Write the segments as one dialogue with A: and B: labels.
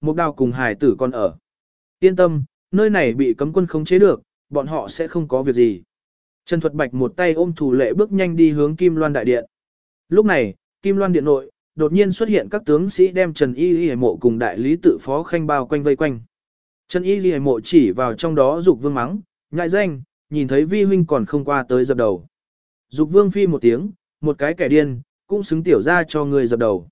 A: Mục đào cùng hải tử còn ở. Yên tâm, nơi này bị cấm quân khống chế được, bọn họ sẽ không có việc gì. Trần Thuật Bạch một tay ôm thủ lệ bước nhanh đi hướng Kim Loan Đại Điện. Lúc này, Kim Loan Điện nội, đột nhiên xuất hiện các tướng sĩ đem Trần Y Y mộ cùng đại lý tự phó khanh bao quanh vây quanh. Trần Y Y mộ chỉ vào trong đó dục vương mắng, ngại danh, nhìn thấy vi huynh còn không qua tới dập đầu. Dục vương phi một tiếng, một cái kẻ điên, cũng xứng tiểu ra cho người dập đầu.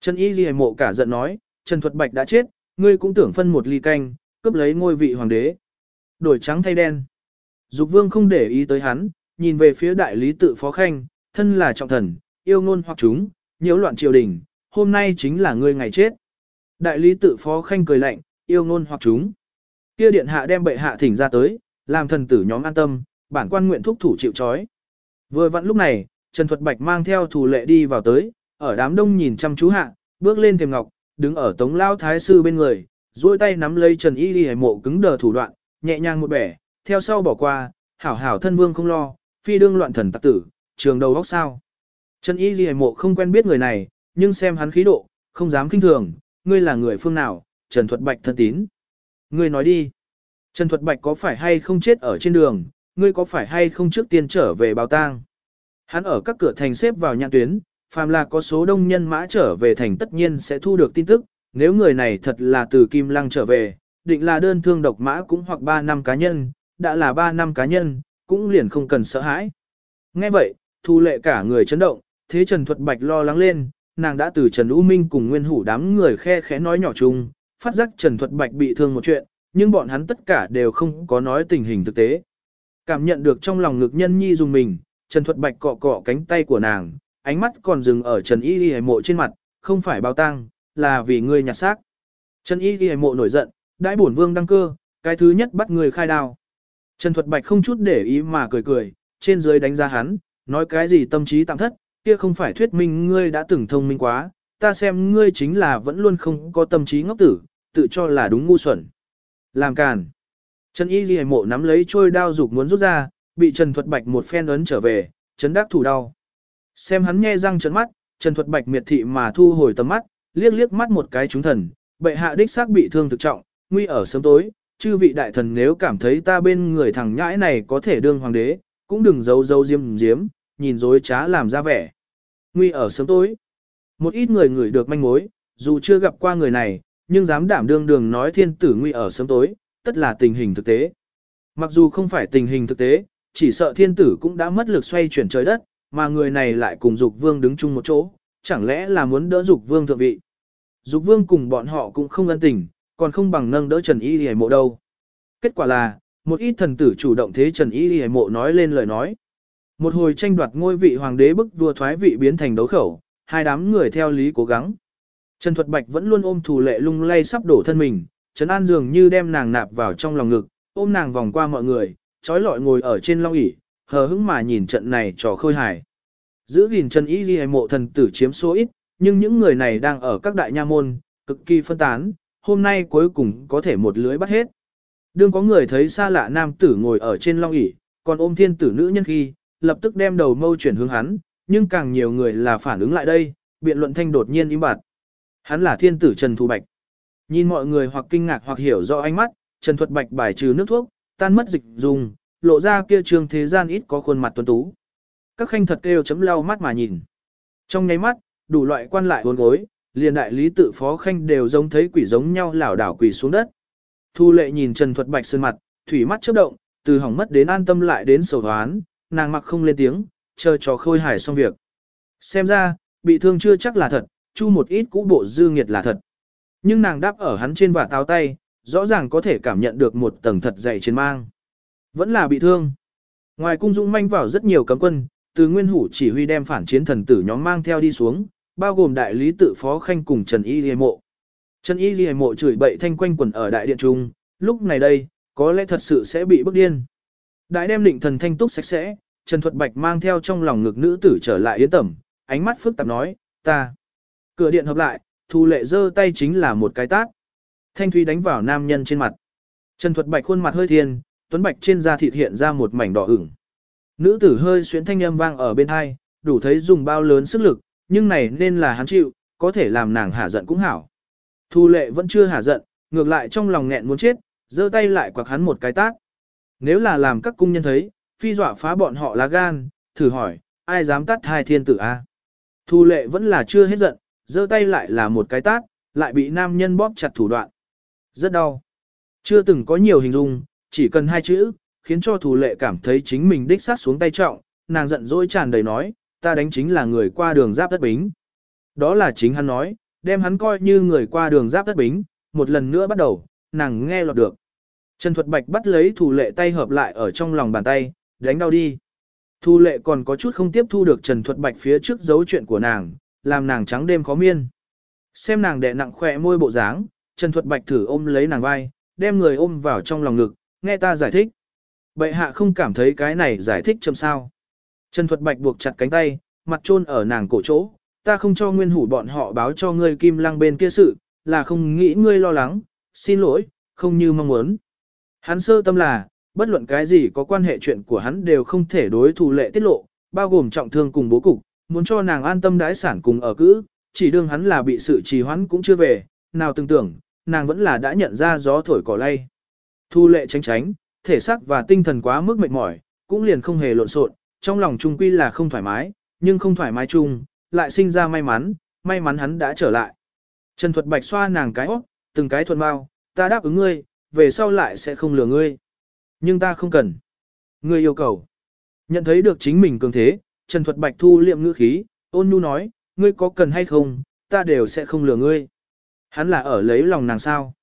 A: Trần Y Y mộ cả giận nói, Trần Thuật Bạch đã chết, ngươi cũng tưởng phân một ly canh, cướp lấy ngôi vị hoàng đế. Đổi trắng thay đen. Dục vương không để ý tới hắn, nhìn về phía đại lý tự phó khanh, thân là trọng thần, yêu ngôn hoặc chúng, nhiễu loạn triều đình, hôm nay chính là ngươi ngày chết. Đại lý tự phó khanh cười lạnh, yêu ngôn hoặc chúng. Kia điện hạ đem bệ hạ thỉnh ra tới, làm thần tử nhóm an tâm, bản quan nguyện thúc thủ chịu trói. Vừa vặn lúc này, Trần Thuật Bạch mang theo thủ lệ đi vào tới, ở đám đông nhìn chăm chú hạ, bước lên thềm ngọc, đứng ở tống lao thái sư bên người, duỗi tay nắm lấy Trần Y Ghi mộ cứng đờ thủ đoạn, nhẹ nhàng một bẻ, theo sau bỏ qua, hảo hảo thân vương không lo, phi đương loạn thần tặc tử, trường đầu góc sao. Trần Y Ghi mộ không quen biết người này, nhưng xem hắn khí độ, không dám kinh thường, ngươi là người phương nào, Trần Thuật Bạch thân tín. Ngươi nói đi, Trần Thuật Bạch có phải hay không chết ở trên đường, ngươi có phải hay không trước tiên trở về bào tang. Hắn ở các cửa thành xếp vào nhãn tuyến, phàm là có số đông nhân mã trở về thành tất nhiên sẽ thu được tin tức, nếu người này thật là từ Kim Lăng trở về, định là đơn thương độc mã cũng hoặc 3 năm cá nhân, đã là 3 năm cá nhân, cũng liền không cần sợ hãi. Nghe vậy, thu lệ cả người chấn động, thế Trần Thuật Bạch lo lắng lên, nàng đã từ Trần U Minh cùng nguyên hủ đám người khe khẽ nói nhỏ chung, phát giác Trần Thuật Bạch bị thương một chuyện, nhưng bọn hắn tất cả đều không có nói tình hình thực tế. Cảm nhận được trong lòng ngực nhân nhi dùng mình, Trần Thuật Bạch cọ cọ cánh tay của nàng, ánh mắt còn dừng ở Trần Y Ghi mộ trên mặt, không phải bao tang, là vì ngươi nhặt xác. Trần Y Ghi mộ nổi giận, đại bổn vương đăng cơ, cái thứ nhất bắt người khai đao. Trần Thuật Bạch không chút để ý mà cười cười, trên dưới đánh giá hắn, nói cái gì tâm trí tạm thất, kia không phải thuyết minh ngươi đã từng thông minh quá, ta xem ngươi chính là vẫn luôn không có tâm trí ngốc tử, tự cho là đúng ngu xuẩn. Làm càn. Trần Y Ghi mộ nắm lấy trôi đao dục muốn rút ra, bị Trần Thuật Bạch một phen ấn trở về, chấn đắc thủ đau. Xem hắn nghe răng trợn mắt, Trần Thuật Bạch miệt thị mà thu hồi tầm mắt, liếc liếc mắt một cái chúng thần, bệ hạ đích xác bị thương thực trọng, nguy ở sớm tối, chư vị đại thần nếu cảm thấy ta bên người thằng nhãi này có thể đương hoàng đế, cũng đừng giấu giấu diêm diếm, nhìn dối trá làm ra vẻ. Nguy ở sớm tối. Một ít người người được manh mối, dù chưa gặp qua người này, nhưng dám đảm đương đường nói thiên tử nguy ở sớm tối, tất là tình hình thực tế. Mặc dù không phải tình hình thực tế, chỉ sợ thiên tử cũng đã mất lực xoay chuyển trời đất, mà người này lại cùng dục vương đứng chung một chỗ, chẳng lẽ là muốn đỡ dục vương thượng vị. Dục vương cùng bọn họ cũng không ân tình, còn không bằng nâng đỡ Trần Y Lì mộ đâu. Kết quả là, một ít thần tử chủ động thế Trần Y Lì mộ nói lên lời nói. Một hồi tranh đoạt ngôi vị hoàng đế bức vua thoái vị biến thành đấu khẩu, hai đám người theo lý cố gắng. Trần Thuật Bạch vẫn luôn ôm thù lệ lung lay sắp đổ thân mình, Trần An dường như đem nàng nạp vào trong lòng ngực, ôm nàng vòng qua mọi người, trói lọi ngồi ở trên long ỷ hờ hững mà nhìn trận này trò khôi hài. Giữ gìn Trần Y Ghi mộ thần tử chiếm số ít, nhưng những người này đang ở các đại nha môn, cực kỳ phân tán, hôm nay cuối cùng có thể một lưới bắt hết. Đương có người thấy xa lạ nam tử ngồi ở trên long ỷ còn ôm thiên tử nữ nhân khi, lập tức đem đầu mâu chuyển hướng hắn, nhưng càng nhiều người là phản ứng lại đây, biện luận thanh đột nhiên im bặt. Hắn là thiên tử Trần Thu Bạch. Nhìn mọi người hoặc kinh ngạc hoặc hiểu rõ ánh mắt, Trần Thuật Bạch bài trừ nước thuốc, tan mất dịch dùng, lộ ra kia trường thế gian ít có khuôn mặt tuấn tú. Các khanh thật kêu chấm lau mắt mà nhìn. Trong nháy mắt, đủ loại quan lại hôn gối, liền đại lý tự phó khanh đều giống thấy quỷ giống nhau lảo đảo quỷ xuống đất. Thu lệ nhìn Trần Thuật Bạch sơn mặt, thủy mắt chớp động, từ hỏng mất đến an tâm lại đến sầu hoán, nàng mặc không lên tiếng, chờ cho khôi hài xong việc. Xem ra, bị thương chưa chắc là thật, chu một ít cũ bộ dư nghiệt là thật. Nhưng nàng đáp ở hắn trên và táo tay, rõ ràng có thể cảm nhận được một tầng thật dày trên mang. Vẫn là bị thương. Ngoài cung dũng manh vào rất nhiều cấm quân, từ nguyên hủ chỉ huy đem phản chiến thần tử nhóm mang theo đi xuống, bao gồm đại lý tự phó khanh cùng Trần Y Ghi Mộ. Trần Y Ghi Mộ chửi bậy thanh quanh quần ở đại điện trung, lúc này đây, có lẽ thật sự sẽ bị bức điên. Đại đem định thần thanh túc sạch sẽ, Trần Thuật Bạch mang theo trong lòng ngực nữ tử trở lại yến tẩm, ánh mắt phức tạp nói, ta. Cửa điện hợp lại, thu lệ giơ tay chính là một cái tát. Thanh Thúy đánh vào nam nhân trên mặt. Trần Thuật Bạch khuôn mặt hơi thiên, tuấn bạch trên da thịt hiện ra một mảnh đỏ ửng. Nữ tử hơi xuyến thanh âm vang ở bên hai, đủ thấy dùng bao lớn sức lực, nhưng này nên là hắn chịu, có thể làm nàng hả giận cũng hảo. Thu lệ vẫn chưa hả giận, ngược lại trong lòng nghẹn muốn chết, giơ tay lại quạt hắn một cái tát. Nếu là làm các cung nhân thấy, phi dọa phá bọn họ lá gan, thử hỏi, ai dám tát hai thiên tử a? Thu lệ vẫn là chưa hết giận, giơ tay lại là một cái tát, lại bị nam nhân bóp chặt thủ đoạn. Rất đau. Chưa từng có nhiều hình dung, chỉ cần hai chữ, khiến cho thủ lệ cảm thấy chính mình đích sát xuống tay trọng, nàng giận dỗi tràn đầy nói, ta đánh chính là người qua đường giáp đất bính. Đó là chính hắn nói, đem hắn coi như người qua đường giáp đất bính, một lần nữa bắt đầu, nàng nghe lọt được. Trần Thuật Bạch bắt lấy thủ lệ tay hợp lại ở trong lòng bàn tay, đánh đau đi. Thu lệ còn có chút không tiếp thu được Trần Thuật Bạch phía trước dấu chuyện của nàng, làm nàng trắng đêm khó miên. Xem nàng đẹ nặng khỏe môi bộ dáng, Trần Thuật Bạch thử ôm lấy nàng vai, đem người ôm vào trong lòng ngực, nghe ta giải thích. Bệ hạ không cảm thấy cái này giải thích chậm sao. Trần Thuật Bạch buộc chặt cánh tay, mặt trôn ở nàng cổ chỗ, ta không cho nguyên hủ bọn họ báo cho ngươi kim lăng bên kia sự, là không nghĩ ngươi lo lắng, xin lỗi, không như mong muốn. Hắn sơ tâm là, bất luận cái gì có quan hệ chuyện của hắn đều không thể đối thủ lệ tiết lộ, bao gồm trọng thương cùng bố cục, muốn cho nàng an tâm đái sản cùng ở cữ, chỉ đương hắn là bị sự trì hoãn cũng chưa về, nào từng tưởng, nàng vẫn là đã nhận ra gió thổi cỏ lay. Thu lệ tránh tránh, thể xác và tinh thần quá mức mệt mỏi, cũng liền không hề lộn xộn, trong lòng trung quy là không thoải mái, nhưng không thoải mái chung, lại sinh ra may mắn, may mắn hắn đã trở lại. Trần Thuật Bạch xoa nàng cái óc, từng cái thuận bao, ta đáp ứng ngươi, về sau lại sẽ không lừa ngươi. Nhưng ta không cần. Ngươi yêu cầu. Nhận thấy được chính mình cường thế, Trần Thuật Bạch thu liệm ngữ khí, ôn nhu nói, ngươi có cần hay không, ta đều sẽ không lừa ngươi. Hắn là ở lấy lòng nàng sao.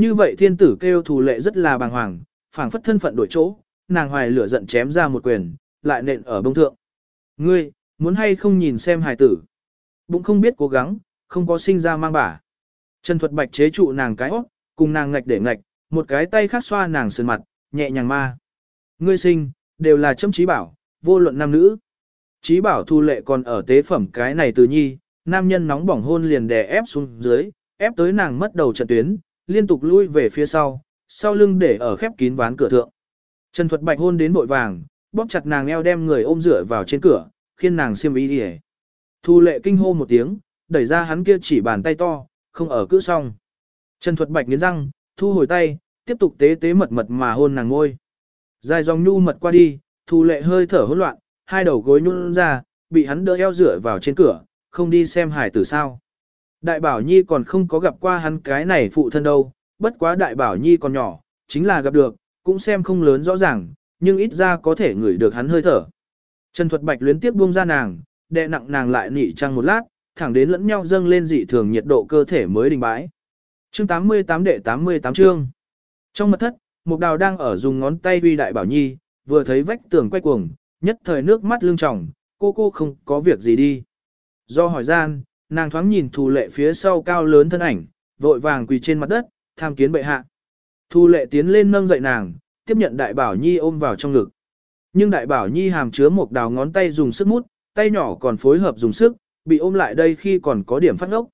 A: Như vậy thiên tử kêu thù lệ rất là bàng hoàng, phảng phất thân phận đổi chỗ, nàng hoài lửa giận chém ra một quyền, lại nện ở bông thượng. Ngươi, muốn hay không nhìn xem hài tử. Bụng không biết cố gắng, không có sinh ra mang bả. Trần Thuật Bạch chế trụ nàng cái óc, cùng nàng ngạch để ngạch, một cái tay khác xoa nàng sườn mặt, nhẹ nhàng ma. Ngươi sinh, đều là châm trí bảo, vô luận nam nữ. Trí bảo thu lệ còn ở tế phẩm cái này từ nhi, nam nhân nóng bỏng hôn liền đè ép xuống dưới, ép tới nàng mất đầu trận tuyến, liên tục lui về phía sau, sau lưng để ở khép kín ván cửa thượng. Trần Thuật Bạch hôn đến bội vàng, bóp chặt nàng eo đem người ôm rửa vào trên cửa, khiến nàng xiêm ý đi Thu lệ kinh hô một tiếng, đẩy ra hắn kia chỉ bàn tay to, không ở cữ xong. Trần Thuật Bạch nghiến răng, thu hồi tay, tiếp tục tế tế mật mật mà hôn nàng ngôi. Dài dòng nhu mật qua đi, thu lệ hơi thở hỗn loạn, hai đầu gối nhún ra, bị hắn đỡ eo rửa vào trên cửa, không đi xem hải tử sao. Đại bảo nhi còn không có gặp qua hắn cái này phụ thân đâu, bất quá đại bảo nhi còn nhỏ, chính là gặp được, cũng xem không lớn rõ ràng, nhưng ít ra có thể ngửi được hắn hơi thở. Trần Thuật Bạch luyến tiếp buông ra nàng, đè nặng nàng lại nị trăng một lát, thẳng đến lẫn nhau dâng lên dị thường nhiệt độ cơ thể mới đình bãi. Chương 88 đệ 88 chương. Trong mật thất, Mục Đào đang ở dùng ngón tay uy đại bảo nhi, vừa thấy vách tường quay cuồng, nhất thời nước mắt lưng tròng, cô cô không có việc gì đi. Do hỏi gian, nàng thoáng nhìn thù lệ phía sau cao lớn thân ảnh, vội vàng quỳ trên mặt đất, tham kiến bệ hạ. Thu lệ tiến lên nâng dậy nàng, tiếp nhận đại bảo nhi ôm vào trong ngực. Nhưng đại bảo nhi hàm chứa một đào ngón tay dùng sức mút, tay nhỏ còn phối hợp dùng sức, bị ôm lại đây khi còn có điểm phát ngốc.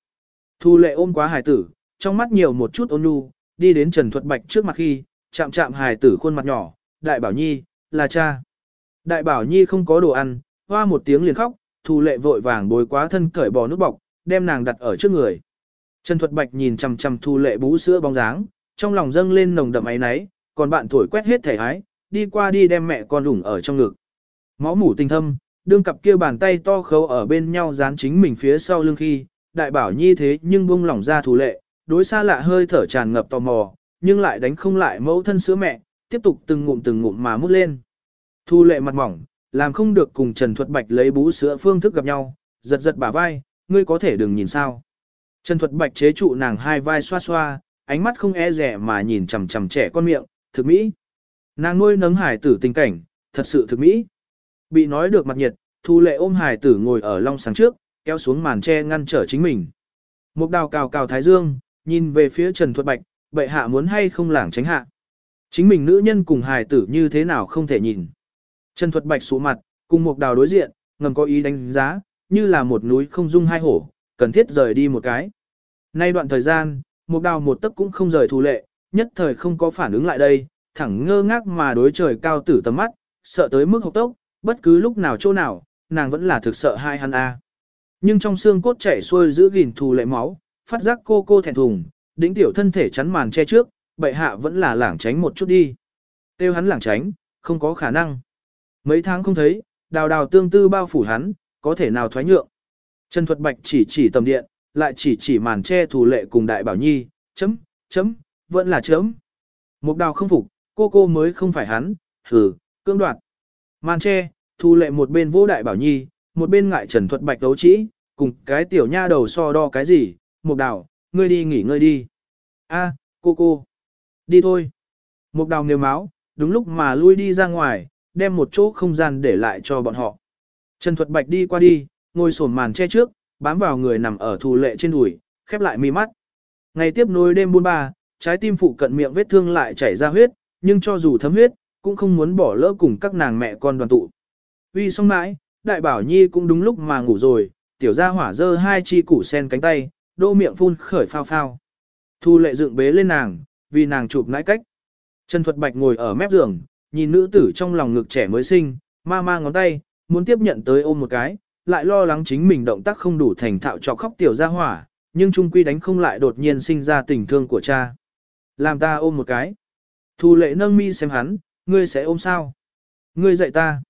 A: Thu lệ ôm quá hài tử, trong mắt nhiều một chút ôn nhu, đi đến Trần Thuật Bạch trước mặt khi, chạm chạm hài tử khuôn mặt nhỏ, đại bảo nhi, là cha. Đại bảo nhi không có đồ ăn, hoa một tiếng liền khóc, thu lệ vội vàng bồi quá thân cởi bỏ nút bọc, đem nàng đặt ở trước người. Trần Thuật Bạch nhìn chằm chằm thu lệ bú sữa bóng dáng, trong lòng dâng lên nồng đậm ấy náy, còn bạn thổi quét hết thể ái, đi qua đi đem mẹ con đủng ở trong ngực. Máu mủ tình thâm, đương cặp kia bàn tay to khâu ở bên nhau dán chính mình phía sau lưng khi, đại bảo nhi thế nhưng buông lỏng ra Thu lệ, đối xa lạ hơi thở tràn ngập tò mò, nhưng lại đánh không lại mẫu thân sữa mẹ, tiếp tục từng ngụm từng ngụm mà mút lên. Thu lệ mặt mỏng, làm không được cùng Trần Thuật Bạch lấy bú sữa phương thức gặp nhau, giật giật bả vai, ngươi có thể đừng nhìn sao. Trần Thuật Bạch chế trụ nàng hai vai xoa xoa, ánh mắt không e rẻ mà nhìn chằm chằm trẻ con miệng, thực mỹ. Nàng nuôi nấng hải tử tình cảnh, thật sự thực mỹ. Bị nói được mặt nhiệt, Thu Lệ ôm hải tử ngồi ở long sáng trước, kéo xuống màn che ngăn trở chính mình. Mục đào cào cào thái dương, nhìn về phía Trần Thuật Bạch, bệ hạ muốn hay không lảng tránh hạ. Chính mình nữ nhân cùng hài tử như thế nào không thể nhìn. Trần Thuật Bạch sụ mặt, cùng Mục đào đối diện, ngầm có ý đánh giá, như là một núi không dung hai hổ, cần thiết rời đi một cái. Nay đoạn thời gian, một đào một tấc cũng không rời thù lệ, nhất thời không có phản ứng lại đây, thẳng ngơ ngác mà đối trời cao tử tầm mắt, sợ tới mức hộc tốc, bất cứ lúc nào chỗ nào, nàng vẫn là thực sợ hai hắn a. Nhưng trong xương cốt chảy xuôi giữ gìn thù lệ máu, phát giác cô cô thẹn thùng, đỉnh tiểu thân thể chắn màn che trước, bệ hạ vẫn là lảng tránh một chút đi. Tiêu hắn lảng tránh, không có khả năng. Mấy tháng không thấy, đào đào tương tư bao phủ hắn, có thể nào thoái nhượng. Trần Thuật Bạch chỉ chỉ tầm điện, lại chỉ chỉ màn che thủ lệ cùng đại bảo nhi, chấm, chấm, vẫn là chấm. Mục đào không phục, cô cô mới không phải hắn, hừ, cưỡng đoạt. Màn che, thủ lệ một bên vô đại bảo nhi, một bên ngại Trần Thuật Bạch đấu trĩ, cùng cái tiểu nha đầu so đo cái gì, mục đào, ngươi đi nghỉ ngơi đi. A, cô cô. Đi thôi. Mục đào nêu máu, đúng lúc mà lui đi ra ngoài, đem một chỗ không gian để lại cho bọn họ. Trần Thuật Bạch đi qua đi, ngồi sổm màn che trước, bám vào người nằm ở thù lệ trên đùi, khép lại mi mắt. Ngày tiếp nối đêm buôn ba, trái tim phụ cận miệng vết thương lại chảy ra huyết, nhưng cho dù thấm huyết, cũng không muốn bỏ lỡ cùng các nàng mẹ con đoàn tụ. Uy xong mãi, đại bảo nhi cũng đúng lúc mà ngủ rồi, tiểu gia hỏa dơ hai chi củ sen cánh tay, đô miệng phun khởi phao phao. Thu lệ dựng bế lên nàng, vì nàng chụp nãi cách. Trần Thuật Bạch ngồi ở mép giường, nhìn nữ tử trong lòng ngực trẻ mới sinh, ma ma ngón tay, muốn tiếp nhận tới ôm một cái, lại lo lắng chính mình động tác không đủ thành thạo cho khóc tiểu gia hỏa, nhưng trung quy đánh không lại đột nhiên sinh ra tình thương của cha. Làm ta ôm một cái. Thu lệ nâng mi xem hắn, ngươi sẽ ôm sao? Ngươi dạy ta.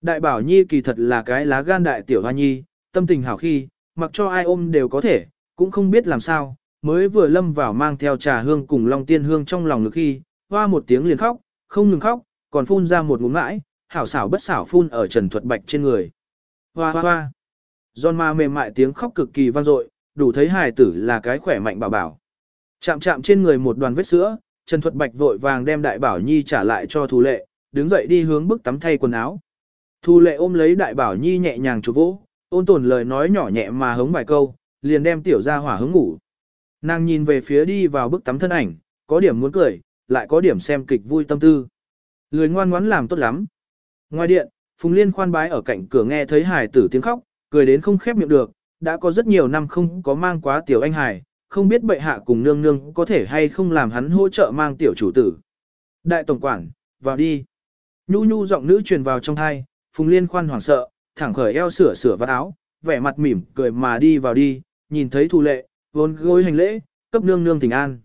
A: Đại bảo nhi kỳ thật là cái lá gan đại tiểu hoa nhi, tâm tình hảo khi, mặc cho ai ôm đều có thể, cũng không biết làm sao, mới vừa lâm vào mang theo trà hương cùng long tiên hương trong lòng lực khi, hoa một tiếng liền khóc, không ngừng khóc, còn phun ra một ngụm mãi, hảo xảo bất xảo phun ở Trần Thuật Bạch trên người. Hoa hoa hoa. Giòn ma mềm mại tiếng khóc cực kỳ vang dội, đủ thấy hài tử là cái khỏe mạnh bảo bảo. Chạm chạm trên người một đoàn vết sữa, Trần Thuật Bạch vội vàng đem đại bảo nhi trả lại cho Thu Lệ, đứng dậy đi hướng bức tắm thay quần áo. Thu Lệ ôm lấy đại bảo nhi nhẹ nhàng chụp vỗ, ôn tồn lời nói nhỏ nhẹ mà hống vài câu, liền đem tiểu ra hỏa hứng ngủ. Nàng nhìn về phía đi vào bức tắm thân ảnh, có điểm muốn cười, lại có điểm xem kịch vui tâm tư. Lười ngoan ngoãn làm tốt lắm. Ngoài điện, Phùng Liên khoan bái ở cạnh cửa nghe thấy hài tử tiếng khóc, cười đến không khép miệng được, đã có rất nhiều năm không có mang quá tiểu anh hài, không biết bệ hạ cùng nương nương có thể hay không làm hắn hỗ trợ mang tiểu chủ tử. Đại tổng quản, vào đi. Nhu nhu giọng nữ truyền vào trong thai, Phùng Liên khoan hoảng sợ, thẳng khởi eo sửa sửa vạt áo, vẻ mặt mỉm cười mà đi vào đi, nhìn thấy Thu Lệ, vốn gối hành lễ, cấp nương nương tình an.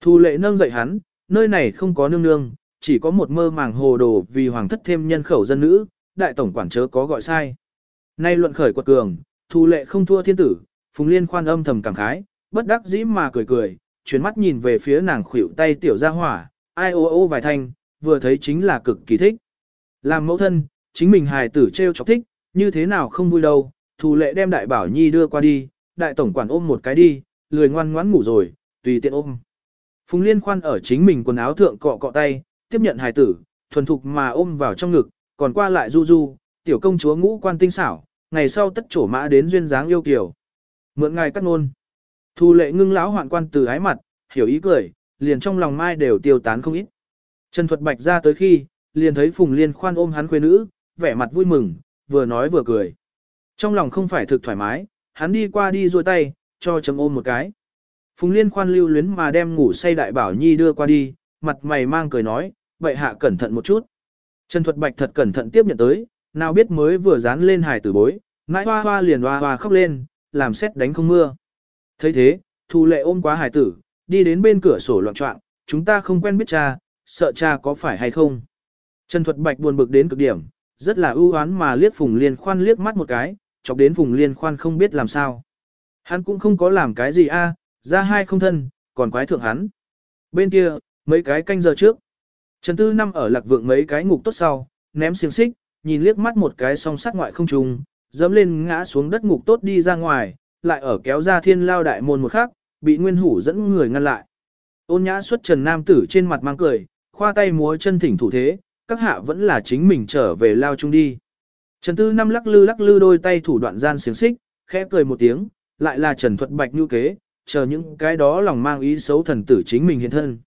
A: Thu Lệ nâng dậy hắn, nơi này không có nương nương, chỉ có một mơ màng hồ đồ vì hoàng thất thêm nhân khẩu dân nữ, đại tổng quản chớ có gọi sai. Nay luận khởi quật cường, Thu Lệ không thua thiên tử, Phùng Liên khoan âm thầm cảm khái, bất đắc dĩ mà cười cười, chuyển mắt nhìn về phía nàng khuỷu tay tiểu gia hỏa, ai ô ô vài thanh, vừa thấy chính là cực kỳ thích. Làm mẫu thân, chính mình hài tử trêu chọc thích, như thế nào không vui đâu, Thu lệ đem đại bảo nhi đưa qua đi, đại tổng quản ôm một cái đi, lười ngoan ngoãn ngủ rồi, tùy tiện ôm. Phùng liên khoan ở chính mình quần áo thượng cọ cọ tay, tiếp nhận hài tử, thuần thục mà ôm vào trong ngực, còn qua lại du du, tiểu công chúa ngũ quan tinh xảo, ngày sau tất trổ mã đến duyên dáng yêu kiều. Mượn ngài cắt ngôn. Thu lệ ngưng lão hoạn quan từ ái mặt, hiểu ý cười, liền trong lòng mai đều tiêu tán không ít. Trần Thuật Bạch ra tới khi, liền thấy Phùng Liên khoan ôm hắn khuê nữ, vẻ mặt vui mừng, vừa nói vừa cười. Trong lòng không phải thực thoải mái, hắn đi qua đi duỗi tay, cho chấm ôm một cái. Phùng Liên khoan lưu luyến mà đem ngủ say đại bảo nhi đưa qua đi, mặt mày mang cười nói, vậy hạ cẩn thận một chút. Trần Thuật Bạch thật cẩn thận tiếp nhận tới, nào biết mới vừa dán lên hài tử bối, mãi hoa hoa liền hoa hoa khóc lên, làm xét đánh không mưa thấy thế, Thu Lệ ôm quá hải tử, đi đến bên cửa sổ loạn trọng, chúng ta không quen biết cha, sợ cha có phải hay không. Trần Thuật Bạch buồn bực đến cực điểm, rất là ưu oán mà liếc Phùng Liên Khoan liếc mắt một cái, chọc đến Phùng Liên Khoan không biết làm sao. Hắn cũng không có làm cái gì a, ra hai không thân, còn quái thượng hắn. Bên kia, mấy cái canh giờ trước. Trần Tư Năm ở lạc vượng mấy cái ngục tốt sau, ném xiềng xích, nhìn liếc mắt một cái song sắt ngoại không trùng, dẫm lên ngã xuống đất ngục tốt đi ra ngoài, lại ở kéo ra thiên lao đại môn một khắc, bị nguyên hủ dẫn người ngăn lại. Ôn nhã xuất trần nam tử trên mặt mang cười, khoa tay múa chân thỉnh thủ thế, các hạ vẫn là chính mình trở về lao chung đi. Trần Tư năm lắc lư lắc lư đôi tay thủ đoạn gian xiềng xích, khẽ cười một tiếng, lại là Trần Thuật Bạch như kế, chờ những cái đó lòng mang ý xấu thần tử chính mình hiện thân.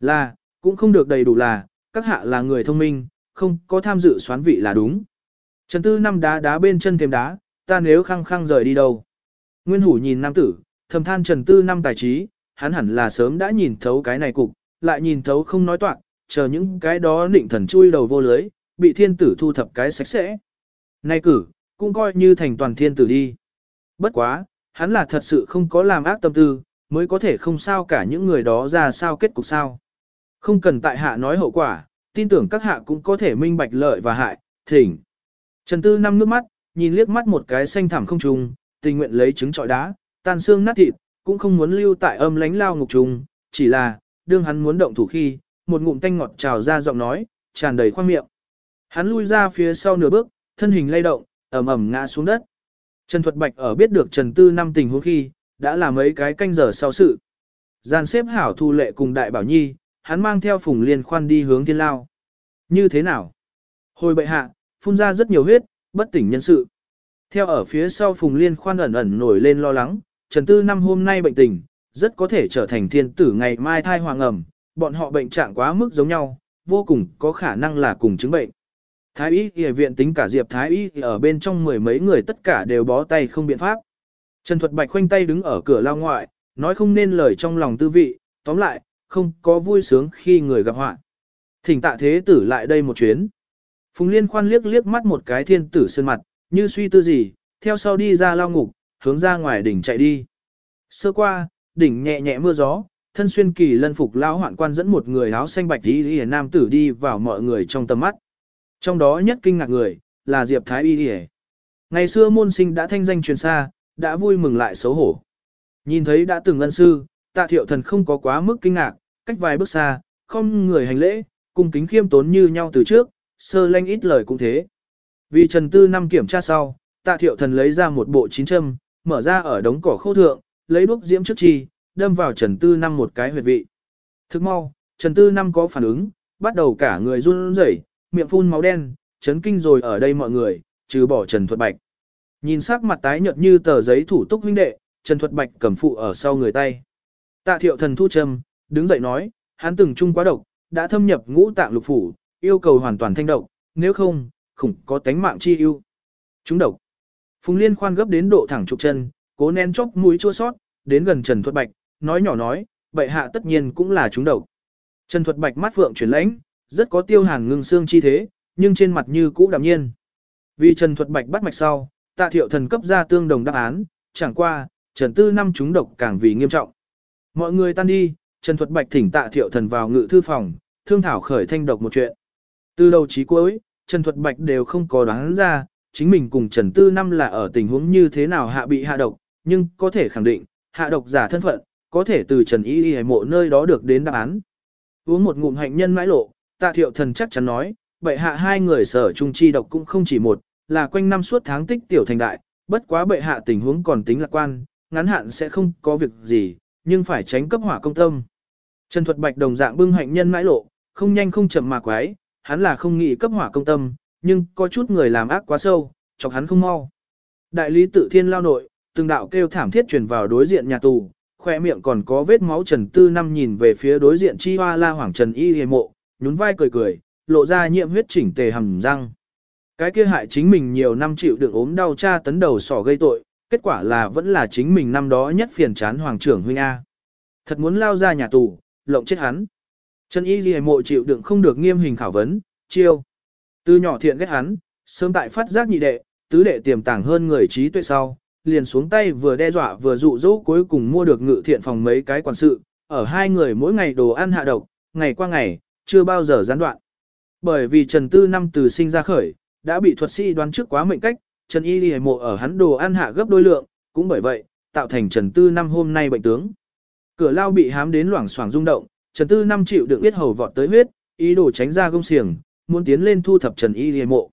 A: Là, cũng không được đầy đủ là, các hạ là người thông minh, không có tham dự xoán vị là đúng. Trần Tư năm đá đá bên chân thêm đá, ta nếu khăng khăng rời đi đâu. Nguyên hủ nhìn nam tử, thầm than trần tư năm tài trí, hắn hẳn là sớm đã nhìn thấu cái này cục, lại nhìn thấu không nói toạn, chờ những cái đó định thần chui đầu vô lưới, bị thiên tử thu thập cái sạch sẽ. Nay cử, cũng coi như thành toàn thiên tử đi. Bất quá, hắn là thật sự không có làm ác tâm tư, mới có thể không sao cả những người đó ra sao kết cục sao. Không cần tại hạ nói hậu quả, tin tưởng các hạ cũng có thể minh bạch lợi và hại, thỉnh. Trần Tư năm nước mắt, nhìn liếc mắt một cái xanh thẳm không trùng, tình nguyện lấy trứng trọi đá, tan xương nát thịt, cũng không muốn lưu tại âm lánh lao ngục trùng, chỉ là, đương hắn muốn động thủ khi, một ngụm tanh ngọt trào ra giọng nói, tràn đầy khoang miệng. Hắn lui ra phía sau nửa bước, thân hình lay động, ẩm ẩm ngã xuống đất. Trần Thuật Bạch ở biết được Trần Tư năm tình huống khi, đã là mấy cái canh giờ sau sự. Gian xếp hảo thu lệ cùng đại bảo nhi, hắn mang theo phùng liên khoan đi hướng thiên lao. Như thế nào? Hồi bệ hạ, phun ra rất nhiều huyết, bất tỉnh nhân sự. Theo ở phía sau phùng liên khoan ẩn ẩn nổi lên lo lắng, Trần Tư năm hôm nay bệnh tình, rất có thể trở thành thiên tử ngày mai thai hoàng ẩm, bọn họ bệnh trạng quá mức giống nhau, vô cùng có khả năng là cùng chứng bệnh. Thái y y viện tính cả Diệp Thái y ở bên trong mười mấy người tất cả đều bó tay không biện pháp. Trần Thuật Bạch khoanh tay đứng ở cửa lao ngoại, nói không nên lời trong lòng tư vị, tóm lại, không có vui sướng khi người gặp họa. Thỉnh tạ thế tử lại đây một chuyến. Phùng Liên khoan liếc liếc mắt một cái thiên tử sơn mặt, như suy tư gì, theo sau đi ra lao ngục, hướng ra ngoài đỉnh chạy đi. Sơ qua, đỉnh nhẹ nhẹ mưa gió, thân xuyên kỳ lân phục lão hoạn quan dẫn một người áo xanh bạch y y nam tử đi vào mọi người trong tầm mắt. Trong đó nhất kinh ngạc người, là Diệp Thái y y Ngày xưa môn sinh đã thanh danh truyền xa, đã vui mừng lại xấu hổ. Nhìn thấy đã từng ân sư, tạ thiệu thần không có quá mức kinh ngạc, cách vài bước xa, không người hành lễ, cùng kính khiêm tốn như nhau từ trước, sơ lanh ít lời cũng thế. Vì Trần Tư năm kiểm tra sau, tạ thiệu thần lấy ra một bộ chín châm, mở ra ở đống cỏ khô thượng, lấy đuốc diễm trước chi, đâm vào Trần Tư năm một cái huyệt vị. Thức mau, Trần Tư năm có phản ứng, bắt đầu cả người run rẩy, miệng phun máu đen, chấn kinh rồi ở đây mọi người, trừ bỏ Trần Thuật Bạch. Nhìn sắc mặt tái nhợt như tờ giấy thủ túc huynh đệ, Trần Thuật Bạch cầm phụ ở sau người tay. Tạ thiệu thần thu châm, đứng dậy nói, hắn từng chung quá độc, đã thâm nhập ngũ tạng lục phủ, yêu cầu hoàn toàn thanh độc, nếu không, khủng có tánh mạng chi ưu. Chúng độc. Phùng Liên khoan gấp đến độ thẳng trục chân, cố nén chốc mũi chua sót, đến gần Trần Thuật Bạch, nói nhỏ nói, bệ hạ tất nhiên cũng là chúng độc. Trần Thuật Bạch mắt phượng chuyển lãnh, rất có tiêu hàn ngưng xương chi thế, nhưng trên mặt như cũ đạm nhiên. Vì Trần Thuật Bạch bắt mạch sau, tạ thiệu thần cấp ra tương đồng đáp án, chẳng qua, Trần Tư năm chúng độc càng vì nghiêm trọng. Mọi người tan đi, Trần Thuật Bạch thỉnh tạ thiệu thần vào ngự thư phòng, thương thảo khởi thanh độc một chuyện. Từ đầu chí cuối, Trần Thuật Bạch đều không có đoán ra, chính mình cùng Trần Tư năm là ở tình huống như thế nào hạ bị hạ độc, nhưng có thể khẳng định, hạ độc giả thân phận, có thể từ Trần Y Y mộ nơi đó được đến đáp án. Uống một ngụm hạnh nhân mãi lộ, tạ thiệu thần chắc chắn nói, bệ hạ hai người sở trung chi độc cũng không chỉ một, là quanh năm suốt tháng tích tiểu thành đại, bất quá bệ hạ tình huống còn tính lạc quan, ngắn hạn sẽ không có việc gì, nhưng phải tránh cấp hỏa công tâm. Trần Thuật Bạch đồng dạng bưng hạnh nhân mãi lộ, không nhanh không chậm mà quái, hắn là không nghĩ cấp hỏa công tâm, nhưng có chút người làm ác quá sâu, chọc hắn không mau. Đại lý tự thiên lao nội, từng đạo kêu thảm thiết truyền vào đối diện nhà tù, khoe miệng còn có vết máu Trần Tư Năm nhìn về phía đối diện chi hoa la hoàng Trần Y hề mộ, nhún vai cười cười, lộ ra nhiễm huyết chỉnh tề hầm răng. Cái kia hại chính mình nhiều năm chịu đựng ốm đau cha tấn đầu sỏ gây tội, kết quả là vẫn là chính mình năm đó nhất phiền chán hoàng trưởng huynh A. Thật muốn lao ra nhà tù, lộng chết hắn. Trần Y Ghi mộ chịu đựng không được nghiêm hình khảo vấn, chiêu. Từ nhỏ thiện ghét hắn, sớm tại phát giác nhị đệ, tứ đệ tiềm tàng hơn người trí tuệ sau, liền xuống tay vừa đe dọa vừa dụ dỗ cuối cùng mua được ngự thiện phòng mấy cái quản sự, ở hai người mỗi ngày đồ ăn hạ độc, ngày qua ngày, chưa bao giờ gián đoạn. Bởi vì Trần Tư năm từ sinh ra khởi, đã bị thuật sĩ đoán trước quá mệnh cách, Trần Y Ghi mộ ở hắn đồ ăn hạ gấp đôi lượng, cũng bởi vậy, tạo thành Trần Tư năm hôm nay bệnh tướng. Cửa lao bị hám đến loảng xoảng rung động, Trần Tư năm chịu đựng biết hầu vọt tới huyết, ý đồ tránh ra gông xiềng, muốn tiến lên thu thập Trần Y Lì mộ.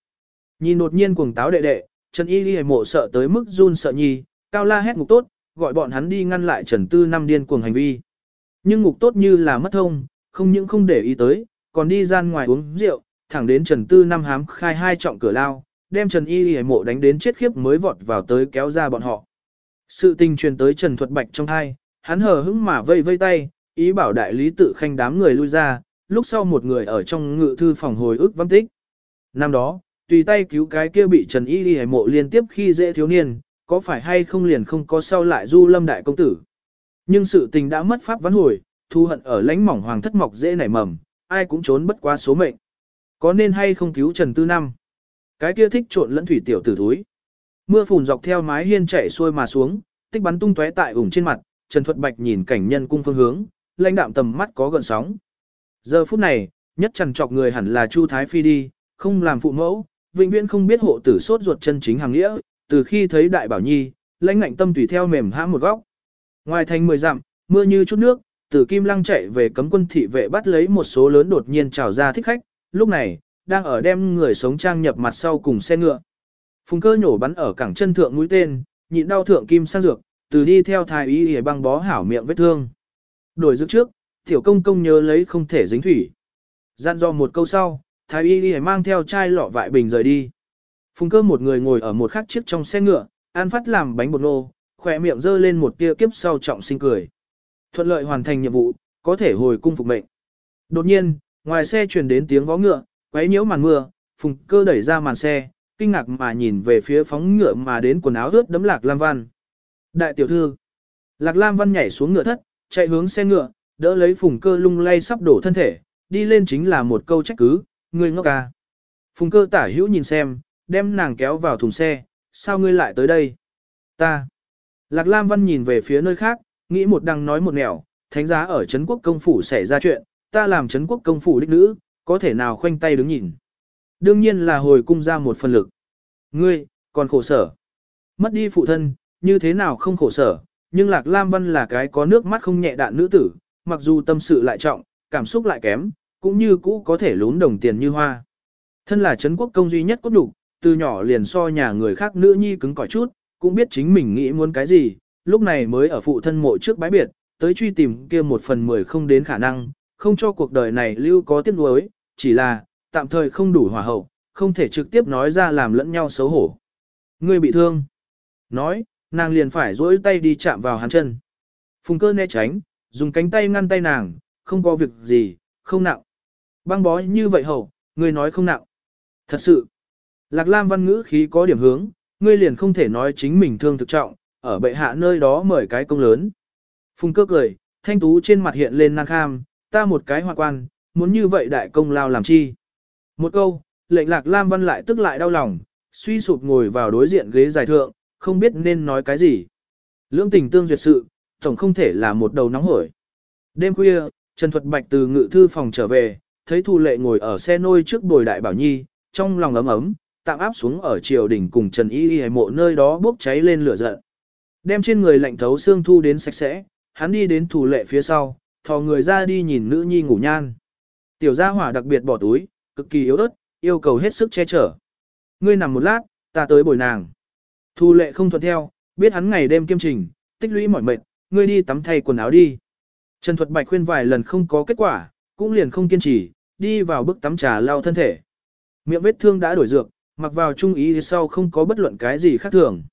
A: Nhìn đột nhiên cuồng táo đệ đệ, Trần Y Lì mộ sợ tới mức run sợ nhi, cao la hét ngục tốt, gọi bọn hắn đi ngăn lại Trần Tư năm điên cuồng hành vi. Nhưng ngục tốt như là mất thông, không những không để ý tới, còn đi gian ngoài uống rượu, thẳng đến Trần Tư năm hám khai hai trọng cửa lao, đem Trần Y Lì mộ đánh đến chết khiếp mới vọt vào tới kéo ra bọn họ. Sự tình truyền tới Trần Thuật Bạch trong hai, hắn hờ hững mà vây vây tay, ý bảo đại lý tự khanh đám người lui ra, lúc sau một người ở trong ngự thư phòng hồi ức văn tích. Năm đó, tùy tay cứu cái kia bị Trần Y Lì mộ liên tiếp khi dễ thiếu niên, có phải hay không liền không có sau lại du lâm đại công tử. Nhưng sự tình đã mất pháp vãn hồi, thu hận ở lãnh mỏng hoàng thất mọc dễ nảy mầm, ai cũng trốn bất qua số mệnh. Có nên hay không cứu Trần Tư Năm? Cái kia thích trộn lẫn thủy tiểu tử thúi. Mưa phùn dọc theo mái hiên chạy xuôi mà xuống, tích bắn tung tóe tại ủng trên mặt, Trần Thuật Bạch nhìn cảnh nhân cung phương hướng, lãnh đạm tầm mắt có gợn sóng. Giờ phút này, nhất trần trọc người hẳn là Chu Thái Phi đi, không làm phụ mẫu, vĩnh viễn không biết hộ tử sốt ruột chân chính hàng nghĩa, từ khi thấy Đại Bảo Nhi, lãnh ngạnh tâm tùy theo mềm hãm một góc. Ngoài thành mười dặm, mưa như chút nước, Tử Kim Lăng chạy về cấm quân thị vệ bắt lấy một số lớn đột nhiên trào ra thích khách, lúc này, đang ở đem người sống trang nhập mặt sau cùng xe ngựa. Phùng cơ nhổ bắn ở cẳng chân thượng mũi tên, nhịn đau thượng kim sang dược, từ đi theo thái y để băng bó hảo miệng vết thương. Đổi dược trước, tiểu công công nhớ lấy không thể dính thủy. Dặn dò một câu sau, thái y để mang theo chai lọ vại bình rời đi. Phùng cơ một người ngồi ở một khắc chiếc trong xe ngựa, ăn phát làm bánh bột nô, khỏe miệng dơ lên một tia kiếp sau trọng sinh cười. Thuận lợi hoàn thành nhiệm vụ, có thể hồi cung phục mệnh. Đột nhiên, ngoài xe truyền đến tiếng vó ngựa, quấy nhiễu màn mưa, phùng cơ đẩy ra màn xe, kinh ngạc mà nhìn về phía phóng ngựa mà đến quần áo ướt đấm lạc lam văn. Đại tiểu thư, lạc lam văn nhảy xuống ngựa thất, chạy hướng xe ngựa, đỡ lấy phùng cơ lung lay sắp đổ thân thể, đi lên chính là một câu trách cứ, ngươi ngốc à. Phùng cơ tả hữu nhìn xem, đem nàng kéo vào thùng xe, sao ngươi lại tới đây? Ta. Lạc Lam Văn nhìn về phía nơi khác, nghĩ một đằng nói một nẻo, thánh giá ở Trấn quốc công phủ xảy ra chuyện, ta làm Trấn quốc công phủ đích nữ, có thể nào khoanh tay đứng nhìn. Đương nhiên là hồi cung ra một phần lực. Ngươi, còn khổ sở. Mất đi phụ thân, như thế nào không khổ sở, nhưng Lạc Lam Văn là cái có nước mắt không nhẹ đạn nữ tử, mặc dù tâm sự lại trọng, cảm xúc lại kém, cũng như cũ có thể lún đồng tiền như hoa. Thân là Trấn quốc công duy nhất cốt đủ, từ nhỏ liền so nhà người khác nữ nhi cứng cỏi chút, cũng biết chính mình nghĩ muốn cái gì, lúc này mới ở phụ thân mộ trước bái biệt, tới truy tìm kia một phần mười không đến khả năng, không cho cuộc đời này lưu có tiếc nuối, chỉ là, tạm thời không đủ hòa hậu, không thể trực tiếp nói ra làm lẫn nhau xấu hổ. Ngươi bị thương. Nói, nàng liền phải duỗi tay đi chạm vào hắn chân. Phùng cơ né tránh, dùng cánh tay ngăn tay nàng, không có việc gì, không nặng. Băng bó như vậy hầu, ngươi nói không nặng. Thật sự, Lạc Lam văn ngữ khí có điểm hướng, ngươi liền không thể nói chính mình thương thực trọng, ở bệ hạ nơi đó mời cái công lớn. Phùng cơ cười, thanh tú trên mặt hiện lên năng kham, ta một cái hoa quan, muốn như vậy đại công lao làm chi. Một câu, lệnh lạc Lam Văn lại tức lại đau lòng, suy sụp ngồi vào đối diện ghế dài thượng, không biết nên nói cái gì. Lưỡng tình tương duyệt sự, tổng không thể là một đầu nóng hổi. Đêm khuya, Trần Thuật Bạch từ ngự thư phòng trở về, thấy Thu Lệ ngồi ở xe nôi trước bồi đại bảo nhi, trong lòng ấm ấm, tạm áp xuống ở triều đình cùng Trần Y Y mộ nơi đó bốc cháy lên lửa giận. Đem trên người lạnh thấu xương thu đến sạch sẽ, hắn đi đến thủ lệ phía sau, thò người ra đi nhìn nữ nhi ngủ nhan. Tiểu gia hỏa đặc biệt bỏ túi, cực kỳ yếu ớt, yêu cầu hết sức che chở. Ngươi nằm một lát, ta tới bồi nàng. Thu lệ không thuận theo, biết hắn ngày đêm kiêm trình, tích lũy mỏi mệt, ngươi đi tắm thay quần áo đi. Trần Thuật Bạch khuyên vài lần không có kết quả, cũng liền không kiên trì, đi vào bức tắm trà lau thân thể. Miệng vết thương đã đổi dược, mặc vào trung ý sau không có bất luận cái gì khác thường.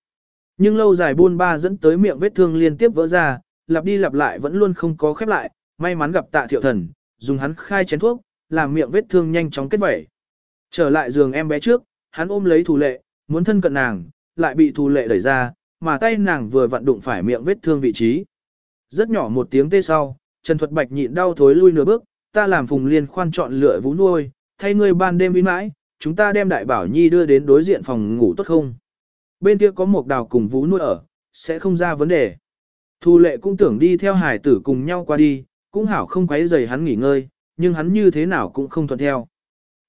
A: Nhưng lâu dài buôn ba dẫn tới miệng vết thương liên tiếp vỡ ra, lặp đi lặp lại vẫn luôn không có khép lại, may mắn gặp tạ thiệu thần, dùng hắn khai chén thuốc, làm miệng vết thương nhanh chóng kết vẩy. Trở lại giường em bé trước, hắn ôm lấy thù lệ, muốn thân cận nàng, lại bị thù lệ đẩy ra, mà tay nàng vừa vặn đụng phải miệng vết thương vị trí. Rất nhỏ một tiếng tê sau, Trần Thuật Bạch nhịn đau thối lui nửa bước, ta làm phùng liên khoan chọn lựa vũ nuôi, thay ngươi ban đêm vĩ mãi, chúng ta đem đại bảo nhi đưa đến đối diện phòng ngủ tốt không? Bên kia có một đào cùng vũ nuôi ở, sẽ không ra vấn đề. Thu lệ cũng tưởng đi theo hải tử cùng nhau qua đi, cũng hảo không quấy rầy hắn nghỉ ngơi, nhưng hắn như thế nào cũng không thuận theo.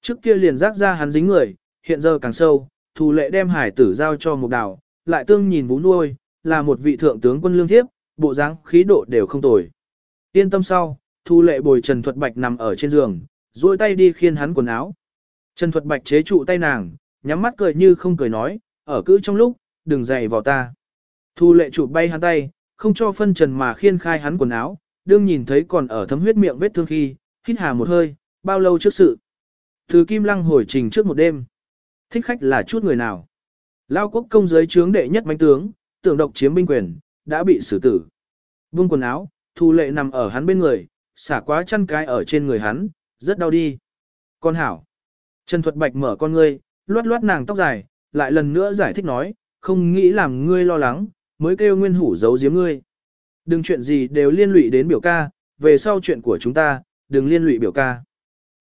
A: Trước kia liền rác ra hắn dính người, hiện giờ càng sâu, thu lệ đem hải tử giao cho một đào, lại tương nhìn vũ nuôi, là một vị thượng tướng quân lương thiếp, bộ dáng khí độ đều không tồi. Yên tâm sau, thu lệ bồi Trần Thuật Bạch nằm ở trên giường, duỗi tay đi khiên hắn quần áo. Trần Thuật Bạch chế trụ tay nàng, nhắm mắt cười như không cười nói, ở cứ trong lúc, đừng dậy vào ta. Thu lệ chụp bay hắn tay, không cho phân trần mà khiên khai hắn quần áo, đương nhìn thấy còn ở thấm huyết miệng vết thương khi, hít hà một hơi, bao lâu trước sự. Từ Kim Lăng hồi trình trước một đêm. Thích khách là chút người nào? Lao quốc công giới trướng đệ nhất mánh tướng, tưởng độc chiếm binh quyền, đã bị xử tử. Vương quần áo, thu lệ nằm ở hắn bên người, xả quá chăn cái ở trên người hắn, rất đau đi. Con hảo. Trần Thuật Bạch mở con ngươi, loát loát nàng tóc dài, lại lần nữa giải thích nói, không nghĩ làm ngươi lo lắng, mới kêu nguyên hủ giấu giếm ngươi. Đừng chuyện gì đều liên lụy đến biểu ca, về sau chuyện của chúng ta, đừng liên lụy biểu ca.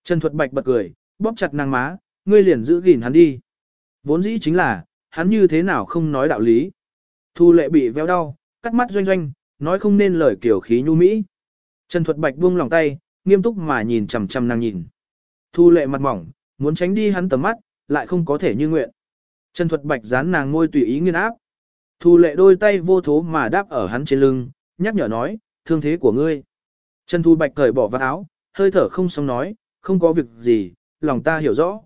A: Trần Thuật Bạch bật cười, bóp chặt nàng má, ngươi liền giữ gìn hắn đi. Vốn dĩ chính là, hắn như thế nào không nói đạo lý. Thu lệ bị véo đau, cắt mắt doanh doanh, nói không nên lời kiểu khí nhu mỹ. Trần Thuật Bạch buông lòng tay, nghiêm túc mà nhìn chằm chằm nàng nhìn. Thu lệ mặt mỏng, muốn tránh đi hắn tầm mắt, lại không có thể như nguyện. Trần Thuật Bạch dán nàng ngôi tùy ý nghiên áp. Thu lệ đôi tay vô thố mà đáp ở hắn trên lưng, nhắc nhở nói, thương thế của ngươi. Trần Thu Bạch cởi bỏ vào áo, hơi thở không xong nói, không có việc gì, lòng ta hiểu rõ.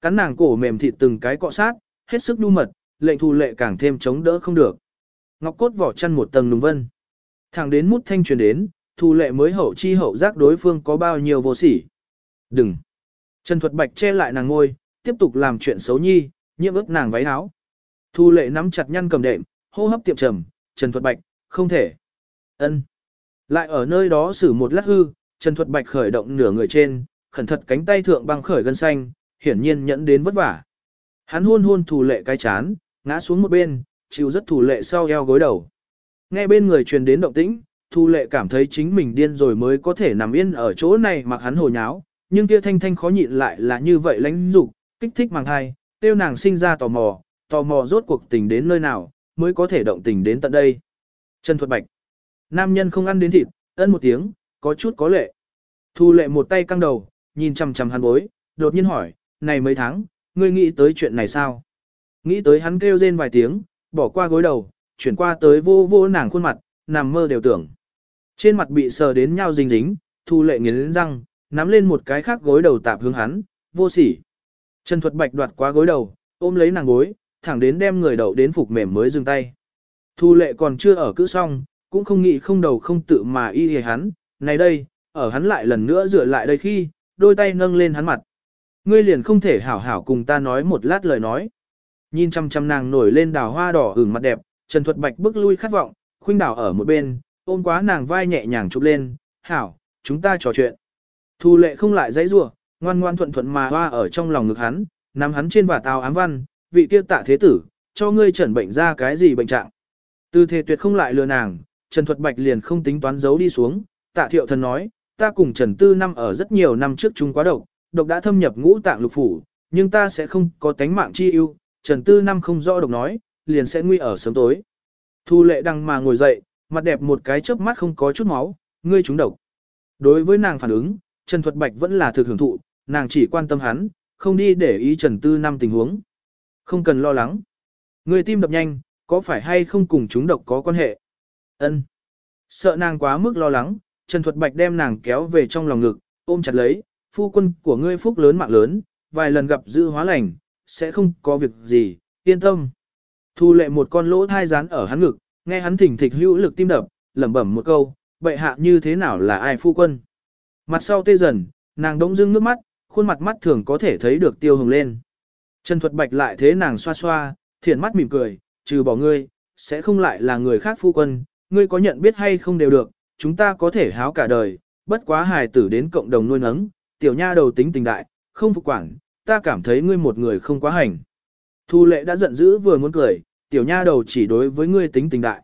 A: Cắn nàng cổ mềm thịt từng cái cọ sát, hết sức nhu mật, lệnh thu lệ càng thêm chống đỡ không được. Ngọc cốt vỏ chăn một tầng nùng vân. Thẳng đến mút thanh truyền đến, thu lệ mới hậu chi hậu giác đối phương có bao nhiêu vô sỉ. Đừng! Trần Thuật Bạch che lại nàng ngôi, tiếp tục làm chuyện xấu nhi, nhiễm ướt nàng váy áo. Thu lệ nắm chặt nhăn cầm đệm, hô hấp tiệm trầm, Trần Thuật Bạch, không thể. ân Lại ở nơi đó xử một lát hư, Trần Thuật Bạch khởi động nửa người trên, khẩn thật cánh tay thượng băng khởi gân xanh, hiển nhiên nhẫn đến vất vả. Hắn hôn hôn thủ lệ cái chán, ngã xuống một bên, chịu rất thủ lệ sau eo gối đầu. Nghe bên người truyền đến động tĩnh, thủ lệ cảm thấy chính mình điên rồi mới có thể nằm yên ở chỗ này mặc hắn hồ nháo, nhưng kia thanh thanh khó nhịn lại là như vậy lãnh dục, kích thích màng hai, tiêu nàng sinh ra tò mò, tò mò rốt cuộc tình đến nơi nào, mới có thể động tình đến tận đây. Trần Thuật Bạch. Nam nhân không ăn đến thịt, ân một tiếng, có chút có lệ. Thu lệ một tay căng đầu, nhìn chằm chằm hắn bối, đột nhiên hỏi, này mấy tháng, ngươi nghĩ tới chuyện này sao? Nghĩ tới hắn kêu rên vài tiếng, bỏ qua gối đầu, chuyển qua tới vô vô nàng khuôn mặt, nằm mơ đều tưởng. Trên mặt bị sờ đến nhau dính dính, thu lệ nghiến răng, nắm lên một cái khác gối đầu tạp hướng hắn, vô sỉ. Trần Thuật Bạch đoạt qua gối đầu, ôm lấy nàng gối, thẳng đến đem người đầu đến phục mềm mới dừng tay. Thu lệ còn chưa ở cữ xong, cũng không nghĩ không đầu không tự mà y hề hắn, này đây, ở hắn lại lần nữa dựa lại đây khi, đôi tay nâng lên hắn mặt. Ngươi liền không thể hảo hảo cùng ta nói một lát lời nói. Nhìn chăm chăm nàng nổi lên đào hoa đỏ ửng mặt đẹp, Trần Thuật Bạch bước lui khát vọng, khuynh đảo ở một bên, ôm quá nàng vai nhẹ nhàng chụp lên, hảo, chúng ta trò chuyện. Thu lệ không lại dãy rủa, ngoan ngoan thuận thuận mà hoa ở trong lòng ngực hắn, nắm hắn trên và tàu ám văn, vị kia tạ thế tử, cho ngươi chẩn bệnh ra cái gì bệnh trạng. Tư thế tuyệt không lại lừa nàng, Trần Thuật Bạch liền không tính toán giấu đi xuống, tạ thiệu thần nói, ta cùng Trần Tư năm ở rất nhiều năm trước chung quá độc, độc đã thâm nhập ngũ tạng lục phủ, nhưng ta sẽ không có tánh mạng chi ưu, Trần Tư năm không rõ độc nói, liền sẽ nguy ở sớm tối. Thu lệ đằng mà ngồi dậy, mặt đẹp một cái chớp mắt không có chút máu, ngươi trúng độc. Đối với nàng phản ứng, Trần Thuật Bạch vẫn là thực hưởng thụ, nàng chỉ quan tâm hắn, không đi để ý Trần Tư năm tình huống. Không cần lo lắng. Người tim đập nhanh, có phải hay không cùng chúng độc có quan hệ? Ân. Sợ nàng quá mức lo lắng, Trần Thuật Bạch đem nàng kéo về trong lòng ngực, ôm chặt lấy, phu quân của ngươi phúc lớn mạng lớn, vài lần gặp dư hóa lành, sẽ không có việc gì, yên tâm. Thu lệ một con lỗ thai rán ở hắn ngực, nghe hắn thỉnh thịch hữu lực tim đập, lẩm bẩm một câu, bệ hạ như thế nào là ai phu quân. Mặt sau tê dần, nàng đống dưng nước mắt, khuôn mặt mắt thường có thể thấy được tiêu hồng lên. Trần Thuật Bạch lại thế nàng xoa xoa, thiện mắt mỉm cười, trừ bỏ ngươi, sẽ không lại là người khác phu quân, ngươi có nhận biết hay không đều được, chúng ta có thể háo cả đời, bất quá hài tử đến cộng đồng nuôi nấng, tiểu nha đầu tính tình đại, không phục quản, ta cảm thấy ngươi một người không quá hành. Thu lệ đã giận dữ vừa muốn cười, tiểu nha đầu chỉ đối với ngươi tính tình đại.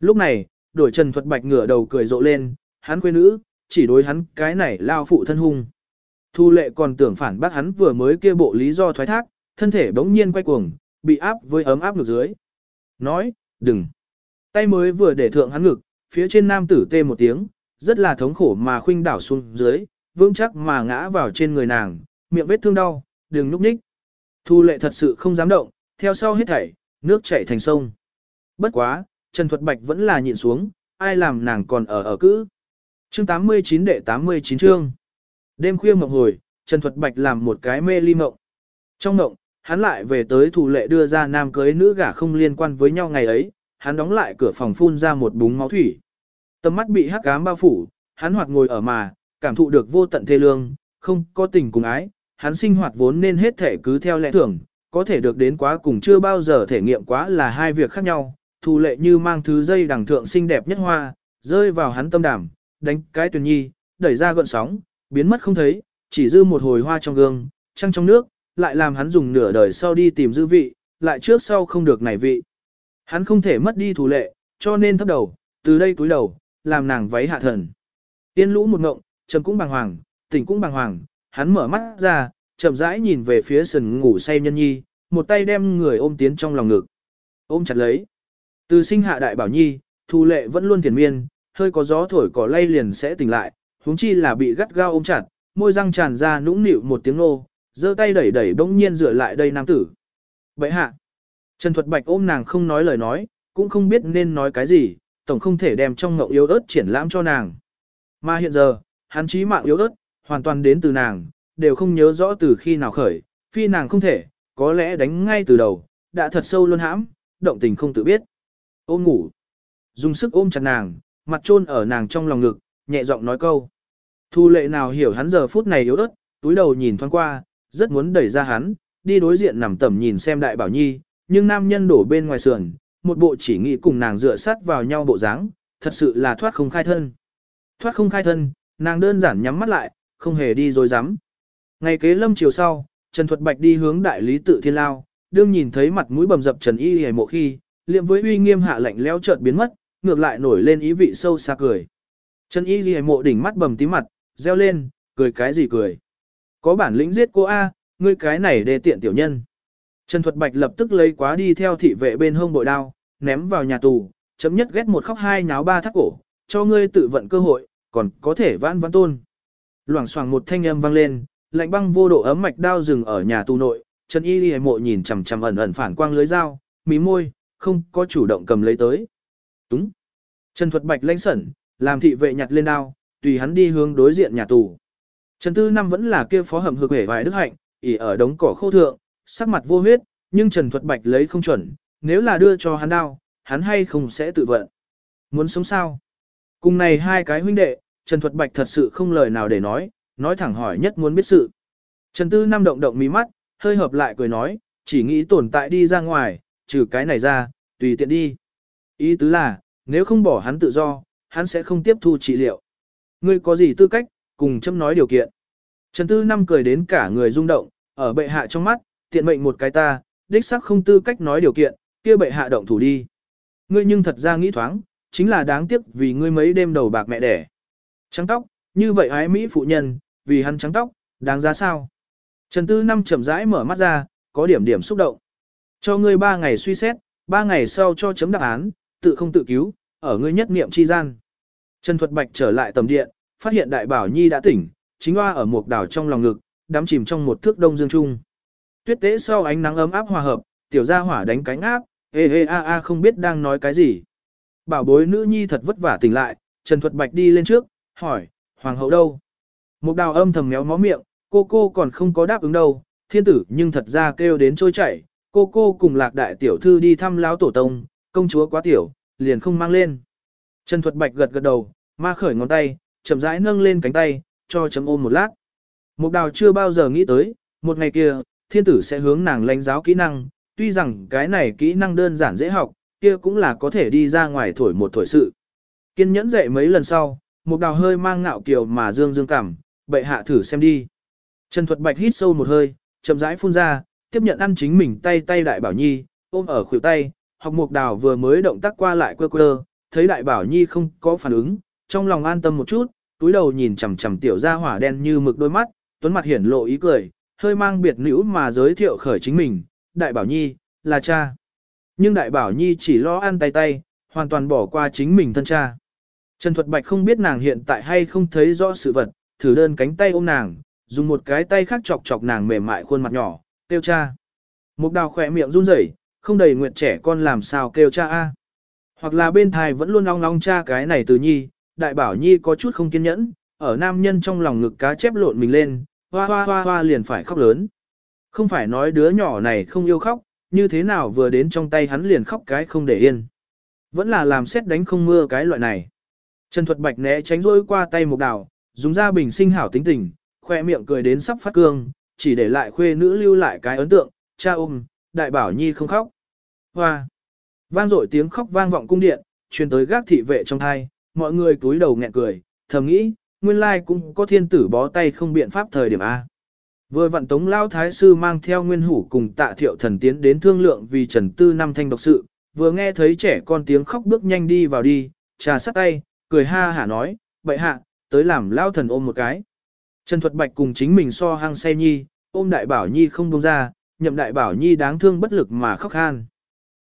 A: Lúc này, đổi Trần Thuật Bạch ngửa đầu cười rộ lên, hắn quê nữ, chỉ đối hắn cái này lao phụ thân hung. Thu lệ còn tưởng phản bác hắn vừa mới kia bộ lý do thoái thác, thân thể bỗng nhiên quay cuồng, bị áp với ấm áp ngược dưới. Nói, đừng. Tay mới vừa để thượng hắn ngực, phía trên nam tử tê một tiếng, rất là thống khổ mà khuynh đảo xuống dưới, vững chắc mà ngã vào trên người nàng, miệng vết thương đau, đừng núp ních. Thu lệ thật sự không dám động, theo sau hết thảy, nước chảy thành sông. Bất quá, Trần Thuật Bạch vẫn là nhịn xuống, ai làm nàng còn ở ở cữ. Chương 89 đệ 89 chương. Đêm khuya mộng hồi, Trần Thuật Bạch làm một cái mê ly mộng. Trong mộng, hắn lại về tới thủ lệ đưa ra nam cưới nữ gả không liên quan với nhau ngày ấy, hắn đóng lại cửa phòng phun ra một búng máu thủy. Tầm mắt bị hắc ám bao phủ, hắn hoạt ngồi ở mà, cảm thụ được vô tận thê lương, không có tình cùng ái, hắn sinh hoạt vốn nên hết thể cứ theo lẽ thường, có thể được đến quá cùng chưa bao giờ thể nghiệm quá là hai việc khác nhau, thù lệ như mang thứ dây đằng thượng xinh đẹp nhất hoa, rơi vào hắn tâm đảm, đánh cái tuyển nhi, đẩy ra gợn sóng, biến mất không thấy, chỉ dư một hồi hoa trong gương, trăng trong nước, lại làm hắn dùng nửa đời sau đi tìm dư vị, lại trước sau không được nảy vị. Hắn không thể mất đi thủ lệ, cho nên thấp đầu, từ đây túi đầu, làm nàng váy hạ thần. Tiên lũ một ngộng, trầm cũng bàng hoàng, tỉnh cũng bàng hoàng, hắn mở mắt ra, chậm rãi nhìn về phía sần ngủ say nhân nhi, một tay đem người ôm tiến trong lòng ngực. Ôm chặt lấy. Từ sinh hạ đại bảo nhi, Thu lệ vẫn luôn thiền miên, hơi có gió thổi cỏ lay liền sẽ tỉnh lại, huống chi là bị gắt gao ôm chặt, môi răng tràn ra nũng nịu một tiếng nô, giơ tay đẩy đẩy bỗng nhiên rửa lại đây nam tử. Vậy hạ, Trần Thuật Bạch ôm nàng không nói lời nói, cũng không biết nên nói cái gì, tổng không thể đem trong ngậu yếu ớt triển lãm cho nàng. Mà hiện giờ, hắn trí mạng yếu ớt, hoàn toàn đến từ nàng, đều không nhớ rõ từ khi nào khởi, phi nàng không thể, có lẽ đánh ngay từ đầu, đã thật sâu luôn hãm, động tình không tự biết. Ôm ngủ, dùng sức ôm chặt nàng, mặt trôn ở nàng trong lòng ngực, nhẹ giọng nói câu. Thu lệ nào hiểu hắn giờ phút này yếu ớt, túi đầu nhìn thoáng qua, rất muốn đẩy ra hắn, đi đối diện nằm tầm nhìn xem đại bảo nhi, nhưng nam nhân đổ bên ngoài sườn, một bộ chỉ nghĩ cùng nàng dựa sát vào nhau bộ dáng, thật sự là thoát không khai thân. Thoát không khai thân, nàng đơn giản nhắm mắt lại, không hề đi rồi dám. Ngày kế lâm chiều sau, Trần Thuật Bạch đi hướng đại lý tự thiên lao, đương nhìn thấy mặt mũi bầm dập Trần Y hề mộ khi, liệm với uy nghiêm hạ lạnh leo chợt biến mất, ngược lại nổi lên ý vị sâu xa cười. Trần Y hề mộ đỉnh mắt bầm tí mặt, reo lên, cười cái gì cười. Có bản lĩnh giết cô A, ngươi cái này đề tiện tiểu nhân. Trần Thuật Bạch lập tức lấy quá đi theo thị vệ bên hông bội đao, ném vào nhà tù, chấm nhất ghét một khóc hai nháo ba thắt cổ, cho ngươi tự vận cơ hội, còn có thể vãn vãn tôn. Loảng xoảng một thanh âm vang lên, lạnh băng vô độ ấm mạch đao dừng ở nhà tù nội, Trần Y Lì mộ nhìn chằm chằm ẩn ẩn phản quang lưới dao, mí môi, không có chủ động cầm lấy tới. túng Trần Thuật Bạch lãnh sẩn, làm thị vệ nhặt lên đao, tùy hắn đi hướng đối diện nhà tù. Trần Tư Năm vẫn là kia phó hầm hực vẻ vài đức hạnh, ỉ ở đống cỏ khô thượng, sắc mặt vô huyết, nhưng Trần Thuật Bạch lấy không chuẩn, nếu là đưa cho hắn đao, hắn hay không sẽ tự vận. Muốn sống sao? Cùng này hai cái huynh đệ, Trần Thuật Bạch thật sự không lời nào để nói, nói thẳng hỏi nhất muốn biết sự. Trần Tư Nam động động mí mắt, hơi hợp lại cười nói, chỉ nghĩ tồn tại đi ra ngoài, trừ cái này ra, tùy tiện đi. Ý tứ là, nếu không bỏ hắn tự do, hắn sẽ không tiếp thu trị liệu. Ngươi có gì tư cách, cùng châm nói điều kiện. Trần Tư Năm cười đến cả người rung động, ở bệ hạ trong mắt, tiện mệnh một cái ta, đích xác không tư cách nói điều kiện, kia bệ hạ động thủ đi. Ngươi nhưng thật ra nghĩ thoáng, chính là đáng tiếc vì ngươi mấy đêm đầu bạc mẹ đẻ. Trắng tóc, như vậy ái Mỹ phụ nhân, vì hắn trắng tóc, đáng giá sao? Trần Tư Năm chậm rãi mở mắt ra, có điểm điểm xúc động. Cho ngươi ba ngày suy xét, ba ngày sau cho chấm đáp án, tự không tự cứu, ở ngươi nhất niệm chi gian. Trần Thuật Bạch trở lại tầm điện, phát hiện Đại Bảo Nhi đã tỉnh, chính hoa ở một đảo trong lòng ngực, đắm chìm trong một thước đông dương trung. Tuyết tế sau ánh nắng ấm áp hòa hợp, tiểu gia hỏa đánh cánh áp, hê hê a a không biết đang nói cái gì. Bảo bối nữ nhi thật vất vả tỉnh lại, Trần Thuật Bạch đi lên trước, hỏi, hoàng hậu đâu? mục đào âm thầm méo mó miệng, cô cô còn không có đáp ứng đâu, thiên tử nhưng thật ra kêu đến trôi chảy, cô cô cùng lạc đại tiểu thư đi thăm lão tổ tông, công chúa quá tiểu, liền không mang lên. Trần Thuật Bạch gật gật đầu, ma khởi ngón tay, chậm rãi nâng lên cánh tay, cho chấm ôm một lát. Mục đào chưa bao giờ nghĩ tới, một ngày kia, thiên tử sẽ hướng nàng lãnh giáo kỹ năng, tuy rằng cái này kỹ năng đơn giản dễ học, kia cũng là có thể đi ra ngoài thổi một thổi sự. Kiên nhẫn dạy mấy lần sau, mục đào hơi mang ngạo kiều mà dương dương cảm, bệ hạ thử xem đi. Trần Thuật Bạch hít sâu một hơi, chậm rãi phun ra, tiếp nhận ăn chính mình tay tay đại bảo nhi, ôm ở khuỷu tay, học mục đào vừa mới động tác qua lại quơ quơ, thấy đại bảo nhi không có phản ứng, trong lòng an tâm một chút, túi đầu nhìn chằm chằm tiểu ra hỏa đen như mực đôi mắt, tuấn mặt hiển lộ ý cười, hơi mang biệt nữ mà giới thiệu khởi chính mình, đại bảo nhi, là cha. Nhưng đại bảo nhi chỉ lo ăn tay tay, hoàn toàn bỏ qua chính mình thân cha. Trần Thuật Bạch không biết nàng hiện tại hay không thấy rõ sự vật, thử đơn cánh tay ôm nàng, dùng một cái tay khác chọc chọc nàng mềm mại khuôn mặt nhỏ, kêu cha. Mục đào khỏe miệng run rẩy, không đầy nguyện trẻ con làm sao kêu cha a. Hoặc là bên thai vẫn luôn long long cha cái này từ nhi, đại bảo nhi có chút không kiên nhẫn, ở nam nhân trong lòng ngực cá chép lộn mình lên, hoa hoa hoa hoa liền phải khóc lớn. Không phải nói đứa nhỏ này không yêu khóc, như thế nào vừa đến trong tay hắn liền khóc cái không để yên. Vẫn là làm xét đánh không mưa cái loại này. Trần Thuật Bạch né tránh rôi qua tay một đào, dùng ra bình sinh hảo tính tình, khoe miệng cười đến sắp phát cương, chỉ để lại khuê nữ lưu lại cái ấn tượng, cha ôm, đại bảo nhi không khóc. Hoa! Vang dội tiếng khóc vang vọng cung điện, truyền tới gác thị vệ trong thai, mọi người túi đầu nghẹn cười, thầm nghĩ, nguyên lai cũng có thiên tử bó tay không biện pháp thời điểm A. Vừa vận tống lao thái sư mang theo nguyên hủ cùng tạ thiệu thần tiến đến thương lượng vì trần tư năm thanh độc sự, vừa nghe thấy trẻ con tiếng khóc bước nhanh đi vào đi, trà sắt tay, cười ha hả nói, bậy hạ, tới làm lao thần ôm một cái. Trần Thuật Bạch cùng chính mình so Hang say nhi, ôm đại bảo nhi không buông ra, nhậm đại bảo nhi đáng thương bất lực mà khóc han.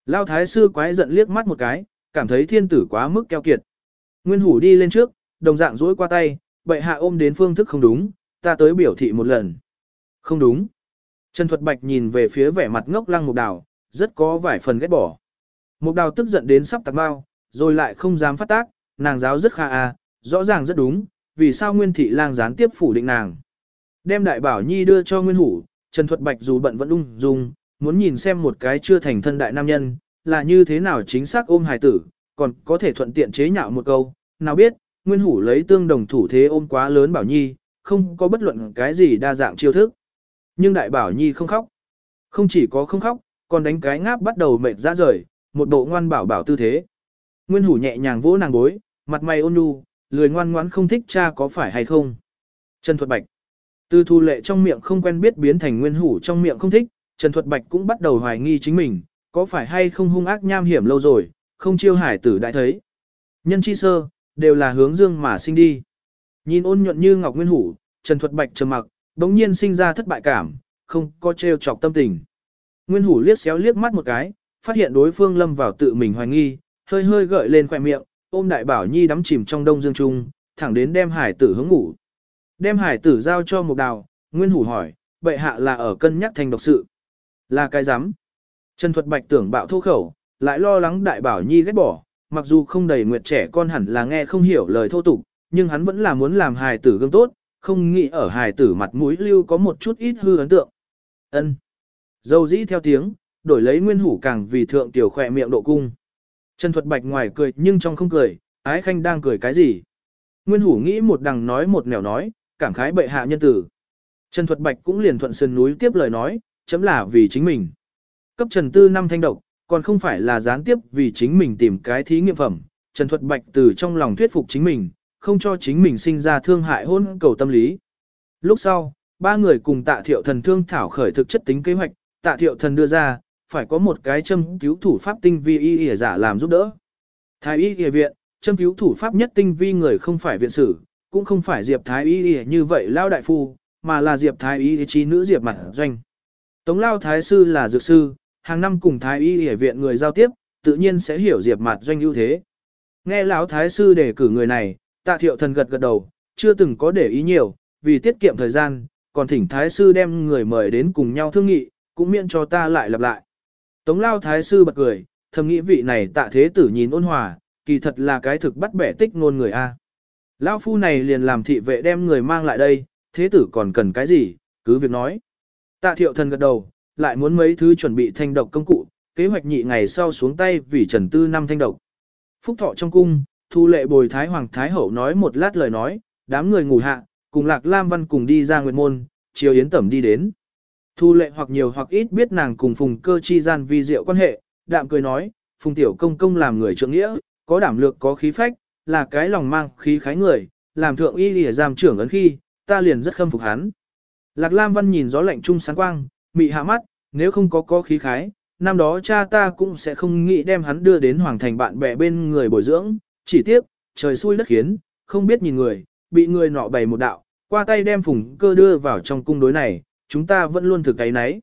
A: Lao thái sư quái giận liếc mắt một cái, cảm thấy thiên tử quá mức keo kiệt. Nguyên hủ đi lên trước, đồng dạng duỗi qua tay, bệ hạ ôm đến phương thức không đúng, ta tới biểu thị một lần. Không đúng. Trần Thuật Bạch nhìn về phía vẻ mặt ngốc lăng mục đào, rất có vài phần ghét bỏ. Mục đào tức giận đến sắp tạc bao, rồi lại không dám phát tác, nàng giáo rất kha à, rõ ràng rất đúng, vì sao Nguyên Thị Lang gián tiếp phủ định nàng. Đem đại bảo nhi đưa cho Nguyên Hủ, Trần Thuật Bạch dù bận vẫn ung dung, muốn nhìn xem một cái chưa thành thân đại nam nhân, là như thế nào chính xác ôm hài tử, còn có thể thuận tiện chế nhạo một câu, nào biết, Nguyên Hủ lấy tương đồng thủ thế ôm quá lớn bảo nhi, không có bất luận cái gì đa dạng chiêu thức. Nhưng đại bảo nhi không khóc. Không chỉ có không khóc, còn đánh cái ngáp bắt đầu mệt ra rời, một bộ ngoan bảo bảo tư thế. Nguyên Hủ nhẹ nhàng vỗ nàng gối, mặt mày ôn nhu, lười ngoan ngoãn không thích cha có phải hay không. Trần Thuật Bạch. Từ thu lệ trong miệng không quen biết biến thành Nguyên Hủ trong miệng không thích, Trần Thuật Bạch cũng bắt đầu hoài nghi chính mình, có phải hay không hung ác nham hiểm lâu rồi, không chiêu hải tử đại thấy. Nhân chi sơ, đều là hướng dương mà sinh đi. Nhìn ôn nhuận như ngọc nguyên hủ, Trần Thuật Bạch trầm mặc, đống nhiên sinh ra thất bại cảm, không có trêu chọc tâm tình. Nguyên hủ liếc xéo liếc mắt một cái, phát hiện đối phương lâm vào tự mình hoài nghi, hơi hơi gợi lên khỏe miệng, ôm đại bảo nhi đắm chìm trong đông dương trung, thẳng đến đem hải tử hướng ngủ. Đem hải tử giao cho một đào, Nguyên hủ hỏi, bệ hạ là ở cân nhắc thành độc sự. Là cái dám. Trần Thuật Bạch tưởng bạo thô khẩu, lại lo lắng đại bảo nhi ghét bỏ, mặc dù không đầy nguyệt trẻ con hẳn là nghe không hiểu lời thô tục, nhưng hắn vẫn là muốn làm hài tử gương tốt, không nghĩ ở hài tử mặt mũi lưu có một chút ít hư ấn tượng. Ân. Dâu dĩ theo tiếng, đổi lấy nguyên hủ càng vì thượng tiểu khỏe miệng độ cung. Trần Thuật Bạch ngoài cười nhưng trong không cười, ái khanh đang cười cái gì? Nguyên hủ nghĩ một đằng nói một nẻo nói, cảm khái bệ hạ nhân tử. Trần Thuật Bạch cũng liền thuận sườn núi tiếp lời nói, chấm là vì chính mình. Cấp Trần Tư năm thanh độc, còn không phải là gián tiếp vì chính mình tìm cái thí nghiệm phẩm. Trần Thuật Bạch từ trong lòng thuyết phục chính mình, không cho chính mình sinh ra thương hại hôn cầu tâm lý. Lúc sau, ba người cùng tạ thiệu thần thương thảo khởi thực chất tính kế hoạch, tạ thiệu thần đưa ra, phải có một cái châm cứu thủ pháp tinh vi y y giả làm giúp đỡ. Thái y y viện, châm cứu thủ pháp nhất tinh vi người không phải viện sử, cũng không phải Diệp Thái y y như vậy lao đại phu, mà là Diệp Thái y y trí nữ Diệp mặt doanh. Tống lao thái sư là dược sư, hàng năm cùng thái y y viện người giao tiếp, tự nhiên sẽ hiểu Diệp mặt doanh ưu thế. Nghe lão thái sư đề cử người này, tạ thiệu thần gật gật đầu, chưa từng có để ý nhiều, vì tiết kiệm thời gian, còn thỉnh thái sư đem người mời đến cùng nhau thương nghị, cũng miễn cho ta lại lặp lại. Tống lao thái sư bật cười, thầm nghĩ vị này tạ thế tử nhìn ôn hòa, kỳ thật là cái thực bắt bẻ tích ngôn người A. Lão phu này liền làm thị vệ đem người mang lại đây, thế tử còn cần cái gì, cứ việc nói. Tạ thiệu thần gật đầu, lại muốn mấy thứ chuẩn bị thanh độc công cụ, kế hoạch nhị ngày sau xuống tay vì trần tư năm thanh độc. Phúc thọ trong cung, thu lệ bồi thái hoàng thái hậu nói một lát lời nói, đám người ngủ hạ, cùng lạc lam văn cùng đi ra nguyệt môn, chiều yến tẩm đi đến. Thu lệ hoặc nhiều hoặc ít biết nàng cùng phùng cơ chi gian vi diệu quan hệ, đạm cười nói, phùng tiểu công công làm người trượng nghĩa, có đảm lược có khí phách, là cái lòng mang khí khái người, làm thượng y lìa giam trưởng ấn khi, ta liền rất khâm phục hắn. Lạc Lam Văn nhìn gió lạnh trung sáng quang, mị hạ mắt, nếu không có có khí khái, năm đó cha ta cũng sẽ không nghĩ đem hắn đưa đến hoàng thành bạn bè bên người bồi dưỡng, chỉ tiếc, trời xui đất khiến, không biết nhìn người, bị người nọ bày một đạo, qua tay đem phùng cơ đưa vào trong cung đối này, chúng ta vẫn luôn thực cái nấy.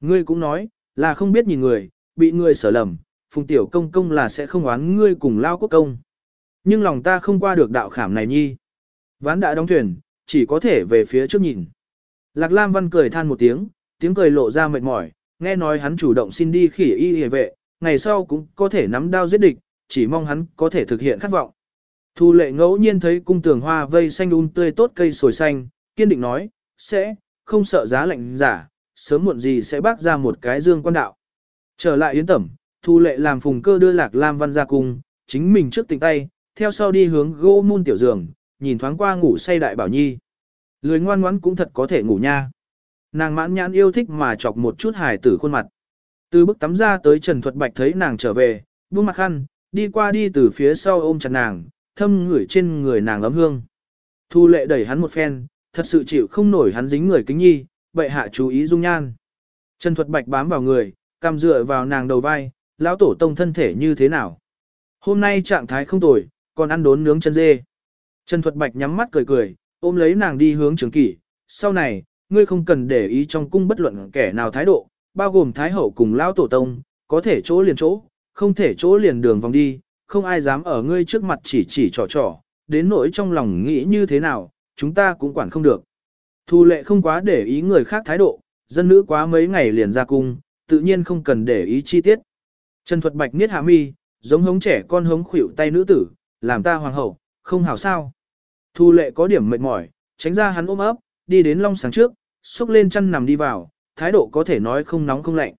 A: Ngươi cũng nói, là không biết nhìn người, bị ngươi sở lầm, phùng tiểu công công là sẽ không oán ngươi cùng lao quốc công. Nhưng lòng ta không qua được đạo khảm này nhi. Ván đã đóng thuyền, chỉ có thể về phía trước nhìn. Lạc Lam Văn cười than một tiếng, tiếng cười lộ ra mệt mỏi, nghe nói hắn chủ động xin đi khỉ y hề vệ, ngày sau cũng có thể nắm đao giết địch, chỉ mong hắn có thể thực hiện khát vọng. Thu lệ ngẫu nhiên thấy cung tường hoa vây xanh un tươi tốt cây sồi xanh, kiên định nói, sẽ, không sợ giá lạnh giả, sớm muộn gì sẽ bác ra một cái dương quan đạo. Trở lại yến tẩm, thu lệ làm phùng cơ đưa lạc lam văn ra cung, chính mình trước tỉnh tay, theo sau đi hướng gỗ môn tiểu giường, nhìn thoáng qua ngủ say đại bảo nhi. Lười ngoan ngoãn cũng thật có thể ngủ nha. Nàng mãn nhãn yêu thích mà chọc một chút hài tử khuôn mặt. Từ bức tắm ra tới Trần Thuật Bạch thấy nàng trở về, buông mặt khăn, đi qua đi từ phía sau ôm chặt nàng, thâm ngửi trên người nàng ấm hương. Thu lệ đẩy hắn một phen, thật sự chịu không nổi hắn dính người kính nhi, vậy hạ chú ý dung nhan. Trần Thuật Bạch bám vào người, cằm dựa vào nàng đầu vai, lão tổ tông thân thể như thế nào. Hôm nay trạng thái không tồi, còn ăn đốn nướng chân dê. Trần Thuật Bạch nhắm mắt cười cười, ôm lấy nàng đi hướng trường kỷ. Sau này, ngươi không cần để ý trong cung bất luận kẻ nào thái độ, bao gồm thái hậu cùng lão tổ tông, có thể chỗ liền chỗ, không thể chỗ liền đường vòng đi, không ai dám ở ngươi trước mặt chỉ chỉ trò trò, đến nỗi trong lòng nghĩ như thế nào, chúng ta cũng quản không được. Thu lệ không quá để ý người khác thái độ, dân nữ quá mấy ngày liền ra cung, tự nhiên không cần để ý chi tiết. Trần Thuật Bạch niết hạ mi, giống hống trẻ con hống khuỷu tay nữ tử, làm ta hoàng hậu, không hảo sao. Thu lệ có điểm mệt mỏi, tránh ra hắn ôm ấp, đi đến long sáng trước, xúc lên chăn nằm đi vào, thái độ có thể nói không nóng không lạnh.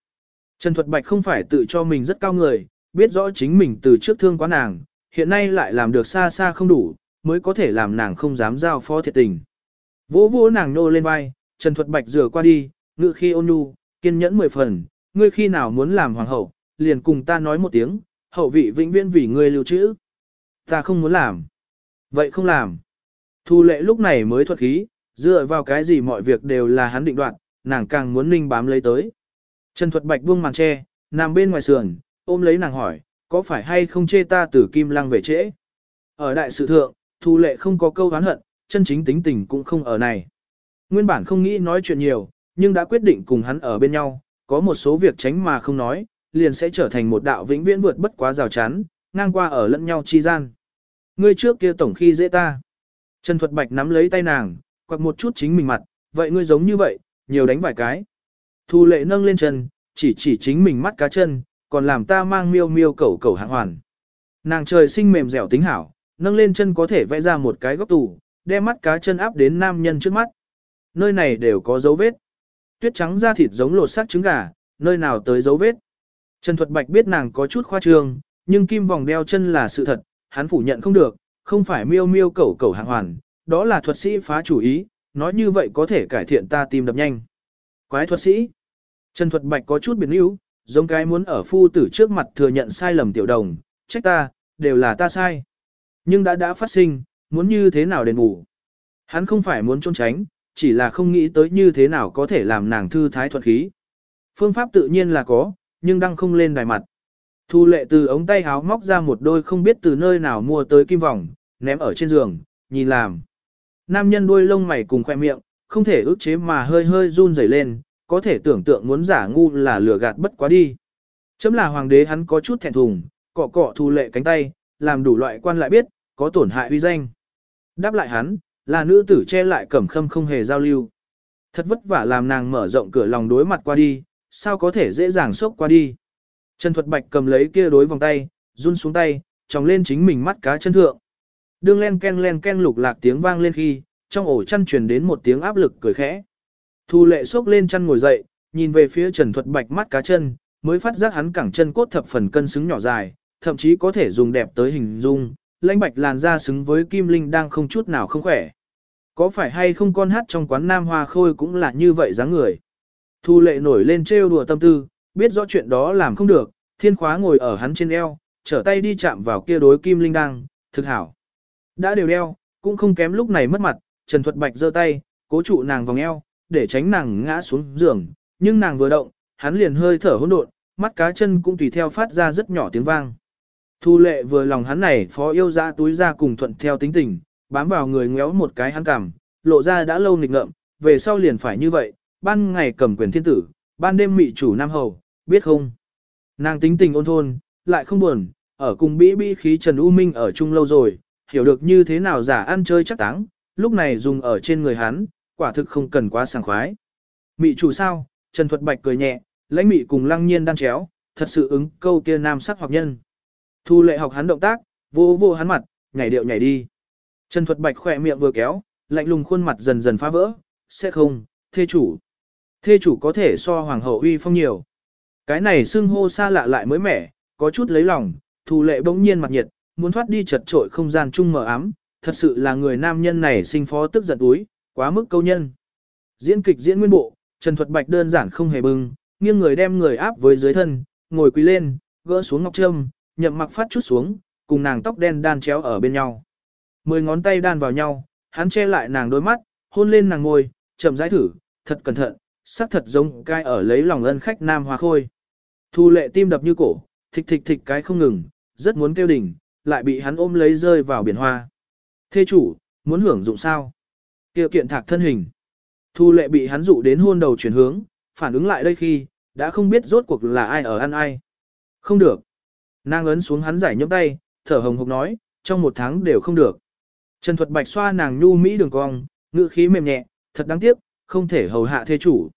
A: Trần Thuật Bạch không phải tự cho mình rất cao người, biết rõ chính mình từ trước thương quá nàng, hiện nay lại làm được xa xa không đủ, mới có thể làm nàng không dám giao phó thiệt tình. Vỗ vỗ nàng nô lên vai, Trần Thuật Bạch rửa qua đi, ngự khi ôn nhu, kiên nhẫn mười phần, ngươi khi nào muốn làm hoàng hậu, liền cùng ta nói một tiếng, hậu vị vĩnh viễn vì ngươi lưu trữ. Ta không muốn làm. Vậy không làm. Thu lệ lúc này mới thuật khí, dựa vào cái gì mọi việc đều là hắn định đoạt, nàng càng muốn ninh bám lấy tới. Trần Thuật Bạch buông màn tre, nằm bên ngoài sườn, ôm lấy nàng hỏi, có phải hay không chê ta từ Kim Lăng về trễ? Ở đại sự thượng, Thu lệ không có câu oán hận, chân chính tính tình cũng không ở này. Nguyên bản không nghĩ nói chuyện nhiều, nhưng đã quyết định cùng hắn ở bên nhau, có một số việc tránh mà không nói, liền sẽ trở thành một đạo vĩnh viễn vượt bất quá rào chắn, ngang qua ở lẫn nhau chi gian. Ngươi trước kia tổng khi dễ ta. Trần Thuật Bạch nắm lấy tay nàng, quặc một chút chính mình mặt, vậy ngươi giống như vậy, nhiều đánh vài cái. Thu lệ nâng lên chân, chỉ chỉ chính mình mắt cá chân, còn làm ta mang miêu miêu cẩu cẩu hạng hoàn. Nàng trời sinh mềm dẻo tính hảo, nâng lên chân có thể vẽ ra một cái góc tủ, đem mắt cá chân áp đến nam nhân trước mắt. Nơi này đều có dấu vết. Tuyết trắng da thịt giống lột xác trứng gà, nơi nào tới dấu vết. Trần Thuật Bạch biết nàng có chút khoa trương, nhưng kim vòng đeo chân là sự thật, hắn phủ nhận không được, không phải miêu miêu cẩu cẩu hạng hoàn, đó là thuật sĩ phá chủ ý, nói như vậy có thể cải thiện ta tim đập nhanh. Quái thuật sĩ. Trần Thuật Bạch có chút biến yếu, giống cái muốn ở phu tử trước mặt thừa nhận sai lầm tiểu đồng, trách ta, đều là ta sai. Nhưng đã đã phát sinh, muốn như thế nào đền bù. Hắn không phải muốn trốn tránh, chỉ là không nghĩ tới như thế nào có thể làm nàng thư thái thuận khí. Phương pháp tự nhiên là có, nhưng đang không lên đài mặt. Thu lệ từ ống tay háo móc ra một đôi không biết từ nơi nào mua tới kim vòng, ném ở trên giường, nhìn làm. Nam nhân đuôi lông mày cùng khoe miệng, không thể ức chế mà hơi hơi run rẩy lên, có thể tưởng tượng muốn giả ngu là lừa gạt bất quá đi. Chấm là hoàng đế hắn có chút thẹn thùng, cọ cọ thu lệ cánh tay, làm đủ loại quan lại biết, có tổn hại uy danh. Đáp lại hắn, là nữ tử che lại cẩm khâm không hề giao lưu. Thật vất vả làm nàng mở rộng cửa lòng đối mặt qua đi, sao có thể dễ dàng xốc qua đi. Trần Thuật Bạch cầm lấy kia đối vòng tay, run xuống tay, tròng lên chính mình mắt cá chân thượng. Đương len ken len ken lục lạc tiếng vang lên khi, trong ổ chăn truyền đến một tiếng áp lực cười khẽ. Thu lệ xốc lên chăn ngồi dậy, nhìn về phía Trần Thuật Bạch mắt cá chân, mới phát giác hắn cẳng chân cốt thập phần cân xứng nhỏ dài, thậm chí có thể dùng đẹp tới hình dung, lãnh bạch làn da xứng với kim linh đang không chút nào không khỏe. Có phải hay không con hát trong quán Nam Hoa Khôi cũng là như vậy dáng người. Thu lệ nổi lên trêu đùa tâm tư, biết rõ chuyện đó làm không được, thiên khóa ngồi ở hắn trên eo, trở tay đi chạm vào kia đối kim linh đang, thực hảo. Đã đều đeo, cũng không kém lúc này mất mặt, Trần Thuật Bạch giơ tay, cố trụ nàng vòng eo, để tránh nàng ngã xuống giường, nhưng nàng vừa động, hắn liền hơi thở hỗn độn, mắt cá chân cũng tùy theo phát ra rất nhỏ tiếng vang. Thu lệ vừa lòng hắn này phó yêu ra túi ra cùng thuận theo tính tình, bám vào người ngéo một cái hắn cảm, lộ ra đã lâu nghịch ngợm, về sau liền phải như vậy, ban ngày cầm quyền thiên tử, ban đêm mị chủ nam hầu, biết không? Nàng tính tình ôn thôn, lại không buồn, ở cùng bĩ bĩ khí Trần U Minh ở chung lâu rồi, hiểu được như thế nào giả ăn chơi chắc táng, lúc này dùng ở trên người hắn, quả thực không cần quá sảng khoái. Mị chủ sao? Trần Thuật Bạch cười nhẹ, lãnh mị cùng lăng nhiên đan chéo, thật sự ứng câu kia nam sắc hoặc nhân. Thu lệ học hắn động tác, vô vô hắn mặt, nhảy điệu nhảy đi. Trần Thuật Bạch khỏe miệng vừa kéo, lạnh lùng khuôn mặt dần dần phá vỡ, sẽ không, thê chủ. Thê chủ có thể so hoàng hậu uy phong nhiều. Cái này xưng hô xa lạ lại mới mẻ, có chút lấy lòng, thu lệ bỗng nhiên mặt nhiệt, muốn thoát đi chật trội không gian chung mờ ám, thật sự là người nam nhân này sinh phó tức giận túi, quá mức câu nhân. Diễn kịch diễn nguyên bộ, Trần Thuật Bạch đơn giản không hề bưng, nghiêng người đem người áp với dưới thân, ngồi quỳ lên, gỡ xuống ngọc trâm, nhậm mặc phát chút xuống, cùng nàng tóc đen đan chéo ở bên nhau. Mười ngón tay đan vào nhau, hắn che lại nàng đôi mắt, hôn lên nàng ngôi, chậm rãi thử, thật cẩn thận, sắc thật giống cai ở lấy lòng ân khách nam hoa khôi. Thu lệ tim đập như cổ, thịch thịch thịch cái không ngừng, rất muốn kêu đỉnh, lại bị hắn ôm lấy rơi vào biển hoa. Thê chủ, muốn hưởng dụng sao? Kiều kiện thạc thân hình. Thu lệ bị hắn dụ đến hôn đầu chuyển hướng, phản ứng lại đây khi, đã không biết rốt cuộc là ai ở ăn ai. Không được. Nàng ấn xuống hắn giải nhấp tay, thở hồng hộc nói, trong một tháng đều không được. Trần Thuật Bạch xoa nàng nhu mỹ đường cong, ngữ khí mềm nhẹ, thật đáng tiếc, không thể hầu hạ thê chủ.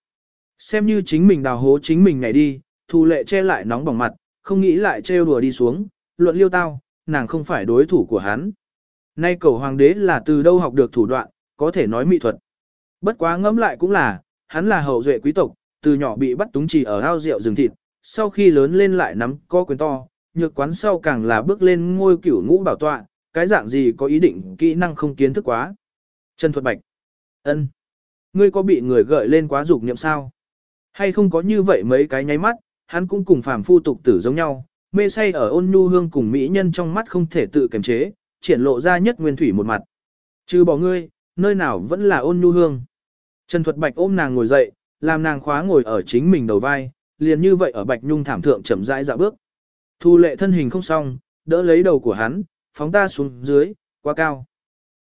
A: Xem như chính mình đào hố chính mình ngày đi, thù Lệ che lại nóng bỏng mặt, không nghĩ lại trêu đùa đi xuống, luận liêu tao, nàng không phải đối thủ của hắn. Nay cầu hoàng đế là từ đâu học được thủ đoạn, có thể nói mỹ thuật. Bất quá ngẫm lại cũng là, hắn là hậu duệ quý tộc, từ nhỏ bị bắt túng chỉ ở ao rượu rừng thịt, sau khi lớn lên lại nắm co quyền to, nhược quán sau càng là bước lên ngôi cửu ngũ bảo tọa, cái dạng gì có ý định kỹ năng không kiến thức quá. Trần Thuật Bạch ân, Ngươi có bị người gợi lên quá dục niệm sao? Hay không có như vậy mấy cái nháy mắt, hắn cũng cùng phàm phu tục tử giống nhau, mê say ở ôn nhu hương cùng mỹ nhân trong mắt không thể tự kiềm chế, triển lộ ra nhất nguyên thủy một mặt. trừ bỏ ngươi, nơi nào vẫn là ôn nhu hương. Trần Thuật Bạch ôm nàng ngồi dậy, làm nàng khóa ngồi ở chính mình đầu vai, liền như vậy ở Bạch Nhung thảm thượng chậm rãi dạo bước. Thu lệ thân hình không xong, đỡ lấy đầu của hắn, phóng ta xuống dưới, quá cao.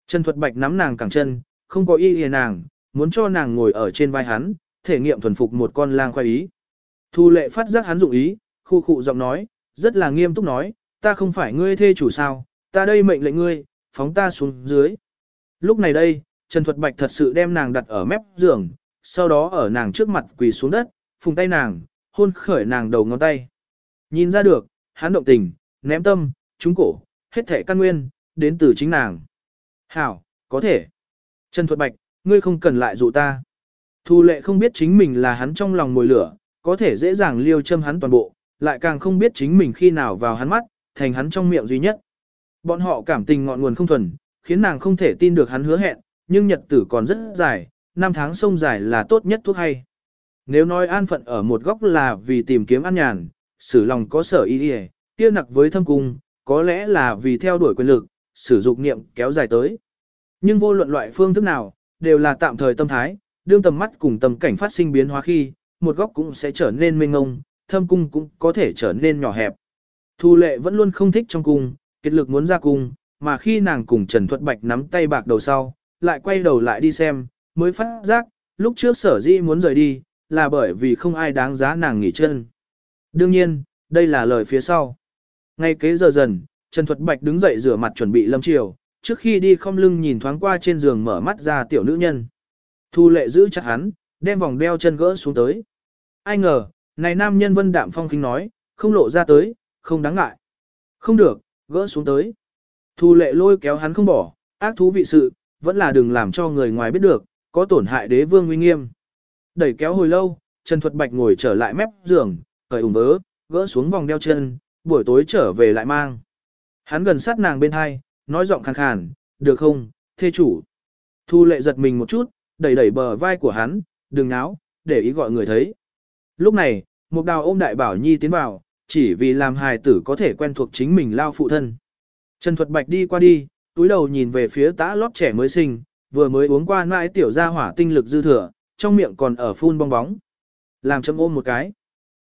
A: Trần Thuật Bạch nắm nàng cẳng chân, không có ý hề nàng, muốn cho nàng ngồi ở trên vai hắn, thể nghiệm thuần phục một con lang khoai ý. Thu lệ phát giác hắn dụng ý, khu khụ giọng nói, rất là nghiêm túc nói, ta không phải ngươi thê chủ sao, ta đây mệnh lệnh ngươi, phóng ta xuống dưới. Lúc này đây, Trần Thuật Bạch thật sự đem nàng đặt ở mép giường, sau đó ở nàng trước mặt quỳ xuống đất, phùng tay nàng, hôn khởi nàng đầu ngón tay. Nhìn ra được, hắn động tình, ném tâm, trúng cổ, hết thể căn nguyên, đến từ chính nàng. Hảo, có thể. Trần Thuật Bạch, ngươi không cần lại dụ ta. Thu lệ không biết chính mình là hắn trong lòng mồi lửa, có thể dễ dàng liêu châm hắn toàn bộ, lại càng không biết chính mình khi nào vào hắn mắt, thành hắn trong miệng duy nhất. Bọn họ cảm tình ngọn nguồn không thuần, khiến nàng không thể tin được hắn hứa hẹn, nhưng nhật tử còn rất dài, năm tháng sông dài là tốt nhất thuốc hay. Nếu nói an phận ở một góc là vì tìm kiếm an nhàn, sử lòng có sở ý đi tiêu nặc với thâm cung, có lẽ là vì theo đuổi quyền lực, sử dụng niệm kéo dài tới. Nhưng vô luận loại phương thức nào, đều là tạm thời tâm thái, đương tầm mắt cùng tầm cảnh phát sinh biến hóa khi, một góc cũng sẽ trở nên mênh ngông, thâm cung cũng có thể trở nên nhỏ hẹp. Thu lệ vẫn luôn không thích trong cung, kết lực muốn ra cung, mà khi nàng cùng Trần Thuật Bạch nắm tay bạc đầu sau, lại quay đầu lại đi xem, mới phát giác, lúc trước sở dĩ muốn rời đi, là bởi vì không ai đáng giá nàng nghỉ chân. Đương nhiên, đây là lời phía sau. Ngay kế giờ dần, Trần Thuật Bạch đứng dậy rửa mặt chuẩn bị lâm chiều, trước khi đi không lưng nhìn thoáng qua trên giường mở mắt ra tiểu nữ nhân. Thu lệ giữ chặt hắn, đem vòng đeo chân gỡ xuống tới. Ai ngờ, này nam nhân vân đạm phong kính nói, không lộ ra tới, không đáng ngại. Không được, gỡ xuống tới. Thu lệ lôi kéo hắn không bỏ, ác thú vị sự, vẫn là đừng làm cho người ngoài biết được, có tổn hại đế vương uy nghiêm. Đẩy kéo hồi lâu, Trần Thuật Bạch ngồi trở lại mép giường, cởi ủng vớ, gỡ xuống vòng đeo chân, buổi tối trở về lại mang. Hắn gần sát nàng bên hai, nói giọng khàn khàn, được không, thê chủ. Thu lệ giật mình một chút, đẩy đẩy bờ vai của hắn, đừng náo, để ý gọi người thấy. Lúc này, một đào ôm đại bảo nhi tiến vào, chỉ vì làm hài tử có thể quen thuộc chính mình lao phụ thân. Trần Thuật Bạch đi qua đi, túi đầu nhìn về phía tã lót trẻ mới sinh, vừa mới uống qua nãi tiểu ra hỏa tinh lực dư thừa, trong miệng còn ở phun bong bóng. Làm châm ôm một cái.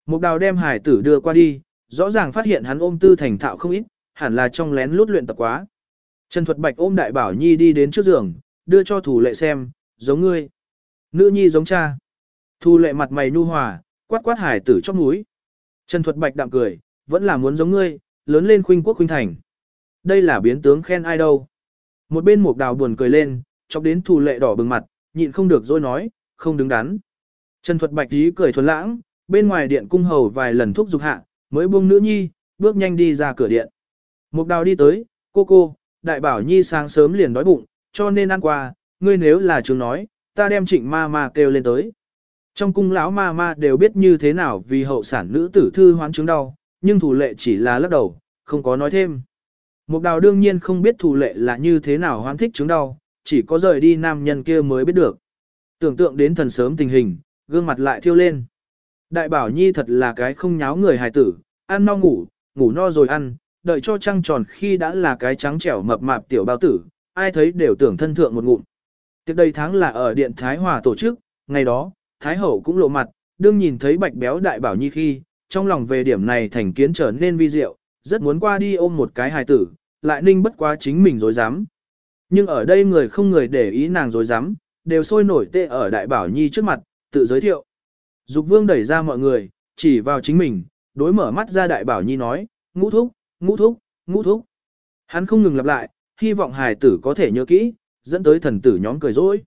A: Mục đào đem hải tử đưa qua đi, rõ ràng phát hiện hắn ôm tư thành thạo không ít, hẳn là trong lén lút luyện tập quá. Trần Thuật Bạch ôm đại bảo nhi đi đến trước giường, đưa cho thủ lệ xem, giống ngươi. Nữ nhi giống cha. Thu lệ mặt mày nu hòa, quát quát hải tử trong núi. Trần Thuật Bạch đạm cười, vẫn là muốn giống ngươi, lớn lên khuynh quốc khuynh thành. Đây là biến tướng khen ai đâu. Một bên mục đào buồn cười lên, chọc đến thù lệ đỏ bừng mặt, nhịn không được rồi nói, không đứng đắn. Trần Thuật Bạch tí cười thuần lãng, bên ngoài điện cung hầu vài lần thúc giục hạ, mới buông nữ nhi, bước nhanh đi ra cửa điện. Mục đào đi tới, cô cô, đại bảo nhi sáng sớm liền đói bụng, cho nên ăn qua, ngươi nếu là chứng nói, ta đem trịnh ma ma kêu lên tới. Trong cung lão ma ma đều biết như thế nào vì hậu sản nữ tử thư hoán chứng đau, nhưng thủ lệ chỉ là lắc đầu, không có nói thêm. Mục đào đương nhiên không biết thủ lệ là như thế nào hoán thích chứng đau, chỉ có rời đi nam nhân kia mới biết được. Tưởng tượng đến thần sớm tình hình, gương mặt lại thiêu lên. Đại bảo nhi thật là cái không nháo người hài tử, ăn no ngủ, ngủ no rồi ăn, đợi cho trăng tròn khi đã là cái trắng trẻo mập mạp tiểu bao tử, ai thấy đều tưởng thân thượng một ngụm. Tiếp đây tháng là ở Điện Thái Hòa tổ chức, ngày đó, Thái Hậu cũng lộ mặt, đương nhìn thấy bạch béo đại bảo nhi khi, trong lòng về điểm này thành kiến trở nên vi diệu, rất muốn qua đi ôm một cái hài tử, lại ninh bất quá chính mình dối dám. Nhưng ở đây người không người để ý nàng dối dám, đều sôi nổi tê ở đại bảo nhi trước mặt, tự giới thiệu. Dục vương đẩy ra mọi người, chỉ vào chính mình, đối mở mắt ra đại bảo nhi nói, ngũ thúc, ngũ thúc, ngũ thúc. Hắn không ngừng lặp lại, hy vọng hài tử có thể nhớ kỹ, dẫn tới thần tử nhóm cười rỗi.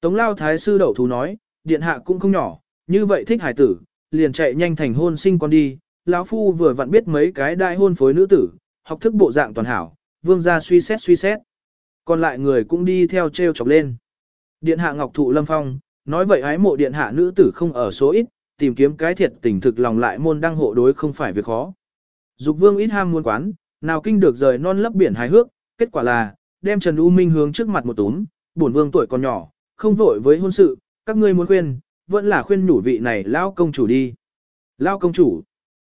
A: Tống lao thái sư đậu thú nói, điện hạ cũng không nhỏ, như vậy thích hài tử, liền chạy nhanh thành hôn sinh con đi. Lão phu vừa vặn biết mấy cái đại hôn phối nữ tử, học thức bộ dạng toàn hảo, vương gia suy xét suy xét. Còn lại người cũng đi theo treo chọc lên. Điện hạ Ngọc Thụ Lâm Phong, nói vậy ái mộ điện hạ nữ tử không ở số ít, tìm kiếm cái thiệt tình thực lòng lại môn đăng hộ đối không phải việc khó. Dục vương ít ham muôn quán, nào kinh được rời non lấp biển hài hước, kết quả là, đem Trần U Minh hướng trước mặt một túm, bổn vương tuổi còn nhỏ, không vội với hôn sự, các ngươi muốn khuyên, vẫn là khuyên nhủ vị này lao công chủ đi. Lao công chủ.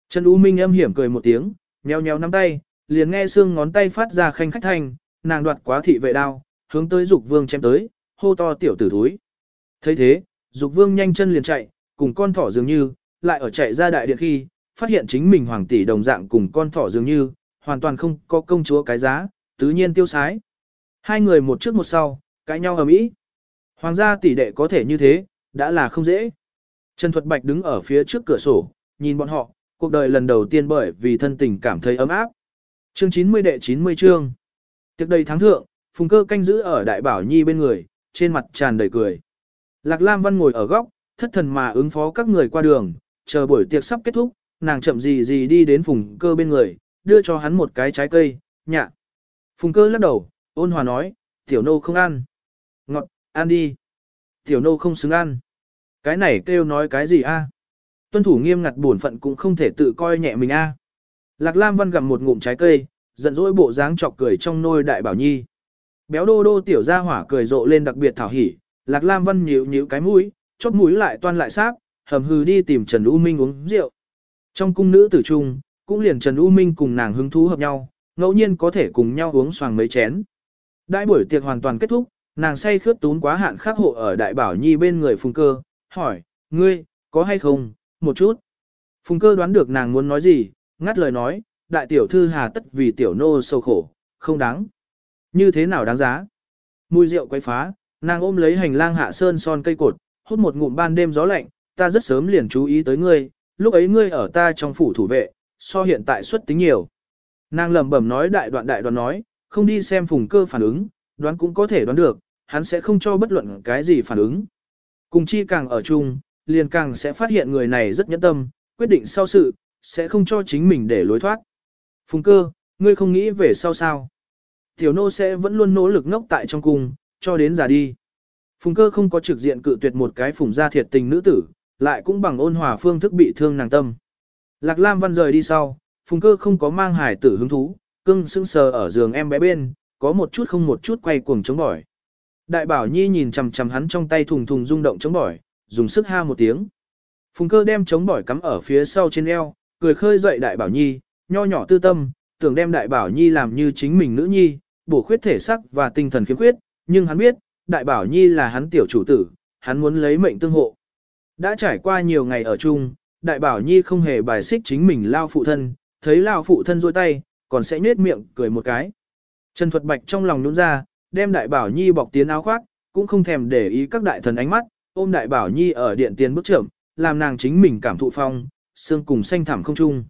A: Trần U Minh âm hiểm cười một tiếng, nheo nheo nắm tay, liền nghe xương ngón tay phát ra khanh khách thanh, nàng đoạt quá thị vệ đao, hướng tới dục vương chém tới, hô to tiểu tử thúi thấy thế, dục vương nhanh chân liền chạy, cùng con thỏ dường như, lại ở chạy ra đại điện khi, phát hiện chính mình hoàng tỷ đồng dạng cùng con thỏ dường như, hoàn toàn không có công chúa cái giá, tứ nhiên tiêu sái. Hai người một trước một sau, cãi nhau ở mỹ. Hoàng gia tỷ đệ có thể như thế, đã là không dễ. Trần Thuật Bạch đứng ở phía trước cửa sổ, nhìn bọn họ, cuộc đời lần đầu tiên bởi vì thân tình cảm thấy ấm áp. Chương 90 đệ 90 chương. Tiệc đầy tháng thượng, Phùng Cơ canh giữ ở Đại Bảo Nhi bên người, trên mặt tràn đầy cười. Lạc Lam Văn ngồi ở góc, thất thần mà ứng phó các người qua đường, chờ buổi tiệc sắp kết thúc, nàng chậm gì gì đi đến Phùng Cơ bên người, đưa cho hắn một cái trái cây, nhạ. Phùng Cơ lắc đầu, ôn hòa nói, tiểu nô không ăn. Ngọt, ăn đi. Tiểu nô không xứng ăn. Cái này kêu nói cái gì a? Tuân thủ nghiêm ngặt bổn phận cũng không thể tự coi nhẹ mình a. Lạc Lam Văn gặm một ngụm trái cây, giận dỗi bộ dáng chọc cười trong nôi đại bảo nhi. Béo đô đô tiểu gia hỏa cười rộ lên đặc biệt thảo hỉ, Lạc Lam Văn nhíu nhíu cái mũi, chóp mũi lại toan lại sáp, hầm hừ đi tìm Trần U Minh uống rượu. Trong cung nữ tử trung, cũng liền Trần U Minh cùng nàng hứng thú hợp nhau, ngẫu nhiên có thể cùng nhau uống xoàng mấy chén. Đại buổi tiệc hoàn toàn kết thúc, nàng say khướt tún quá hạn khắc hộ ở đại bảo nhi bên người phùng cơ, hỏi, ngươi, có hay không, một chút. Phùng cơ đoán được nàng muốn nói gì, ngắt lời nói, đại tiểu thư hà tất vì tiểu nô sâu khổ, không đáng. Như thế nào đáng giá? Mùi rượu quay phá, nàng ôm lấy hành lang hạ sơn son cây cột, hút một ngụm ban đêm gió lạnh, ta rất sớm liền chú ý tới ngươi, lúc ấy ngươi ở ta trong phủ thủ vệ, so hiện tại xuất tính nhiều. Nàng lẩm bẩm nói đại đoạn đại đoạn nói, không đi xem phùng cơ phản ứng, đoán cũng có thể đoán được, hắn sẽ không cho bất luận cái gì phản ứng. Cùng chi càng ở chung, liền càng sẽ phát hiện người này rất nhẫn tâm, quyết định sau sự, sẽ không cho chính mình để lối thoát. Phùng cơ, ngươi không nghĩ về sau sao? Tiểu nô sẽ vẫn luôn nỗ lực ngốc tại trong cung, cho đến già đi. Phùng cơ không có trực diện cự tuyệt một cái phùng gia thiệt tình nữ tử, lại cũng bằng ôn hòa phương thức bị thương nàng tâm. Lạc Lam Văn rời đi sau, phùng cơ không có mang hải tử hứng thú, cưng sững sờ ở giường em bé bên, có một chút không một chút quay cuồng chống bỏi. Đại bảo nhi nhìn chằm chằm hắn trong tay thùng thùng rung động chống bỏi, dùng sức ha một tiếng. Phùng cơ đem chống bỏi cắm ở phía sau trên eo, cười khơi dậy đại bảo nhi, nho nhỏ tư tâm, tưởng đem đại bảo nhi làm như chính mình nữ nhi, bổ khuyết thể sắc và tinh thần khiếm khuyết, nhưng hắn biết, đại bảo nhi là hắn tiểu chủ tử, hắn muốn lấy mệnh tương hộ. Đã trải qua nhiều ngày ở chung, đại bảo nhi không hề bài xích chính mình lao phụ thân, thấy lao phụ thân rôi tay, còn sẽ nhếch miệng cười một cái. Trần Thuật Bạch trong lòng nhún ra, đem đại bảo nhi bọc tiến áo khoác, cũng không thèm để ý các đại thần ánh mắt, ôm đại bảo nhi ở điện tiến bước chậm, làm nàng chính mình cảm thụ phong, xương cùng xanh thẳm không chung.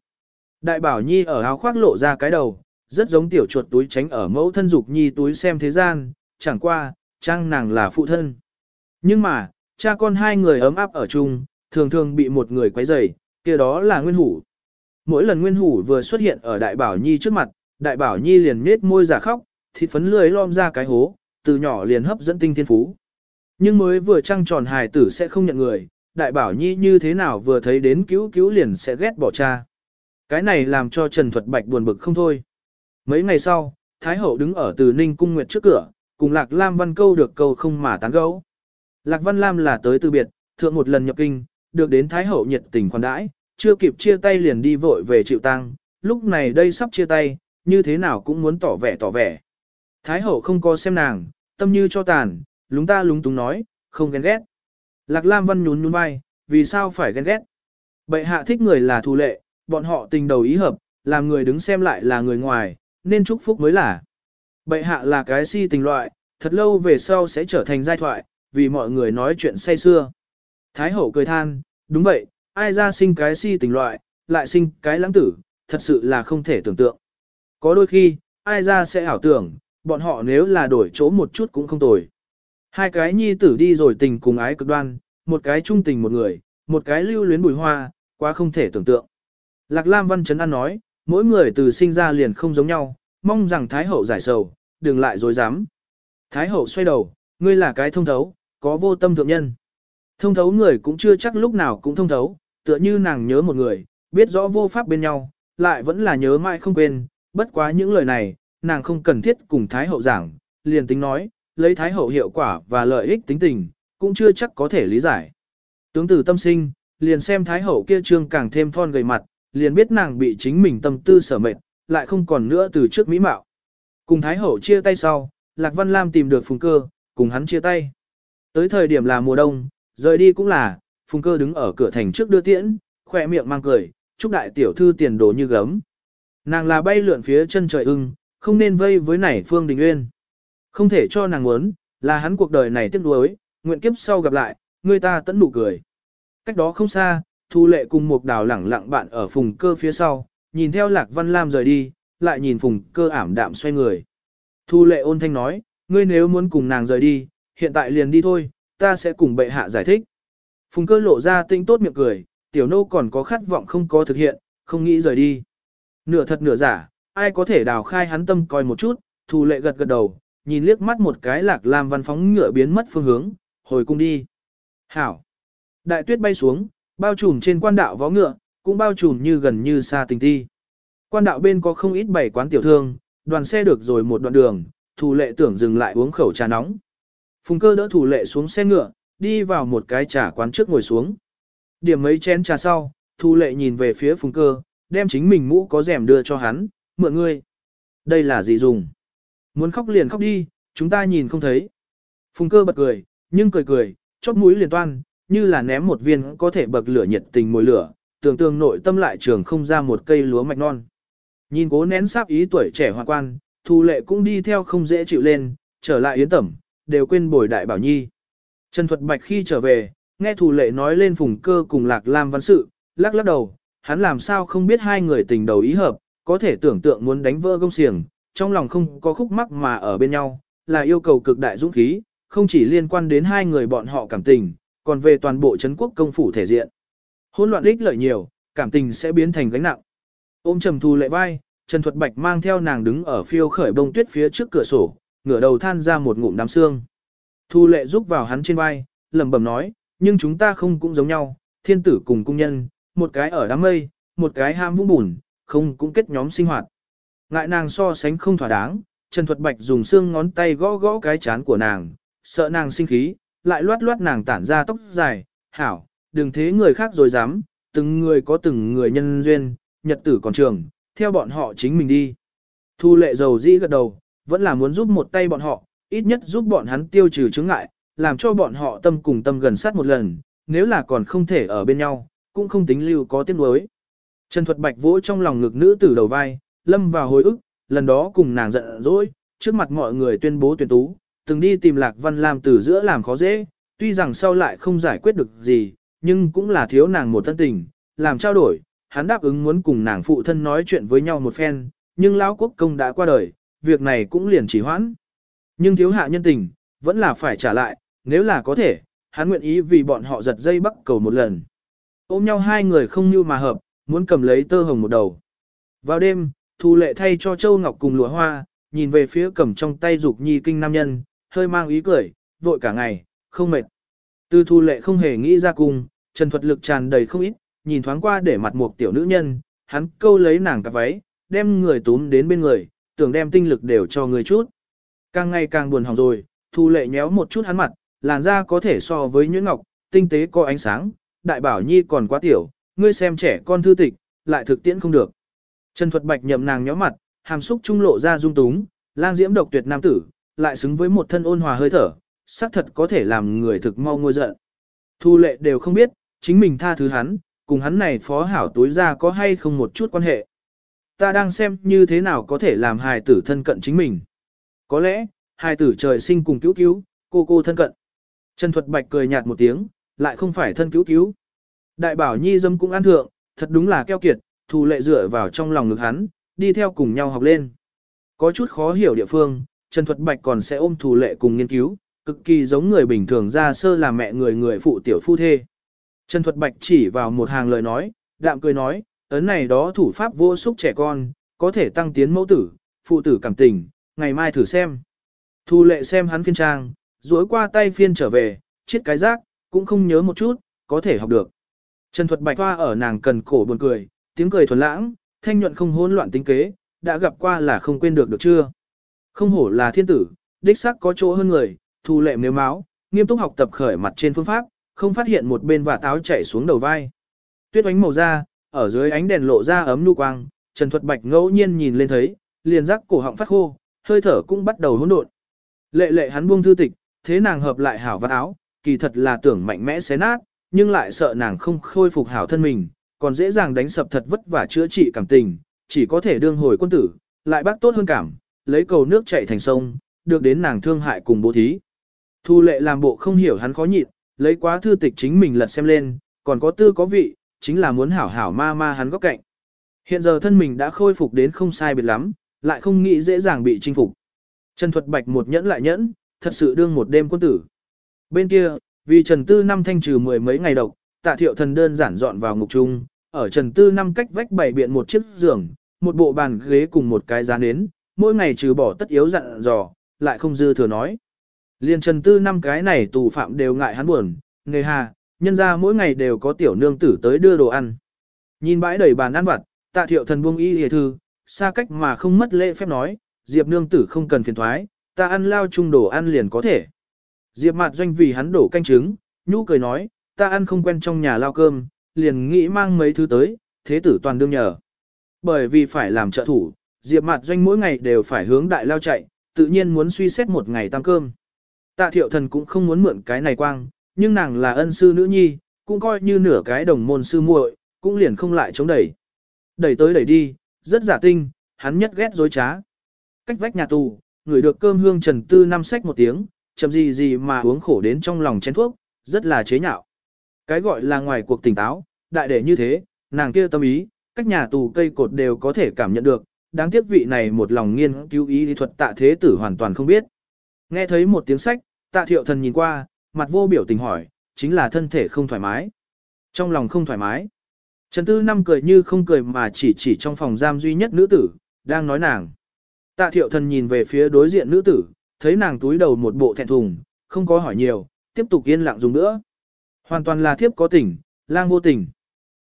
A: Đại bảo nhi ở áo khoác lộ ra cái đầu, rất giống tiểu chuột túi tránh ở mẫu thân dục nhi túi xem thế gian, chẳng qua, trang nàng là phụ thân. Nhưng mà, cha con hai người ấm áp ở chung, thường thường bị một người quấy rầy, kia đó là Nguyên Hủ. Mỗi lần Nguyên Hủ vừa xuất hiện ở Đại Bảo Nhi trước mặt, Đại Bảo Nhi liền nết môi giả khóc, thịt phấn lười lom ra cái hố, từ nhỏ liền hấp dẫn tinh thiên phú. Nhưng mới vừa trăng tròn hài tử sẽ không nhận người, Đại Bảo Nhi như thế nào vừa thấy đến cứu cứu liền sẽ ghét bỏ cha. Cái này làm cho Trần Thuật Bạch buồn bực không thôi. Mấy ngày sau, Thái Hậu đứng ở từ Ninh Cung Nguyệt trước cửa, cùng Lạc Lam Văn câu được câu không mà tán gẫu. Lạc Văn Lam là tới từ biệt, thượng một lần nhập kinh, được đến Thái Hậu nhiệt tình khoản đãi, chưa kịp chia tay liền đi vội về chịu tăng, lúc này đây sắp chia tay, như thế nào cũng muốn tỏ vẻ tỏ vẻ. Thái Hậu không có xem nàng, tâm như cho tàn, lúng ta lúng túng nói, không ghen ghét. Lạc Lam Văn nhún nhún vai, vì sao phải ghen ghét? Bệ hạ thích người là thù lệ, bọn họ tình đầu ý hợp, làm người đứng xem lại là người ngoài, nên chúc phúc mới là. Bệ hạ là cái si tình loại, thật lâu về sau sẽ trở thành giai thoại, vì mọi người nói chuyện say xưa. Thái hậu cười than, đúng vậy, ai ra sinh cái si tình loại, lại sinh cái lãng tử, thật sự là không thể tưởng tượng. Có đôi khi, ai ra sẽ ảo tưởng, bọn họ nếu là đổi chỗ một chút cũng không tồi. Hai cái nhi tử đi rồi tình cùng ái cực đoan, một cái trung tình một người, một cái lưu luyến bùi hoa, quá không thể tưởng tượng. Lạc Lam Văn Trấn An nói, mỗi người từ sinh ra liền không giống nhau, mong rằng Thái Hậu giải sầu, đừng lại dối dám. Thái Hậu xoay đầu, ngươi là cái thông thấu, có vô tâm thượng nhân. Thông thấu người cũng chưa chắc lúc nào cũng thông thấu, tựa như nàng nhớ một người, biết rõ vô pháp bên nhau, lại vẫn là nhớ mãi không quên, bất quá những lời này, nàng không cần thiết cùng Thái Hậu giảng, liền tính nói, lấy Thái Hậu hiệu quả và lợi ích tính tình, cũng chưa chắc có thể lý giải. Tướng tử tâm sinh, liền xem Thái Hậu kia trương càng thêm thon gầy mặt, liền biết nàng bị chính mình tâm tư sở mệt, lại không còn nữa từ trước mỹ mạo. Cùng Thái Hậu chia tay sau, Lạc Văn Lam tìm được Phùng Cơ, cùng hắn chia tay. Tới thời điểm là mùa đông, rời đi cũng là, Phùng Cơ đứng ở cửa thành trước đưa tiễn, khỏe miệng mang cười, chúc đại tiểu thư tiền đồ như gấm. Nàng là bay lượn phía chân trời ưng, không nên vây với nảy Phương Đình Uyên. Không thể cho nàng muốn, là hắn cuộc đời này tiếc nuối, nguyện kiếp sau gặp lại, người ta tẫn nụ cười. Cách đó không xa, Thu Lệ cùng một đào lẳng lặng bạn ở phùng cơ phía sau, nhìn theo Lạc Văn Lam rời đi, lại nhìn phùng cơ ảm đạm xoay người. Thu Lệ ôn thanh nói, ngươi nếu muốn cùng nàng rời đi, hiện tại liền đi thôi, ta sẽ cùng bệ hạ giải thích. Phùng cơ lộ ra tinh tốt miệng cười, tiểu nô còn có khát vọng không có thực hiện, không nghĩ rời đi. Nửa thật nửa giả, ai có thể đào khai hắn tâm coi một chút, Thu Lệ gật gật đầu, nhìn liếc mắt một cái Lạc Lam văn phóng ngựa biến mất phương hướng, hồi cung đi. Hảo. Đại tuyết bay xuống, bao trùm trên quan đạo vó ngựa, cũng bao trùm như gần như xa tình ti. Quan đạo bên có không ít bảy quán tiểu thương, đoàn xe được rồi một đoạn đường, thủ lệ tưởng dừng lại uống khẩu trà nóng. Phùng cơ đỡ thủ lệ xuống xe ngựa, đi vào một cái trà quán trước ngồi xuống. Điểm mấy chén trà sau, thủ lệ nhìn về phía phùng cơ, đem chính mình mũ có rèm đưa cho hắn, mượn ngươi. Đây là gì dùng? Muốn khóc liền khóc đi, chúng ta nhìn không thấy. Phùng cơ bật cười, nhưng cười cười, chóp mũi liền toan, như là ném một viên có thể bậc lửa nhiệt tình mồi lửa, tưởng tượng nội tâm lại trường không ra một cây lúa mạch non. Nhìn cố nén sáp ý tuổi trẻ hoàng quan, thu lệ cũng đi theo không dễ chịu lên, trở lại yến tẩm, đều quên bồi đại bảo nhi. Trần Thuật Bạch khi trở về, nghe thủ lệ nói lên phùng cơ cùng lạc lam văn sự, lắc lắc đầu, hắn làm sao không biết hai người tình đầu ý hợp, có thể tưởng tượng muốn đánh vỡ công xiềng, trong lòng không có khúc mắc mà ở bên nhau, là yêu cầu cực đại dũng khí, không chỉ liên quan đến hai người bọn họ cảm tình, còn về toàn bộ Trấn quốc công phủ thể diện. Hỗn loạn ích lợi nhiều, cảm tình sẽ biến thành gánh nặng. Ôm trầm thu lệ vai, Trần Thuật Bạch mang theo nàng đứng ở phiêu khởi bông tuyết phía trước cửa sổ, ngửa đầu than ra một ngụm đám xương. Thu lệ giúp vào hắn trên vai, lẩm bẩm nói, nhưng chúng ta không cũng giống nhau, thiên tử cùng cung nhân, một cái ở đám mây, một cái ham vũng bùn, không cũng kết nhóm sinh hoạt. Ngại nàng so sánh không thỏa đáng, Trần Thuật Bạch dùng xương ngón tay gõ gõ cái chán của nàng, sợ nàng sinh khí, lại loát loát nàng tản ra tóc dài, hảo, đừng thế người khác rồi dám, từng người có từng người nhân duyên, nhật tử còn trường, theo bọn họ chính mình đi. Thu lệ dầu dĩ gật đầu, vẫn là muốn giúp một tay bọn họ, ít nhất giúp bọn hắn tiêu trừ chứng ngại, làm cho bọn họ tâm cùng tâm gần sát một lần, nếu là còn không thể ở bên nhau, cũng không tính lưu có tiếc nuối. Trần Thuật Bạch vỗ trong lòng ngực nữ tử đầu vai, lâm vào hồi ức, lần đó cùng nàng giận dỗi, trước mặt mọi người tuyên bố tuyển tú, từng đi tìm Lạc Văn Lam từ giữa làm khó dễ, tuy rằng sau lại không giải quyết được gì, nhưng cũng là thiếu nàng một thân tình, làm trao đổi, hắn đáp ứng muốn cùng nàng phụ thân nói chuyện với nhau một phen, nhưng lão quốc công đã qua đời, việc này cũng liền chỉ hoãn. Nhưng thiếu hạ nhân tình, vẫn là phải trả lại, nếu là có thể, hắn nguyện ý vì bọn họ giật dây bắt cầu một lần. Ôm nhau hai người không như mà hợp, muốn cầm lấy tơ hồng một đầu. Vào đêm, Thu Lệ thay cho Châu Ngọc cùng lụa hoa, nhìn về phía cầm trong tay dục nhi kinh nam nhân, hơi mang ý cười, vội cả ngày, không mệt. Tư thu lệ không hề nghĩ ra cùng, trần thuật lực tràn đầy không ít, nhìn thoáng qua để mặt một tiểu nữ nhân, hắn câu lấy nàng cặp váy, đem người túm đến bên người, tưởng đem tinh lực đều cho người chút. Càng ngày càng buồn hỏng rồi, thu lệ nhéo một chút hắn mặt, làn da có thể so với nhuyễn ngọc, tinh tế có ánh sáng, đại bảo nhi còn quá tiểu, ngươi xem trẻ con thư tịch, lại thực tiễn không được. Trần thuật bạch nhậm nàng nhó mặt, hàm xúc trung lộ ra dung túng, lang diễm độc tuyệt nam tử, lại xứng với một thân ôn hòa hơi thở, xác thật có thể làm người thực mau ngôi giận. Thu lệ đều không biết, chính mình tha thứ hắn, cùng hắn này phó hảo tối ra có hay không một chút quan hệ. Ta đang xem như thế nào có thể làm hài tử thân cận chính mình. Có lẽ, hài tử trời sinh cùng cứu cứu, cô cô thân cận. Trần Thuật Bạch cười nhạt một tiếng, lại không phải thân cứu cứu. Đại bảo nhi dâm cũng ăn thượng, thật đúng là keo kiệt, thù lệ dựa vào trong lòng ngực hắn, đi theo cùng nhau học lên. Có chút khó hiểu địa phương, Trần Thuật Bạch còn sẽ ôm thù lệ cùng nghiên cứu, cực kỳ giống người bình thường ra sơ là mẹ người người phụ tiểu phu thê. Trần Thuật Bạch chỉ vào một hàng lời nói, đạm cười nói, ấn này đó thủ pháp vô xúc trẻ con, có thể tăng tiến mẫu tử, phụ tử cảm tình, ngày mai thử xem. Thu lệ xem hắn phiên trang, duỗi qua tay phiên trở về, chiết cái rác, cũng không nhớ một chút, có thể học được. Trần Thuật Bạch hoa ở nàng cần cổ buồn cười, tiếng cười thuần lãng, thanh nhuận không hỗn loạn tính kế, đã gặp qua là không quên được được chưa. Không hổ là thiên tử, đích xác có chỗ hơn người, thu lệ nếu máu, nghiêm túc học tập khởi mặt trên phương pháp, không phát hiện một bên và táo chảy xuống đầu vai. Tuyết ánh màu da, ở dưới ánh đèn lộ ra ấm nu quang, Trần Thuật Bạch ngẫu nhiên nhìn lên thấy, liền giác cổ họng phát khô, hơi thở cũng bắt đầu hỗn độn. Lệ lệ hắn buông thư tịch, thế nàng hợp lại hảo vạt áo, kỳ thật là tưởng mạnh mẽ xé nát, nhưng lại sợ nàng không khôi phục hảo thân mình, còn dễ dàng đánh sập thật vất vả chữa trị cảm tình, chỉ có thể đương hồi quân tử, lại bác tốt hơn cảm, lấy cầu nước chảy thành sông, được đến nàng thương hại cùng bố thí. Thu lệ làm bộ không hiểu hắn khó nhịn, lấy quá thư tịch chính mình lật xem lên, còn có tư có vị, chính là muốn hảo hảo ma ma hắn góc cạnh. Hiện giờ thân mình đã khôi phục đến không sai biệt lắm, lại không nghĩ dễ dàng bị chinh phục. Trần Thuật Bạch một nhẫn lại nhẫn, thật sự đương một đêm quân tử. Bên kia, vì Trần Tư năm thanh trừ mười mấy ngày độc, tạ thiệu thần đơn giản dọn vào ngục trung, ở Trần Tư năm cách vách bày biện một chiếc giường, một bộ bàn ghế cùng một cái giá nến, mỗi ngày trừ bỏ tất yếu dặn dò, lại không dư thừa nói. Liên Trần Tư năm cái này tù phạm đều ngại hắn buồn, nghề hà, nhân ra mỗi ngày đều có tiểu nương tử tới đưa đồ ăn. Nhìn bãi đầy bàn ăn vặt, tạ thiệu thần buông y hề thư, xa cách mà không mất lễ phép nói, Diệp nương tử không cần phiền thoái, ta ăn lao chung đồ ăn liền có thể. Diệp mặt doanh vì hắn đổ canh trứng, nhũ cười nói, ta ăn không quen trong nhà lao cơm, liền nghĩ mang mấy thứ tới, thế tử toàn đương nhờ. Bởi vì phải làm trợ thủ, Diệp mặt doanh mỗi ngày đều phải hướng đại lao chạy, tự nhiên muốn suy xét một ngày tăng cơm. Tạ thiệu thần cũng không muốn mượn cái này quang, nhưng nàng là ân sư nữ nhi, cũng coi như nửa cái đồng môn sư muội, cũng liền không lại chống đẩy. Đẩy tới đẩy đi, rất giả tinh, hắn nhất ghét dối trá. Cách vách nhà tù, người được cơm hương trần tư năm sách một tiếng, chậm gì gì mà uống khổ đến trong lòng chén thuốc, rất là chế nhạo. Cái gọi là ngoài cuộc tỉnh táo, đại để như thế, nàng kia tâm ý, cách nhà tù cây cột đều có thể cảm nhận được, đáng tiếc vị này một lòng nghiên cứu ý lý thuật tạ thế tử hoàn toàn không biết. Nghe thấy một tiếng sách, tạ thiệu thần nhìn qua, mặt vô biểu tình hỏi, chính là thân thể không thoải mái. Trong lòng không thoải mái. Trần Tư Năm cười như không cười mà chỉ chỉ trong phòng giam duy nhất nữ tử, đang nói nàng. Tạ thiệu thần nhìn về phía đối diện nữ tử, thấy nàng túi đầu một bộ thẹn thùng, không có hỏi nhiều, tiếp tục yên lặng dùng nữa. Hoàn toàn là thiếp có tình, lang vô tình.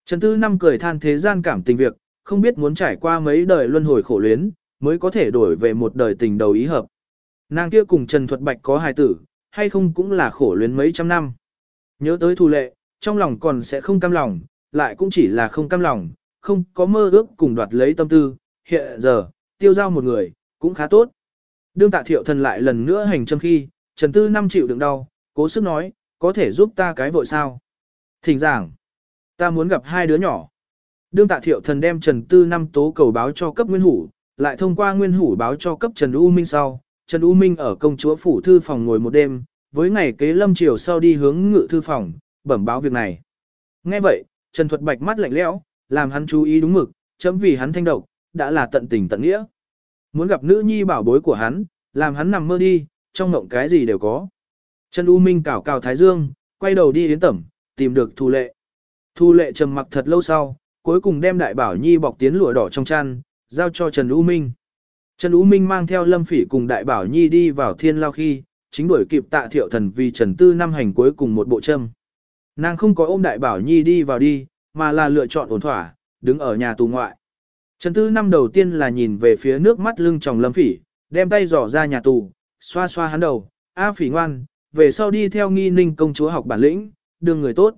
A: Trần Tư Năm cười than thế gian cảm tình việc, không biết muốn trải qua mấy đời luân hồi khổ luyến, mới có thể đổi về một đời tình đầu ý hợp. Nàng kia cùng Trần Thuật Bạch có hài tử, hay không cũng là khổ luyến mấy trăm năm. Nhớ tới thù lệ, trong lòng còn sẽ không cam lòng, lại cũng chỉ là không cam lòng, không có mơ ước cùng đoạt lấy tâm tư, hiện giờ, tiêu giao một người, cũng khá tốt. Đương tạ thiệu thần lại lần nữa hành châm khi, Trần Tư năm chịu đựng đau, cố sức nói, có thể giúp ta cái vội sao. Thỉnh giảng, ta muốn gặp hai đứa nhỏ. Đương tạ thiệu thần đem Trần Tư năm tố cầu báo cho cấp Nguyên Hủ, lại thông qua Nguyên Hủ báo cho cấp Trần U Minh sau. Trần U Minh ở công chúa phủ thư phòng ngồi một đêm, với ngày kế lâm chiều sau đi hướng ngự thư phòng, bẩm báo việc này. Nghe vậy, Trần Thuật Bạch mắt lạnh lẽo, làm hắn chú ý đúng mực, chấm vì hắn thanh độc, đã là tận tình tận nghĩa. Muốn gặp nữ nhi bảo bối của hắn, làm hắn nằm mơ đi, trong mộng cái gì đều có. Trần U Minh cào cào Thái Dương, quay đầu đi yến tẩm, tìm được Thu Lệ. Thu Lệ trầm mặc thật lâu sau, cuối cùng đem đại bảo nhi bọc tiến lụa đỏ trong chăn, giao cho Trần U Minh. Trần U Minh mang theo Lâm Phỉ cùng đại bảo nhi đi vào thiên lao khi, chính đuổi kịp tạ thiệu thần vì Trần Tư năm hành cuối cùng một bộ châm. Nàng không có ôm đại bảo nhi đi vào đi, mà là lựa chọn ổn thỏa, đứng ở nhà tù ngoại. Trần Tư năm đầu tiên là nhìn về phía nước mắt lưng tròng Lâm Phỉ, đem tay dò ra nhà tù, xoa xoa hắn đầu, A Phỉ ngoan, về sau đi theo nghi ninh công chúa học bản lĩnh, đương người tốt.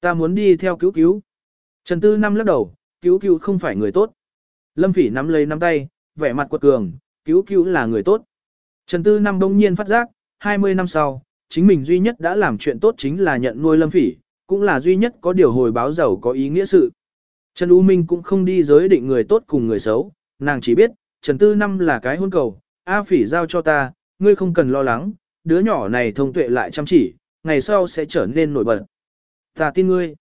A: Ta muốn đi theo cứu cứu. Trần Tư năm lắc đầu, cứu cứu không phải người tốt. Lâm Phỉ nắm lấy nắm tay, vẻ mặt quật cường, cứu cứu là người tốt. Trần Tư năm đông nhiên phát giác, 20 năm sau, chính mình duy nhất đã làm chuyện tốt chính là nhận nuôi Lâm Phỉ, cũng là duy nhất có điều hồi báo giàu có ý nghĩa sự. Trần U Minh cũng không đi giới định người tốt cùng người xấu, nàng chỉ biết, Trần Tư Năm là cái hôn cầu, A Phỉ giao cho ta, ngươi không cần lo lắng, đứa nhỏ này thông tuệ lại chăm chỉ, ngày sau sẽ trở nên nổi bật. Ta tin ngươi.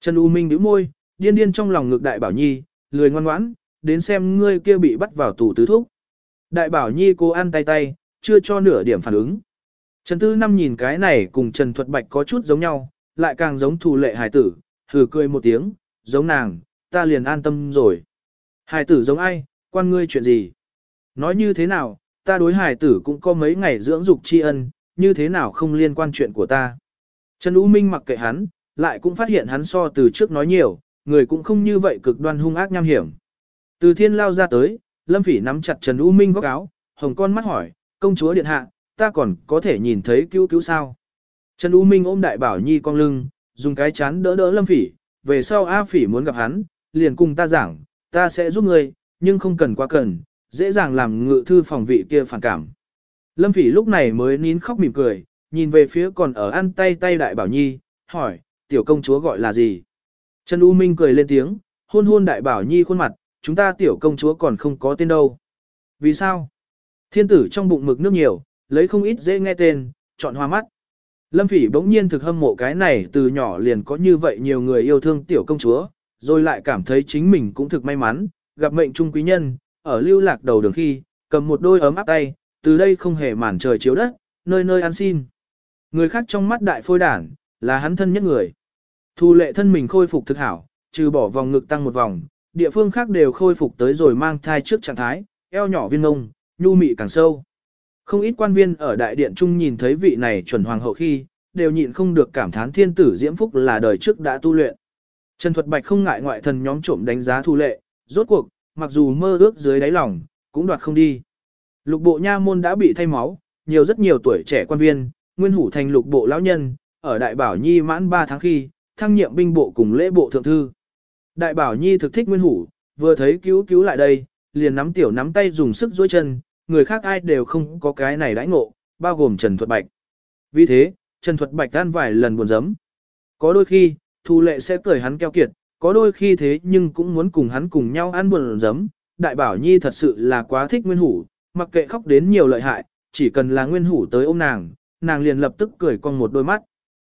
A: Trần U Minh nhíu môi, điên điên trong lòng ngược đại bảo nhi, lười ngoan ngoãn, đến xem ngươi kia bị bắt vào tù tứ thúc. Đại bảo nhi cô ăn tay tay, chưa cho nửa điểm phản ứng. Trần Tư Năm nhìn cái này cùng Trần Thuật Bạch có chút giống nhau, lại càng giống thù lệ Hải tử, hừ cười một tiếng, giống nàng, ta liền an tâm rồi. Hải tử giống ai, quan ngươi chuyện gì? Nói như thế nào, ta đối Hải tử cũng có mấy ngày dưỡng dục tri ân, như thế nào không liên quan chuyện của ta. Trần U Minh mặc kệ hắn, lại cũng phát hiện hắn so từ trước nói nhiều, người cũng không như vậy cực đoan hung ác nham hiểm. Từ thiên lao ra tới, Lâm Phỉ nắm chặt Trần U Minh góc áo, hồng con mắt hỏi, công chúa điện hạ, ta còn có thể nhìn thấy cứu cứu sao. Trần U Minh ôm đại bảo nhi con lưng, dùng cái chán đỡ đỡ Lâm Phỉ, về sau A Phỉ muốn gặp hắn, liền cùng ta giảng, ta sẽ giúp ngươi, nhưng không cần quá cần, dễ dàng làm ngự thư phòng vị kia phản cảm. Lâm Phỉ lúc này mới nín khóc mỉm cười, nhìn về phía còn ở ăn tay tay đại bảo nhi, hỏi, tiểu công chúa gọi là gì? Trần U Minh cười lên tiếng, hôn hôn đại bảo nhi khuôn mặt, chúng ta tiểu công chúa còn không có tên đâu. Vì sao? Thiên tử trong bụng mực nước nhiều, lấy không ít dễ nghe tên, chọn hoa mắt. Lâm Phỉ bỗng nhiên thực hâm mộ cái này từ nhỏ liền có như vậy nhiều người yêu thương tiểu công chúa, rồi lại cảm thấy chính mình cũng thực may mắn, gặp mệnh trung quý nhân, ở lưu lạc đầu đường khi, cầm một đôi ấm áp tay, từ đây không hề màn trời chiếu đất, nơi nơi ăn xin. Người khác trong mắt đại phôi đản, là hắn thân nhất người. Thu lệ thân mình khôi phục thực hảo, trừ bỏ vòng ngực tăng một vòng, địa phương khác đều khôi phục tới rồi mang thai trước trạng thái, eo nhỏ viên ngông, nhu mị càng sâu. Không ít quan viên ở đại điện trung nhìn thấy vị này chuẩn hoàng hậu khi, đều nhịn không được cảm thán thiên tử diễm phúc là đời trước đã tu luyện. Trần Thuật Bạch không ngại ngoại thần nhóm trộm đánh giá thu lệ, rốt cuộc, mặc dù mơ ước dưới đáy lòng, cũng đoạt không đi. Lục bộ nha môn đã bị thay máu, nhiều rất nhiều tuổi trẻ quan viên, nguyên hủ thành lục bộ lão nhân, ở đại bảo nhi mãn 3 tháng khi, thăng nhiệm binh bộ cùng lễ bộ thượng thư. Đại bảo nhi thực thích nguyên hủ, vừa thấy cứu cứu lại đây, liền nắm tiểu nắm tay dùng sức dối chân, người khác ai đều không có cái này đãi ngộ, bao gồm Trần Thuật Bạch. Vì thế, Trần Thuật Bạch tan vài lần buồn giấm. Có đôi khi, Thu Lệ sẽ cười hắn keo kiệt, có đôi khi thế nhưng cũng muốn cùng hắn cùng nhau ăn buồn giấm. Đại Bảo Nhi thật sự là quá thích Nguyên Hủ, mặc kệ khóc đến nhiều lợi hại, chỉ cần là Nguyên Hủ tới ôm nàng, nàng liền lập tức cười con một đôi mắt.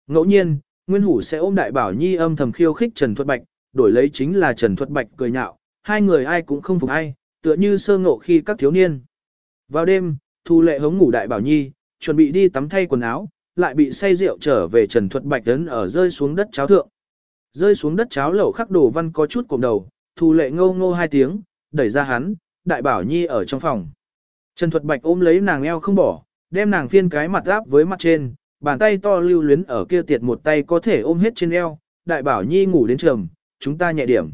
A: Ngẫu nhiên, Nguyên Hủ sẽ ôm Đại Bảo Nhi âm thầm khiêu khích Trần Thuật Bạch, đổi lấy chính là Trần Thuật Bạch cười nhạo, hai người ai cũng không phục ai, tựa như sơ ngộ khi các thiếu niên. Vào đêm, Thu Lệ hống ngủ Đại Bảo Nhi, chuẩn bị đi tắm thay quần áo, lại bị say rượu trở về Trần Thuật Bạch tấn ở rơi xuống đất cháo thượng. Rơi xuống đất cháo lẩu khắc đồ văn có chút cụm đầu, Thu Lệ ngô ngô hai tiếng, đẩy ra hắn, Đại Bảo Nhi ở trong phòng. Trần Thuật Bạch ôm lấy nàng eo không bỏ, đem nàng phiên cái mặt áp với mặt trên, bàn tay to lưu luyến ở kia tiệt một tay có thể ôm hết trên eo, Đại Bảo Nhi ngủ đến trầm, chúng ta nhẹ điểm.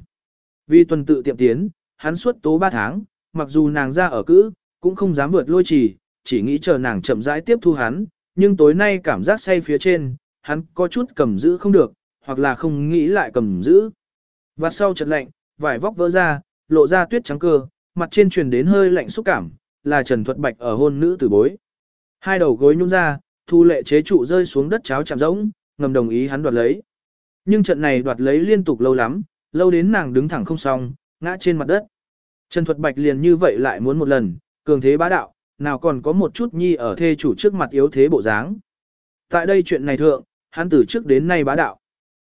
A: Vì tuần tự tiệm tiến, hắn suốt tố ba tháng, mặc dù nàng ra ở cữ, cũng không dám vượt lôi trì, chỉ nghĩ chờ nàng chậm rãi tiếp thu hắn, nhưng tối nay cảm giác say phía trên, hắn có chút cầm giữ không được, hoặc là không nghĩ lại cầm giữ. Và sau chợt lạnh, vải vóc vỡ ra, lộ ra tuyết trắng cơ, mặt trên truyền đến hơi lạnh xúc cảm, là Trần Thuật Bạch ở hôn nữ tử bối. Hai đầu gối nhún ra, thu lệ chế trụ rơi xuống đất cháo chạm rỗng, ngầm đồng ý hắn đoạt lấy. Nhưng trận này đoạt lấy liên tục lâu lắm, lâu đến nàng đứng thẳng không xong, ngã trên mặt đất. Trần Thuật Bạch liền như vậy lại muốn một lần, cường thế bá đạo, nào còn có một chút nhi ở thê chủ trước mặt yếu thế bộ dáng. Tại đây chuyện này thượng, hắn từ trước đến nay bá đạo.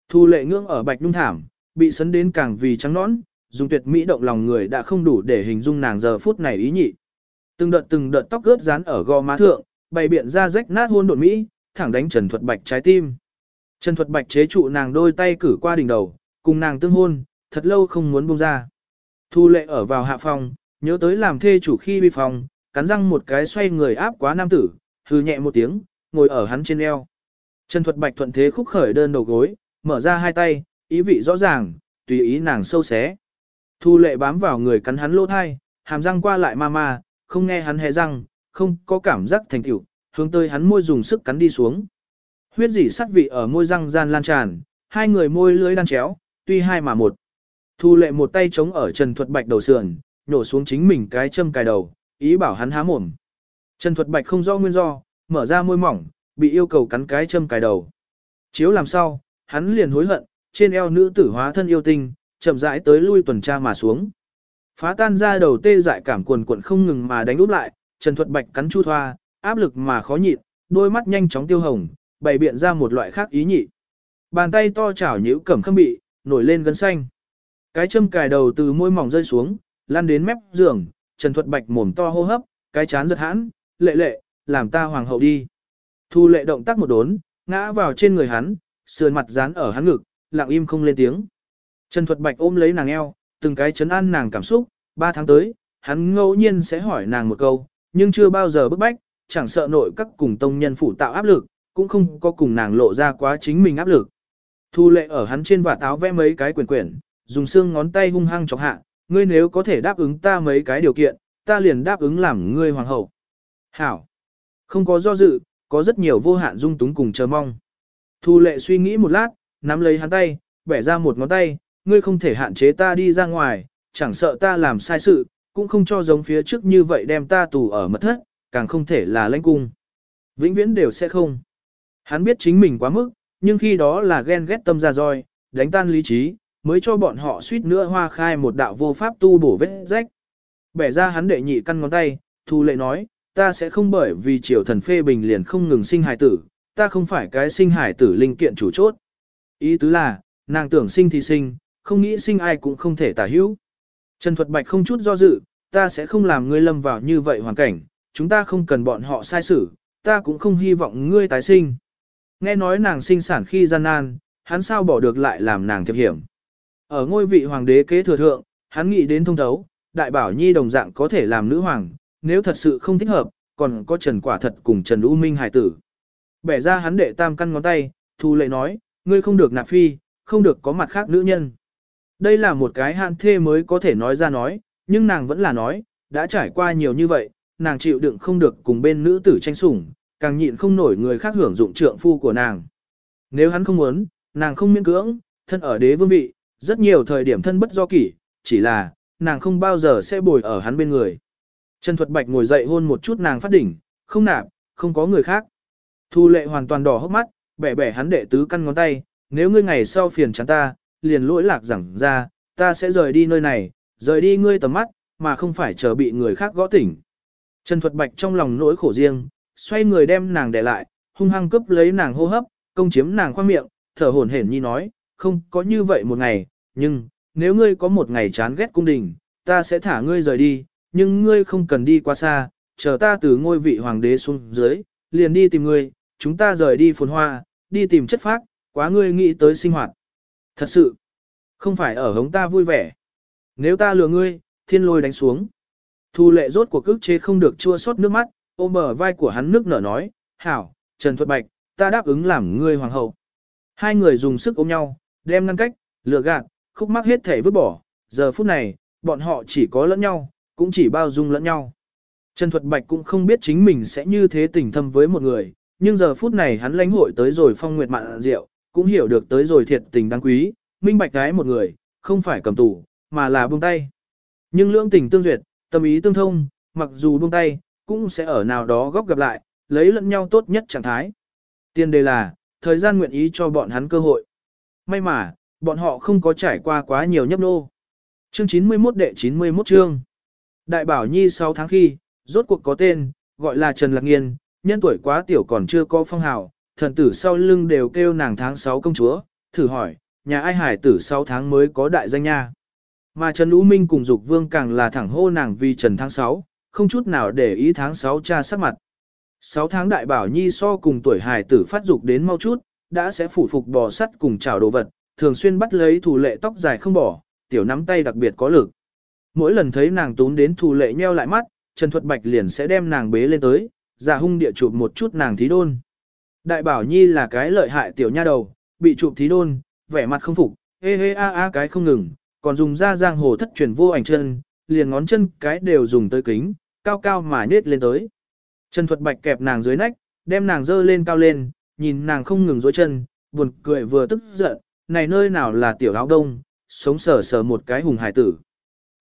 A: Thu lệ ngưỡng ở bạch nhung thảm, bị sấn đến càng vì trắng nõn, dùng tuyệt mỹ động lòng người đã không đủ để hình dung nàng giờ phút này ý nhị. Từng đợt từng đợt tóc ướt dán ở gò má thượng, bày biện ra rách nát hôn độn mỹ, thẳng đánh Trần Thuật Bạch trái tim. Trần Thuật Bạch chế trụ nàng đôi tay cử qua đỉnh đầu, cùng nàng tương hôn, thật lâu không muốn buông ra. Thu lệ ở vào hạ phòng, nhớ tới làm thê chủ khi bị phòng, cắn răng một cái xoay người áp quá nam tử, hư nhẹ một tiếng, ngồi ở hắn trên eo. Trần Thuật Bạch thuận thế khúc khởi đơn đầu gối, mở ra hai tay, ý vị rõ ràng, tùy ý nàng sâu xé. Thu lệ bám vào người cắn hắn lỗ thai, hàm răng qua lại ma ma, không nghe hắn hé răng, không có cảm giác thành tiểu, hướng tới hắn môi dùng sức cắn đi xuống. Huyết dỉ sắt vị ở môi răng gian lan tràn, hai người môi lưỡi đan chéo, tuy hai mà một. Thu lệ một tay chống ở Trần Thuật Bạch đầu sườn, nhổ xuống chính mình cái châm cài đầu, ý bảo hắn há mồm. Trần Thuật Bạch không rõ nguyên do, mở ra môi mỏng, bị yêu cầu cắn cái châm cài đầu. Chiếu làm sao, hắn liền hối hận, trên eo nữ tử hóa thân yêu tinh, chậm rãi tới lui tuần tra mà xuống. Phá tan ra đầu tê dại cảm quần cuộn không ngừng mà đánh úp lại, Trần Thuật Bạch cắn chu thoa, áp lực mà khó nhịn, đôi mắt nhanh chóng tiêu hồng, bày biện ra một loại khác ý nhị. Bàn tay to chảo nhũ cẩm khâm bị, nổi lên gân xanh. Cái châm cài đầu từ môi mỏng rơi xuống, lan đến mép giường, Trần Thuật Bạch mồm to hô hấp, cái chán giật hãn, lệ lệ, làm ta hoàng hậu đi. Thu lệ động tác một đốn, ngã vào trên người hắn, sườn mặt dán ở hắn ngực, lặng im không lên tiếng. Trần Thuật Bạch ôm lấy nàng eo, từng cái chấn an nàng cảm xúc, ba tháng tới, hắn ngẫu nhiên sẽ hỏi nàng một câu, nhưng chưa bao giờ bức bách, chẳng sợ nội các cùng tông nhân phủ tạo áp lực, cũng không có cùng nàng lộ ra quá chính mình áp lực. Thu lệ ở hắn trên vạt áo vẽ mấy cái quyển quyển, dùng xương ngón tay hung hăng chọc hạ, ngươi nếu có thể đáp ứng ta mấy cái điều kiện, ta liền đáp ứng làm ngươi hoàng hậu. Hảo. Không có do dự, có rất nhiều vô hạn dung túng cùng chờ mong. Thu lệ suy nghĩ một lát, nắm lấy hắn tay, bẻ ra một ngón tay, ngươi không thể hạn chế ta đi ra ngoài, chẳng sợ ta làm sai sự, cũng không cho giống phía trước như vậy đem ta tù ở mật thất, càng không thể là lãnh cung. Vĩnh viễn đều sẽ không. Hắn biết chính mình quá mức, nhưng khi đó là ghen ghét tâm ra roi, đánh tan lý trí, mới cho bọn họ suýt nữa hoa khai một đạo vô pháp tu bổ vết rách. Bẻ ra hắn đệ nhị căn ngón tay, Thu Lệ nói, ta sẽ không bởi vì triều thần phê bình liền không ngừng sinh hài tử, ta không phải cái sinh hài tử linh kiện chủ chốt. Ý tứ là, nàng tưởng sinh thì sinh, không nghĩ sinh ai cũng không thể tả hữu. Trần Thuật Bạch không chút do dự, ta sẽ không làm ngươi lâm vào như vậy hoàn cảnh, chúng ta không cần bọn họ sai xử, ta cũng không hy vọng ngươi tái sinh. Nghe nói nàng sinh sản khi gian nan, hắn sao bỏ được lại làm nàng thiệp hiểm. Ở ngôi vị hoàng đế kế thừa thượng, hắn nghĩ đến thông thấu, đại bảo nhi đồng dạng có thể làm nữ hoàng, nếu thật sự không thích hợp, còn có Trần Quả thật cùng Trần U Minh hải tử. Bẻ ra hắn đệ tam căn ngón tay, Thu Lệ nói, ngươi không được nạp phi, không được có mặt khác nữ nhân. Đây là một cái hạn thê mới có thể nói ra nói, nhưng nàng vẫn là nói, đã trải qua nhiều như vậy, nàng chịu đựng không được cùng bên nữ tử tranh sủng, càng nhịn không nổi người khác hưởng dụng trượng phu của nàng. Nếu hắn không muốn, nàng không miễn cưỡng, thân ở đế vương vị, rất nhiều thời điểm thân bất do kỷ, chỉ là, nàng không bao giờ sẽ bồi ở hắn bên người. Trần Thuật Bạch ngồi dậy hôn một chút nàng phát đỉnh, không nạp, không có người khác. Thu lệ hoàn toàn đỏ hốc mắt, bẻ bẻ hắn đệ tứ căn ngón tay, nếu ngươi ngày sau phiền chán ta, liền lỗi lạc rằng ra, ta sẽ rời đi nơi này, rời đi ngươi tầm mắt, mà không phải chờ bị người khác gõ tỉnh. Trần Thuật Bạch trong lòng nỗi khổ riêng, xoay người đem nàng để lại, hung hăng cướp lấy nàng hô hấp, công chiếm nàng khoang miệng, thở hổn hển nhi nói, không có như vậy một ngày, nhưng, nếu ngươi có một ngày chán ghét cung đình, ta sẽ thả ngươi rời đi, nhưng ngươi không cần đi quá xa, chờ ta từ ngôi vị hoàng đế xuống dưới, liền đi tìm ngươi, chúng ta rời đi phồn hoa, đi tìm chất phác, quá ngươi nghĩ tới sinh hoạt. Thật sự, không phải ở hống ta vui vẻ. Nếu ta lừa ngươi, thiên lôi đánh xuống. Thu lệ rốt cuộc ức chế không được chua xót nước mắt, ôm bờ vai của hắn nước nở nói, hảo, Trần Thuật Bạch, ta đáp ứng làm ngươi hoàng hậu. Hai người dùng sức ôm nhau, đem ngăn cách, lừa gạt, khúc mắc hết thể vứt bỏ, giờ phút này, bọn họ chỉ có lẫn nhau, cũng chỉ bao dung lẫn nhau. Trần Thuật Bạch cũng không biết chính mình sẽ như thế tình thâm với một người, nhưng giờ phút này hắn lãnh hội tới rồi phong nguyệt mạn rượu, cũng hiểu được tới rồi thiệt tình đáng quý, minh bạch cái một người, không phải cầm tù, mà là buông tay. Nhưng lưỡng tình tương duyệt, tâm ý tương thông, mặc dù buông tay, cũng sẽ ở nào đó góc gặp lại, lấy lẫn nhau tốt nhất trạng thái. Tiên đề là, thời gian nguyện ý cho bọn hắn cơ hội. May mà, bọn họ không có trải qua quá nhiều nhấp nô. Chương 91 đệ 91 chương. Đại bảo nhi 6 tháng khi, rốt cuộc có tên, gọi là Trần Lạc Nghiên, nhân tuổi quá tiểu còn chưa có phong hào, thần tử sau lưng đều kêu nàng tháng 6 công chúa, thử hỏi, nhà ai hải tử 6 tháng mới có đại danh nha. Mà Trần Lũ Minh cùng Dục Vương càng là thẳng hô nàng vì Trần tháng 6, không chút nào để ý tháng 6 cha sắc mặt. 6 tháng đại bảo nhi so cùng tuổi hải tử phát dục đến mau chút, đã sẽ phủ phục bò sắt cùng chảo đồ vật, thường xuyên bắt lấy thủ lệ tóc dài không bỏ, tiểu nắm tay đặc biệt có lực. Mỗi lần thấy nàng tún đến thủ lệ nheo lại mắt, Trần Thuật Bạch liền sẽ đem nàng bế lên tới, giả hung địa chụp một chút nàng thí đôn. Đại bảo nhi là cái lợi hại tiểu nha đầu, bị chụp thí đôn, vẻ mặt không phục, hê hê a a cái không ngừng, còn dùng ra giang hồ thất truyền vô ảnh chân, liền ngón chân cái đều dùng tới kính, cao cao mà nết lên tới. Trần Thuật Bạch kẹp nàng dưới nách, đem nàng dơ lên cao lên, nhìn nàng không ngừng dối chân, buồn cười vừa tức giận, này nơi nào là tiểu áo đông, sống sờ sờ một cái hùng hải tử.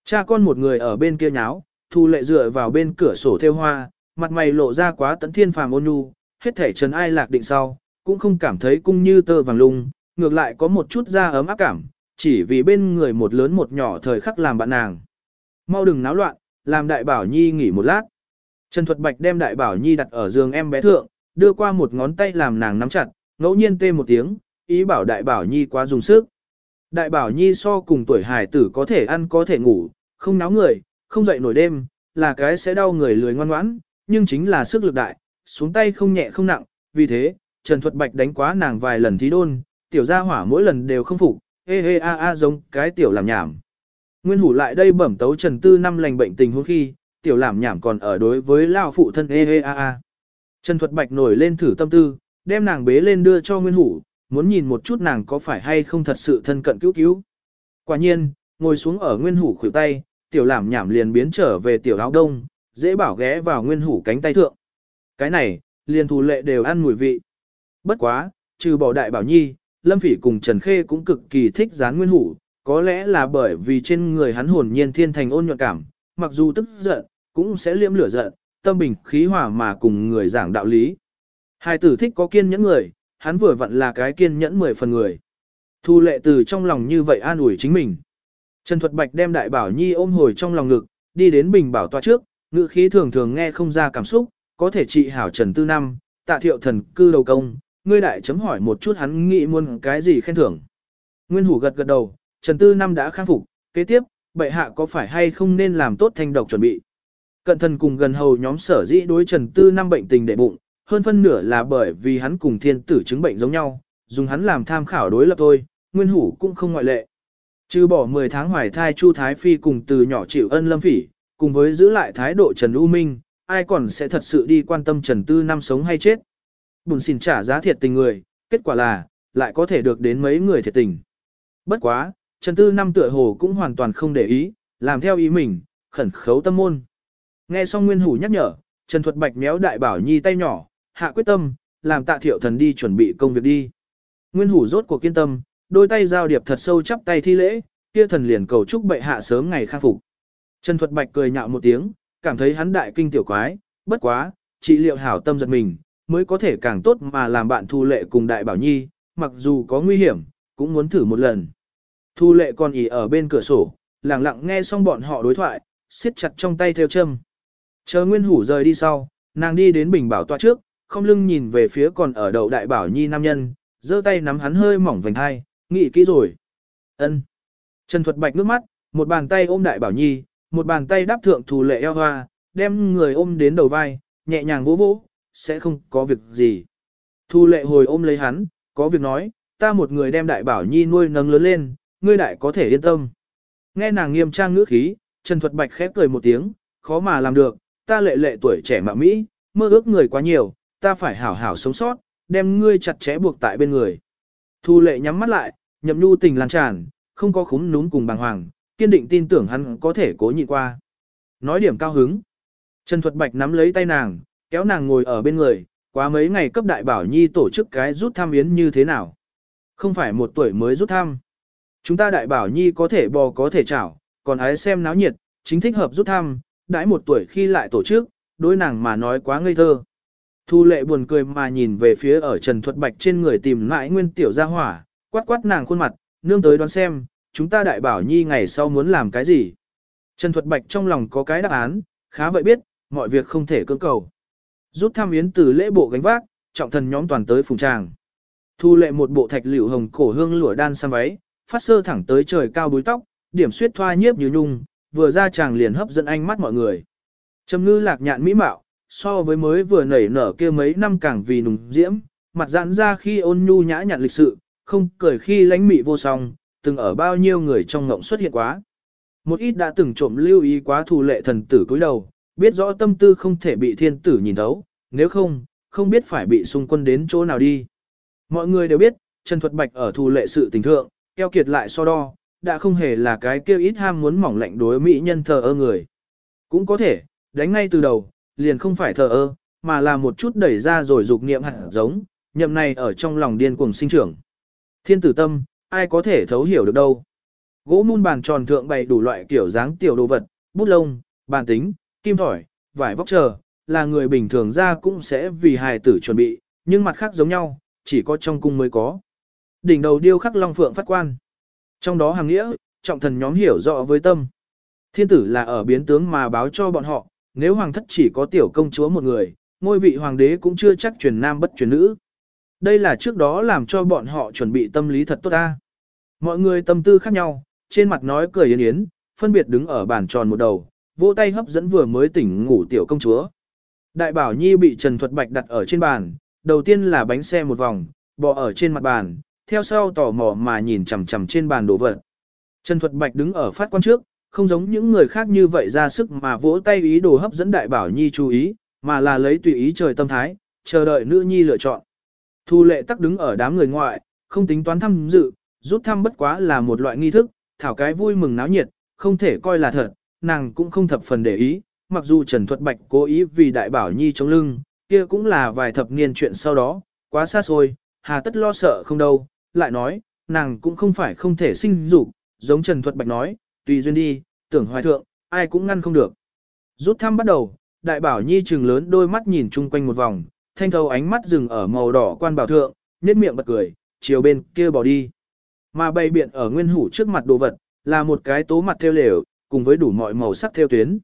A: Cha con một người ở bên kia nháo, thu lệ dựa vào bên cửa sổ theo hoa, mặt mày lộ ra quá tận thiên phàm ôn nhu, hết thể trần ai lạc định sau, cũng không cảm thấy cung như tơ vàng lung, ngược lại có một chút da ấm áp cảm, chỉ vì bên người một lớn một nhỏ thời khắc làm bạn nàng. Mau đừng náo loạn, làm đại bảo nhi nghỉ một lát. Trần Thuật Bạch đem đại bảo nhi đặt ở giường em bé thượng, đưa qua một ngón tay làm nàng nắm chặt, ngẫu nhiên tê một tiếng, ý bảo đại bảo nhi quá dùng sức. Đại bảo nhi so cùng tuổi hài tử có thể ăn có thể ngủ, không náo người, không dậy nổi đêm, là cái sẽ đau người lười ngoan ngoãn, nhưng chính là sức lực đại, xuống tay không nhẹ không nặng, vì thế, Trần Thuật Bạch đánh quá nàng vài lần thí đôn, tiểu gia hỏa mỗi lần đều không phục, hê hê a a giống cái tiểu làm nhảm. Nguyên hủ lại đây bẩm tấu Trần Tư năm lành bệnh tình huống khi, tiểu làm nhảm còn ở đối với lao phụ thân hê hê a a. Trần Thuật Bạch nổi lên thử tâm tư, đem nàng bế lên đưa cho Nguyên hủ, muốn nhìn một chút nàng có phải hay không thật sự thân cận cứu cứu. Quả nhiên, ngồi xuống ở Nguyên hủ khuỷu tay, tiểu làm nhảm liền biến trở về tiểu áo đông, dễ bảo ghé vào Nguyên hủ cánh tay thượng. Cái này, liền thù lệ đều ăn mùi vị. Bất quá, trừ bỏ đại bảo nhi, Lâm Phỉ cùng Trần Khê cũng cực kỳ thích dán nguyên hủ, có lẽ là bởi vì trên người hắn hồn nhiên thiên thành ôn nhuận cảm, mặc dù tức giận, cũng sẽ liễm lửa giận, tâm bình khí hòa mà cùng người giảng đạo lý. Hai tử thích có kiên nhẫn người, hắn vừa vặn là cái kiên nhẫn mười phần người. Thu lệ từ trong lòng như vậy an ủi chính mình. Trần Thuật Bạch đem đại bảo nhi ôm hồi trong lòng ngực, đi đến bình bảo tòa trước, ngữ khí thường thường nghe không ra cảm xúc, có thể trị hảo Trần Tư Năm, tạ thiệu thần cư đầu công, ngươi đại chấm hỏi một chút hắn nghĩ muốn cái gì khen thưởng. Nguyên Hủ gật gật đầu, Trần Tư Năm đã khang phục, kế tiếp, bệ hạ có phải hay không nên làm tốt thanh độc chuẩn bị. Cận thần cùng gần hầu nhóm sở dĩ đối Trần Tư Năm bệnh tình đệ bụng, hơn phân nửa là bởi vì hắn cùng thiên tử chứng bệnh giống nhau, dùng hắn làm tham khảo đối lập thôi, Nguyên Hủ cũng không ngoại lệ. Trừ bỏ 10 tháng hoài thai Chu Thái Phi cùng từ nhỏ chịu ân lâm phỉ, cùng với giữ lại thái độ Trần U Minh, ai còn sẽ thật sự đi quan tâm Trần Tư Năm sống hay chết. Bùn xin trả giá thiệt tình người, kết quả là, lại có thể được đến mấy người thiệt tình. Bất quá, Trần Tư Năm tựa hồ cũng hoàn toàn không để ý, làm theo ý mình, khẩn khấu tâm môn. Nghe xong Nguyên Hủ nhắc nhở, Trần Thuật Bạch méo đại bảo nhi tay nhỏ, hạ quyết tâm, làm tạ thiệu thần đi chuẩn bị công việc đi. Nguyên Hủ rốt cuộc kiên tâm, đôi tay giao điệp thật sâu chắp tay thi lễ, kia thần liền cầu chúc bệ hạ sớm ngày khang phục. Trần Thuật Bạch cười nhạo một tiếng, cảm thấy hắn đại kinh tiểu quái, bất quá, trị liệu hảo tâm giật mình, mới có thể càng tốt mà làm bạn Thu Lệ cùng Đại Bảo Nhi, mặc dù có nguy hiểm, cũng muốn thử một lần. Thu Lệ còn ỉ ở bên cửa sổ, lặng lặng nghe xong bọn họ đối thoại, siết chặt trong tay theo châm. Chờ Nguyên Hủ rời đi sau, nàng đi đến bình bảo tọa trước, không lưng nhìn về phía còn ở đầu Đại Bảo Nhi nam nhân, giơ tay nắm hắn hơi mỏng vành hai, nghĩ kỹ rồi. Ân. Trần Thuật Bạch nước mắt, một bàn tay ôm Đại Bảo Nhi, một bàn tay đáp thượng Thu Lệ eo hoa, đem người ôm đến đầu vai, nhẹ nhàng vỗ vỗ, sẽ không có việc gì. Thu lệ hồi ôm lấy hắn, có việc nói, ta một người đem đại bảo nhi nuôi nấng lớn lên, ngươi đại có thể yên tâm. Nghe nàng nghiêm trang ngữ khí, Trần Thuật Bạch khép cười một tiếng, khó mà làm được, ta lệ lệ tuổi trẻ mà Mỹ, mơ ước người quá nhiều, ta phải hảo hảo sống sót, đem ngươi chặt chẽ buộc tại bên người. Thu lệ nhắm mắt lại, nhậm nhu tình lan tràn, không có khúng núm cùng bàng hoàng, kiên định tin tưởng hắn có thể cố nhịn qua. Nói điểm cao hứng. Trần Thuật Bạch nắm lấy tay nàng, kéo nàng ngồi ở bên người, quá mấy ngày cấp đại bảo nhi tổ chức cái rút thăm yến như thế nào. Không phải một tuổi mới rút thăm. Chúng ta đại bảo nhi có thể bò có thể chảo, còn ái xem náo nhiệt, chính thích hợp rút thăm, đãi một tuổi khi lại tổ chức, đối nàng mà nói quá ngây thơ. Thu lệ buồn cười mà nhìn về phía ở Trần Thuật Bạch trên người tìm mãi nguyên tiểu gia hỏa, quát quát nàng khuôn mặt, nương tới đoán xem, chúng ta đại bảo nhi ngày sau muốn làm cái gì. Trần Thuật Bạch trong lòng có cái đáp án, khá vậy biết, mọi việc không thể cưỡng cầu. Rút tham yến từ lễ bộ gánh vác, trọng thần nhóm toàn tới phùng tràng. Thu lệ một bộ thạch liễu hồng cổ hương lụa đan sam váy, phát sơ thẳng tới trời cao búi tóc, điểm suyết thoa nhiếp như nhung, vừa ra chàng liền hấp dẫn ánh mắt mọi người. Trầm ngư lạc nhạn mỹ mạo, so với mới vừa nảy nở kia mấy năm càng vì nùng diễm, mặt giãn ra khi ôn nhu nhã nhặn lịch sự, không cười khi lánh mị vô song, từng ở bao nhiêu người trong ngộng xuất hiện quá. Một ít đã từng trộm lưu ý quá thù lệ thần tử cúi đầu, biết rõ tâm tư không thể bị thiên tử nhìn thấu, nếu không, không biết phải bị xung quân đến chỗ nào đi. Mọi người đều biết, Trần Thuật Bạch ở thù lệ sự tình thượng, keo kiệt lại so đo, đã không hề là cái kêu ít ham muốn mỏng lạnh đối mỹ nhân thờ ơ người. Cũng có thể, đánh ngay từ đầu, liền không phải thờ ơ, mà là một chút đẩy ra rồi dục niệm hẳn giống, nhậm này ở trong lòng điên cuồng sinh trưởng. Thiên tử tâm, ai có thể thấu hiểu được đâu. Gỗ mun bàn tròn thượng bày đủ loại kiểu dáng tiểu đồ vật, bút lông, bàn tính, kim thỏi, vải vóc chờ, là người bình thường ra cũng sẽ vì hài tử chuẩn bị, nhưng mặt khác giống nhau, chỉ có trong cung mới có. Đỉnh đầu điêu khắc long phượng phát quan. Trong đó hàng nghĩa, trọng thần nhóm hiểu rõ với tâm. Thiên tử là ở biến tướng mà báo cho bọn họ, nếu hoàng thất chỉ có tiểu công chúa một người, ngôi vị hoàng đế cũng chưa chắc truyền nam bất truyền nữ. Đây là trước đó làm cho bọn họ chuẩn bị tâm lý thật tốt ta. Mọi người tâm tư khác nhau, trên mặt nói cười yến yến, phân biệt đứng ở bàn tròn một đầu, vỗ tay hấp dẫn vừa mới tỉnh ngủ tiểu công chúa. Đại bảo nhi bị Trần Thuật Bạch đặt ở trên bàn, đầu tiên là bánh xe một vòng, bò ở trên mặt bàn, theo sau tò mò mà nhìn chằm chằm trên bàn đồ vật. Trần Thuật Bạch đứng ở phát quan trước, không giống những người khác như vậy ra sức mà vỗ tay ý đồ hấp dẫn đại bảo nhi chú ý, mà là lấy tùy ý trời tâm thái, chờ đợi nữ nhi lựa chọn. Thu lệ tắc đứng ở đám người ngoại, không tính toán thăm dự, rút thăm bất quá là một loại nghi thức, thảo cái vui mừng náo nhiệt, không thể coi là thật, nàng cũng không thập phần để ý, mặc dù Trần Thuật Bạch cố ý vì đại bảo nhi chống lưng, kia cũng là vài thập niên chuyện sau đó, quá xa xôi, hà tất lo sợ không đâu, lại nói, nàng cũng không phải không thể sinh dục, giống Trần Thuật Bạch nói, tùy duyên đi, tưởng hoài thượng, ai cũng ngăn không được. Rút thăm bắt đầu, đại bảo nhi trừng lớn đôi mắt nhìn chung quanh một vòng, thanh thấu ánh mắt dừng ở màu đỏ quan bảo thượng, nhếch miệng bật cười, chiều bên kia bỏ đi. Mà bày biện ở nguyên hủ trước mặt đồ vật, là một cái tố mặt theo lều, cùng với đủ mọi màu sắc theo tuyến.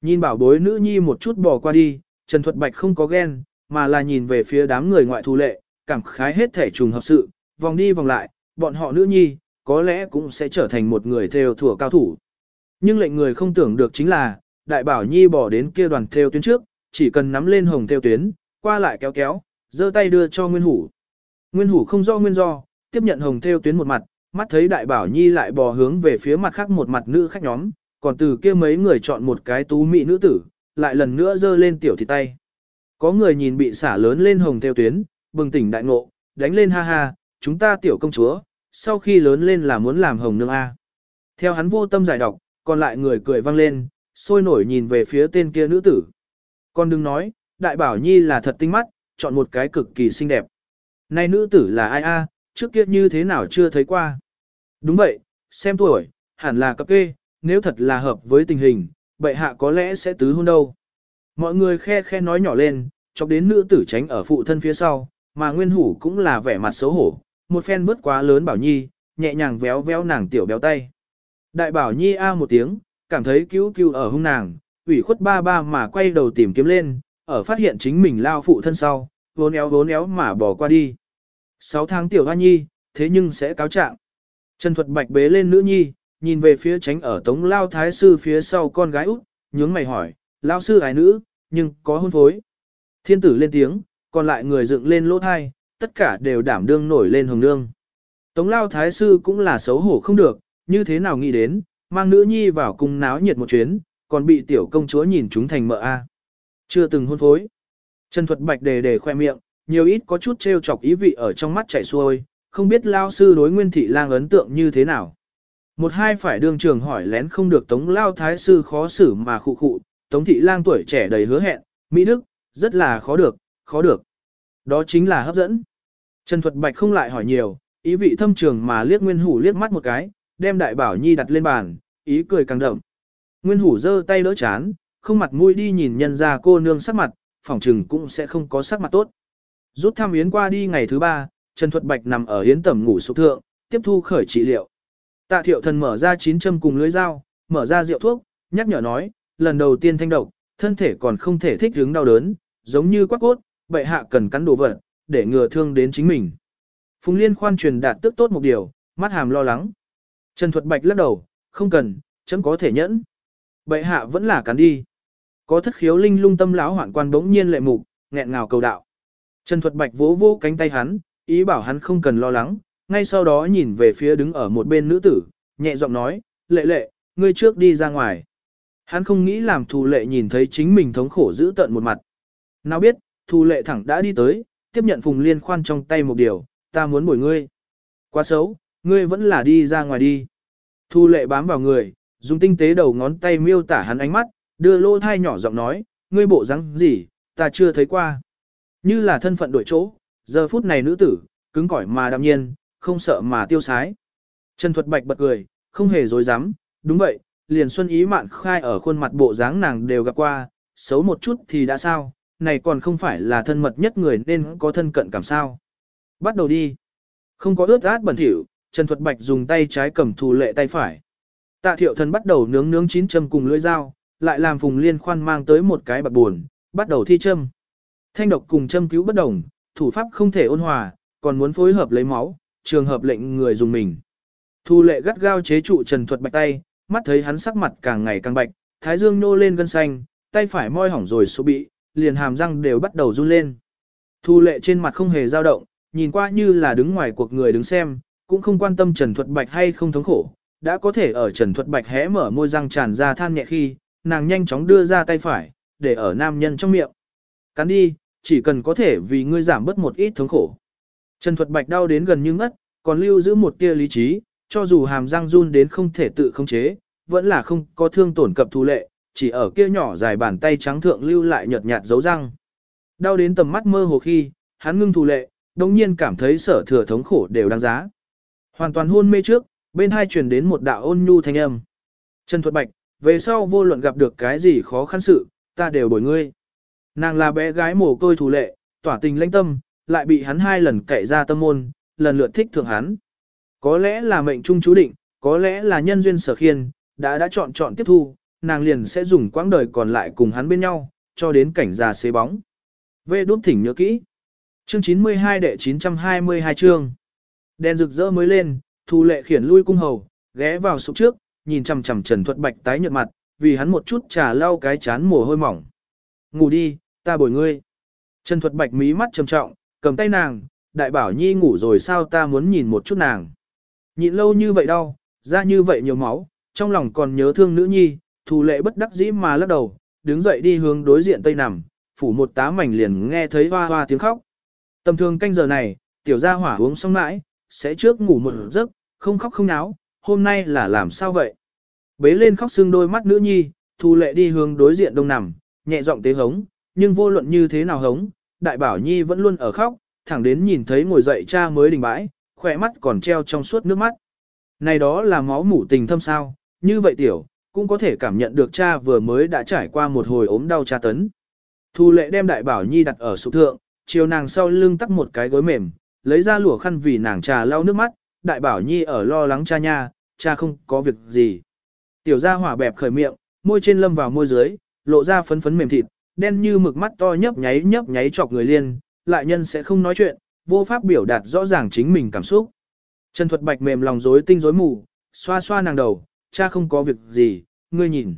A: Nhìn bảo bối nữ nhi một chút bỏ qua đi, Trần Thuật Bạch không có ghen, mà là nhìn về phía đám người ngoại thu lệ, cảm khái hết thể trùng hợp sự, vòng đi vòng lại, bọn họ nữ nhi, có lẽ cũng sẽ trở thành một người theo thủa cao thủ. Nhưng lệnh người không tưởng được chính là, đại bảo nhi bỏ đến kia đoàn theo tuyến trước, chỉ cần nắm lên hồng theo tuyến, qua lại kéo kéo, giơ tay đưa cho Nguyên Hủ. Nguyên Hủ không do nguyên do, tiếp nhận hồng theo tuyến một mặt, mắt thấy đại bảo nhi lại bò hướng về phía mặt khác một mặt nữ khách nhóm, còn từ kia mấy người chọn một cái tú mỹ nữ tử, lại lần nữa giơ lên tiểu thịt tay. Có người nhìn bị xả lớn lên hồng theo tuyến, bừng tỉnh đại ngộ, đánh lên ha ha, chúng ta tiểu công chúa, sau khi lớn lên là muốn làm hồng nương A. Theo hắn vô tâm giải đọc, còn lại người cười vang lên, sôi nổi nhìn về phía tên kia nữ tử. Con đừng nói, đại bảo nhi là thật tinh mắt, chọn một cái cực kỳ xinh đẹp. Này nữ tử là ai a? trước kia như thế nào chưa thấy qua. Đúng vậy, xem tuổi, hẳn là cấp kê, nếu thật là hợp với tình hình, bệ hạ có lẽ sẽ tứ hôn đâu. Mọi người khe khe nói nhỏ lên, chọc đến nữ tử tránh ở phụ thân phía sau, mà nguyên hủ cũng là vẻ mặt xấu hổ, một phen vớt quá lớn bảo nhi, nhẹ nhàng véo véo nàng tiểu béo tay. Đại bảo nhi a một tiếng, cảm thấy cứu cứu ở hung nàng, ủy khuất ba ba mà quay đầu tìm kiếm lên, ở phát hiện chính mình lao phụ thân sau, vốn éo vốn éo mà bỏ qua đi. Sáu tháng tiểu hoa nhi, thế nhưng sẽ cáo trạng. Trần Thuật Bạch bế lên nữ nhi, nhìn về phía tránh ở tống lao thái sư phía sau con gái út, nhướng mày hỏi, lao sư ái nữ, nhưng có hôn phối. Thiên tử lên tiếng, còn lại người dựng lên lỗ thai, tất cả đều đảm đương nổi lên hồng nương. Tống lao thái sư cũng là xấu hổ không được, như thế nào nghĩ đến, mang nữ nhi vào cung náo nhiệt một chuyến, còn bị tiểu công chúa nhìn chúng thành mợ a. Chưa từng hôn phối. Trần Thuật Bạch đề đề khoe miệng, nhiều ít có chút trêu chọc ý vị ở trong mắt chảy xuôi, không biết lao sư đối nguyên thị lang ấn tượng như thế nào. Một hai phải đương trường hỏi lén không được tống lao thái sư khó xử mà khụ khụ, tống thị lang tuổi trẻ đầy hứa hẹn, Mỹ Đức, rất là khó được, khó được. Đó chính là hấp dẫn. Trần Thuật Bạch không lại hỏi nhiều, ý vị thâm trường mà liếc Nguyên Hủ liếc mắt một cái, đem đại bảo nhi đặt lên bàn, ý cười càng đậm. Nguyên Hủ giơ tay đỡ chán, không mặt mũi đi nhìn nhân ra cô nương sắc mặt, phỏng trừng cũng sẽ không có sắc mặt tốt. Rút thăm yến qua đi ngày thứ ba, Trần Thuật Bạch nằm ở yến tẩm ngủ sụp thượng, tiếp thu khởi trị liệu. Tạ thiệu thần mở ra chín châm cùng lưới dao, mở ra rượu thuốc, nhắc nhở nói, lần đầu tiên thanh độc, thân thể còn không thể thích ứng đau đớn, giống như quắc cốt, bệ hạ cần cắn đồ vật, để ngừa thương đến chính mình. Phùng Liên khoan truyền đạt tức tốt một điều, mắt hàm lo lắng. Trần Thuật Bạch lắc đầu, không cần, chấm có thể nhẫn. Bệ hạ vẫn là cắn đi. Có thất khiếu linh lung tâm lão hoạn quan bỗng nhiên lệ mục, nghẹn ngào cầu đạo. Trần Thuật Bạch vỗ vỗ cánh tay hắn, ý bảo hắn không cần lo lắng, ngay sau đó nhìn về phía đứng ở một bên nữ tử, nhẹ giọng nói, lệ lệ, ngươi trước đi ra ngoài. Hắn không nghĩ làm thù lệ nhìn thấy chính mình thống khổ giữ tận một mặt. Nào biết, Thu lệ thẳng đã đi tới, tiếp nhận phùng liên khoan trong tay một điều, ta muốn bồi ngươi. Quá xấu, ngươi vẫn là đi ra ngoài đi. Thu lệ bám vào người, dùng tinh tế đầu ngón tay miêu tả hắn ánh mắt, đưa lô thai nhỏ giọng nói, ngươi bộ dáng gì, ta chưa thấy qua. Như là thân phận đổi chỗ, giờ phút này nữ tử, cứng cỏi mà đạm nhiên, không sợ mà tiêu sái. Trần Thuật Bạch bật cười, không hề dối dám, đúng vậy, liền xuân ý mạn khai ở khuôn mặt bộ dáng nàng đều gặp qua, xấu một chút thì đã sao, này còn không phải là thân mật nhất người nên có thân cận cảm sao. Bắt đầu đi. Không có ướt át bẩn thỉu, Trần Thuật Bạch dùng tay trái cầm thù lệ tay phải. Tạ thiệu thần bắt đầu nướng nướng chín châm cùng lưỡi dao, lại làm phùng liên khoan mang tới một cái bạc buồn, bắt đầu thi châm. Thanh độc cùng châm cứu bất đồng, thủ pháp không thể ôn hòa, còn muốn phối hợp lấy máu, trường hợp lệnh người dùng mình. Thu lệ gắt gao chế trụ Trần Thuật Bạch tay, mắt thấy hắn sắc mặt càng ngày càng bạch, thái dương nô lên gân xanh, tay phải moi hỏng rồi số bị, liền hàm răng đều bắt đầu run lên. Thu lệ trên mặt không hề dao động, nhìn qua như là đứng ngoài cuộc người đứng xem, cũng không quan tâm Trần Thuật Bạch hay không thống khổ, đã có thể ở Trần Thuật Bạch hé mở môi răng tràn ra than nhẹ khi, nàng nhanh chóng đưa ra tay phải, để ở nam nhân trong miệng. Cắn đi, chỉ cần có thể vì ngươi giảm bớt một ít thống khổ. Trần Thuật Bạch đau đến gần như ngất, còn lưu giữ một tia lý trí, cho dù hàm răng run đến không thể tự khống chế, vẫn là không có thương tổn cập thu lệ, chỉ ở kia nhỏ dài bàn tay trắng thượng lưu lại nhợt nhạt dấu răng. Đau đến tầm mắt mơ hồ khi, hắn ngưng thù lệ, đồng nhiên cảm thấy sở thừa thống khổ đều đáng giá. Hoàn toàn hôn mê trước, bên hai truyền đến một đạo ôn nhu thanh âm. Trần Thuật Bạch, về sau vô luận gặp được cái gì khó khăn sự, ta đều bồi ngươi. Nàng là bé gái mồ côi thủ lệ, tỏa tình lãnh tâm, lại bị hắn hai lần cậy ra tâm môn, lần lượt thích thượng hắn. Có lẽ là mệnh trung chú định, có lẽ là nhân duyên sở khiên, đã đã chọn chọn tiếp thu, nàng liền sẽ dùng quãng đời còn lại cùng hắn bên nhau, cho đến cảnh già xế bóng. Vê đốt thỉnh nhớ kỹ. Chương 92 đệ 922 chương. Đèn rực rỡ mới lên, thu lệ khiển lui cung hầu, ghé vào sụp trước, nhìn chằm chằm Trần Thuật Bạch tái nhợt mặt, vì hắn một chút trà lau cái chán mồ hôi mỏng. Ngủ đi, ta bồi ngươi. Trần Thuật Bạch mí mắt trầm trọng, cầm tay nàng, đại bảo nhi ngủ rồi sao ta muốn nhìn một chút nàng. Nhịn lâu như vậy đau, ra như vậy nhiều máu, trong lòng còn nhớ thương nữ nhi, thù lệ bất đắc dĩ mà lắc đầu, đứng dậy đi hướng đối diện tây nằm, phủ một tá mảnh liền nghe thấy hoa hoa tiếng khóc. Tầm thường canh giờ này, tiểu gia hỏa uống xong mãi, sẽ trước ngủ một giấc, không khóc không náo, hôm nay là làm sao vậy? Bế lên khóc sưng đôi mắt nữ nhi, thù lệ đi hướng đối diện đông nằm, nhẹ giọng tế hống, nhưng vô luận như thế nào hống, đại bảo nhi vẫn luôn ở khóc, thẳng đến nhìn thấy ngồi dậy cha mới đình bãi, khỏe mắt còn treo trong suốt nước mắt. Này đó là máu mủ tình thâm sao, như vậy tiểu, cũng có thể cảm nhận được cha vừa mới đã trải qua một hồi ốm đau tra tấn. Thu lệ đem đại bảo nhi đặt ở sụp thượng, chiều nàng sau lưng tắt một cái gối mềm, lấy ra lụa khăn vì nàng trà lau nước mắt, đại bảo nhi ở lo lắng cha nha, cha không có việc gì. Tiểu gia hỏa bẹp khởi miệng, môi trên lâm vào môi dưới, lộ ra phấn phấn mềm thịt, đen như mực mắt to nhấp nháy nhấp nháy chọc người liên, lại nhân sẽ không nói chuyện, vô pháp biểu đạt rõ ràng chính mình cảm xúc. Trần Thuật Bạch mềm lòng rối tinh rối mù, xoa xoa nàng đầu, cha không có việc gì, ngươi nhìn.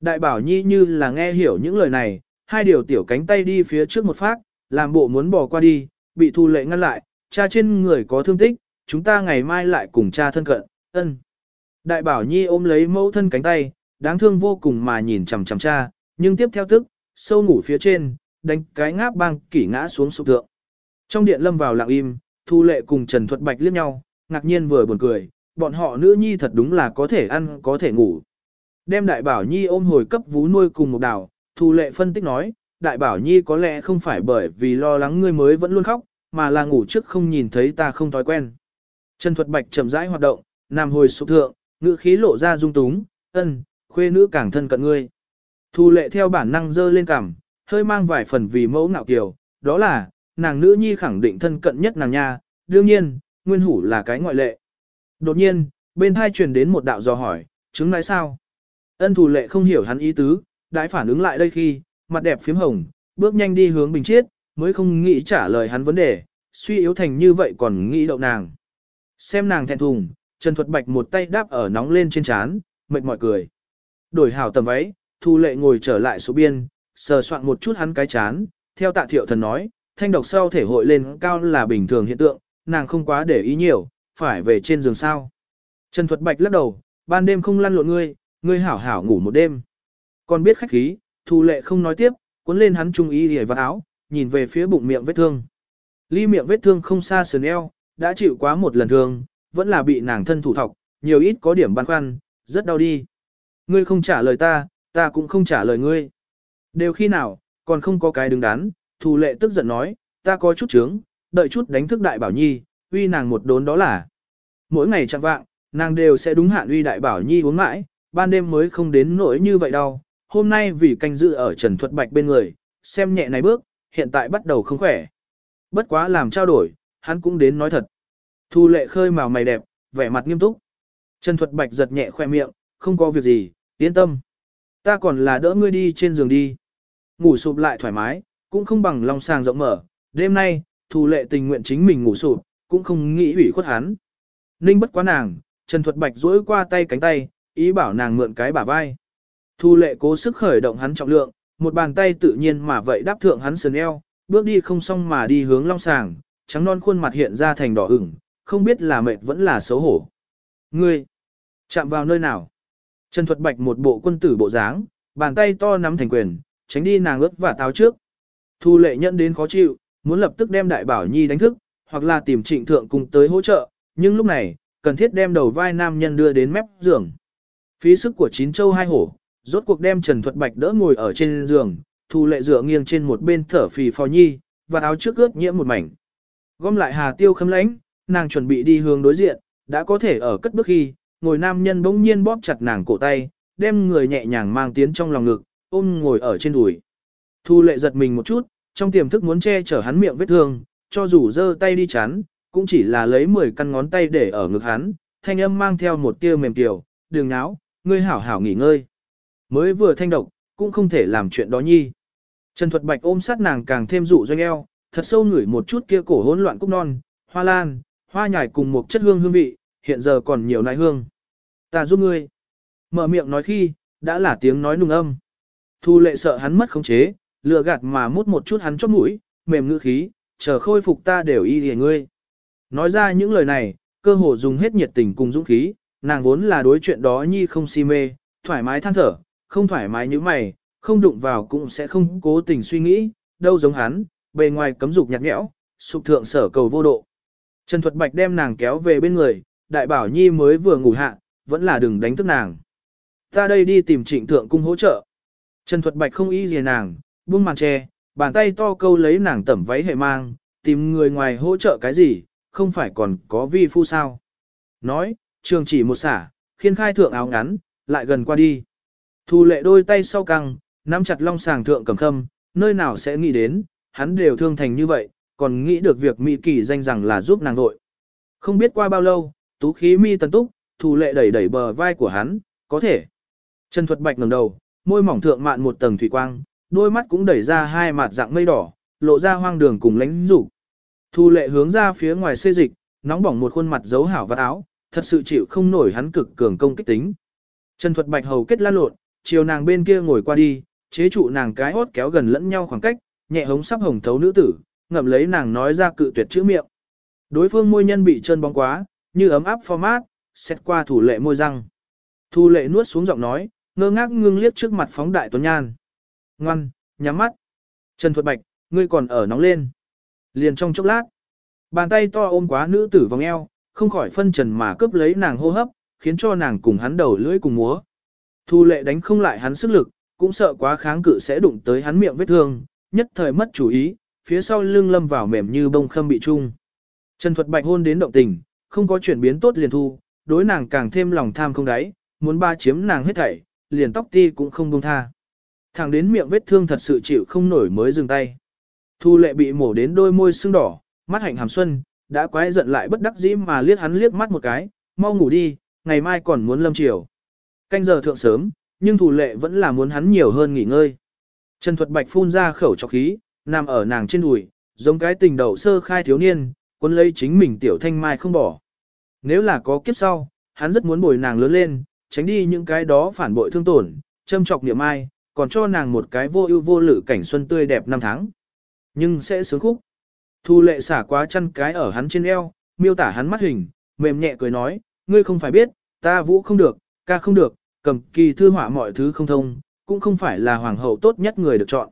A: Đại bảo nhi như là nghe hiểu những lời này, hai điều tiểu cánh tay đi phía trước một phát, làm bộ muốn bỏ qua đi, bị thu lệ ngăn lại, cha trên người có thương tích, chúng ta ngày mai lại cùng cha thân cận, ân. Đại bảo nhi ôm lấy mẫu thân cánh tay, đáng thương vô cùng mà nhìn chằm chằm cha, nhưng tiếp theo tức, sâu ngủ phía trên, đánh cái ngáp băng kỷ ngã xuống sụp tượng. Trong điện lâm vào lặng im, Thu Lệ cùng Trần Thuật Bạch liếc nhau, ngạc nhiên vừa buồn cười, bọn họ nữ nhi thật đúng là có thể ăn, có thể ngủ. Đem Đại Bảo Nhi ôm hồi cấp vú nuôi cùng một đảo, Thu Lệ phân tích nói, Đại Bảo Nhi có lẽ không phải bởi vì lo lắng ngươi mới vẫn luôn khóc, mà là ngủ trước không nhìn thấy ta không thói quen. Trần Thuật Bạch chậm rãi hoạt động, nằm hồi sụp thượng, ngữ khí lộ ra dung túng, ân, khuê nữ càng thân cận ngươi. Thu lệ theo bản năng dơ lên cằm, hơi mang vài phần vì mẫu ngạo kiều, đó là, nàng nữ nhi khẳng định thân cận nhất nàng nha, đương nhiên, nguyên hủ là cái ngoại lệ. Đột nhiên, bên hai truyền đến một đạo dò hỏi, chứng nói sao? Ân thủ lệ không hiểu hắn ý tứ, đãi phản ứng lại đây khi, mặt đẹp phím hồng, bước nhanh đi hướng bình chiết, mới không nghĩ trả lời hắn vấn đề, suy yếu thành như vậy còn nghĩ đậu nàng. Xem nàng thẹn thùng, Trần Thuật Bạch một tay đáp ở nóng lên trên trán, mệt mỏi cười. Đổi hảo tầm váy, Thu Lệ ngồi trở lại số biên, sờ soạn một chút hắn cái chán, theo tạ thiệu thần nói, thanh độc sau thể hội lên cao là bình thường hiện tượng, nàng không quá để ý nhiều, phải về trên giường sao. Trần Thuật Bạch lắc đầu, ban đêm không lăn lộn ngươi, ngươi hảo hảo ngủ một đêm. Còn biết khách khí, Thu Lệ không nói tiếp, cuốn lên hắn trung y hề vào áo, nhìn về phía bụng miệng vết thương. Ly miệng vết thương không xa sườn eo, đã chịu quá một lần thương, vẫn là bị nàng thân thủ thọc, nhiều ít có điểm băn khoăn, rất đau đi. Ngươi không trả lời ta, ta cũng không trả lời ngươi. Đều khi nào, còn không có cái đứng đắn, Thu lệ tức giận nói, ta có chút trướng, đợi chút đánh thức đại bảo nhi, uy nàng một đốn đó là. Mỗi ngày chẳng vạng, nàng đều sẽ đúng hạn uy đại bảo nhi uống mãi, ban đêm mới không đến nỗi như vậy đâu. Hôm nay vì canh dự ở Trần Thuật Bạch bên người, xem nhẹ này bước, hiện tại bắt đầu không khỏe. Bất quá làm trao đổi, hắn cũng đến nói thật. Thu lệ khơi màu mày đẹp, vẻ mặt nghiêm túc. Trần Thuật Bạch giật nhẹ khoe miệng, không có việc gì, yên tâm. Ta còn là đỡ ngươi đi trên giường đi. Ngủ sụp lại thoải mái, cũng không bằng lòng sàng rộng mở. Đêm nay, Thu lệ tình nguyện chính mình ngủ sụp, cũng không nghĩ ủy khuất hắn. Ninh bất quá nàng, Trần Thuật Bạch duỗi qua tay cánh tay, ý bảo nàng mượn cái bả vai. Thu lệ cố sức khởi động hắn trọng lượng, một bàn tay tự nhiên mà vậy đáp thượng hắn sườn eo, bước đi không xong mà đi hướng long sàng, trắng non khuôn mặt hiện ra thành đỏ ửng, không biết là mệt vẫn là xấu hổ. Ngươi, chạm vào nơi nào? Trần Thuật Bạch một bộ quân tử bộ dáng, bàn tay to nắm thành quyền, tránh đi nàng ướt và táo trước. Thu lệ nhận đến khó chịu, muốn lập tức đem đại bảo nhi đánh thức, hoặc là tìm trịnh thượng cùng tới hỗ trợ, nhưng lúc này, cần thiết đem đầu vai nam nhân đưa đến mép giường. Phí sức của chín châu hai hổ, rốt cuộc đem Trần Thuật Bạch đỡ ngồi ở trên giường, thu lệ dựa nghiêng trên một bên thở phì phò nhi, và áo trước ướt nhiễm một mảnh. Gom lại hà tiêu khấm lãnh, nàng chuẩn bị đi hướng đối diện, đã có thể ở cất bước khi, ngồi nam nhân bỗng nhiên bóp chặt nàng cổ tay, đem người nhẹ nhàng mang tiến trong lòng ngực, ôm ngồi ở trên đùi. Thu lệ giật mình một chút, trong tiềm thức muốn che chở hắn miệng vết thương, cho dù giơ tay đi chắn, cũng chỉ là lấy 10 căn ngón tay để ở ngực hắn, thanh âm mang theo một tia mềm tiểu, đường náo, ngươi hảo hảo nghỉ ngơi. Mới vừa thanh độc, cũng không thể làm chuyện đó nhi. Trần Thuật Bạch ôm sát nàng càng thêm dụ doanh eo, thật sâu ngửi một chút kia cổ hỗn loạn cúc non, hoa lan, hoa nhài cùng một chất hương hương vị, hiện giờ còn nhiều nai hương. Ta giúp ngươi. Mở miệng nói khi, đã là tiếng nói nung âm. Thu lệ sợ hắn mất khống chế, lừa gạt mà mút một chút hắn chót mũi, mềm ngữ khí, chờ khôi phục ta đều y lìa ngươi. Nói ra những lời này, cơ hồ dùng hết nhiệt tình cùng dũng khí, nàng vốn là đối chuyện đó nhi không si mê, thoải mái than thở, không thoải mái như mày, không đụng vào cũng sẽ không cố tình suy nghĩ, đâu giống hắn, bề ngoài cấm dục nhạt nhẽo, sụp thượng sở cầu vô độ. Trần Thuật Bạch đem nàng kéo về bên người, đại bảo nhi mới vừa ngủ hạ, vẫn là đừng đánh thức nàng. Ta đây đi tìm trịnh thượng cung hỗ trợ. Trần Thuật Bạch không ý gì nàng, buông màn che, bàn tay to câu lấy nàng tẩm váy hệ mang, tìm người ngoài hỗ trợ cái gì, không phải còn có vi phu sao. Nói, trường chỉ một xả, khiên khai thượng áo ngắn, lại gần qua đi. Thu lệ đôi tay sau căng, nắm chặt long sàng thượng cầm khâm, nơi nào sẽ nghĩ đến, hắn đều thương thành như vậy, còn nghĩ được việc mỹ kỳ danh rằng là giúp nàng vội. Không biết qua bao lâu, tú khí mi tần túc, thu lệ đẩy đẩy bờ vai của hắn, có thể. Trần Thuật Bạch ngẩng đầu, môi mỏng thượng mạn một tầng thủy quang, đôi mắt cũng đẩy ra hai mặt dạng mây đỏ, lộ ra hoang đường cùng lánh rủ. Thu lệ hướng ra phía ngoài xê dịch, nóng bỏng một khuôn mặt giấu hảo vạt áo, thật sự chịu không nổi hắn cực cường công kích tính. Trần Thuật Bạch hầu kết lan lộn, chiều nàng bên kia ngồi qua đi, chế trụ nàng cái hốt kéo gần lẫn nhau khoảng cách, nhẹ hống sắp hồng thấu nữ tử, ngậm lấy nàng nói ra cự tuyệt chữ miệng. Đối phương môi nhân bị chân bóng quá, như ấm áp format, xét qua thủ lệ môi răng. Thu lệ nuốt xuống giọng nói, ngơ ngác ngưng liếc trước mặt phóng đại tuấn nhan. Ngoan, nhắm mắt. Trần Thuật Bạch, ngươi còn ở nóng lên. Liền trong chốc lát, bàn tay to ôm quá nữ tử vòng eo, không khỏi phân trần mà cướp lấy nàng hô hấp, khiến cho nàng cùng hắn đầu lưỡi cùng múa. Thu lệ đánh không lại hắn sức lực, cũng sợ quá kháng cự sẽ đụng tới hắn miệng vết thương, nhất thời mất chủ ý, phía sau lưng lâm vào mềm như bông khâm bị trung. Trần Thuật Bạch hôn đến động tình, không có chuyển biến tốt liền thu, đối nàng càng thêm lòng tham không đáy, muốn ba chiếm nàng hết thảy, liền tóc ti cũng không buông tha. Thẳng đến miệng vết thương thật sự chịu không nổi mới dừng tay. Thu lệ bị mổ đến đôi môi sưng đỏ, mắt hạnh hàm xuân, đã quái giận lại bất đắc dĩ mà liếc hắn liếc mắt một cái, mau ngủ đi, ngày mai còn muốn lâm chiều. Canh giờ thượng sớm, nhưng thủ lệ vẫn là muốn hắn nhiều hơn nghỉ ngơi. Trần Thuật Bạch phun ra khẩu trọc khí, nằm ở nàng trên đùi, giống cái tình đầu sơ khai thiếu niên, quân lấy chính mình tiểu thanh mai không bỏ. Nếu là có kiếp sau, hắn rất muốn bồi nàng lớn lên, tránh đi những cái đó phản bội thương tổn, châm trọc niệm ai, còn cho nàng một cái vô ưu vô lự cảnh xuân tươi đẹp năm tháng. Nhưng sẽ sướng khúc. Thu lệ xả quá chăn cái ở hắn trên eo, miêu tả hắn mắt hình, mềm nhẹ cười nói, ngươi không phải biết, ta vũ không được, ca không được, cầm kỳ thư họa mọi thứ không thông, cũng không phải là hoàng hậu tốt nhất người được chọn.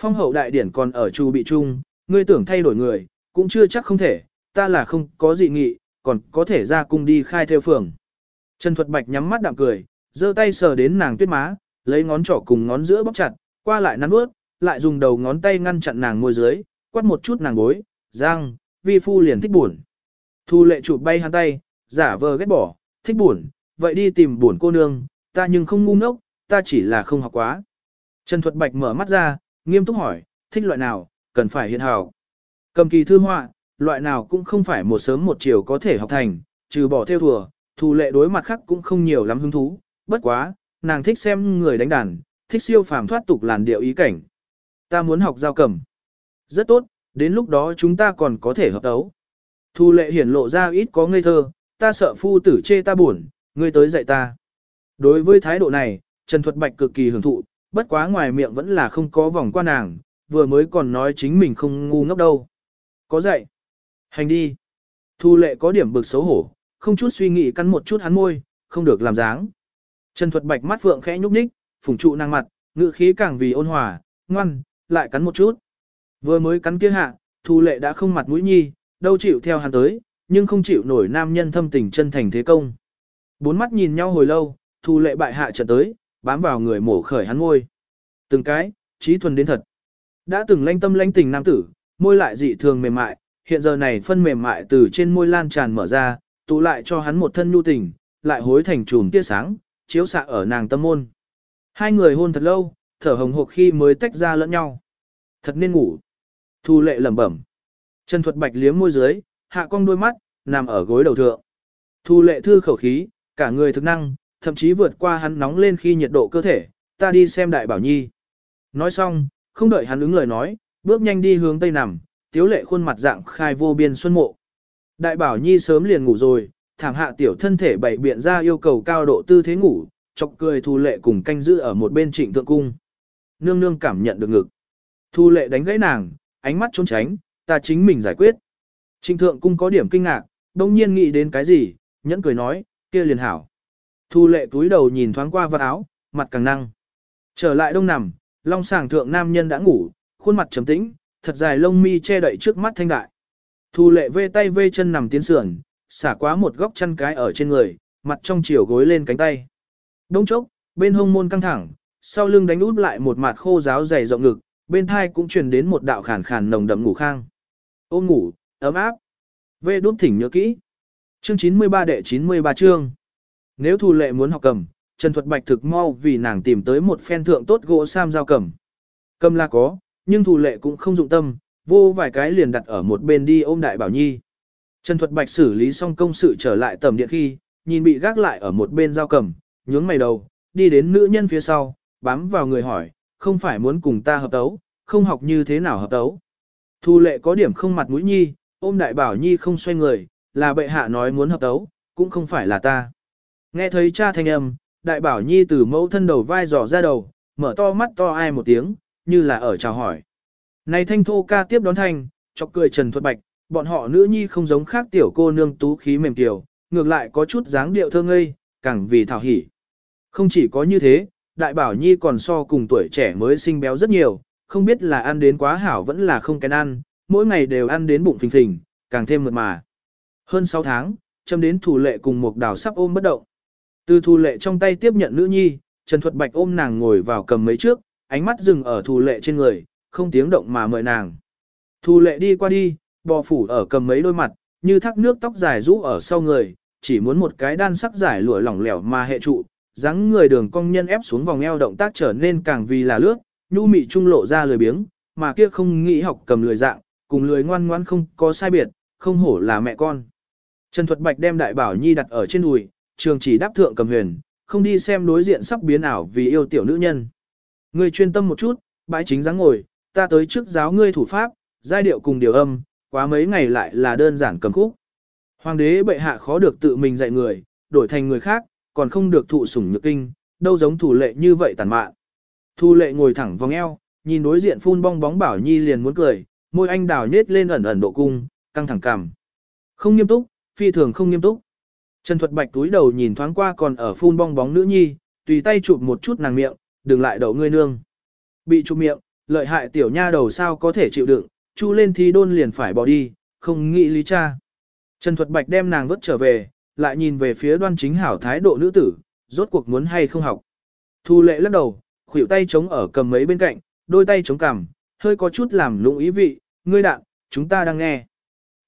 A: Phong hậu đại điển còn ở chu bị trung, ngươi tưởng thay đổi người, cũng chưa chắc không thể, ta là không có dị nghị, còn có thể ra cung đi khai theo phường. Trần Thuật Bạch nhắm mắt đạm cười, giơ tay sờ đến nàng tuyết má, lấy ngón trỏ cùng ngón giữa bóp chặt, qua lại nắn bước, lại dùng đầu ngón tay ngăn chặn nàng môi dưới, quát một chút nàng bối, giang, vi phu liền thích buồn. Thu lệ chụp bay hắn tay, giả vờ ghét bỏ, thích buồn, vậy đi tìm buồn cô nương, ta nhưng không ngu ngốc, ta chỉ là không học quá. Trần Thuật Bạch mở mắt ra, nghiêm túc hỏi, thích loại nào, cần phải hiện hào. Cầm kỳ thư họa, loại nào cũng không phải một sớm một chiều có thể học thành, trừ bỏ theo thùa, thù lệ đối mặt khác cũng không nhiều lắm hứng thú, bất quá, nàng thích xem người đánh đàn, thích siêu phàm thoát tục làn điệu ý cảnh. Ta muốn học giao cầm. Rất tốt, đến lúc đó chúng ta còn có thể hợp đấu. Thu lệ hiển lộ ra ít có ngây thơ, ta sợ phu tử chê ta buồn, ngươi tới dạy ta. Đối với thái độ này, Trần Thuật Bạch cực kỳ hưởng thụ, bất quá ngoài miệng vẫn là không có vòng qua nàng, vừa mới còn nói chính mình không ngu ngốc đâu. Có dạy. Hành đi. Thu lệ có điểm bực xấu hổ, không chút suy nghĩ cắn một chút hắn môi, không được làm dáng. Trần Thuật Bạch mắt phượng khẽ nhúc nhích, phùng trụ năng mặt, ngữ khí càng vì ôn hòa, ngoan, lại cắn một chút. Vừa mới cắn kia hạ, Thu lệ đã không mặt mũi nhi, đâu chịu theo hắn tới, nhưng không chịu nổi nam nhân thâm tình chân thành thế công. Bốn mắt nhìn nhau hồi lâu, Thu lệ bại hạ trận tới, bám vào người mổ khởi hắn môi. Từng cái, trí thuần đến thật. Đã từng lanh tâm lanh tình nam tử, môi lại dị thường mềm mại, hiện giờ này phân mềm mại từ trên môi lan tràn mở ra, tụ lại cho hắn một thân nhu tình, lại hối thành chùm tia sáng, chiếu xạ ở nàng tâm môn. Hai người hôn thật lâu, thở hồng hộc khi mới tách ra lẫn nhau. Thật nên ngủ. Thu lệ lẩm bẩm. Trần Thuật Bạch liếm môi dưới, hạ cong đôi mắt, nằm ở gối đầu thượng. Thu lệ thư khẩu khí, cả người thực năng, thậm chí vượt qua hắn nóng lên khi nhiệt độ cơ thể, ta đi xem đại bảo nhi. Nói xong, không đợi hắn ứng lời nói, bước nhanh đi hướng tây nằm, tiếu lệ khuôn mặt dạng khai vô biên xuân mộ. Đại bảo nhi sớm liền ngủ rồi, thảm hạ tiểu thân thể bảy biện ra yêu cầu cao độ tư thế ngủ, chọc cười thu lệ cùng canh giữ ở một bên trịnh thượng cung. Nương nương cảm nhận được ngực. Thu lệ đánh gãy nàng, ánh mắt trốn tránh, ta chính mình giải quyết. Trịnh thượng cung có điểm kinh ngạc, đông nhiên nghĩ đến cái gì, nhẫn cười nói, kia liền hảo. Thu lệ túi đầu nhìn thoáng qua vật áo, mặt càng năng. Trở lại đông nằm, long sàng thượng nam nhân đã ngủ, khuôn mặt trầm tĩnh, thật dài lông mi che đậy trước mắt thanh đại. Thu lệ vê tay vê chân nằm tiến sườn, xả quá một góc chân cái ở trên người, mặt trong chiều gối lên cánh tay. Đông chốc, bên hông môn căng thẳng, sau lưng đánh út lại một mặt khô giáo dày rộng ngực, bên thai cũng truyền đến một đạo khàn khàn nồng đậm ngủ khang. Ôm ngủ, ấm áp. Vê đốt thỉnh nhớ kỹ. Chương 93 đệ 93 chương. Nếu thu lệ muốn học cầm, Trần Thuật Bạch thực mau vì nàng tìm tới một phen thượng tốt gỗ sam giao cầm. Cầm là có, nhưng thu lệ cũng không dụng tâm, vô vài cái liền đặt ở một bên đi ôm đại bảo nhi. Trần Thuật Bạch xử lý xong công sự trở lại tầm điện khi, nhìn bị gác lại ở một bên giao cầm, nhướng mày đầu, đi đến nữ nhân phía sau, bám vào người hỏi, không phải muốn cùng ta hợp tấu, không học như thế nào hợp tấu. Thu lệ có điểm không mặt mũi nhi, ôm đại bảo nhi không xoay người, là bệ hạ nói muốn hợp tấu, cũng không phải là ta. Nghe thấy cha thanh âm, đại bảo nhi từ mẫu thân đầu vai dò ra đầu, mở to mắt to ai một tiếng, như là ở chào hỏi. Này thanh thô ca tiếp đón thanh, chọc cười Trần Thuật Bạch, bọn họ nữ nhi không giống khác tiểu cô nương tú khí mềm tiểu, ngược lại có chút dáng điệu thơ ngây, càng vì thảo hỉ. Không chỉ có như thế, đại bảo nhi còn so cùng tuổi trẻ mới sinh béo rất nhiều, không biết là ăn đến quá hảo vẫn là không kén ăn, mỗi ngày đều ăn đến bụng phình phình, càng thêm mượt mà. Hơn 6 tháng, châm đến thủ lệ cùng một đào sắp ôm bất động. Từ thủ lệ trong tay tiếp nhận nữ nhi, Trần Thuật Bạch ôm nàng ngồi vào cầm mấy trước, ánh mắt dừng ở thủ lệ trên người, không tiếng động mà mời nàng. Thủ lệ đi qua đi, bò phủ ở cầm mấy đôi mặt, như thác nước tóc dài rũ ở sau người, chỉ muốn một cái đan sắc giải lụa lỏng lẻo mà hệ trụ, dáng người đường cong nhân ép xuống vòng eo động tác trở nên càng vì là lướt, nhu mị trung lộ ra lười biếng, mà kia không nghĩ học cầm lười dạng, cùng lười ngoan ngoan không có sai biệt, không hổ là mẹ con. Trần Thuật Bạch đem đại bảo nhi đặt ở trên đùi, trường chỉ đáp thượng cầm huyền, không đi xem đối diện sắp biến ảo vì yêu tiểu nữ nhân. Ngươi chuyên tâm một chút, bãi chính dáng ngồi, ta tới trước giáo ngươi thủ pháp, giai điệu cùng điều âm, quá mấy ngày lại là đơn giản cầm khúc. Hoàng đế bệ hạ khó được tự mình dạy người, đổi thành người khác, còn không được thụ sủng nhược kinh, đâu giống thủ lệ như vậy tàn mạn. Thu lệ ngồi thẳng vòng eo, nhìn đối diện phun bong bóng bảo nhi liền muốn cười, môi anh đào nết lên ẩn ẩn độ cung, căng thẳng cằm. Không nghiêm túc, phi thường không nghiêm túc. Trần Thuật Bạch túi đầu nhìn thoáng qua còn ở phun bong bóng nữ nhi, tùy tay chụp một chút nàng miệng, đừng lại đậu ngươi nương. Bị chụp miệng, lợi hại tiểu nha đầu sao có thể chịu đựng, chu lên thì đôn liền phải bỏ đi, không nghĩ lý cha. Trần Thuật Bạch đem nàng vớt trở về, lại nhìn về phía đoan chính hảo thái độ nữ tử, rốt cuộc muốn hay không học. Thu lệ lắc đầu, khuỷu tay chống ở cầm mấy bên cạnh, đôi tay chống cằm, hơi có chút làm lũng ý vị, ngươi đạn, chúng ta đang nghe.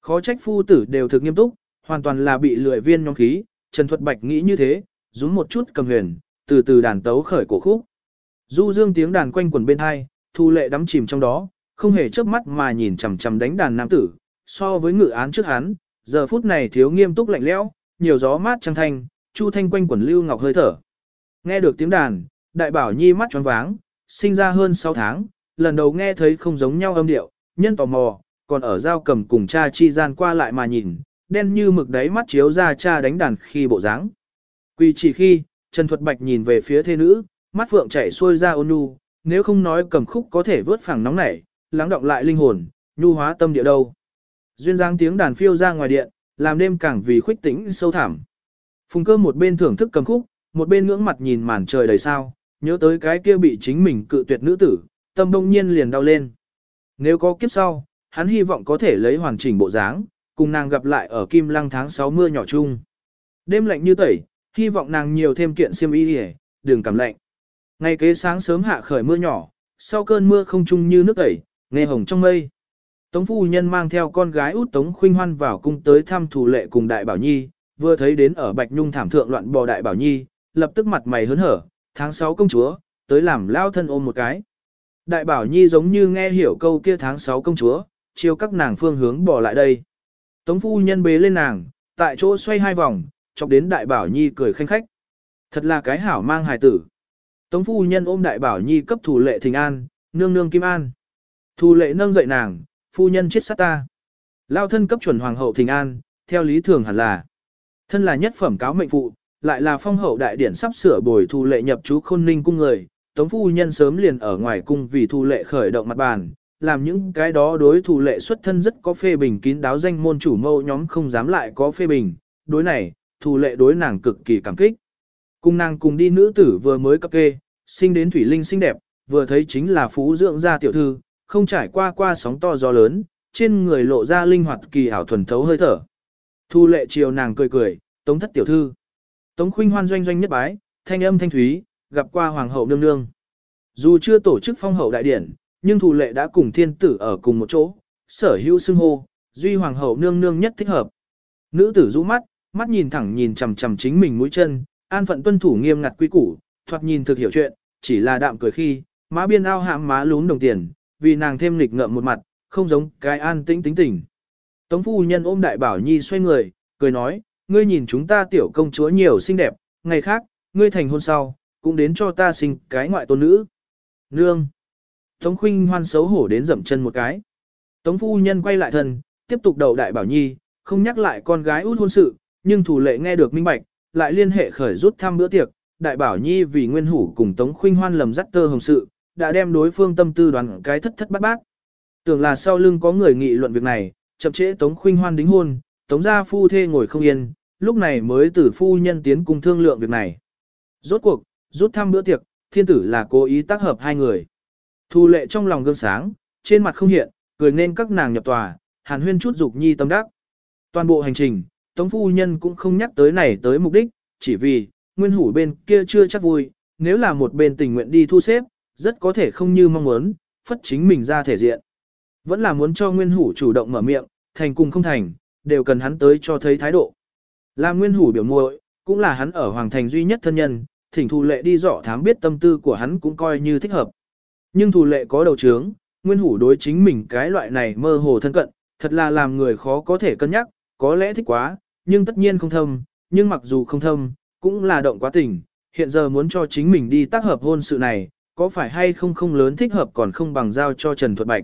A: Khó trách phu tử đều thực nghiêm túc, hoàn toàn là bị lười viên nhóm khí, Trần Thuật Bạch nghĩ như thế, rúm một chút cầm huyền, từ từ đàn tấu khởi cổ khúc. Du dương tiếng đàn quanh quần bên hai, thu lệ đắm chìm trong đó, không hề chớp mắt mà nhìn chằm chằm đánh đàn nam tử, so với ngự án trước hắn, giờ phút này thiếu nghiêm túc lạnh lẽo, nhiều gió mát trăng thanh, chu thanh quanh quần lưu ngọc hơi thở. Nghe được tiếng đàn, đại bảo nhi mắt tròn váng, sinh ra hơn 6 tháng, lần đầu nghe thấy không giống nhau âm điệu, nhân tò mò, còn ở giao cầm cùng cha chi gian qua lại mà nhìn, đen như mực đáy mắt chiếu ra cha đánh đàn khi bộ dáng. Quỳ chỉ khi, Trần Thuật Bạch nhìn về phía thê nữ, mắt phượng chảy xuôi ra ôn nhu, nếu không nói cầm khúc có thể vớt phẳng nóng nảy, lắng động lại linh hồn, nhu hóa tâm địa đâu. Duyên dáng tiếng đàn phiêu ra ngoài điện, làm đêm càng vì khuếch tĩnh sâu thẳm. Phùng cơ một bên thưởng thức cầm khúc, một bên ngưỡng mặt nhìn màn trời đầy sao, nhớ tới cái kia bị chính mình cự tuyệt nữ tử, tâm đông nhiên liền đau lên. Nếu có kiếp sau, hắn hy vọng có thể lấy hoàn chỉnh bộ dáng, cùng nàng gặp lại ở kim lăng tháng 6 mưa nhỏ chung. Đêm lạnh như tẩy, hy vọng nàng nhiều thêm kiện xiêm y hề, đừng cảm lạnh. Ngày kế sáng sớm hạ khởi mưa nhỏ, sau cơn mưa không chung như nước tẩy, nghe hồng trong mây. Tống phu nhân mang theo con gái út Tống Khuynh Hoan vào cung tới thăm thủ lệ cùng Đại Bảo Nhi, vừa thấy đến ở Bạch Nhung thảm thượng loạn bò Đại Bảo Nhi, lập tức mặt mày hớn hở, tháng 6 công chúa, tới làm lao thân ôm một cái. Đại Bảo Nhi giống như nghe hiểu câu kia tháng 6 công chúa, chiều các nàng phương hướng bỏ lại đây. Tống phu nhân bế lên nàng, tại chỗ xoay hai vòng, chọc đến Đại Bảo Nhi cười khanh khách. Thật là cái hảo mang hài tử. Tống phu nhân ôm Đại Bảo Nhi cấp thủ lệ thình an, nương nương kim an. Thu lệ nâng dậy nàng, phu nhân chết sát ta. Lao thân cấp chuẩn hoàng hậu thình an, theo lý thường hẳn là. Thân là nhất phẩm cáo mệnh phụ, lại là phong hậu đại điển sắp sửa bồi thu lệ nhập chú khôn ninh cung người. Tống phu nhân sớm liền ở ngoài cung vì thu lệ khởi động mặt bàn, làm những cái đó đối thủ lệ xuất thân rất có phê bình kín đáo danh môn chủ mâu nhóm không dám lại có phê bình, đối này, thủ lệ đối nàng cực kỳ cảm kích. Cùng nàng cùng đi nữ tử vừa mới cập kê, sinh đến thủy linh xinh đẹp, vừa thấy chính là phú dưỡng gia tiểu thư, không trải qua qua sóng to gió lớn, trên người lộ ra linh hoạt kỳ ảo thuần thấu hơi thở. Thu lệ chiều nàng cười cười, tống thất tiểu thư. Tống khuynh hoan doanh doanh nhất bái, thanh âm thanh thúy, gặp qua hoàng hậu nương nương. Dù chưa tổ chức phong hậu đại điển, nhưng thủ lệ đã cùng thiên tử ở cùng một chỗ, sở hữu xưng hô, duy hoàng hậu nương nương nhất thích hợp. Nữ tử rũ mắt, mắt nhìn thẳng nhìn chằm chằm chính mình mũi chân, an phận tuân thủ nghiêm ngặt quy củ, thoạt nhìn thực hiểu chuyện, chỉ là đạm cười khi, má biên ao hạm má lún đồng tiền, vì nàng thêm lịch ngợm một mặt, không giống cái an tĩnh tính tình. Tống phu nhân ôm đại bảo nhi xoay người, cười nói, ngươi nhìn chúng ta tiểu công chúa nhiều xinh đẹp, ngày khác, ngươi thành hôn sau, cũng đến cho ta sinh cái ngoại tôn nữ. Nương! Tống khuynh hoan xấu hổ đến dậm chân một cái. Tống phu nhân quay lại thân, tiếp tục đầu đại bảo nhi, không nhắc lại con gái út hôn sự, nhưng thủ lệ nghe được minh bạch, lại liên hệ khởi rút thăm bữa tiệc, đại bảo nhi vì nguyên hủ cùng tống khuynh hoan lầm dắt tơ hồng sự, đã đem đối phương tâm tư đoán cái thất thất bát bát. Tưởng là sau lưng có người nghị luận việc này, chậm trễ tống khuynh hoan đính hôn, tống gia phu thê ngồi không yên, lúc này mới tử phu nhân tiến cùng thương lượng việc này. Rốt cuộc, rút thăm bữa tiệc, thiên tử là cố ý tác hợp hai người. Thu lệ trong lòng gương sáng, trên mặt không hiện, cười nên các nàng nhập tòa, hàn huyên chút dục nhi tâm đắc. Toàn bộ hành trình, Tống Phu Nhân cũng không nhắc tới này tới mục đích, chỉ vì, nguyên hủ bên kia chưa chắc vui, nếu là một bên tình nguyện đi thu xếp, rất có thể không như mong muốn, phất chính mình ra thể diện. Vẫn là muốn cho nguyên hủ chủ động mở miệng, thành cùng không thành, đều cần hắn tới cho thấy thái độ. Là nguyên hủ biểu muội, cũng là hắn ở hoàng thành duy nhất thân nhân, thỉnh thù lệ đi dọ thám biết tâm tư của hắn cũng coi như thích hợp. Nhưng thù lệ có đầu trướng, nguyên hủ đối chính mình cái loại này mơ hồ thân cận, thật là làm người khó có thể cân nhắc, có lẽ thích quá, nhưng tất nhiên không thâm, nhưng mặc dù không thâm, cũng là động quá tình, hiện giờ muốn cho chính mình đi tác hợp hôn sự này, có phải hay không không lớn thích hợp còn không bằng giao cho Trần Thuật Bạch.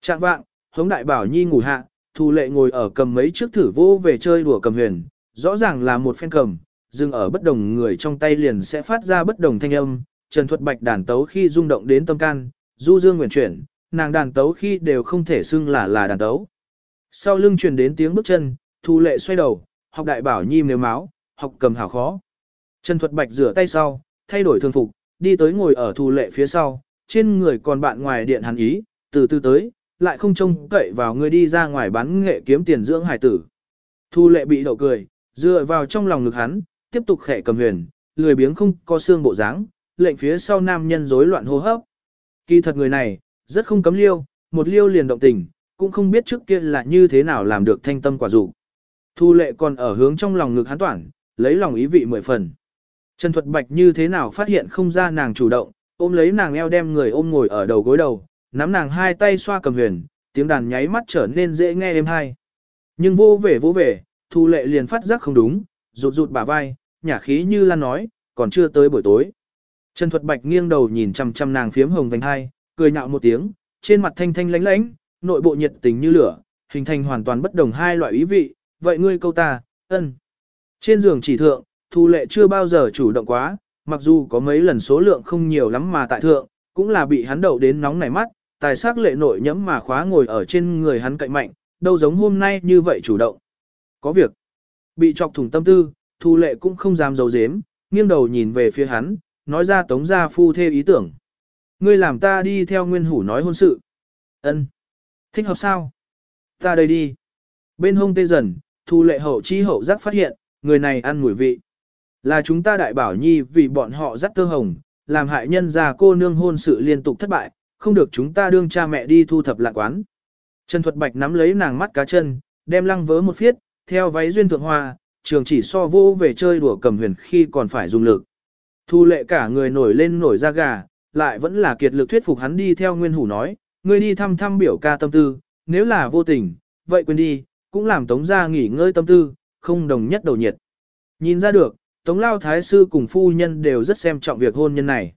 A: Trạng vạng, hống đại bảo nhi ngủ hạ, Thu lệ ngồi ở cầm mấy chiếc thử vô về chơi đùa cầm huyền, rõ ràng là một phen cầm, dừng ở bất đồng người trong tay liền sẽ phát ra bất đồng thanh âm, Trần Thuật Bạch đàn tấu khi rung động đến tâm can, du dương nguyện chuyển, nàng đàn tấu khi đều không thể xưng là là đàn tấu. Sau lưng truyền đến tiếng bước chân, Thu Lệ xoay đầu, học đại bảo nhi nếu máu, học cầm hảo khó. Trần Thuật Bạch rửa tay sau, thay đổi thường phục, đi tới ngồi ở Thu Lệ phía sau, trên người còn bạn ngoài điện hắn ý, từ từ tới, lại không trông cậy vào người đi ra ngoài bán nghệ kiếm tiền dưỡng hải tử. Thu Lệ bị đậu cười, dựa vào trong lòng ngực hắn, tiếp tục khẽ cầm huyền, lười biếng không có xương bộ dáng, lệnh phía sau nam nhân rối loạn hô hấp. Kỳ thật người này, rất không cấm liêu, một liêu liền động tình, cũng không biết trước kia là như thế nào làm được thanh tâm quả dụ. Thu lệ còn ở hướng trong lòng ngực hắn toản, lấy lòng ý vị mười phần. Trần Thuật Bạch như thế nào phát hiện không ra nàng chủ động, ôm lấy nàng eo đem người ôm ngồi ở đầu gối đầu, nắm nàng hai tay xoa cầm huyền, tiếng đàn nháy mắt trở nên dễ nghe êm hay. Nhưng vô về vô về, Thu lệ liền phát giác không đúng, rụt rụt bả vai, nhả khí như lan nói, còn chưa tới buổi tối. Trần Thuật Bạch nghiêng đầu nhìn chằm chằm nàng phiếm hồng vành hai, cười nhạo một tiếng, trên mặt thanh thanh lãnh lãnh, nội bộ nhiệt tình như lửa, hình thành hoàn toàn bất đồng hai loại ý vị, vậy ngươi câu ta, ân. Trên giường chỉ thượng, Thu Lệ chưa bao giờ chủ động quá, mặc dù có mấy lần số lượng không nhiều lắm mà tại thượng, cũng là bị hắn đậu đến nóng nảy mắt, tài sắc lệ nội nhẫm mà khóa ngồi ở trên người hắn cạnh mạnh, đâu giống hôm nay như vậy chủ động. Có việc, bị chọc thủng tâm tư, thu lệ cũng không dám giấu giếm, nghiêng đầu nhìn về phía hắn, nói ra tống gia phu thê ý tưởng. Ngươi làm ta đi theo nguyên hủ nói hôn sự. ân Thích hợp sao? Ta đây đi. Bên hông tê dần, thu lệ hậu chi hậu giác phát hiện, người này ăn mùi vị. Là chúng ta đại bảo nhi vì bọn họ dắt tơ hồng, làm hại nhân gia cô nương hôn sự liên tục thất bại, không được chúng ta đương cha mẹ đi thu thập lạc quán. Trần Thuật Bạch nắm lấy nàng mắt cá chân, đem lăng vớ một phiết, theo váy duyên thượng hoa, trường chỉ so vô về chơi đùa cầm huyền khi còn phải dùng lực. Thu lệ cả người nổi lên nổi da gà, lại vẫn là kiệt lực thuyết phục hắn đi theo nguyên hủ nói, ngươi đi thăm thăm biểu ca tâm tư, nếu là vô tình, vậy quên đi, cũng làm tống ra nghỉ ngơi tâm tư, không đồng nhất đầu nhiệt. Nhìn ra được, tống lao thái sư cùng phu nhân đều rất xem trọng việc hôn nhân này.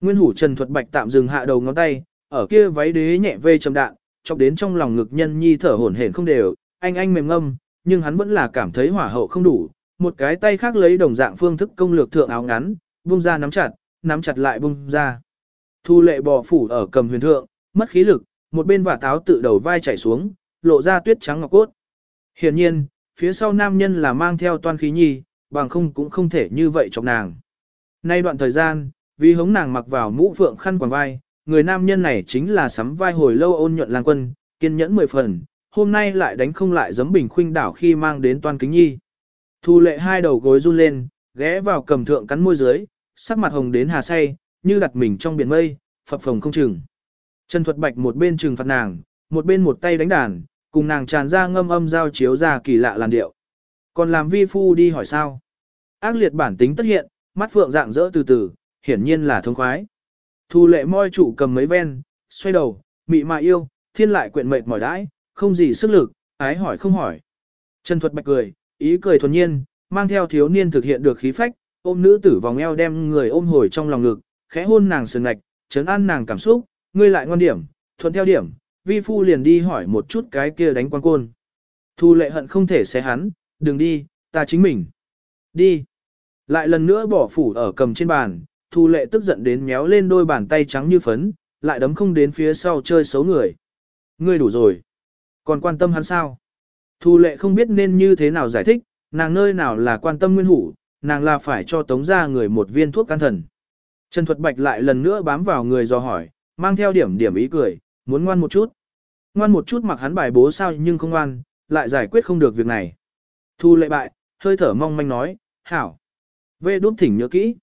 A: Nguyên hủ Trần Thuật Bạch tạm dừng hạ đầu ngón tay, ở kia váy đế nhẹ vê trầm đạn, chọc đến trong lòng ngực nhân nhi thở hổn hển không đều, anh anh mềm ngâm, nhưng hắn vẫn là cảm thấy hỏa hậu không đủ, một cái tay khác lấy đồng dạng phương thức công lược thượng áo ngắn, bung ra nắm chặt, nắm chặt lại bung ra. Thu lệ bò phủ ở cầm huyền thượng, mất khí lực, một bên vả táo tự đầu vai chảy xuống, lộ ra tuyết trắng ngọc cốt. Hiển nhiên, phía sau nam nhân là mang theo toan khí nhi, bằng không cũng không thể như vậy chọc nàng. Nay đoạn thời gian, vì hống nàng mặc vào mũ phượng khăn quàng vai, người nam nhân này chính là sắm vai hồi lâu ôn nhuận lang quân, kiên nhẫn mười phần, hôm nay lại đánh không lại giấm bình khuynh đảo khi mang đến toan kính nhi. Thu lệ hai đầu gối run lên, ghé vào cầm thượng cắn môi dưới, sắc mặt hồng đến hà say, như đặt mình trong biển mây, phập phồng không chừng. Trần Thuật Bạch một bên trừng phạt nàng, một bên một tay đánh đàn, cùng nàng tràn ra ngâm âm giao chiếu ra kỳ lạ làn điệu. Còn làm vi phu đi hỏi sao? Ác liệt bản tính tất hiện, mắt phượng dạng dỡ từ từ, hiển nhiên là thông khoái. Thu lệ môi chủ cầm mấy ven, xoay đầu, mị mà yêu, thiên lại quyện mệt mỏi đãi, không gì sức lực, ái hỏi không hỏi. Trần Thuật Bạch cười, ý cười thuần nhiên, mang theo thiếu niên thực hiện được khí phách, ôm nữ tử vòng eo đem người ôm hồi trong lòng ngực, khẽ hôn nàng sườn ngạch, chấn an nàng cảm xúc, ngươi lại ngon điểm, thuận theo điểm, vi phu liền đi hỏi một chút cái kia đánh quan côn. Thu lệ hận không thể xé hắn, đừng đi, ta chính mình. Đi. Lại lần nữa bỏ phủ ở cầm trên bàn, thu lệ tức giận đến méo lên đôi bàn tay trắng như phấn, lại đấm không đến phía sau chơi xấu người. Ngươi đủ rồi. Còn quan tâm hắn sao? Thu lệ không biết nên như thế nào giải thích, nàng nơi nào là quan tâm nguyên hủ, nàng là phải cho tống ra người một viên thuốc can thần. Trần Thuật Bạch lại lần nữa bám vào người do hỏi, mang theo điểm điểm ý cười, muốn ngoan một chút. Ngoan một chút mặc hắn bài bố sao nhưng không ngoan, lại giải quyết không được việc này. Thu lệ bại, hơi thở mong manh nói, hảo. Vê đốt thỉnh nhớ kỹ.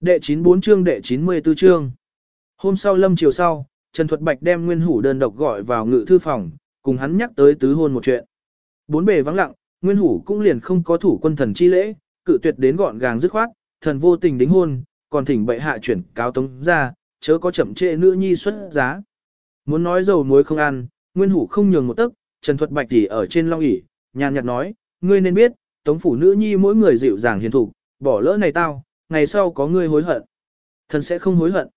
A: Đệ 94 chương đệ 94 chương. Hôm sau lâm chiều sau, Trần Thuật Bạch đem Nguyên Hủ đơn độc gọi vào ngự thư phòng, cùng hắn nhắc tới tứ hôn một chuyện. Bốn bề vắng lặng, Nguyên Hủ cũng liền không có thủ quân thần chi lễ, cự tuyệt đến gọn gàng dứt khoát, thần vô tình đính hôn, còn thỉnh bệ hạ chuyển cáo tống ra, chớ có chậm trễ nữ nhi xuất giá. Muốn nói dầu muối không ăn, Nguyên Hủ không nhường một tấc, Trần Thuật Bạch thì ở trên long ỷ, nhàn nhạt nói, ngươi nên biết, tống phủ nữ nhi mỗi người dịu dàng hiền thục, bỏ lỡ này tao, ngày sau có ngươi hối hận. Thần sẽ không hối hận.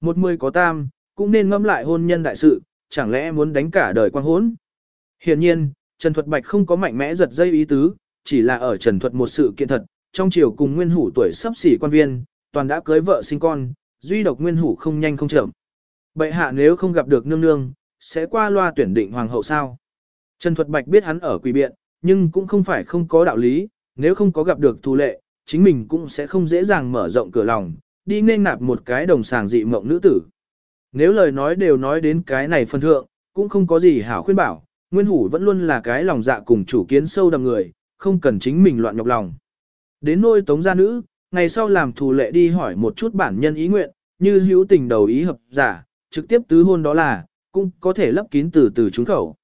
A: Một mươi có tam, cũng nên ngâm lại hôn nhân đại sự, chẳng lẽ muốn đánh cả đời quan hốn. Hiển nhiên, Trần Thuật Bạch không có mạnh mẽ giật dây ý tứ, chỉ là ở Trần Thuật một sự kiện thật, trong chiều cùng nguyên hủ tuổi sắp xỉ quan viên, toàn đã cưới vợ sinh con, duy độc nguyên hủ không nhanh không chậm. Bệ hạ nếu không gặp được nương nương, sẽ qua loa tuyển định hoàng hậu sao. Trần Thuật Bạch biết hắn ở quỷ biện, nhưng cũng không phải không có đạo lý, nếu không có gặp được thù lệ, chính mình cũng sẽ không dễ dàng mở rộng cửa lòng, đi nên nạp một cái đồng sàng dị mộng nữ tử. Nếu lời nói đều nói đến cái này phân thượng, cũng không có gì hảo khuyên bảo, Nguyên Hủ vẫn luôn là cái lòng dạ cùng chủ kiến sâu đầm người, không cần chính mình loạn nhọc lòng. Đến nôi tống gia nữ, ngày sau làm thù lệ đi hỏi một chút bản nhân ý nguyện, như hữu tình đầu ý hợp giả, trực tiếp tứ hôn đó là, cũng có thể lấp kín từ từ trúng khẩu.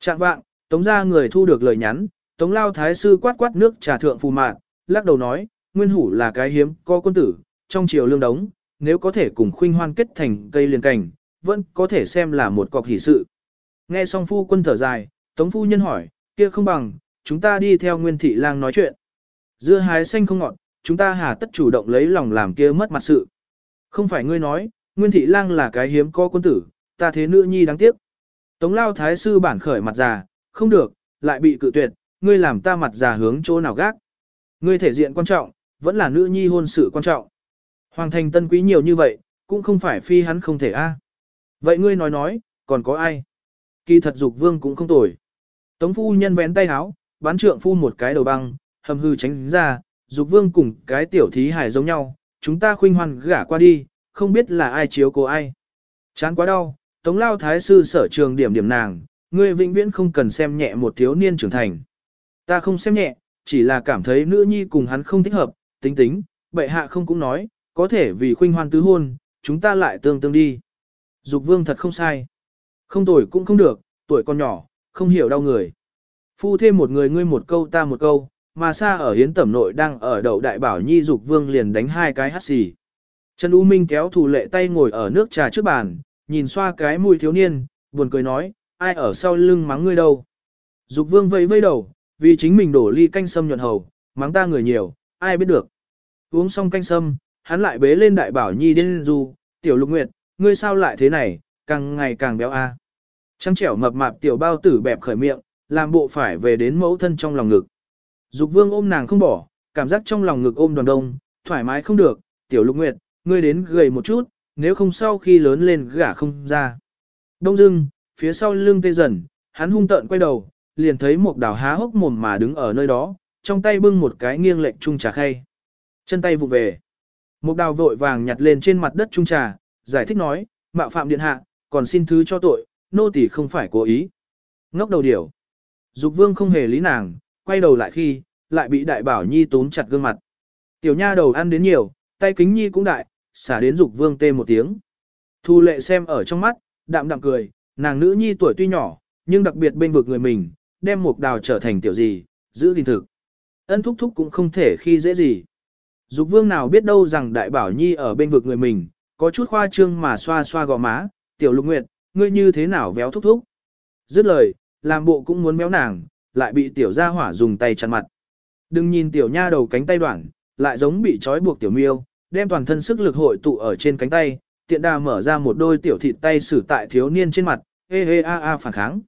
A: Trạng vạng, tống gia người thu được lời nhắn, tống lao thái sư quát quát nước trà thượng phù mạn, lắc đầu nói, Nguyên Hủ là cái hiếm có quân tử, trong triều lương đống, nếu có thể cùng khuynh hoan kết thành cây liền cảnh, vẫn có thể xem là một cọc hỷ sự. Nghe xong phu quân thở dài, tống phu nhân hỏi, kia không bằng, chúng ta đi theo nguyên thị lang nói chuyện. Dưa hái xanh không ngọt, chúng ta hà tất chủ động lấy lòng làm kia mất mặt sự. Không phải ngươi nói, nguyên thị lang là cái hiếm có quân tử, ta thế nữ nhi đáng tiếc. Tống lao thái sư bản khởi mặt già, không được, lại bị cự tuyệt, ngươi làm ta mặt già hướng chỗ nào gác. Ngươi thể diện quan trọng, vẫn là nữ nhi hôn sự quan trọng. Hoàng thành tân quý nhiều như vậy, cũng không phải phi hắn không thể a. Vậy ngươi nói nói, còn có ai? Kỳ thật dục vương cũng không tồi. Tống phu nhân vén tay háo, bán trượng phu một cái đầu băng, hầm hư tránh ra, dục vương cùng cái tiểu thí hải giống nhau, chúng ta khuynh hoan gả qua đi, không biết là ai chiếu cố ai. Chán quá đau, tống lao thái sư sở trường điểm điểm nàng, ngươi vĩnh viễn không cần xem nhẹ một thiếu niên trưởng thành. Ta không xem nhẹ, chỉ là cảm thấy nữ nhi cùng hắn không thích hợp, tính tính, bệ hạ không cũng nói, có thể vì khuynh hoan tứ hôn, chúng ta lại tương tương đi. Dục vương thật không sai. Không tuổi cũng không được, tuổi còn nhỏ, không hiểu đau người. Phu thêm một người ngươi một câu ta một câu, mà xa ở hiến tẩm nội đang ở đậu đại bảo nhi dục vương liền đánh hai cái hát xì. Trần U Minh kéo thủ lệ tay ngồi ở nước trà trước bàn, nhìn xoa cái mùi thiếu niên, buồn cười nói, ai ở sau lưng mắng ngươi đâu. Dục vương vẫy vây đầu, vì chính mình đổ ly canh sâm nhuận hầu, mắng ta người nhiều, ai biết được. Uống xong canh sâm, hắn lại bế lên đại bảo nhi điên du, tiểu lục nguyệt, ngươi sao lại thế này, càng ngày càng béo a. À. Trăng trẻo mập mạp tiểu bao tử bẹp khởi miệng, làm bộ phải về đến mẫu thân trong lòng ngực. Dục vương ôm nàng không bỏ, cảm giác trong lòng ngực ôm đoàn đông, thoải mái không được, tiểu lục nguyệt, ngươi đến gầy một chút, nếu không sau khi lớn lên gả không ra. Đông dưng, phía sau lưng tê dần, hắn hung tợn quay đầu, liền thấy một đào há hốc mồm mà đứng ở nơi đó, trong tay bưng một cái nghiêng lệch trung trà khay. Chân tay vụ về. Một đào vội vàng nhặt lên trên mặt đất trung trà, giải thích nói, mạo phạm điện hạ, còn xin thứ cho tội, nô tỳ không phải cố ý. Ngốc đầu điểu. Dục vương không hề lý nàng, quay đầu lại khi, lại bị đại bảo nhi túm chặt gương mặt. Tiểu nha đầu ăn đến nhiều, tay kính nhi cũng đại, xả đến dục vương tê một tiếng. Thu lệ xem ở trong mắt, đạm đạm cười, nàng nữ nhi tuổi tuy nhỏ, nhưng đặc biệt bên vực người mình, đem mục đào trở thành tiểu gì, giữ gìn thực. Ân thúc thúc cũng không thể khi dễ gì. Dục vương nào biết đâu rằng đại bảo nhi ở bên vực người mình, có chút khoa trương mà xoa xoa gò má, tiểu lục nguyệt, ngươi như thế nào véo thúc thúc. Dứt lời, làm bộ cũng muốn méo nàng, lại bị tiểu gia hỏa dùng tay chặn mặt. Đừng nhìn tiểu nha đầu cánh tay đoạn, lại giống bị trói buộc tiểu miêu, đem toàn thân sức lực hội tụ ở trên cánh tay, tiện đà mở ra một đôi tiểu thịt tay xử tại thiếu niên trên mặt, hê hê a a phản kháng.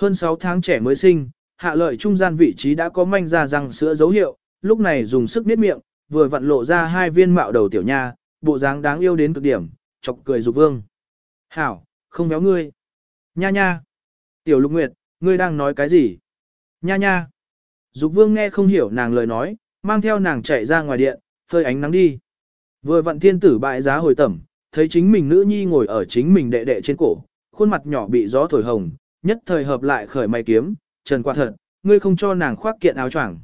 A: Hơn 6 tháng trẻ mới sinh, hạ lợi trung gian vị trí đã có manh ra răng sữa dấu hiệu, lúc này dùng sức niết miệng, vừa vặn lộ ra hai viên mạo đầu tiểu nha, bộ dáng đáng yêu đến cực điểm, chọc cười dục vương. Hảo, không béo ngươi. Nha nha. Tiểu lục nguyệt, ngươi đang nói cái gì? Nha nha. Dục vương nghe không hiểu nàng lời nói, mang theo nàng chạy ra ngoài điện, phơi ánh nắng đi. Vừa vặn thiên tử bại giá hồi tẩm, thấy chính mình nữ nhi ngồi ở chính mình đệ đệ trên cổ, khuôn mặt nhỏ bị gió thổi hồng, nhất thời hợp lại khởi mày kiếm, trần qua thật, ngươi không cho nàng khoác kiện áo choàng.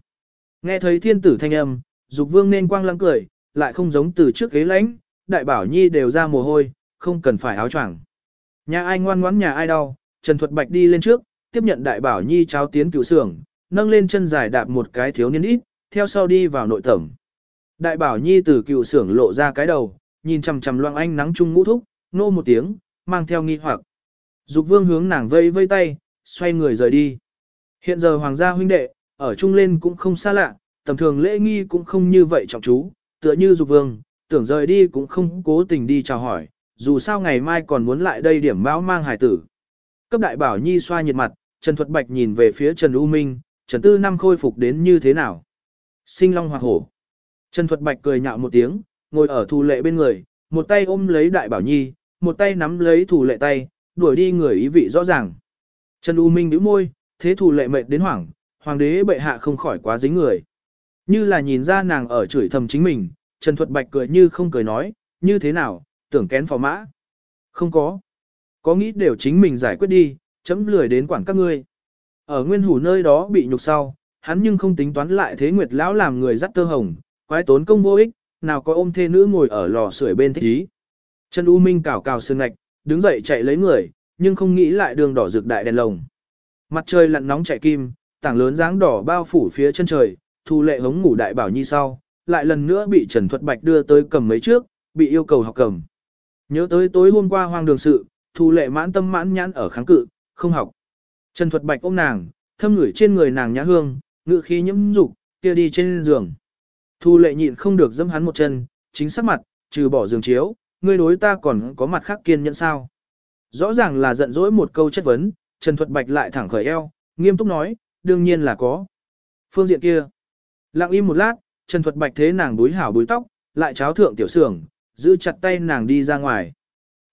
A: Nghe thấy thiên tử thanh âm, dục vương nên quang lăng cười, lại không giống từ trước ghế lãnh, đại bảo nhi đều ra mồ hôi, không cần phải áo choàng. Nhà ai ngoan ngoãn nhà ai đau, Trần Thuật Bạch đi lên trước, tiếp nhận đại bảo nhi cháo tiến cựu xưởng, nâng lên chân dài đạp một cái thiếu niên ít, theo sau đi vào nội tẩm. Đại bảo nhi từ cựu xưởng lộ ra cái đầu, nhìn chằm chằm loang anh nắng trung ngũ thúc, nô một tiếng, mang theo nghi hoặc. Dục vương hướng nàng vây vây tay, xoay người rời đi. Hiện giờ hoàng gia huynh đệ, ở chung lên cũng không xa lạ, tầm thường lễ nghi cũng không như vậy trọng chú, tựa như dục vương, tưởng rời đi cũng không cố tình đi chào hỏi, dù sao ngày mai còn muốn lại đây điểm báo mang hải tử. Cấp đại bảo nhi xoa nhiệt mặt, Trần Thuật Bạch nhìn về phía Trần U Minh, Trần Tư Năm khôi phục đến như thế nào? Sinh long hoặc hổ. Trần Thuật Bạch cười nhạo một tiếng, ngồi ở thù lệ bên người, một tay ôm lấy đại bảo nhi, một tay nắm lấy thù lệ tay, đuổi đi người ý vị rõ ràng. Trần U Minh nhíu môi, thế thủ lệ mệt đến hoảng, hoàng đế bệ hạ không khỏi quá dính người. Như là nhìn ra nàng ở chửi thầm chính mình, Trần Thuật Bạch cười như không cười nói, như thế nào, tưởng kén phò mã. Không có. Có nghĩ đều chính mình giải quyết đi, chấm lười đến quản các ngươi. Ở nguyên hủ nơi đó bị nhục sau, hắn nhưng không tính toán lại thế nguyệt lão làm người dắt tơ hồng, quái tốn công vô ích, nào có ôm thê nữ ngồi ở lò sưởi bên thích ý. Trần U Minh cào cào sương ngạch, đứng dậy chạy lấy người, nhưng không nghĩ lại đường đỏ rực đại đèn lồng. Mặt trời lặn nóng chạy kim, tảng lớn dáng đỏ bao phủ phía chân trời, thu lệ hống ngủ đại bảo nhi sau, lại lần nữa bị Trần Thuật Bạch đưa tới cầm mấy trước, bị yêu cầu học cầm. Nhớ tới tối hôm qua hoang đường sự, thu lệ mãn tâm mãn nhãn ở kháng cự, không học. Trần Thuật Bạch ôm nàng, thâm ngửi trên người nàng nhã hương, ngự khí nhiễm dục, kia đi trên giường. Thu lệ nhịn không được dẫm hắn một chân, chính sắc mặt, trừ bỏ giường chiếu, ngươi đối ta còn có mặt khác kiên nhẫn sao. Rõ ràng là giận dỗi một câu chất vấn, Trần Thuật Bạch lại thẳng khởi eo, nghiêm túc nói, đương nhiên là có. Phương diện kia. Lặng im một lát, Trần Thuật Bạch thế nàng búi hảo búi tóc, lại cháo thượng tiểu sưởng, giữ chặt tay nàng đi ra ngoài.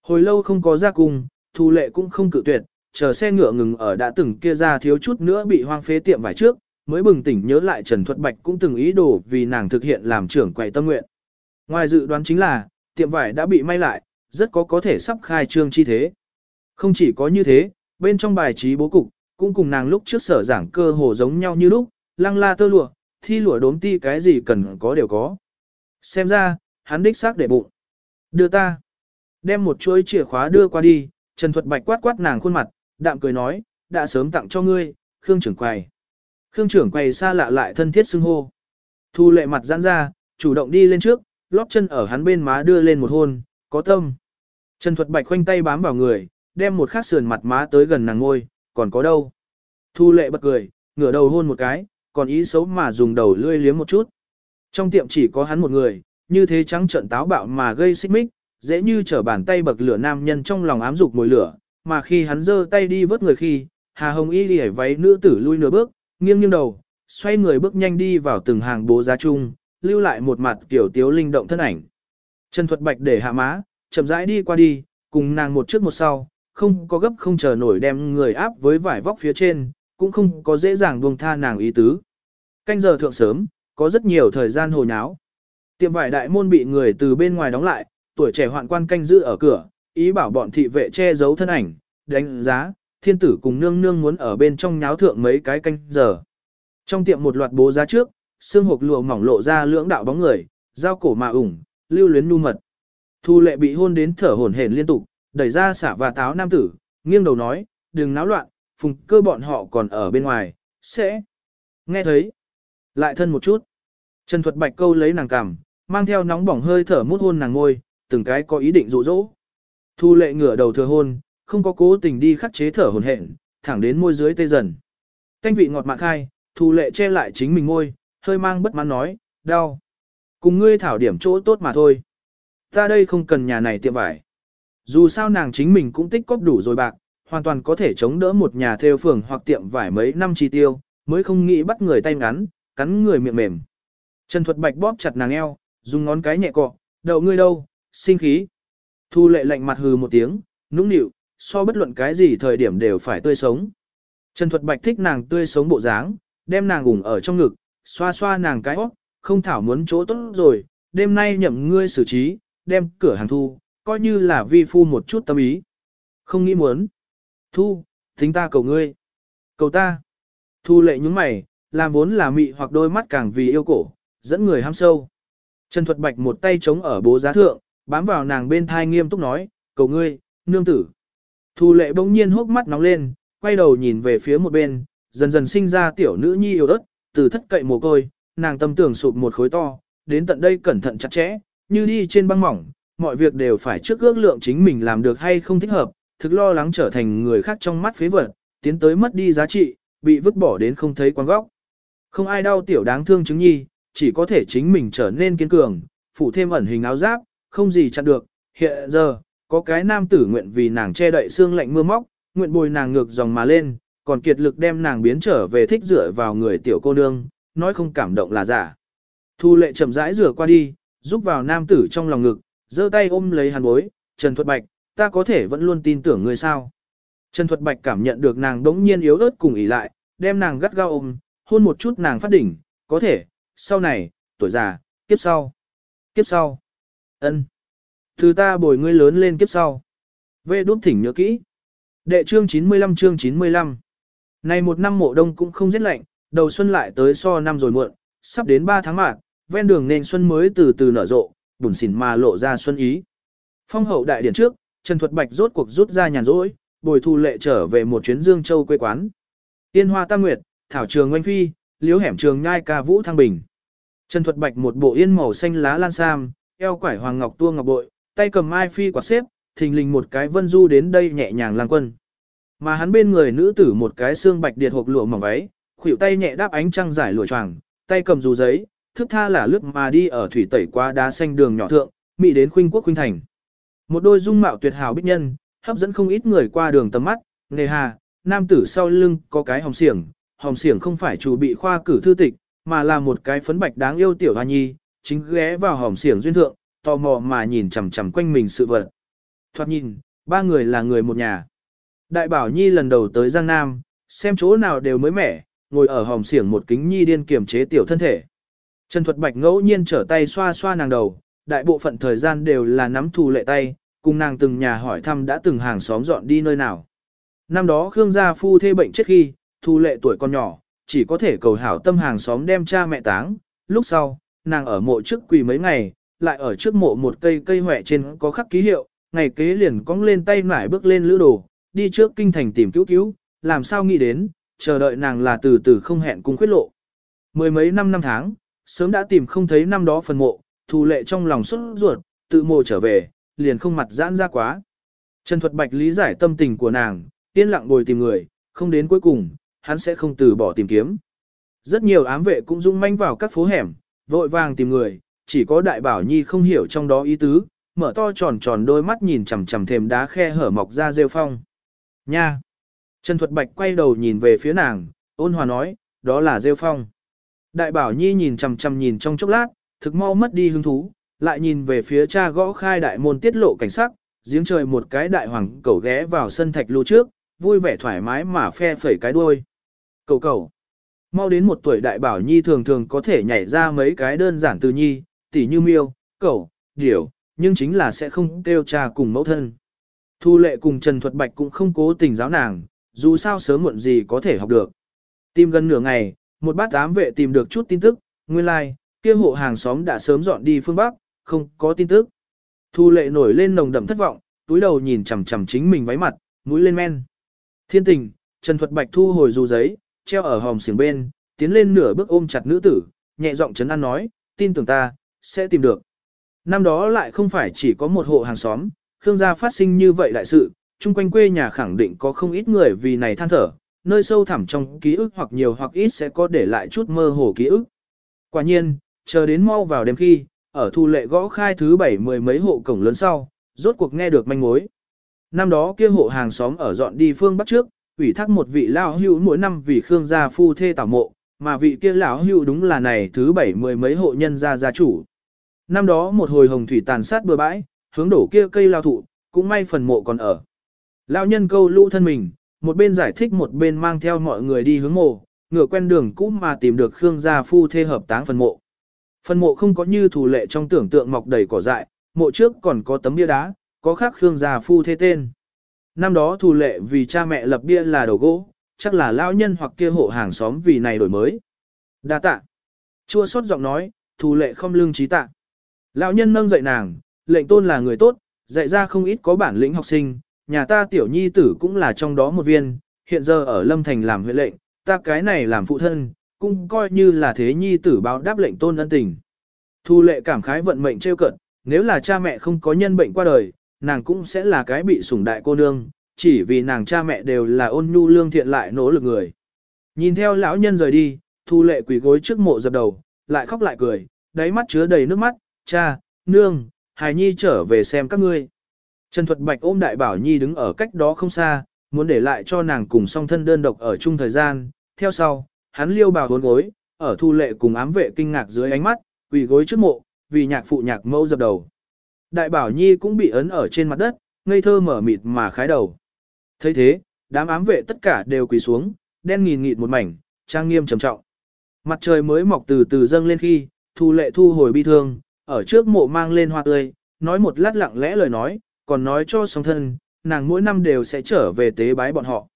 A: Hồi lâu không có ra cùng, Thu Lệ cũng không cự tuyệt, chờ xe ngựa ngừng ở đã từng kia ra thiếu chút nữa bị hoang phế tiệm vải trước, mới bừng tỉnh nhớ lại Trần Thuật Bạch cũng từng ý đồ vì nàng thực hiện làm trưởng quầy tâm nguyện. Ngoài dự đoán chính là, tiệm vải đã bị may lại, rất có có thể sắp khai trương chi thế. Không chỉ có như thế, bên trong bài trí bố cục, cũng cùng nàng lúc trước sở giảng cơ hồ giống nhau như lúc, lăng la tơ lụa, thi lụa đốm ti cái gì cần có đều có. Xem ra, hắn đích xác để bụng. Đưa ta. Đem một chuỗi chìa khóa đưa qua đi, Trần Thuật Bạch quát quát nàng khuôn mặt, đạm cười nói, đã sớm tặng cho ngươi, Khương trưởng quầy. Khương trưởng quầy xa lạ lại thân thiết xưng hô. Thu lệ mặt giãn ra, chủ động đi lên trước, lóp chân ở hắn bên má đưa lên một hôn, có tâm. Trần Thuật Bạch khoanh tay bám vào người, đem một khắc sườn mặt má tới gần nàng ngôi, còn có đâu. Thu lệ bật cười, ngửa đầu hôn một cái, còn ý xấu mà dùng đầu lươi liếm một chút. Trong tiệm chỉ có hắn một người, như thế trắng trận táo bạo mà gây xích mích, dễ như trở bàn tay bậc lửa nam nhân trong lòng ám dục mùi lửa, mà khi hắn giơ tay đi vớt người khi, Hà Hồng Y liễu váy nữ tử lui nửa bước, nghiêng nghiêng đầu, xoay người bước nhanh đi vào từng hàng bố giá chung, lưu lại một mặt kiểu tiếu linh động thân ảnh. Trần Thuật Bạch để hạ má, chậm rãi đi qua đi, cùng nàng một trước một sau, không có gấp không chờ nổi đem người áp với vải vóc phía trên, cũng không có dễ dàng buông tha nàng ý tứ. Canh giờ thượng sớm, có rất nhiều thời gian hồi nháo. Tiệm vải đại môn bị người từ bên ngoài đóng lại, tuổi trẻ hoạn quan canh giữ ở cửa, ý bảo bọn thị vệ che giấu thân ảnh, đánh giá, thiên tử cùng nương nương muốn ở bên trong nháo thượng mấy cái canh giờ. Trong tiệm một loạt bố giá trước, xương hộp lụa mỏng lộ ra lưỡng đạo bóng người, giao cổ mà ủng, lưu luyến nu mật. Thu lệ bị hôn đến thở hổn hển liên tục, đẩy ra xả và táo nam tử, nghiêng đầu nói, đừng náo loạn, phùng cơ bọn họ còn ở bên ngoài, sẽ. Nghe thấy. Lại thân một chút. Trần Thuật Bạch câu lấy nàng cằm, mang theo nóng bỏng hơi thở mút hôn nàng ngôi, từng cái có ý định dụ dỗ. Thu lệ ngửa đầu thừa hôn, không có cố tình đi khắc chế thở hồn hển, thẳng đến môi dưới tê dần. Canh vị ngọt mạn khai, thu lệ che lại chính mình môi, hơi mang bất mãn nói, đau. Cùng ngươi thảo điểm chỗ tốt mà thôi. Ta đây không cần nhà này tiệm vải. Dù sao nàng chính mình cũng tích cóp đủ rồi bạc, hoàn toàn có thể chống đỡ một nhà theo phường hoặc tiệm vải mấy năm chi tiêu, mới không nghĩ bắt người tay ngắn, cắn người miệng mềm. Trần Thuật Bạch bóp chặt nàng eo, dùng ngón cái nhẹ cọ, đậu ngươi đâu, sinh khí. Thu lệ lạnh mặt hừ một tiếng, nũng nịu, so bất luận cái gì thời điểm đều phải tươi sống. Trần Thuật Bạch thích nàng tươi sống bộ dáng, đem nàng ủng ở trong ngực, xoa xoa nàng cái óc, không thảo muốn chỗ tốt rồi, đêm nay nhậm ngươi xử trí, đem cửa hàng thu, coi như là vi phu một chút tâm ý. Không nghĩ muốn. Thu, tính ta cầu ngươi. Cầu ta. Thu lệ nhúng mày, làm vốn là mị hoặc đôi mắt càng vì yêu cổ, dẫn người ham sâu. Trần Thuật Bạch một tay chống ở bố giá thượng, bám vào nàng bên thai nghiêm túc nói, cầu ngươi, nương tử. Thu lệ bỗng nhiên hốc mắt nóng lên, quay đầu nhìn về phía một bên, dần dần sinh ra tiểu nữ nhi yêu đất, từ thất cậy mồ côi, nàng tâm tưởng sụp một khối to, đến tận đây cẩn thận chặt chẽ, như đi trên băng mỏng, mọi việc đều phải trước ước lượng chính mình làm được hay không thích hợp, thực lo lắng trở thành người khác trong mắt phế vật, tiến tới mất đi giá trị, bị vứt bỏ đến không thấy quang góc. Không ai đau tiểu đáng thương chứng nhi, chỉ có thể chính mình trở nên kiên cường, phủ thêm ẩn hình áo giáp, không gì chặn được. Hiện giờ, có cái nam tử nguyện vì nàng che đậy xương lạnh mưa móc, nguyện bồi nàng ngược dòng mà lên, còn kiệt lực đem nàng biến trở về thích dựa vào người tiểu cô nương, nói không cảm động là giả. Thu lệ chậm rãi rửa qua đi, giúp vào nam tử trong lòng ngực, giơ tay ôm lấy hàn bối, Trần Thuật Bạch, ta có thể vẫn luôn tin tưởng người sao. Trần Thuật Bạch cảm nhận được nàng đống nhiên yếu ớt cùng ỉ lại, đem nàng gắt gao ôm, hôn một chút nàng phát đỉnh, có thể, sau này, tuổi già, kiếp sau, kiếp sau, ân, Từ ta bồi ngươi lớn lên kiếp sau. Vê đốt thỉnh nhớ kỹ. Đệ chương 95 chương 95. Này một năm mộ đông cũng không rất lạnh, đầu xuân lại tới so năm rồi muộn, sắp đến 3 tháng mạng, ven đường nên xuân mới từ từ nở rộ, bùn xỉn mà lộ ra xuân ý. Phong hậu đại điển trước, Trần Thuật Bạch rốt cuộc rút ra nhàn rỗi, bồi thu lệ trở về một chuyến Dương Châu quê quán. Tiên hoa tam nguyệt, thảo trường oanh phi, liếu hẻm trường nhai ca vũ thăng bình. Trần Thuật Bạch một bộ yên màu xanh lá lan sam, eo quải hoàng ngọc tua ngọc bội, tay cầm mai phi quả xếp, thình lình một cái vân du đến đây nhẹ nhàng lang quân. Mà hắn bên người nữ tử một cái xương bạch điệt hộp lụa mỏng váy, khuỷu tay nhẹ đáp ánh trăng giải lụa choàng, tay cầm dù giấy, thức tha là lướt mà đi ở thủy tẩy qua đá xanh đường nhỏ thượng, mỹ đến khuynh quốc khuynh thành. Một đôi dung mạo tuyệt hảo bích nhân, hấp dẫn không ít người qua đường tầm mắt, nghề hà, nam tử sau lưng có cái hồng xiềng, hồng xiềng không phải chủ bị khoa cử thư tịch, mà là một cái phấn bạch đáng yêu tiểu hoa nhi, chính ghé vào hồng xiềng duyên thượng, tò mò mà nhìn chằm chằm quanh mình sự vật. Thoạt nhìn, ba người là người một nhà. Đại bảo nhi lần đầu tới Giang Nam, xem chỗ nào đều mới mẻ, ngồi ở hòm xiển một kính nhi điên kiềm chế tiểu thân thể. Trần Thuật Bạch ngẫu nhiên trở tay xoa xoa nàng đầu, đại bộ phận thời gian đều là nắm thù lệ tay, cùng nàng từng nhà hỏi thăm đã từng hàng xóm dọn đi nơi nào. Năm đó Khương gia phu thê bệnh chết khi, thu lệ tuổi còn nhỏ, chỉ có thể cầu hảo tâm hàng xóm đem cha mẹ táng. Lúc sau, nàng ở mộ trước quỳ mấy ngày, lại ở trước mộ một cây cây hỏe trên có khắc ký hiệu, ngày kế liền cong lên tay nải bước lên lữ đồ, đi trước kinh thành tìm cứu cứu, làm sao nghĩ đến, chờ đợi nàng là từ từ không hẹn cung khuyết lộ. Mười mấy năm năm tháng, sớm đã tìm không thấy năm đó phần mộ, thù lệ trong lòng xuất ruột, tự mồ trở về, liền không mặt giãn ra quá. Trần Thuật Bạch lý giải tâm tình của nàng, yên lặng bồi tìm người, không đến cuối cùng, hắn sẽ không từ bỏ tìm kiếm. Rất nhiều ám vệ cũng rung manh vào các phố hẻm, vội vàng tìm người, chỉ có đại bảo nhi không hiểu trong đó ý tứ, mở to tròn tròn đôi mắt nhìn chằm chằm thềm đá khe hở mọc ra rêu phong. Nha! Trần Thuật Bạch quay đầu nhìn về phía nàng, ôn hòa nói, đó là rêu phong. Đại bảo nhi nhìn chằm chằm nhìn trong chốc lát, thực mau mất đi hứng thú, lại nhìn về phía cha gõ khai đại môn tiết lộ cảnh sắc, giếng trời một cái đại hoàng cẩu ghé vào sân thạch lưu trước, vui vẻ thoải mái mà phe phẩy cái đuôi. Cầu cầu. Mau đến một tuổi đại bảo nhi thường thường có thể nhảy ra mấy cái đơn giản từ nhi, tỉ như miêu, cẩu, điểu, nhưng chính là sẽ không kêu cha cùng mẫu thân. Thu lệ cùng Trần Thuật Bạch cũng không cố tình giáo nàng, dù sao sớm muộn gì có thể học được. Tìm gần nửa ngày, một bát ám vệ tìm được chút tin tức, nguyên lai, like, kia hộ hàng xóm đã sớm dọn đi phương Bắc, không có tin tức. Thu lệ nổi lên nồng đậm thất vọng, túi đầu nhìn chằm chằm chính mình váy mặt, mũi lên men. Thiên tình, Trần Thuật Bạch thu hồi dù giấy, treo ở hòm xiềng bên, tiến lên nửa bước ôm chặt nữ tử, nhẹ giọng chấn an nói, tin tưởng ta, sẽ tìm được. Năm đó lại không phải chỉ có một hộ hàng xóm, Khương gia phát sinh như vậy đại sự, chung quanh quê nhà khẳng định có không ít người vì này than thở, nơi sâu thẳm trong ký ức hoặc nhiều hoặc ít sẽ có để lại chút mơ hồ ký ức. Quả nhiên, chờ đến mau vào đêm khi, ở thu lệ gõ khai thứ bảy mười mấy hộ cổng lớn sau, rốt cuộc nghe được manh mối. Năm đó kia hộ hàng xóm ở dọn đi phương bắc trước, ủy thác một vị lão hưu mỗi năm vì Khương gia phu thê tảo mộ, mà vị kia lão hưu đúng là này thứ bảy mười mấy hộ nhân gia gia chủ. Năm đó một hồi hồng thủy tàn sát bừa bãi, hướng đổ kia cây lao thụ, cũng may phần mộ còn ở. Lão nhân câu lũ thân mình, một bên giải thích một bên mang theo mọi người đi hướng mộ, ngựa quen đường cũ mà tìm được Khương gia phu thê hợp táng phần mộ. Phần mộ không có như thủ lệ trong tưởng tượng mọc đầy cỏ dại, mộ trước còn có tấm bia đá, có khắc Khương gia phu thê tên. Năm đó thủ lệ vì cha mẹ lập bia là đầu gỗ, chắc là lão nhân hoặc kia hộ hàng xóm vì này đổi mới. Đa tạ. Chua xót giọng nói, thủ lệ không lương trí tạ. Lão nhân nâng dậy nàng, lệnh tôn là người tốt, dạy ra không ít có bản lĩnh học sinh, nhà ta tiểu nhi tử cũng là trong đó một viên, hiện giờ ở Lâm Thành làm huyện lệnh, ta cái này làm phụ thân, cũng coi như là thế nhi tử báo đáp lệnh tôn ân tình. Thu lệ cảm khái vận mệnh trêu cợt, nếu là cha mẹ không có nhân bệnh qua đời, nàng cũng sẽ là cái bị sủng đại cô nương, chỉ vì nàng cha mẹ đều là ôn nhu lương thiện lại nỗ lực người. Nhìn theo lão nhân rời đi, thu lệ quỳ gối trước mộ dập đầu, lại khóc lại cười, đáy mắt chứa đầy nước mắt, cha, nương, hài nhi trở về xem các ngươi. Trần Thuật Bạch ôm đại bảo nhi đứng ở cách đó không xa, muốn để lại cho nàng cùng song thân đơn độc ở chung thời gian, theo sau, hắn liêu bào hốn gối, ở thu lệ cùng ám vệ kinh ngạc dưới ánh mắt, quỳ gối trước mộ, vì nhạc phụ nhạc mẫu dập đầu. Đại bảo nhi cũng bị ấn ở trên mặt đất, ngây thơ mở mịt mà khái đầu. thấy thế, đám ám vệ tất cả đều quỳ xuống, đen nghìn nghịt một mảnh, trang nghiêm trầm trọng. Mặt trời mới mọc từ từ dâng lên khi, thu lệ thu hồi bi thương, ở trước mộ mang lên hoa tươi, nói một lát lặng lẽ lời nói, còn nói cho song thân, nàng mỗi năm đều sẽ trở về tế bái bọn họ.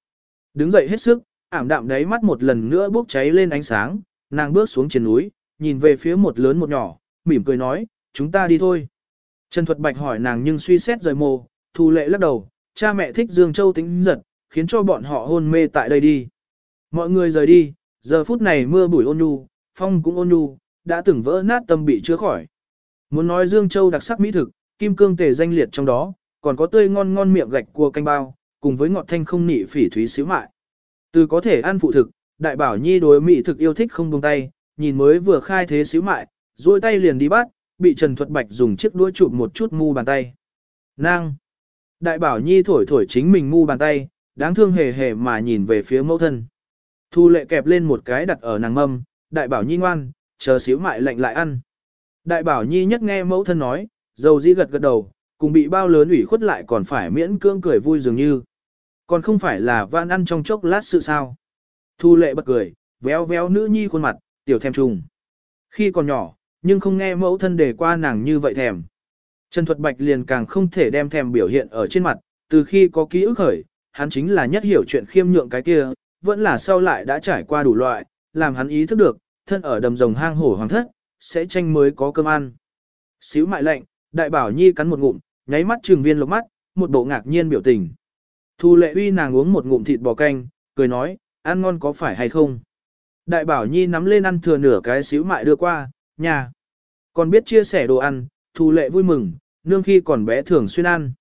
A: Đứng dậy hết sức, ảm đạm đáy mắt một lần nữa bốc cháy lên ánh sáng, nàng bước xuống trên núi, nhìn về phía một lớn một nhỏ, mỉm cười nói, chúng ta đi thôi. Trần Thuật Bạch hỏi nàng nhưng suy xét rời mồ, thu lệ lắc đầu, cha mẹ thích Dương Châu tính giật, khiến cho bọn họ hôn mê tại đây đi. Mọi người rời đi, giờ phút này mưa bụi ôn nhu, phong cũng ôn nhu, đã từng vỡ nát tâm bị chữa khỏi. Muốn nói Dương Châu đặc sắc mỹ thực, kim cương tề danh liệt trong đó, còn có tươi ngon ngon miệng gạch cua canh bao, cùng với ngọt thanh không nị phỉ thúy xíu mại. Từ có thể ăn phụ thực, đại bảo nhi đối mỹ thực yêu thích không buông tay, nhìn mới vừa khai thế xíu mại, duỗi tay liền đi bắt, bị Trần Thuật Bạch dùng chiếc đũa chụp một chút mu bàn tay. Nang! Đại bảo nhi thổi thổi chính mình mu bàn tay, đáng thương hề hề mà nhìn về phía mẫu thân. Thu lệ kẹp lên một cái đặt ở nàng mâm, đại bảo nhi ngoan, chờ xíu mại lạnh lại ăn. Đại bảo nhi nhất nghe mẫu thân nói, dầu di gật gật đầu, cùng bị bao lớn ủy khuất lại còn phải miễn cưỡng cười vui dường như. Còn không phải là vãn ăn trong chốc lát sự sao. Thu lệ bật cười, véo véo nữ nhi khuôn mặt, tiểu thèm trùng. Khi còn nhỏ, nhưng không nghe mẫu thân đề qua nàng như vậy thèm. Trần Thuật Bạch liền càng không thể đem thèm biểu hiện ở trên mặt, từ khi có ký ức khởi, hắn chính là nhất hiểu chuyện khiêm nhượng cái kia, vẫn là sau lại đã trải qua đủ loại, làm hắn ý thức được, thân ở đầm rồng hang hổ hoàng thất, sẽ tranh mới có cơm ăn. Xíu mại lệnh, đại bảo nhi cắn một ngụm, nháy mắt trường viên lục mắt, một bộ ngạc nhiên biểu tình. Thu lệ uy nàng uống một ngụm thịt bò canh, cười nói, ăn ngon có phải hay không? Đại bảo nhi nắm lên ăn thừa nửa cái xíu mại đưa qua, nhà. Còn biết chia sẻ đồ ăn, thu lệ vui mừng, nương khi còn bé thường xuyên ăn.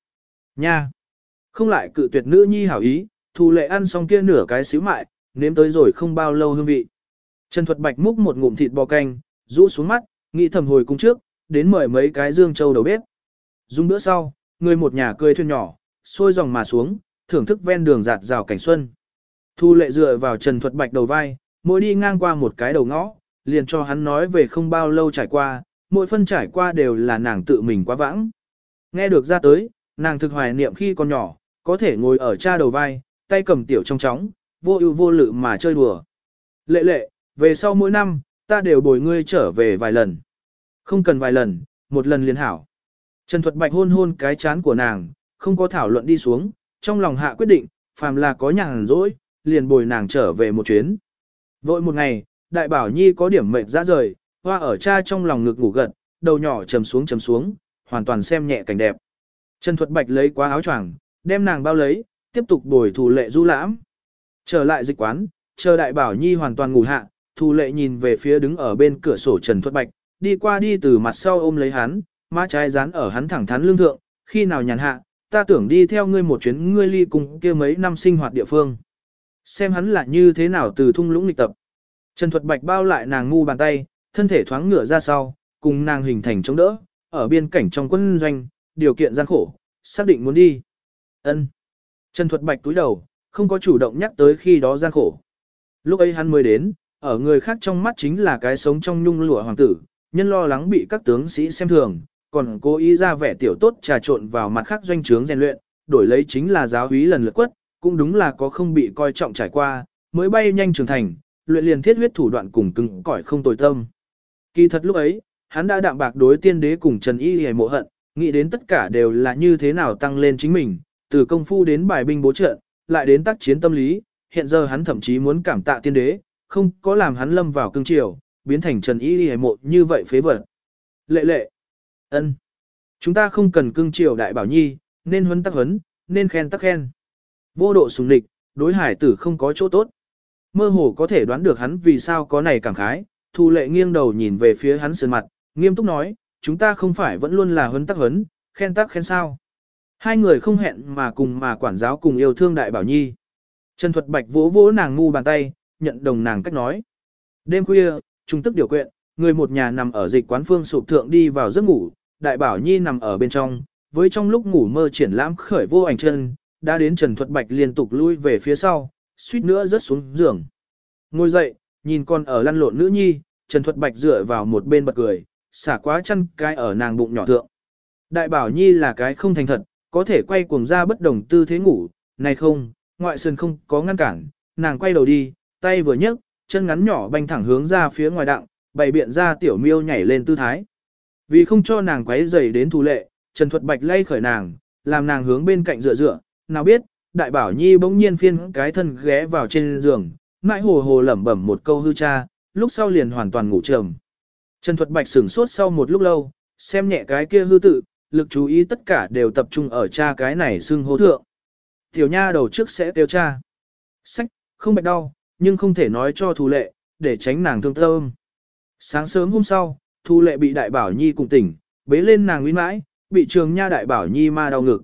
A: Nha. Không lại cự tuyệt nữ nhi hảo ý, thu lệ ăn xong kia nửa cái xíu mại, nếm tới rồi không bao lâu hương vị. Trần Thuật Bạch múc một ngụm thịt bò canh, rũ xuống mắt, nghĩ thầm hồi cung trước, đến mời mấy cái dương châu đầu bếp. Dùng bữa sau, người một nhà cười thuyền nhỏ, xôi dòng mà xuống, thưởng thức ven đường giạt rào cảnh xuân. Thu lệ dựa vào Trần Thuật Bạch đầu vai, mỗi đi ngang qua một cái đầu ngõ, liền cho hắn nói về không bao lâu trải qua, mỗi phân trải qua đều là nàng tự mình quá vãng. Nghe được ra tới, nàng thực hoài niệm khi còn nhỏ, có thể ngồi ở cha đầu vai, tay cầm tiểu trong chóng, vô ưu vô lự mà chơi đùa. Lệ lệ, về sau mỗi năm, ta đều bồi ngươi trở về vài lần. Không cần vài lần, một lần liền hảo. Trần Thuật Bạch hôn hôn cái chán của nàng, không có thảo luận đi xuống, trong lòng hạ quyết định, phàm là có nhàn rỗi, liền bồi nàng trở về một chuyến. Vội một ngày, đại bảo nhi có điểm mệt ra rời, hoa ở cha trong lòng ngực ngủ gật, đầu nhỏ trầm xuống trầm xuống, hoàn toàn xem nhẹ cảnh đẹp. Trần Thuật Bạch lấy quá áo choàng, đem nàng bao lấy, tiếp tục bồi thủ lệ du lãm. Trở lại dịch quán, chờ đại bảo nhi hoàn toàn ngủ hạ, Thu lệ nhìn về phía đứng ở bên cửa sổ Trần Thuật Bạch, đi qua đi từ mặt sau ôm lấy hắn, má trái dán ở hắn thẳng thắn lương thượng, khi nào nhàn hạ, ta tưởng đi theo ngươi một chuyến ngươi ly cùng kia mấy năm sinh hoạt địa phương. Xem hắn là như thế nào từ thung lũng lịch tập. Trần Thuật Bạch bao lại nàng ngu bàn tay, thân thể thoáng ngửa ra sau, cùng nàng hình thành chống đỡ, ở biên cảnh trong quân doanh, điều kiện gian khổ, xác định muốn đi. Ân. Trần Thuật Bạch túi đầu, không có chủ động nhắc tới khi đó gian khổ. Lúc ấy hắn mới đến, ở người khác trong mắt chính là cái sống trong nhung lụa hoàng tử, nhân lo lắng bị các tướng sĩ xem thường, còn cố ý ra vẻ tiểu tốt trà trộn vào mặt khác doanh trướng rèn luyện, đổi lấy chính là giáo úy lần lượt quất, cũng đúng là có không bị coi trọng trải qua, mới bay nhanh trưởng thành, luyện liền thiết huyết thủ đoạn cùng cứng cỏi không tồi tâm. Kỳ thật lúc ấy, hắn đã đạm bạc đối tiên đế cùng Trần Y hề mộ hận, nghĩ đến tất cả đều là như thế nào tăng lên chính mình, từ công phu đến bài binh bố trận, lại đến tác chiến tâm lý, hiện giờ hắn thậm chí muốn cảm tạ tiên đế, không có làm hắn lâm vào cương triều, biến thành Trần Y Y mộ như vậy phế vật. Lệ lệ, ân, chúng ta không cần cương triều đại bảo nhi, nên huấn tắc huấn, nên khen tắc khen. Vô độ sùng địch, đối hải tử không có chỗ tốt. Mơ hồ có thể đoán được hắn vì sao có này cảm khái, Thu lệ nghiêng đầu nhìn về phía hắn sườn mặt, nghiêm túc nói, chúng ta không phải vẫn luôn là huấn tắc huấn, khen tắc khen sao. Hai người không hẹn mà cùng mà quản giáo cùng yêu thương đại bảo nhi. Trần Thuật Bạch vỗ vỗ nàng ngu bàn tay, nhận đồng nàng cách nói. Đêm khuya, trung tức điều quyện, người một nhà nằm ở dịch quán phương sụp thượng đi vào giấc ngủ, đại bảo nhi nằm ở bên trong, với trong lúc ngủ mơ triển lãm khởi vô ảnh chân, đã đến Trần Thuật Bạch liên tục lui về phía sau, suýt nữa rớt xuống giường. Ngồi dậy, nhìn con ở lăn lộn nữ nhi, Trần Thuật Bạch dựa vào một bên bật cười, xả quá chân cái ở nàng bụng nhỏ thượng. Đại bảo nhi là cái không thành thật, có thể quay cuồng ra bất đồng tư thế ngủ, này không, ngoại sơn không có ngăn cản, nàng quay đầu đi, tay vừa nhấc, chân ngắn nhỏ banh thẳng hướng ra phía ngoài đặng, bày biện ra tiểu miêu nhảy lên tư thái. Vì không cho nàng quấy dày đến thù lệ, Trần Thuật Bạch lay khởi nàng, làm nàng hướng bên cạnh dựa dựa, nào biết, đại bảo nhi bỗng nhiên phiên cái thân ghé vào trên giường, mãi hồ hồ lẩm bẩm một câu hư cha, lúc sau liền hoàn toàn ngủ trầm. Trần Thuật Bạch sửng sốt sau một lúc lâu, xem nhẹ cái kia hư tự, lực chú ý tất cả đều tập trung ở cha cái này xưng hô thượng. Tiểu nha đầu trước sẽ tiêu cha. Sách, không bạch đau, nhưng không thể nói cho thu lệ, để tránh nàng thương tâm. Sáng sớm hôm sau, thu lệ bị đại bảo nhi cùng tỉnh, bế lên nàng uy mãi, bị trường nha đại bảo nhi ma đau ngực.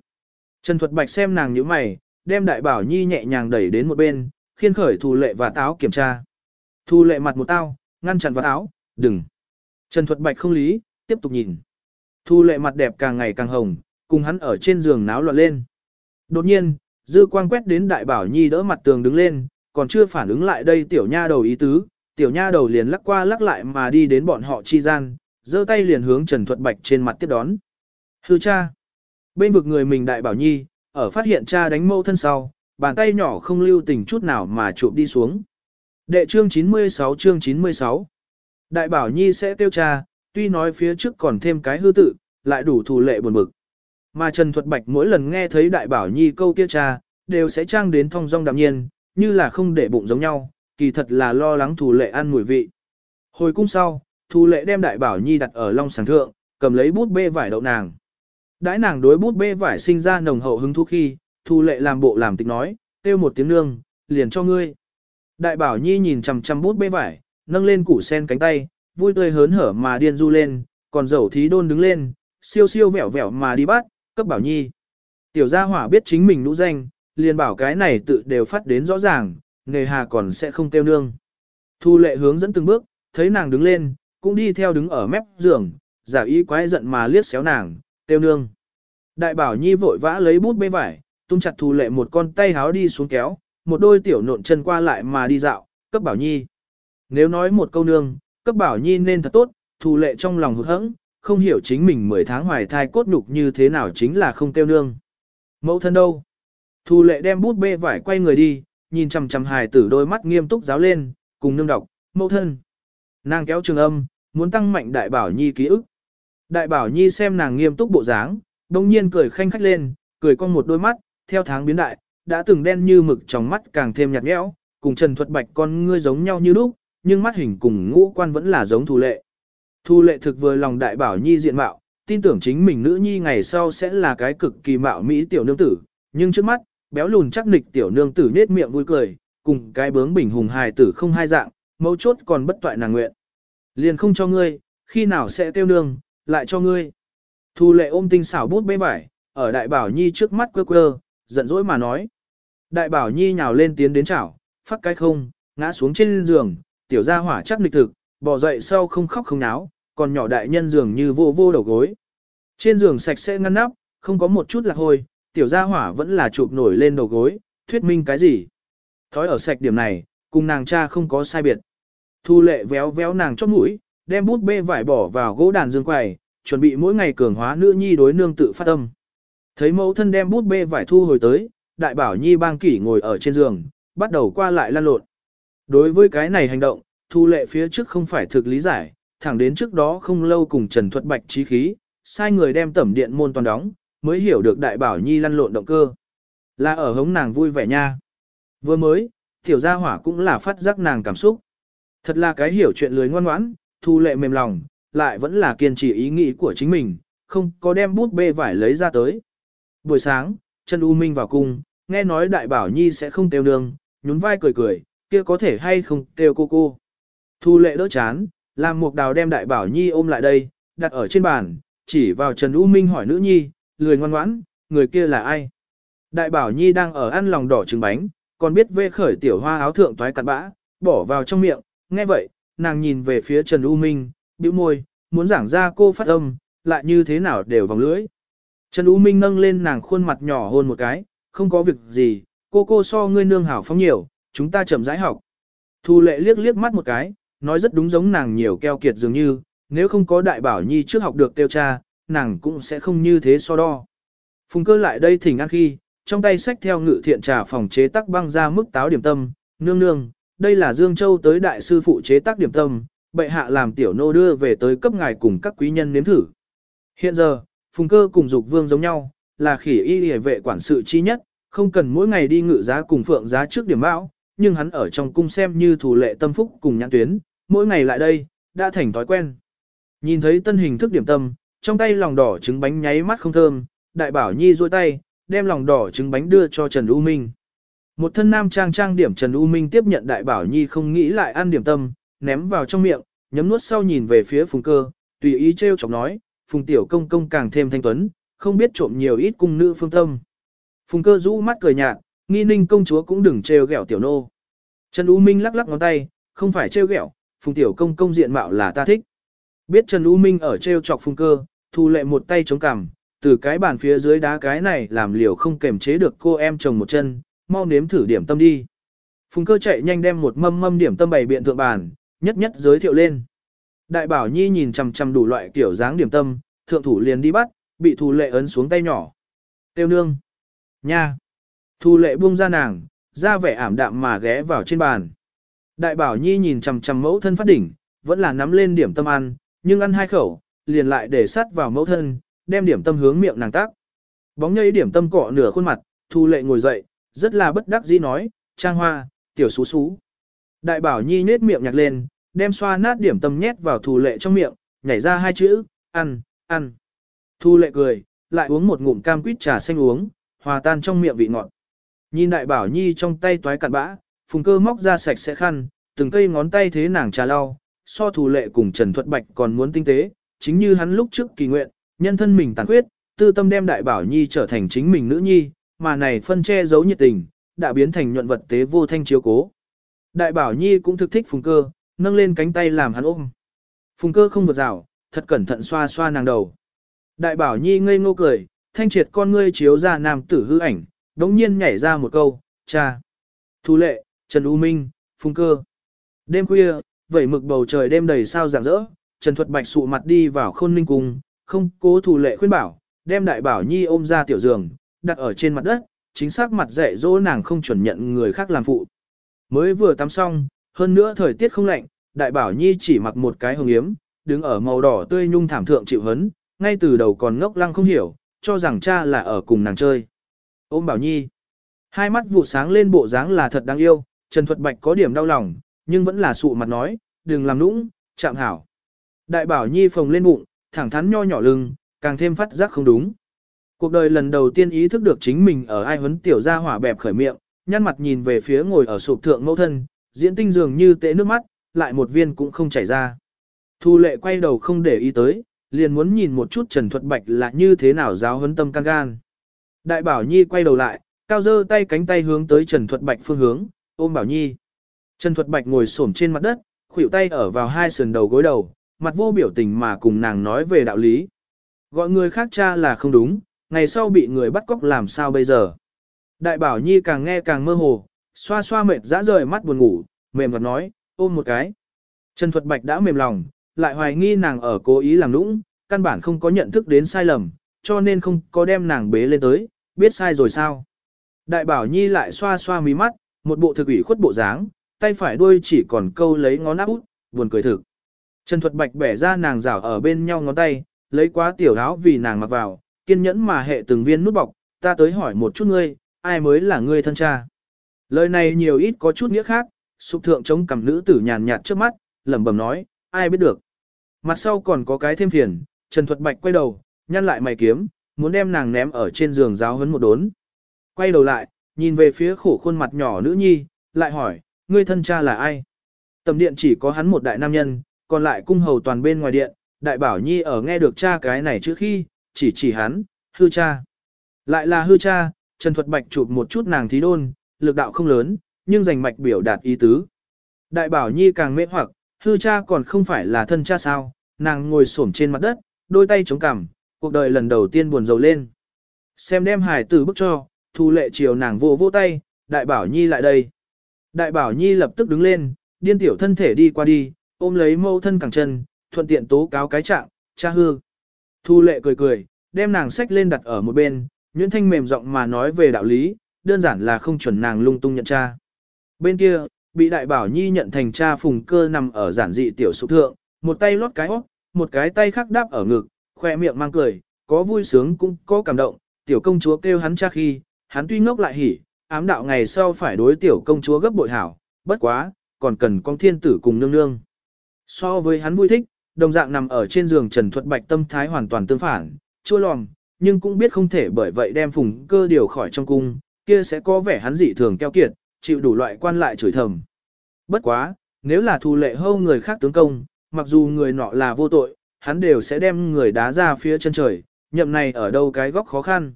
A: Trần Thuật Bạch xem nàng như mày, đem đại bảo nhi nhẹ nhàng đẩy đến một bên, khiên khởi thu lệ và táo kiểm tra. thu lệ mặt một tao, ngăn chặn vào áo, đừng. Trần Thuật Bạch không lý, tiếp tục nhìn. Thu lệ mặt đẹp càng ngày càng hồng, cùng hắn ở trên giường náo loạn lên. Đột nhiên, dư quang quét đến đại bảo nhi đỡ mặt tường đứng lên, còn chưa phản ứng lại đây tiểu nha đầu ý tứ, tiểu nha đầu liền lắc qua lắc lại mà đi đến bọn họ chi gian, giơ tay liền hướng Trần Thuật Bạch trên mặt tiếp đón. Hư cha. Bên vực người mình đại bảo nhi, ở phát hiện cha đánh mâu thân sau, bàn tay nhỏ không lưu tình chút nào mà chụp đi xuống. Đệ chương 96 chương 96 Đại bảo nhi sẽ tiêu cha, tuy nói phía trước còn thêm cái hư tự, lại đủ thù lệ buồn bực. Mà Trần Thuật Bạch mỗi lần nghe thấy đại bảo nhi câu kia cha, đều sẽ trang đến thong dong đạm nhiên, như là không để bụng giống nhau, kỳ thật là lo lắng thù lệ ăn mùi vị. Hồi cung sau, thù lệ đem đại bảo nhi đặt ở long sàng thượng, cầm lấy bút bê vải đậu nàng. Đãi nàng đối bút bê vải sinh ra nồng hậu hứng thú khi, thù lệ làm bộ làm tịch nói, kêu một tiếng nương, liền cho ngươi. Đại bảo nhi nhìn chằm chằm bút bê vải, nâng lên củ sen cánh tay, vui tươi hớn hở mà điên du lên, còn dầu thí đôn đứng lên, siêu siêu vẻo vẻo mà đi bắt, cấp bảo nhi. Tiểu gia hỏa biết chính mình nũ danh, liền bảo cái này tự đều phát đến rõ ràng, nghề hà còn sẽ không tiêu nương. Thu lệ hướng dẫn từng bước, thấy nàng đứng lên, cũng đi theo đứng ở mép giường, giả ý quái giận mà liếc xéo nàng, tiêu nương. Đại bảo nhi vội vã lấy bút bê vải, tung chặt thu lệ một con tay háo đi xuống kéo, một đôi tiểu nộn chân qua lại mà đi dạo, cấp bảo nhi. Nếu nói một câu nương, cấp bảo nhi nên thật tốt, thu lệ trong lòng hụt hẫng, không hiểu chính mình 10 tháng hoài thai cốt nhục như thế nào chính là không tiêu nương. Mẫu thân đâu? Thu lệ đem bút bê vải quay người đi, nhìn chằm chằm hài tử đôi mắt nghiêm túc giáo lên, cùng nương đọc, mẫu thân. Nàng kéo trường âm, muốn tăng mạnh đại bảo nhi ký ức. Đại bảo nhi xem nàng nghiêm túc bộ dáng, đồng nhiên cười khanh khách lên, cười con một đôi mắt, theo tháng biến đại, đã từng đen như mực trong mắt càng thêm nhạt nhẽo, cùng Trần Thuật Bạch con ngươi giống nhau như lúc, nhưng mắt hình cùng ngũ quan vẫn là giống Thu Lệ. Thu Lệ thực vừa lòng đại bảo nhi diện mạo, tin tưởng chính mình nữ nhi ngày sau sẽ là cái cực kỳ mạo mỹ tiểu nương tử, nhưng trước mắt, béo lùn chắc nịch tiểu nương tử nết miệng vui cười, cùng cái bướng bình hùng hài tử không hai dạng, mấu chốt còn bất toại nàng nguyện. Liền không cho ngươi, khi nào sẽ tiêu nương, lại cho ngươi. Thu lệ ôm tinh xảo bút bê vải, ở đại bảo nhi trước mắt quơ quơ, giận dỗi mà nói. Đại bảo nhi nhào lên tiến đến chảo, phát cái không, ngã xuống trên giường, tiểu gia hỏa chắc nịch thực, bỏ dậy sau không khóc không náo, còn nhỏ đại nhân giường như vô vô đầu gối. Trên giường sạch sẽ ngăn nắp, không có một chút lạc hôi, tiểu gia hỏa vẫn là chụp nổi lên đầu gối, thuyết minh cái gì. Thói ở sạch điểm này, cùng nàng cha không có sai biệt. Thu lệ véo véo nàng chót mũi, đem bút bê vải bỏ vào gỗ đàn dương quầy, chuẩn bị mỗi ngày cường hóa nữ nhi đối nương tự phát âm. Thấy mẫu thân đem bút bê vải thu hồi tới, đại bảo nhi bang kỷ ngồi ở trên giường, bắt đầu qua lại lan lộn. Đối với cái này hành động, thu lệ phía trước không phải thực lý giải, thẳng đến trước đó không lâu cùng Trần Thuật Bạch trí khí, sai người đem tẩm điện môn toàn đóng, mới hiểu được đại bảo nhi lăn lộn động cơ. Là ở hống nàng vui vẻ nha. Vừa mới, tiểu gia hỏa cũng là phát giác nàng cảm xúc. Thật là cái hiểu chuyện lười ngoan ngoãn, thu lệ mềm lòng, lại vẫn là kiên trì ý nghĩ của chính mình, không có đem bút bê vải lấy ra tới. Buổi sáng, Trần U Minh vào cung, nghe nói đại bảo nhi sẽ không tiêu nương, nhún vai cười cười, kia có thể hay không tiêu cô cô. Thu lệ đỡ chán, làm một đào đem đại bảo nhi ôm lại đây, đặt ở trên bàn, chỉ vào Trần U Minh hỏi nữ nhi, lười ngoan ngoãn, người kia là ai? Đại bảo nhi đang ở ăn lòng đỏ trứng bánh, còn biết vê khởi tiểu hoa áo thượng toái cặn bã, bỏ vào trong miệng, nghe vậy, nàng nhìn về phía Trần U Minh, bĩu môi, muốn giảng ra cô phát âm, lại như thế nào đều vòng lưỡi. Trần U Minh nâng lên nàng khuôn mặt nhỏ hôn một cái, không có việc gì, cô cô so ngươi nương hảo phóng nhiều, chúng ta chậm rãi học. Thu lệ liếc liếc mắt một cái, nói rất đúng giống nàng nhiều keo kiệt dường như, nếu không có đại bảo nhi trước học được tiêu cha, nàng cũng sẽ không như thế so đo. Phùng cơ lại đây thỉnh ăn khi, trong tay sách theo ngự thiện trà phòng chế tác băng ra mức táo điểm tâm, nương nương, đây là Dương Châu tới đại sư phụ chế tác điểm tâm, bệ hạ làm tiểu nô đưa về tới cấp ngài cùng các quý nhân nếm thử. Hiện giờ, phùng cơ cùng dục vương giống nhau, là khỉ y hề vệ quản sự chi nhất, không cần mỗi ngày đi ngự giá cùng phượng giá trước điểm bão, nhưng hắn ở trong cung xem như thủ lệ tâm phúc cùng nhãn tuyến, mỗi ngày lại đây, đã thành thói quen. Nhìn thấy tân hình thức điểm tâm, trong tay lòng đỏ trứng bánh nháy mắt không thơm, đại bảo nhi duỗi tay, đem lòng đỏ trứng bánh đưa cho Trần U Minh. Một thân nam trang trang điểm Trần U Minh tiếp nhận đại bảo nhi không nghĩ lại ăn điểm tâm, ném vào trong miệng, nhấm nuốt sau nhìn về phía phùng cơ, tùy ý trêu chọc nói, phùng tiểu công công càng thêm thanh tuấn, không biết trộm nhiều ít cung nữ phương tâm. Phùng cơ rũ mắt cười nhạt, nghi ninh công chúa cũng đừng trêu ghẹo tiểu nô. Trần U Minh lắc lắc ngón tay, không phải trêu ghẹo, phùng tiểu công công diện mạo là ta thích. Biết Trần U Minh ở trêu chọc phùng cơ, thu lệ một tay chống cằm, từ cái bàn phía dưới đá cái này làm liều không kềm chế được cô em chồng một chân, mau nếm thử điểm tâm đi. Phùng cơ chạy nhanh đem một mâm mâm điểm tâm bày biện thượng bàn, nhất nhất giới thiệu lên. Đại bảo nhi nhìn chằm chằm đủ loại kiểu dáng điểm tâm, thượng thủ liền đi bắt, bị Thu lệ ấn xuống tay nhỏ. Tiêu nương. Nha. Thu lệ buông ra nàng, ra vẻ ảm đạm mà ghé vào trên bàn. Đại bảo nhi nhìn chằm chằm mẫu thân phát đỉnh, vẫn là nắm lên điểm tâm ăn, nhưng ăn hai khẩu, liền lại để sắt vào mẫu thân, đem điểm tâm hướng miệng nàng tác. Bóng nhây điểm tâm cọ nửa khuôn mặt, thu lệ ngồi dậy, rất là bất đắc dĩ nói, trang hoa, tiểu xú xú. Đại bảo nhi nết miệng nhạc lên, đem xoa nát điểm tâm nhét vào thu lệ trong miệng, nhảy ra hai chữ, ăn, ăn. Thu lệ cười, lại uống một ngụm cam quýt trà xanh uống, hòa tan trong miệng vị ngọt. Nhìn đại bảo nhi trong tay toái cặn bã, phùng cơ móc ra sạch sẽ khăn, từng cây ngón tay thế nàng trà lau, so Thu lệ cùng Trần Thuật Bạch còn muốn tinh tế, chính như hắn lúc trước kỳ nguyện, nhân thân mình tàn khuyết, tư tâm đem đại bảo nhi trở thành chính mình nữ nhi, mà này phân che giấu nhiệt tình, đã biến thành nhuận vật tế vô thanh chiếu cố. Đại bảo nhi cũng thực thích phùng cơ, nâng lên cánh tay làm hắn ôm. Phùng cơ không vượt rào, thật cẩn thận xoa xoa nàng đầu. Đại bảo nhi ngây ngô cười, thanh triệt con ngươi chiếu ra nam tử hư ảnh, đống nhiên nhảy ra một câu, cha. Thu lệ, Trần U Minh, Phùng cơ. Đêm khuya, vẩy mực bầu trời đêm đầy sao rạng rỡ, Trần Thuật Bạch sụ mặt đi vào khôn ninh cung, không cố thủ lệ khuyên bảo, đem đại bảo nhi ôm ra tiểu giường, đặt ở trên mặt đất, chính xác mặt dạy dỗ nàng không chuẩn nhận người khác làm phụ. Mới vừa tắm xong, hơn nữa thời tiết không lạnh, đại bảo nhi chỉ mặc một cái hồng yếm, đứng ở màu đỏ tươi nhung thảm thượng chịu hấn, ngay từ đầu còn ngốc lăng không hiểu, cho rằng cha là ở cùng nàng chơi. Ôm bảo nhi, hai mắt vụ sáng lên bộ dáng là thật đáng yêu, Trần Thuật Bạch có điểm đau lòng, nhưng vẫn là sụ mặt nói, đừng làm nũng, chạm hảo. Đại bảo nhi phồng lên bụng, thẳng thắn nho nhỏ lưng, càng thêm phát giác không đúng. Cuộc đời lần đầu tiên ý thức được chính mình ở ai huấn tiểu gia hỏa bẹp khởi miệng, nhăn mặt nhìn về phía ngồi ở sụp thượng mẫu thân, diễn tinh dường như tệ nước mắt, lại một viên cũng không chảy ra. Thu lệ quay đầu không để ý tới, liền muốn nhìn một chút Trần Thuật Bạch là như thế nào giáo huấn tâm can gan. Đại Bảo Nhi quay đầu lại, cao dơ tay cánh tay hướng tới Trần Thuật Bạch phương hướng, ôm Bảo Nhi. Trần Thuật Bạch ngồi xổm trên mặt đất, khuỷu tay ở vào hai sườn đầu gối đầu, mặt vô biểu tình mà cùng nàng nói về đạo lý. Gọi người khác cha là không đúng, ngày sau bị người bắt cóc làm sao bây giờ. Đại bảo nhi càng nghe càng mơ hồ, xoa xoa mệt dã rời mắt buồn ngủ, mềm mặt nói, ôm một cái. Trần Thuật Bạch đã mềm lòng, lại hoài nghi nàng ở cố ý làm nũng, căn bản không có nhận thức đến sai lầm, cho nên không có đem nàng bế lên tới, biết sai rồi sao. Đại bảo nhi lại xoa xoa mí mắt, một bộ thực ủy khuất bộ dáng, tay phải đuôi chỉ còn câu lấy ngón áp út, buồn cười thực. Trần Thuật Bạch bẻ ra nàng rảo ở bên nhau ngón tay, lấy quá tiểu áo vì nàng mặc vào, kiên nhẫn mà hệ từng viên nút bọc, ta tới hỏi một chút ngươi, ai mới là ngươi thân cha. Lời này nhiều ít có chút nghĩa khác, sụp thượng chống cầm nữ tử nhàn nhạt trước mắt, lẩm bẩm nói, ai biết được. Mặt sau còn có cái thêm phiền, Trần Thuật Bạch quay đầu, nhăn lại mày kiếm, muốn đem nàng ném ở trên giường giáo hấn một đốn. Quay đầu lại, nhìn về phía khổ khuôn mặt nhỏ nữ nhi, lại hỏi, ngươi thân cha là ai? Tầm điện chỉ có hắn một đại nam nhân, còn lại cung hầu toàn bên ngoài điện, đại bảo nhi ở nghe được cha cái này trước khi, chỉ chỉ hắn, hư cha. Lại là hư cha, Trần Thuật Bạch chụp một chút nàng thí đôn, lực đạo không lớn, nhưng giành mạch biểu đạt ý tứ. Đại bảo nhi càng mê hoặc, hư cha còn không phải là thân cha sao, nàng ngồi xổm trên mặt đất, đôi tay chống cằm, cuộc đời lần đầu tiên buồn rầu lên. Xem đem hải tử bức cho, thu lệ chiều nàng vô vô tay, đại bảo nhi lại đây. Đại bảo nhi lập tức đứng lên, điên tiểu thân thể đi qua đi, ôm lấy mâu thân cẳng chân, thuận tiện tố cáo cái trạng, cha hư. Thu lệ cười cười, đem nàng sách lên đặt ở một bên, Nguyễn Thanh mềm giọng mà nói về đạo lý, đơn giản là không chuẩn nàng lung tung nhận cha. Bên kia, bị đại bảo nhi nhận thành cha phùng cơ nằm ở giản dị tiểu sụp thượng, một tay lót cái hót, một cái tay khác đáp ở ngực, khoe miệng mang cười, có vui sướng cũng có cảm động, tiểu công chúa kêu hắn cha khi, hắn tuy ngốc lại hỉ, ám đạo ngày sau phải đối tiểu công chúa gấp bội hảo, bất quá, còn cần con thiên tử cùng nương nương. So với hắn vui thích, đồng dạng nằm ở trên giường Trần Thuật Bạch tâm thái hoàn toàn tương phản, chua lòm, nhưng cũng biết không thể bởi vậy đem phùng cơ điều khỏi trong cung, kia sẽ có vẻ hắn dị thường keo kiệt, chịu đủ loại quan lại chửi thầm. Bất quá, nếu là thù lệ hâu người khác tướng công, mặc dù người nọ là vô tội, hắn đều sẽ đem người đá ra phía chân trời, nhậm này ở đâu cái góc khó khăn.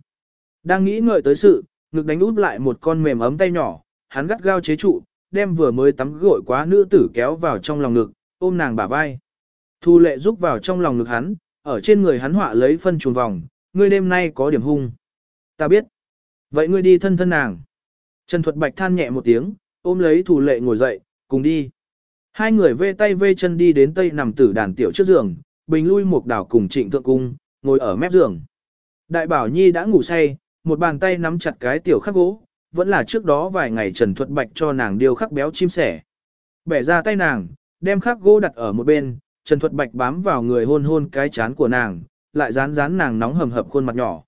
A: Đang nghĩ ngợi tới sự, ngực đánh út lại một con mềm ấm tay nhỏ, hắn gắt gao chế trụ, đem vừa mới tắm gội quá nữ tử kéo vào trong lòng ngực, ôm nàng bả vai. Thu lệ rúc vào trong lòng ngực hắn, ở trên người hắn họa lấy phân chuồn vòng, ngươi đêm nay có điểm hung. Ta biết. Vậy ngươi đi thân thân nàng. Trần Thuật Bạch than nhẹ một tiếng, ôm lấy thủ lệ ngồi dậy, cùng đi. Hai người vê tay vê chân đi đến tây nằm tử đàn tiểu trước giường, bình lui một đảo cùng trịnh thượng cung, ngồi ở mép giường. Đại bảo nhi đã ngủ say, một bàn tay nắm chặt cái tiểu khắc gỗ, vẫn là trước đó vài ngày Trần Thuật Bạch cho nàng điều khắc béo chim sẻ. Bẻ ra tay nàng, đem khắc gỗ đặt ở một bên, Trần Thuật Bạch bám vào người hôn hôn cái chán của nàng, lại dán dán nàng nóng hầm hập khuôn mặt nhỏ.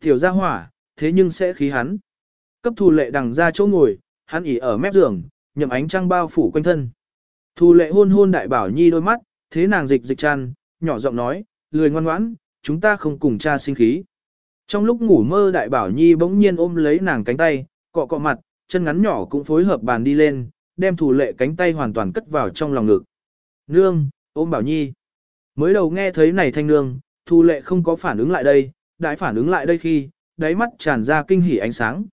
A: Tiểu ra hỏa, thế nhưng sẽ khí hắn. Cấp thù lệ đằng ra chỗ ngồi, hắn ỉ ở mép giường, nhậm ánh trăng bao phủ quanh thân. Thù lệ hôn hôn đại bảo nhi đôi mắt, thế nàng dịch dịch chăn, nhỏ giọng nói, lười ngoan ngoãn, chúng ta không cùng cha sinh khí. Trong lúc ngủ mơ đại bảo nhi bỗng nhiên ôm lấy nàng cánh tay, cọ cọ mặt, chân ngắn nhỏ cũng phối hợp bàn đi lên, đem thủ lệ cánh tay hoàn toàn cất vào trong lòng ngực. Nương, ôm bảo nhi. Mới đầu nghe thấy này thanh nương, thủ lệ không có phản ứng lại đây, đại phản ứng lại đây khi, đáy mắt tràn ra kinh hỉ ánh sáng.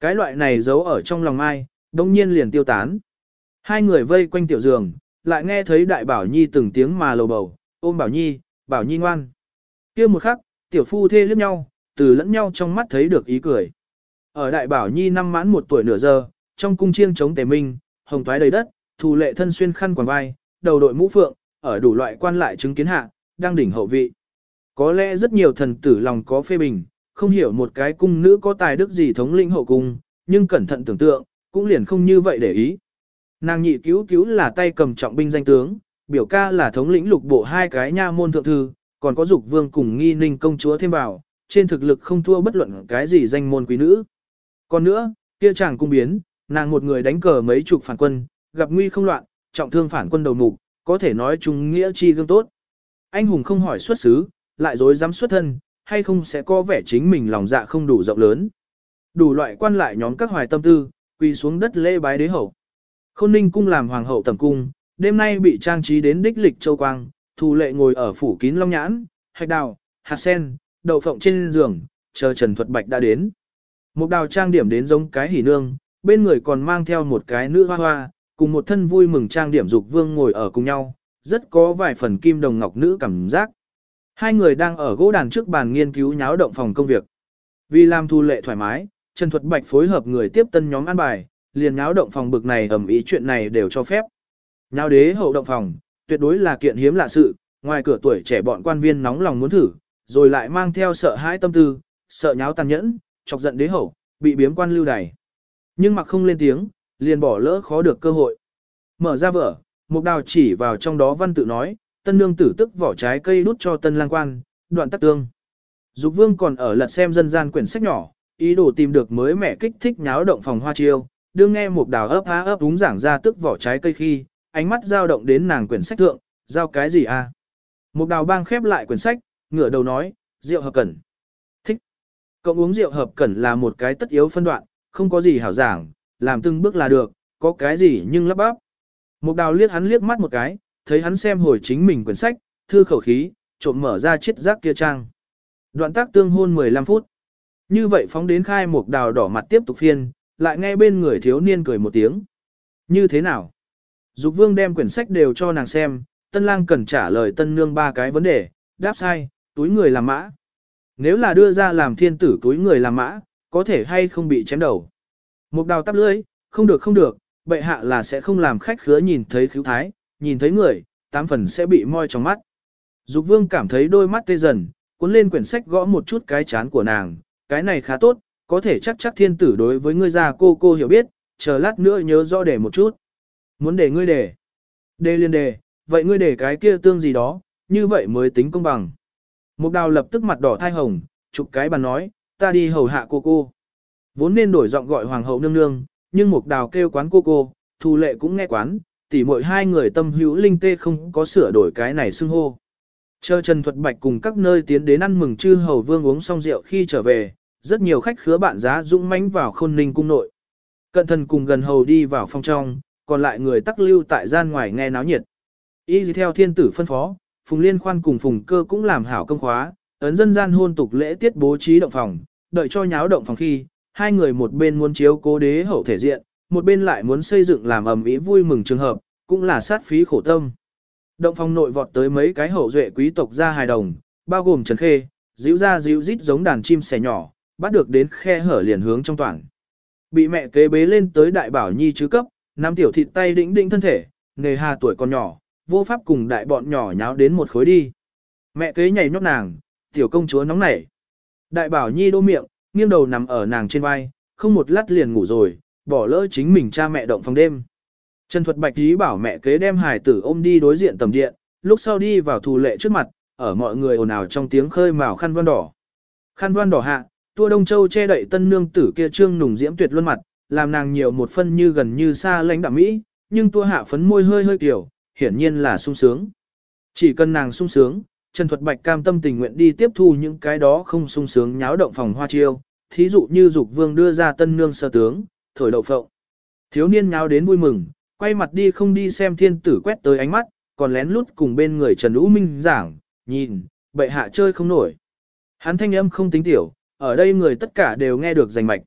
A: Cái loại này giấu ở trong lòng ai, đông nhiên liền tiêu tán. Hai người vây quanh tiểu giường, lại nghe thấy đại bảo nhi từng tiếng mà lầu bầu, ôm bảo nhi, bảo nhi ngoan. kia một khắc, tiểu phu thê liếc nhau, từ lẫn nhau trong mắt thấy được ý cười. Ở đại bảo nhi năm mãn một tuổi nửa giờ, trong cung chiêng chống tề minh, hồng thoái đầy đất, thù lệ thân xuyên khăn quàng vai, đầu đội mũ phượng, ở đủ loại quan lại chứng kiến hạ, đang đỉnh hậu vị. Có lẽ rất nhiều thần tử lòng có phê bình, không hiểu một cái cung nữ có tài đức gì thống lĩnh hậu cung, nhưng cẩn thận tưởng tượng, cũng liền không như vậy để ý. Nàng nhị cứu cứu là tay cầm trọng binh danh tướng, biểu ca là thống lĩnh lục bộ hai cái nha môn thượng thư, còn có dục vương cùng nghi ninh công chúa thêm vào, trên thực lực không thua bất luận cái gì danh môn quý nữ. Còn nữa, kia chàng cung biến, nàng một người đánh cờ mấy chục phản quân, gặp nguy không loạn, trọng thương phản quân đầu mục, có thể nói chung nghĩa chi gương tốt. Anh hùng không hỏi xuất xứ, lại dối dám xuất thân, hay không sẽ có vẻ chính mình lòng dạ không đủ rộng lớn. Đủ loại quan lại nhóm các hoài tâm tư, quỳ xuống đất lễ bái đế hậu. Khôn ninh cung làm hoàng hậu tầm cung, đêm nay bị trang trí đến đích lịch châu quang, thù lệ ngồi ở phủ kín long nhãn, hạch đào, hạt sen, đậu phộng trên giường, chờ Trần Thuật Bạch đã đến. Một đào trang điểm đến giống cái hỉ nương, bên người còn mang theo một cái nữ hoa hoa, cùng một thân vui mừng trang điểm dục vương ngồi ở cùng nhau, rất có vài phần kim đồng ngọc nữ cảm giác. Hai người đang ở gỗ đàn trước bàn nghiên cứu nháo động phòng công việc. Vì làm thu lệ thoải mái, Trần Thuật Bạch phối hợp người tiếp tân nhóm ăn bài, liền nháo động phòng bực này ầm ý chuyện này đều cho phép. Nháo đế hậu động phòng, tuyệt đối là kiện hiếm lạ sự, ngoài cửa tuổi trẻ bọn quan viên nóng lòng muốn thử, rồi lại mang theo sợ hãi tâm tư, sợ nháo tàn nhẫn, chọc giận đế hậu, bị biếm quan lưu đày. Nhưng mặc không lên tiếng, liền bỏ lỡ khó được cơ hội. Mở ra vở, mục đào chỉ vào trong đó văn tự nói, tân nương tử tức vỏ trái cây đút cho tân lang quan, đoạn tắc tương. Dục vương còn ở lật xem dân gian quyển sách nhỏ, ý đồ tìm được mới mẻ kích thích nháo động phòng hoa chiêu, đương nghe mục đào ấp há ấp đúng giảng ra tức vỏ trái cây khi, ánh mắt dao động đến nàng quyển sách thượng, giao cái gì a? À? Mục đào bang khép lại quyển sách, ngửa đầu nói, rượu hợp cẩn. Thích. Cộng uống rượu hợp cẩn là một cái tất yếu phân đoạn, không có gì hảo giảng, làm từng bước là được, có cái gì nhưng lắp bắp. Mục đào liếc hắn liếc mắt một cái, thấy hắn xem hồi chính mình quyển sách, thư khẩu khí, trộm mở ra chiếc rác kia trang. Đoạn tác tương hôn 15 phút. Như vậy phóng đến khai mục đào đỏ mặt tiếp tục phiên, lại nghe bên người thiếu niên cười một tiếng. Như thế nào? Dục vương đem quyển sách đều cho nàng xem, tân lang cần trả lời tân nương ba cái vấn đề, đáp sai, túi người làm mã. Nếu là đưa ra làm thiên tử túi người làm mã, có thể hay không bị chém đầu. Mục đào tắp lưỡi, không được không được, bệ hạ là sẽ không làm khách khứa nhìn thấy khíu thái, nhìn thấy người, tám phần sẽ bị moi trong mắt. Dục vương cảm thấy đôi mắt tê dần, cuốn lên quyển sách gõ một chút cái chán của nàng, cái này khá tốt, có thể chắc chắc thiên tử đối với ngươi già cô cô hiểu biết, chờ lát nữa nhớ rõ để một chút. Muốn để ngươi để. Đề liên đề, vậy ngươi để cái kia tương gì đó, như vậy mới tính công bằng. Mục đào lập tức mặt đỏ thai hồng, chụp cái bàn nói, ta đi hầu hạ cô cô. Vốn nên đổi giọng gọi hoàng hậu nương nương, nhưng mục đào kêu quán cô cô, thù lệ cũng nghe quán, tỉ mỗi hai người tâm hữu linh tê không có sửa đổi cái này xưng hô. Chờ Trần Thuật Bạch cùng các nơi tiến đến ăn mừng chư hầu vương uống xong rượu khi trở về, rất nhiều khách khứa bạn giá dũng mãnh vào khôn ninh cung nội. Cận thần cùng gần hầu đi vào phòng trong, còn lại người tắc lưu tại gian ngoài nghe náo nhiệt. Y theo thiên tử phân phó, Phùng Liên Khoan cùng Phùng Cơ cũng làm hảo công khóa, ấn dân gian hôn tục lễ tiết bố trí động phòng, đợi cho nháo động phòng khi, hai người một bên muốn chiếu cố đế hậu thể diện, một bên lại muốn xây dựng làm ầm ĩ vui mừng trường hợp, cũng là sát phí khổ tâm. Động phòng nội vọt tới mấy cái hậu duệ quý tộc gia hài đồng, bao gồm Trần Khê, dịu ra dịu rít giống đàn chim sẻ nhỏ, bắt được đến khe hở liền hướng trong toàn. Bị mẹ kế bế lên tới đại bảo nhi chứ cấp, nắm tiểu thịt tay đĩnh đĩnh thân thể, nghề hà tuổi còn nhỏ, vô pháp cùng đại bọn nhỏ nháo đến một khối đi. Mẹ kế nhảy nhót nàng, tiểu công chúa nóng nảy. Đại bảo nhi đô miệng, nghiêng đầu nằm ở nàng trên vai, không một lát liền ngủ rồi, bỏ lỡ chính mình cha mẹ động phòng đêm. Trần Thuật Bạch ý bảo mẹ kế đem Hải tử ôm đi đối diện tầm điện, lúc sau đi vào thù lệ trước mặt, ở mọi người ồn ào trong tiếng khơi mào khăn văn đỏ. Khăn văn đỏ hạ, tua đông châu che đậy tân nương tử kia trương nùng diễm tuyệt luôn mặt, làm nàng nhiều một phân như gần như xa lãnh đạm mỹ, nhưng tua hạ phấn môi hơi hơi kiểu, hiển nhiên là sung sướng. Chỉ cần nàng sung sướng, Trần Thuật Bạch cam tâm tình nguyện đi tiếp thu những cái đó không sung sướng nháo động phòng hoa chiêu, thí dụ như dục vương đưa ra tân nương sơ tướng, thổi đậu phộng. Thiếu niên nháo đến vui mừng, quay mặt đi không đi xem thiên tử quét tới ánh mắt, còn lén lút cùng bên người Trần Ú Minh giảng, nhìn, bệ hạ chơi không nổi. Hắn thanh âm không tính tiểu, ở đây người tất cả đều nghe được rành mạch.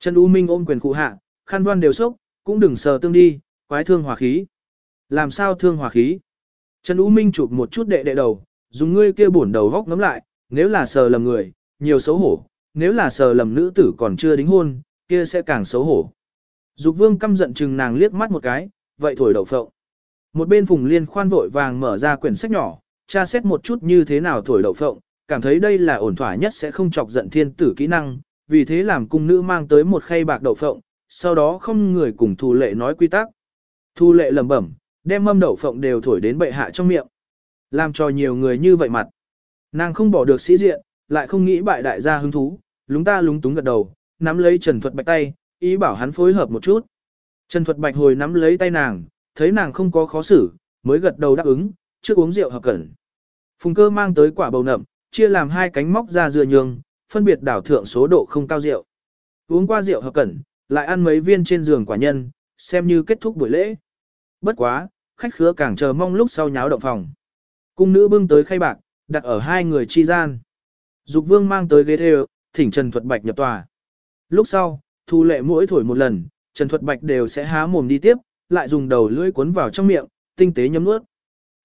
A: Trần U Minh ôm quyền cụ hạ, khăn đoan đều sốc, cũng đừng sờ tương đi, quái thương hòa khí. Làm sao thương hòa khí? Trần U Minh chụp một chút đệ đệ đầu, dùng ngươi kia bổn đầu góc ngắm lại, nếu là sờ lầm người, nhiều xấu hổ, nếu là sờ lầm nữ tử còn chưa đính hôn, kia sẽ càng xấu hổ. Dục vương căm giận chừng nàng liếc mắt một cái, vậy thổi đậu phộng. Một bên phùng liên khoan vội vàng mở ra quyển sách nhỏ, tra xét một chút như thế nào thổi đậu phộng, cảm thấy đây là ổn thỏa nhất sẽ không chọc giận thiên tử kỹ năng, vì thế làm cung nữ mang tới một khay bạc đậu phộng, sau đó không người cùng thù lệ nói quy tắc. Thu lệ lẩm bẩm, đem mâm đậu phộng đều thổi đến bệ hạ trong miệng. Làm cho nhiều người như vậy mặt. Nàng không bỏ được sĩ diện, lại không nghĩ bại đại gia hứng thú, lúng ta lúng túng gật đầu, nắm lấy Trần Thuật Bạch tay, ý bảo hắn phối hợp một chút. Trần Thuật Bạch hồi nắm lấy tay nàng, thấy nàng không có khó xử, mới gật đầu đáp ứng, trước uống rượu hợp cẩn. Phùng cơ mang tới quả bầu nậm, chia làm hai cánh móc ra dừa nhường, phân biệt đảo thượng số độ không cao rượu. Uống qua rượu hợp cẩn, lại ăn mấy viên trên giường quả nhân, xem như kết thúc buổi lễ. Bất quá, khách khứa càng chờ mong lúc sau nháo động phòng. Cung nữ bưng tới khay bạc, đặt ở hai người chi gian. Dục vương mang tới ghế thêu, thỉnh Trần Thuật Bạch nhập tòa. Lúc sau, thu lệ mỗi thổi một lần, Trần Thuật Bạch đều sẽ há mồm đi tiếp, lại dùng đầu lưỡi cuốn vào trong miệng, tinh tế nhấm nuốt.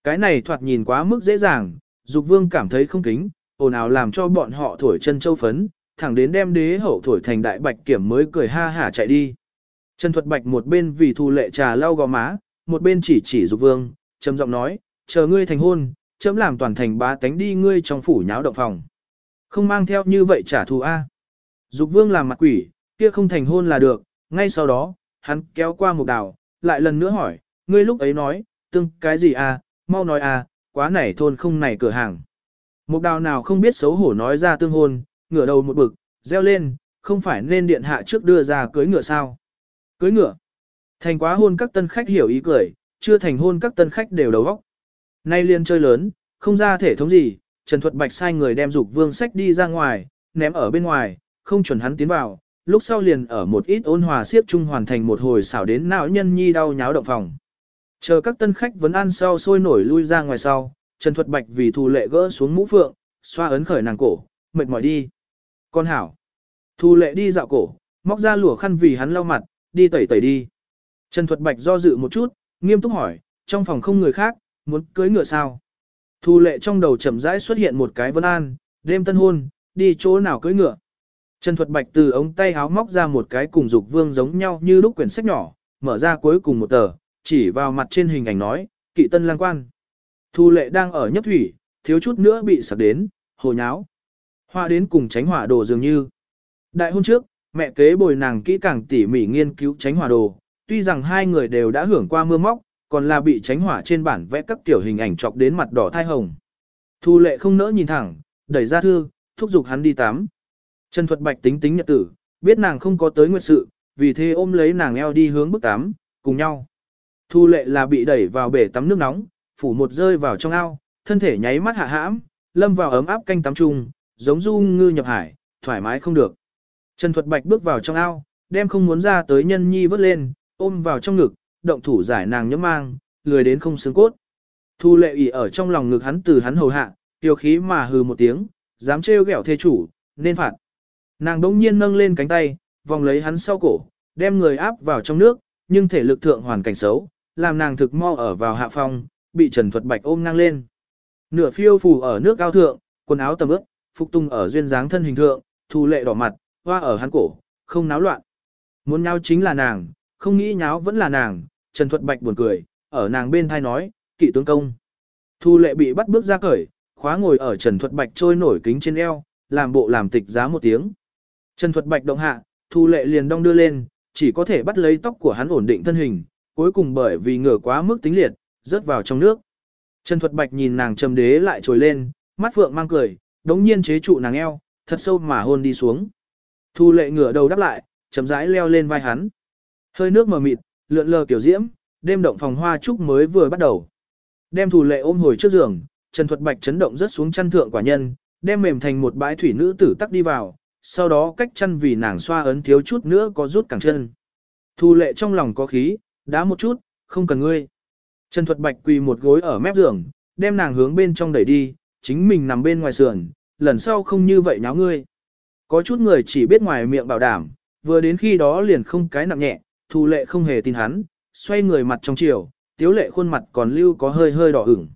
A: Cái này thoạt nhìn quá mức dễ dàng, Dục Vương cảm thấy không kính, ồn ào làm cho bọn họ thổi chân châu phấn, thẳng đến đem đế hậu thổi thành đại bạch kiểm mới cười ha hả chạy đi. Trần Thuật Bạch một bên vì thu lệ trà lau gò má, một bên chỉ chỉ Dục Vương, trầm giọng nói, chờ ngươi thành hôn, chấm làm toàn thành bá tánh đi ngươi trong phủ nháo động phòng. Không mang theo như vậy trả thù A. Dục Vương làm mặt quỷ, kia không thành hôn là được, ngay sau đó, hắn kéo qua một đảo, lại lần nữa hỏi, ngươi lúc ấy nói, tương cái gì A, mau nói A, quá nảy thôn không nảy cửa hàng. Một đào nào không biết xấu hổ nói ra tương hôn, ngửa đầu một bực, reo lên, không phải nên điện hạ trước đưa ra cưới ngựa sao. Cưới ngựa. Thành quá hôn các tân khách hiểu ý cười, chưa thành hôn các tân khách đều đầu vóc Nay liên chơi lớn, không ra thể thống gì, Trần Thuật Bạch sai người đem dục vương sách đi ra ngoài, ném ở bên ngoài, không chuẩn hắn tiến vào, lúc sau liền ở một ít ôn hòa siếp chung hoàn thành một hồi xảo đến não nhân nhi đau nháo động phòng. Chờ các tân khách vẫn ăn sau sôi nổi lui ra ngoài sau, Trần Thuật Bạch vì thù lệ gỡ xuống mũ phượng, xoa ấn khởi nàng cổ, mệt mỏi đi. Con hảo. Thù lệ đi dạo cổ, móc ra lụa khăn vì hắn lau mặt, đi tẩy tẩy đi. Trần Thuật Bạch do dự một chút, nghiêm túc hỏi, trong phòng không người khác, muốn cưới ngựa sao? Thu lệ trong đầu chậm rãi xuất hiện một cái vân an, đêm tân hôn, đi chỗ nào cưới ngựa. Trần Thuật Bạch từ ống tay háo móc ra một cái cùng dục vương giống nhau như lúc quyển sách nhỏ, mở ra cuối cùng một tờ, chỉ vào mặt trên hình ảnh nói, kỵ tân lang quan. Thu lệ đang ở nhấp thủy, thiếu chút nữa bị sặc đến, hồ nháo. Hoa đến cùng tránh hỏa đồ dường như. Đại hôn trước, mẹ kế bồi nàng kỹ càng tỉ mỉ nghiên cứu tránh hỏa đồ, tuy rằng hai người đều đã hưởng qua mưa móc, còn là bị tránh hỏa trên bản vẽ các tiểu hình ảnh chọc đến mặt đỏ thai hồng. Thu lệ không nỡ nhìn thẳng, đẩy ra thư, thúc giục hắn đi tắm. Trần Thuật Bạch tính tính nhật tử, biết nàng không có tới nguyệt sự, vì thế ôm lấy nàng eo đi hướng bức tắm, cùng nhau. Thu lệ là bị đẩy vào bể tắm nước nóng, phủ một rơi vào trong ao, thân thể nháy mắt hạ hãm, lâm vào ấm áp canh tắm chung, giống du ngư nhập hải, thoải mái không được. Trần Thuật Bạch bước vào trong ao, đem không muốn ra tới nhân nhi vớt lên, ôm vào trong ngực, động thủ giải nàng nhấm mang, lười đến không xương cốt. Thu lệ ủy ở trong lòng ngực hắn từ hắn hầu hạ, tiêu khí mà hừ một tiếng, dám trêu ghẹo thê chủ, nên phạt. Nàng đống nhiên nâng lên cánh tay, vòng lấy hắn sau cổ, đem người áp vào trong nước, nhưng thể lực thượng hoàn cảnh xấu, làm nàng thực mo ở vào hạ phong, bị Trần Thuật Bạch ôm ngang lên. Nửa phiêu phù ở nước cao thượng, quần áo tầm ướp, phục tung ở duyên dáng thân hình thượng, thu lệ đỏ mặt, hoa ở hắn cổ, không náo loạn. Muốn nhau chính là nàng, không nghĩ nháo vẫn là nàng, Trần Thuật Bạch buồn cười, ở nàng bên thai nói, kỵ tướng công. Thu lệ bị bắt bước ra cởi, khóa ngồi ở Trần Thuật Bạch trôi nổi kính trên eo, làm bộ làm tịch giá một tiếng. Trần Thuật Bạch động hạ, Thu lệ liền đong đưa lên, chỉ có thể bắt lấy tóc của hắn ổn định thân hình, cuối cùng bởi vì ngửa quá mức tính liệt, rớt vào trong nước. Trần Thuật Bạch nhìn nàng trầm đế lại trồi lên, mắt phượng mang cười, đống nhiên chế trụ nàng eo, thật sâu mà hôn đi xuống. Thu lệ ngửa đầu đáp lại, chậm rãi leo lên vai hắn. Hơi nước mờ mịt, lượn lờ kiểu diễm, đêm động phòng hoa trúc mới vừa bắt đầu. Đem thủ lệ ôm hồi trước giường, Trần Thuật Bạch chấn động rất xuống chăn thượng quả nhân, đem mềm thành một bãi thủy nữ tử tắc đi vào, sau đó cách chăn vì nàng xoa ấn thiếu chút nữa có rút cẳng chân. Thu lệ trong lòng có khí, đá một chút, không cần ngươi. Trần Thuật Bạch quỳ một gối ở mép giường, đem nàng hướng bên trong đẩy đi, chính mình nằm bên ngoài sườn, lần sau không như vậy nháo ngươi. Có chút người chỉ biết ngoài miệng bảo đảm, vừa đến khi đó liền không cái nặng nhẹ, Thu lệ không hề tin hắn, xoay người mặt trong chiều, tiếu lệ khuôn mặt còn lưu có hơi hơi đỏ ửng.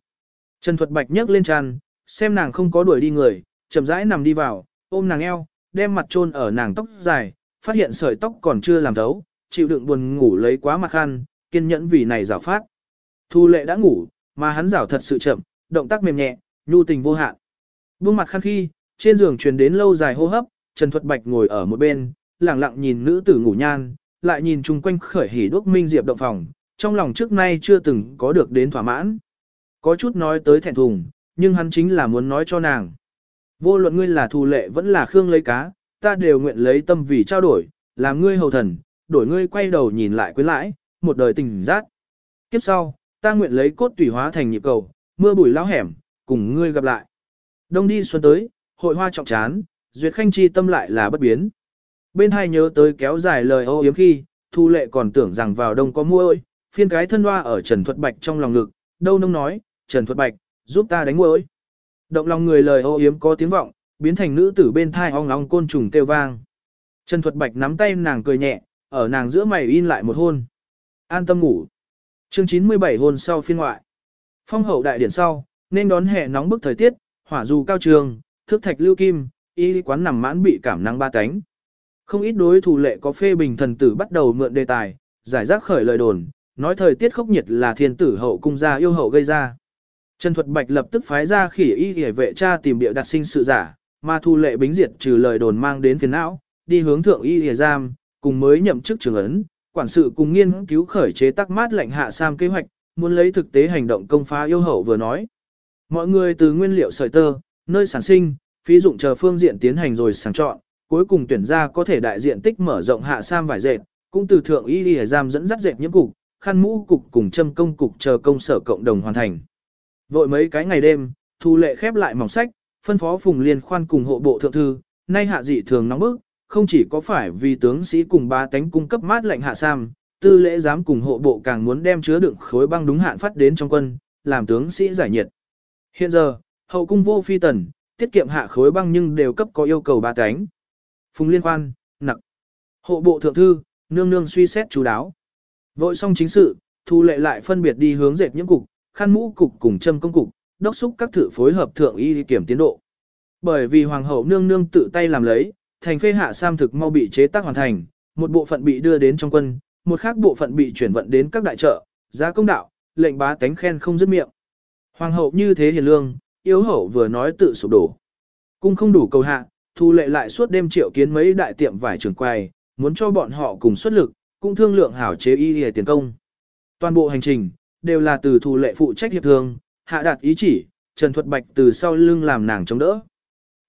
A: Trần Thuật Bạch nhấc lên tràn, xem nàng không có đuổi đi người, chậm rãi nằm đi vào, ôm nàng eo, đem mặt chôn ở nàng tóc dài, phát hiện sợi tóc còn chưa làm thấu, chịu đựng buồn ngủ lấy quá mặt khăn, kiên nhẫn vì này rào phát. Thu lệ đã ngủ, mà hắn rảo thật sự chậm, động tác mềm nhẹ, nhu tình vô hạn. Buông mặt khăn khi, trên giường truyền đến lâu dài hô hấp, Trần Thuật Bạch ngồi ở một bên, lặng lặng nhìn nữ tử ngủ nhan, lại nhìn chung quanh khởi hỉ đốc minh diệp động phòng, trong lòng trước nay chưa từng có được đến thỏa mãn. Có chút nói tới thẹn thùng, nhưng hắn chính là muốn nói cho nàng. Vô luận ngươi là thù lệ vẫn là khương lấy cá, ta đều nguyện lấy tâm vì trao đổi, làm ngươi hầu thần, đổi ngươi quay đầu nhìn lại quyến lãi, một đời tình giác. Kiếp sau, ta nguyện lấy cốt tùy hóa thành nhịp cầu, mưa bụi lao hẻm, cùng ngươi gặp lại. Đông đi xuân tới, hội hoa trọng chán, duyệt khanh chi tâm lại là bất biến. Bên hai nhớ tới kéo dài lời ô yếm khi, thu lệ còn tưởng rằng vào đông có mua ơi, phiên cái thân hoa ở Trần Thuật Bạch trong lòng ngực, đâu nông nói, Trần Thuật Bạch, giúp ta đánh mua ơi. Động lòng người lời ô yếm có tiếng vọng, biến thành nữ tử bên thai ong ong côn trùng kêu vang. Trần Thuật Bạch nắm tay nàng cười nhẹ, ở nàng giữa mày in lại một hôn. An tâm ngủ. Chương 97 hôn sau phiên ngoại. Phong hậu đại điển sau, nên đón hè nóng bức thời tiết, hỏa dù cao trường, thước thạch lưu kim, y quán nằm mãn bị cảm năng ba cánh. Không ít đối thủ lệ có phê bình thần tử bắt đầu mượn đề tài, giải rác khởi lời đồn, nói thời tiết khốc nhiệt là thiên tử hậu cung gia yêu hậu gây ra. Trần Thuật Bạch lập tức phái ra khỉ y hề vệ cha tìm địa đặt sinh sự giả, mà thu lệ bính diệt trừ lời đồn mang đến phiền não, đi hướng thượng y hề giam, cùng mới nhậm chức trường ấn, quản sự cùng nghiên cứu khởi chế tắc mát lệnh hạ sam kế hoạch, muốn lấy thực tế hành động công phá yêu hậu vừa nói. Mọi người từ nguyên liệu sợi tơ, nơi sản sinh, phí dụng chờ phương diện tiến hành rồi sàng chọn, cuối cùng tuyển ra có thể đại diện tích mở rộng hạ sam vải dệt, cũng từ thượng y lìa giam dẫn dắt dệt nhiễm cục, khăn mũ cục cùng châm công cục chờ công sở cộng đồng hoàn thành. Vội mấy cái ngày đêm, thu lệ khép lại mỏng sách, phân phó phùng liên khoan cùng hộ bộ thượng thư, nay hạ dị thường nóng bức, không chỉ có phải vì tướng sĩ cùng ba tánh cung cấp mát lạnh hạ sam, tư lễ giám cùng hộ bộ càng muốn đem chứa đựng khối băng đúng hạn phát đến trong quân, làm tướng sĩ giải nhiệt. Hiện giờ, hậu cung vô phi tần, tiết kiệm hạ khối băng nhưng đều cấp có yêu cầu ba tánh. Phùng liên quan, nặng. Hộ bộ thượng thư, nương nương suy xét chú đáo. Vội xong chính sự, thu lệ lại phân biệt đi hướng dệt nhiễm cục, khăn mũ cục cùng châm công cục, đốc xúc các thử phối hợp thượng y kiểm tiến độ. Bởi vì hoàng hậu nương nương tự tay làm lấy, thành phê hạ sam thực mau bị chế tác hoàn thành, một bộ phận bị đưa đến trong quân, một khác bộ phận bị chuyển vận đến các đại chợ, giá công đạo, lệnh bá tánh khen không dứt miệng. Hoàng hậu như thế hiền lương, yếu hậu vừa nói tự sụp đổ. Cung không đủ cầu hạ, thu lệ lại suốt đêm triệu kiến mấy đại tiệm vải trường quầy, muốn cho bọn họ cùng xuất lực, cũng thương lượng hảo chế y hề tiền công. Toàn bộ hành trình, đều là từ thu lệ phụ trách hiệp thương, hạ đạt ý chỉ, Trần Thuật Bạch từ sau lưng làm nàng chống đỡ.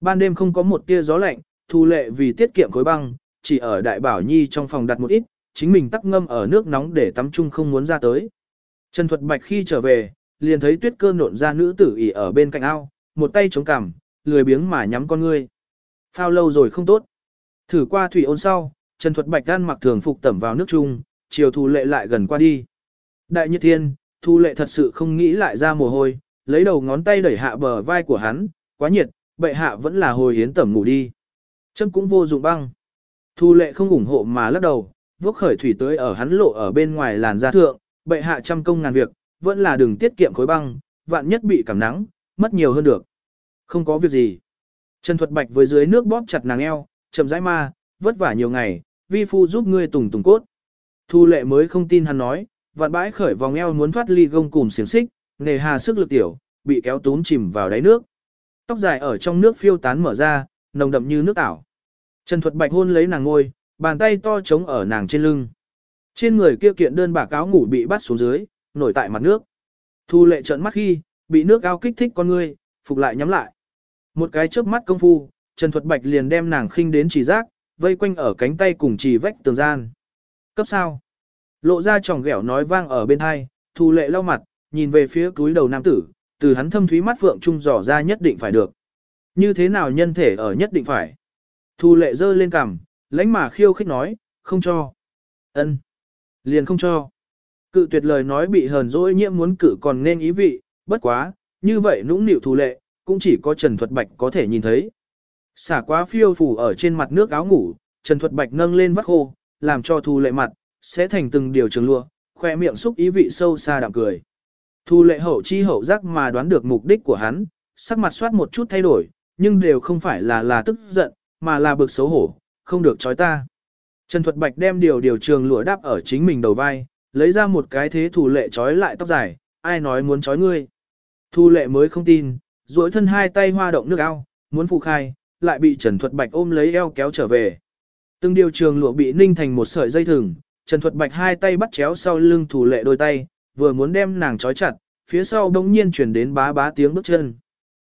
A: Ban đêm không có một tia gió lạnh, thu lệ vì tiết kiệm khối băng, chỉ ở đại bảo nhi trong phòng đặt một ít, chính mình tắc ngâm ở nước nóng để tắm chung không muốn ra tới. Trần Thuật Bạch khi trở về, liền thấy tuyết cơ nộn ra nữ tử ỉ ở bên cạnh ao, một tay chống cằm, lười biếng mà nhắm con ngươi. Phao lâu rồi không tốt. Thử qua thủy ôn sau, Trần Thuật Bạch đan mặc thường phục tẩm vào nước chung, chiều thu lệ lại gần qua đi. Đại nhiệt thiên, thu lệ thật sự không nghĩ lại ra mồ hôi, lấy đầu ngón tay đẩy hạ bờ vai của hắn, quá nhiệt, bệ hạ vẫn là hồi hiến tẩm ngủ đi. Châm cũng vô dụng băng. Thu lệ không ủng hộ mà lắc đầu, vốc khởi thủy tới ở hắn lộ ở bên ngoài làn da thượng, bệ hạ trăm công ngàn việc, vẫn là đừng tiết kiệm khối băng, vạn nhất bị cảm nắng, mất nhiều hơn được. Không có việc gì. Trần Thuật Bạch với dưới nước bóp chặt nàng eo, chậm rãi ma, vất vả nhiều ngày, vi phu giúp ngươi tùng tùng cốt. Thu lệ mới không tin hắn nói, vạn bãi khởi vòng eo muốn thoát ly gông cùng xiềng xích, nề hà sức lực tiểu, bị kéo tún chìm vào đáy nước. Tóc dài ở trong nước phiêu tán mở ra, nồng đậm như nước ảo. Trần Thuật Bạch hôn lấy nàng ngôi, bàn tay to trống ở nàng trên lưng. Trên người kia kiện đơn bà cáo ngủ bị bắt xuống dưới, nổi tại mặt nước. Thu lệ trợn mắt khi, bị nước ao kích thích con ngươi, phục lại nhắm lại. Một cái chớp mắt công phu, Trần Thuật Bạch liền đem nàng khinh đến chỉ giác, vây quanh ở cánh tay cùng chỉ vách tường gian. Cấp sao? Lộ ra tròng ghẻo nói vang ở bên hai, thu lệ lau mặt, nhìn về phía túi đầu nam tử, từ hắn thâm thúy mắt phượng trung dò ra nhất định phải được. Như thế nào nhân thể ở nhất định phải? Thu lệ giơ lên cằm, lãnh mà khiêu khích nói, không cho. ân Liền không cho. Cự tuyệt lời nói bị hờn dỗi nhiễm muốn cử còn nên ý vị, bất quá, như vậy nũng nịu thu lệ, cũng chỉ có Trần Thuật Bạch có thể nhìn thấy. Xả quá phiêu phủ ở trên mặt nước áo ngủ, Trần Thuật Bạch nâng lên vắt khô, làm cho thu lệ mặt, sẽ thành từng điều trường lụa, khoe miệng xúc ý vị sâu xa đạm cười. Thu lệ hậu chi hậu giác mà đoán được mục đích của hắn, sắc mặt soát một chút thay đổi, nhưng đều không phải là là tức giận, mà là bực xấu hổ, không được chói ta. Trần Thuật Bạch đem điều điều trường lụa đáp ở chính mình đầu vai, lấy ra một cái thế Thu lệ chói lại tóc dài, ai nói muốn chói ngươi. Thu lệ mới không tin, duỗi thân hai tay hoa động nước ao, muốn phụ khai, lại bị Trần Thuật Bạch ôm lấy eo kéo trở về. Từng điều trường lụa bị ninh thành một sợi dây thừng, Trần Thuật Bạch hai tay bắt chéo sau lưng thủ lệ đôi tay, vừa muốn đem nàng trói chặt, phía sau đông nhiên chuyển đến bá bá tiếng bước chân.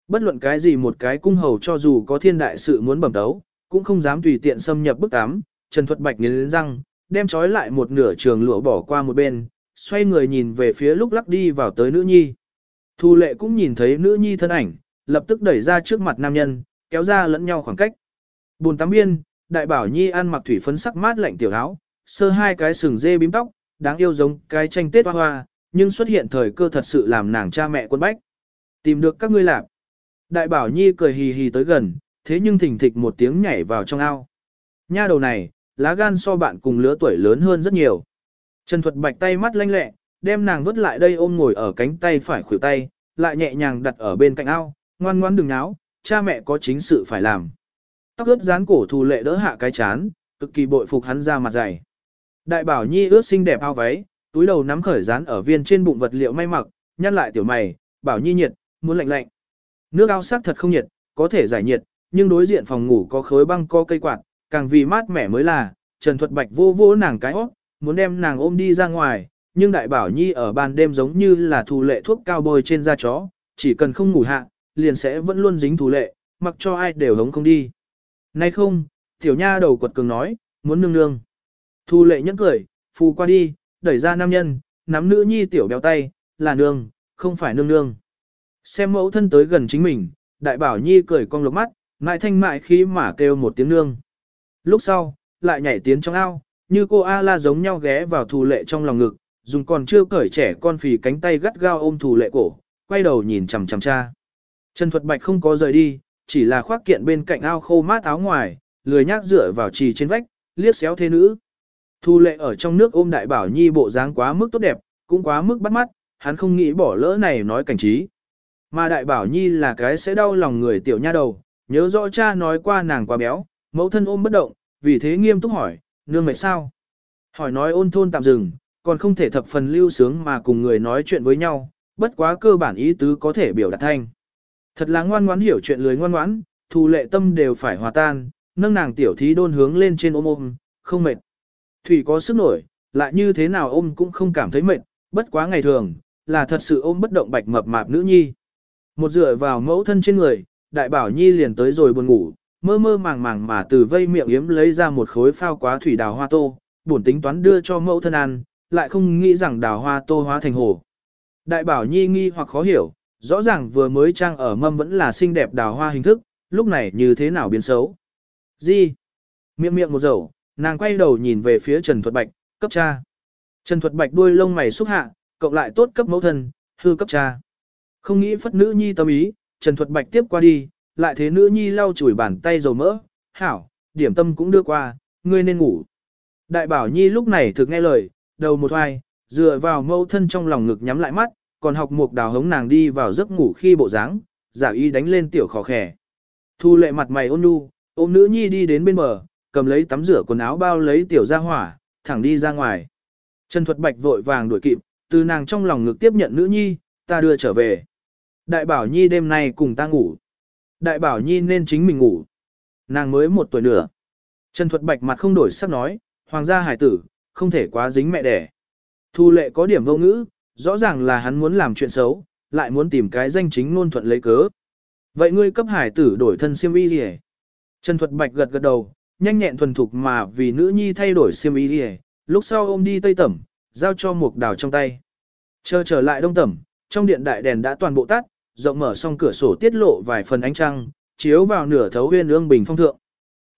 A: Bất luận cái gì một cái cung hầu cho dù có thiên đại sự muốn bẩm đấu, cũng không dám tùy tiện xâm nhập bức tám, Trần Thuật Bạch nghiến răng, đem trói lại một nửa trường lụa bỏ qua một bên, xoay người nhìn về phía lúc lắc đi vào tới nữ nhi. Thu lệ cũng nhìn thấy nữ nhi thân ảnh, lập tức đẩy ra trước mặt nam nhân, kéo ra lẫn nhau khoảng cách. Bùn tắm biên, đại bảo nhi ăn mặc thủy phấn sắc mát lạnh tiểu áo, sơ hai cái sừng dê bím tóc, đáng yêu giống cái tranh tết hoa hoa, nhưng xuất hiện thời cơ thật sự làm nàng cha mẹ quân bách. Tìm được các ngươi làm. Đại bảo nhi cười hì hì tới gần, thế nhưng thỉnh thịch một tiếng nhảy vào trong ao. Nha đầu này, lá gan so bạn cùng lứa tuổi lớn hơn rất nhiều. Trần Thuật Bạch tay mắt lanh lẹ, đem nàng vứt lại đây ôm ngồi ở cánh tay phải khuỷu tay, lại nhẹ nhàng đặt ở bên cạnh ao, ngoan ngoan đừng náo, cha mẹ có chính sự phải làm. Tóc ướt dán cổ thù lệ đỡ hạ cái chán, cực kỳ bội phục hắn ra mặt dày. Đại bảo nhi ướt xinh đẹp ao váy, túi đầu nắm khởi dán ở viên trên bụng vật liệu may mặc, nhăn lại tiểu mày, bảo nhi nhiệt, muốn lạnh lạnh. Nước ao sắc thật không nhiệt, có thể giải nhiệt, nhưng đối diện phòng ngủ có khối băng co cây quạt, càng vì mát mẻ mới là, Trần Thuật Bạch vô vô nàng cái óc, muốn đem nàng ôm đi ra ngoài, nhưng đại bảo nhi ở ban đêm giống như là thù lệ thuốc cao bôi trên da chó, chỉ cần không ngủ hạ, liền sẽ vẫn luôn dính thù lệ, mặc cho ai đều hống không đi. Nay không, tiểu nha đầu quật cường nói, muốn nương nương. Thù lệ nhẫn cười, phù qua đi, đẩy ra nam nhân, nắm nữ nhi tiểu béo tay, là nương, không phải nương nương. Xem mẫu thân tới gần chính mình, đại bảo nhi cười cong lục mắt, mại thanh mại khí mà kêu một tiếng nương. Lúc sau, lại nhảy tiến trong ao, như cô A-la giống nhau ghé vào thù lệ trong lòng ngực, dùng còn chưa cởi trẻ con phì cánh tay gắt gao ôm thù lệ cổ, quay đầu nhìn chằm chằm cha. Trần Thuật Bạch không có rời đi, chỉ là khoác kiện bên cạnh ao khô mát áo ngoài, lười nhác dựa vào trì trên vách, liếc xéo thế nữ. Thu lệ ở trong nước ôm đại bảo nhi bộ dáng quá mức tốt đẹp, cũng quá mức bắt mắt, hắn không nghĩ bỏ lỡ này nói cảnh trí. Mà đại bảo nhi là cái sẽ đau lòng người tiểu nha đầu, nhớ rõ cha nói qua nàng quá béo, mẫu thân ôm bất động, vì thế nghiêm túc hỏi, nương mệt sao? Hỏi nói ôn thôn tạm dừng, còn không thể thập phần lưu sướng mà cùng người nói chuyện với nhau, bất quá cơ bản ý tứ có thể biểu đạt thanh. Thật là ngoan ngoãn hiểu chuyện lười ngoan ngoãn, thù lệ tâm đều phải hòa tan, nâng nàng tiểu thí đôn hướng lên trên ôm ôm, không mệt. Thủy có sức nổi, lại như thế nào ôm cũng không cảm thấy mệt, bất quá ngày thường, là thật sự ôm bất động bạch mập mạp nữ nhi. Một dựa vào mẫu thân trên người, đại bảo nhi liền tới rồi buồn ngủ, mơ mơ màng màng mà từ vây miệng yếm lấy ra một khối phao quá thủy đào hoa tô, buồn tính toán đưa cho mẫu thân ăn, lại không nghĩ rằng đào hoa tô hóa thành hồ. Đại bảo nhi nghi hoặc khó hiểu, rõ ràng vừa mới trang ở mâm vẫn là xinh đẹp đào hoa hình thức, lúc này như thế nào biến xấu. Gì? Miệng miệng một dầu, nàng quay đầu nhìn về phía Trần Thuật Bạch, cấp cha. Trần Thuật Bạch đuôi lông mày xúc hạ, cộng lại tốt cấp mẫu thân, hư cấp cha. Không nghĩ phất nữ nhi tâm ý, Trần Thuật Bạch tiếp qua đi, lại thế nữ nhi lau chùi bàn tay dầu mỡ, hảo, điểm tâm cũng đưa qua, ngươi nên ngủ. Đại bảo nhi lúc này thực nghe lời, đầu một hoài, dựa vào mâu thân trong lòng ngực nhắm lại mắt, còn học mục đào hống nàng đi vào giấc ngủ khi bộ dáng, giả y đánh lên tiểu khó khẻ. Thu lệ mặt mày ôn nhu, ôm nữ nhi đi đến bên bờ, cầm lấy tắm rửa quần áo bao lấy tiểu ra hỏa, thẳng đi ra ngoài. Trần Thuật Bạch vội vàng đuổi kịp, từ nàng trong lòng ngực tiếp nhận nữ nhi, ta đưa trở về. Đại bảo nhi đêm nay cùng ta ngủ. Đại bảo nhi nên chính mình ngủ. Nàng mới một tuổi nữa. Trần Thuật Bạch mặt không đổi sắc nói, hoàng gia hải tử, không thể quá dính mẹ đẻ. Thu lệ có điểm vô ngữ, rõ ràng là hắn muốn làm chuyện xấu, lại muốn tìm cái danh chính ngôn thuận lấy cớ. Vậy ngươi cấp hải tử đổi thân siêm y gì Trần Thuật Bạch gật gật đầu, nhanh nhẹn thuần thục mà vì nữ nhi thay đổi siêm y gì lúc sau ôm đi tây tẩm, giao cho một đào trong tay. Chờ trở lại đông tẩm, trong điện đại đèn đã toàn bộ tắt, rộng mở xong cửa sổ tiết lộ vài phần ánh trăng, chiếu vào nửa thấu huyên ương bình phong thượng.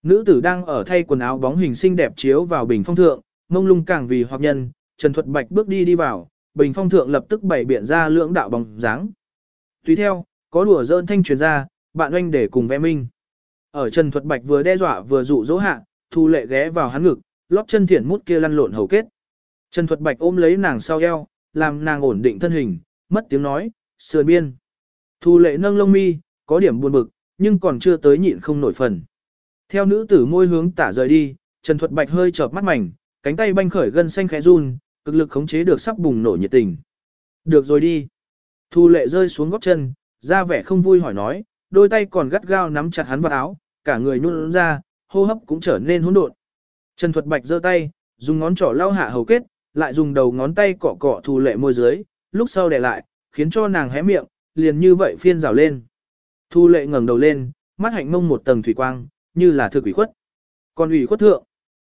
A: Nữ tử đang ở thay quần áo bóng hình xinh đẹp chiếu vào bình phong thượng, mông lung càng vì hoặc nhân, Trần Thuật Bạch bước đi đi vào, bình phong thượng lập tức bày biện ra lưỡng đạo bóng dáng. Tùy theo, có đùa dơn thanh truyền ra, bạn oanh để cùng vẽ minh. Ở Trần Thuật Bạch vừa đe dọa vừa dụ dỗ hạ, Thu Lệ ghé vào hắn ngực, lóp chân thiển mút kia lăn lộn hầu kết. Trần Thuật Bạch ôm lấy nàng sau eo, làm nàng ổn định thân hình, mất tiếng nói, sườn biên. Thu Lệ nâng lông mi, có điểm buồn bực, nhưng còn chưa tới nhịn không nổi phần. Theo nữ tử môi hướng tả rời đi, Trần Thuật Bạch hơi chợp mắt mảnh, cánh tay banh khởi gân xanh khẽ run, cực lực khống chế được sắp bùng nổ nhiệt tình. Được rồi đi. Thu lệ rơi xuống góc chân, ra vẻ không vui hỏi nói, đôi tay còn gắt gao nắm chặt hắn vào áo, cả người nhún ra, hô hấp cũng trở nên hỗn độn. Trần Thuật Bạch giơ tay, dùng ngón trỏ lau hạ hầu kết, lại dùng đầu ngón tay cọ cọ thu lệ môi dưới, lúc sau để lại, khiến cho nàng hé miệng, liền như vậy phiên rào lên. Thu lệ ngẩng đầu lên, mắt hạnh mông một tầng thủy quang, như là thực ủy khuất. Còn ủy khuất thượng.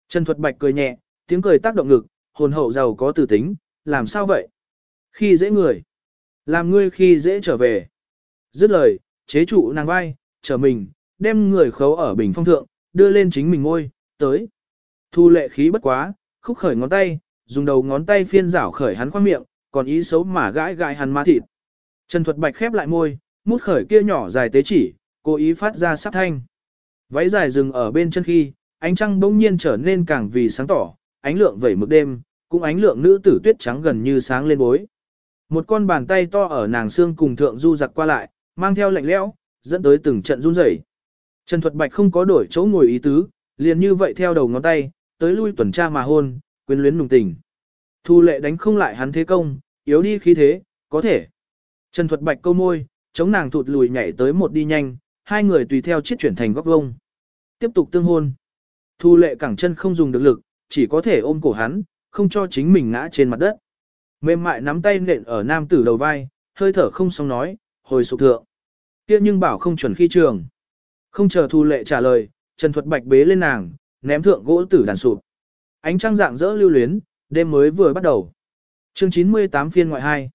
A: Trần Thuật Bạch cười nhẹ, tiếng cười tác động ngực, hồn hậu giàu có tử tính, làm sao vậy? Khi dễ người. Làm ngươi khi dễ trở về. Dứt lời, chế trụ nàng vai, trở mình, đem người khấu ở bình phong thượng, đưa lên chính mình ngôi, tới. Thu lệ khí bất quá, khúc khởi ngón tay, dùng đầu ngón tay phiên rảo khởi hắn khoang miệng, còn ý xấu mà gãi gãi hắn má thịt. Trần Thuật Bạch khép lại môi, mút khởi kia nhỏ dài tế chỉ, cố ý phát ra sắc thanh. Váy dài dừng ở bên chân khi, ánh trăng bỗng nhiên trở nên càng vì sáng tỏ, ánh lượng vẩy mực đêm, cũng ánh lượng nữ tử tuyết trắng gần như sáng lên bối. Một con bàn tay to ở nàng xương cùng thượng du giặc qua lại, mang theo lạnh lẽo, dẫn tới từng trận run rẩy. Trần Thuật Bạch không có đổi chỗ ngồi ý tứ, liền như vậy theo đầu ngón tay, tới lui tuần tra mà hôn, quyến luyến nùng tình. Thu lệ đánh không lại hắn thế công, yếu đi khí thế, có thể. Trần Thuật Bạch câu môi, chống nàng thụt lùi nhảy tới một đi nhanh, hai người tùy theo chiết chuyển thành góc vông. Tiếp tục tương hôn. Thu lệ cẳng chân không dùng được lực, chỉ có thể ôm cổ hắn, không cho chính mình ngã trên mặt đất. Mềm mại nắm tay nện ở nam tử đầu vai, hơi thở không xong nói, hồi sụp thượng. Kia nhưng bảo không chuẩn khi trường. Không chờ thu lệ trả lời, Trần Thuật Bạch bế lên nàng, ném thượng gỗ tử đàn sụp. Ánh trăng dạng dỡ lưu luyến, đêm mới vừa bắt đầu. Chương 98 phiên ngoại 2.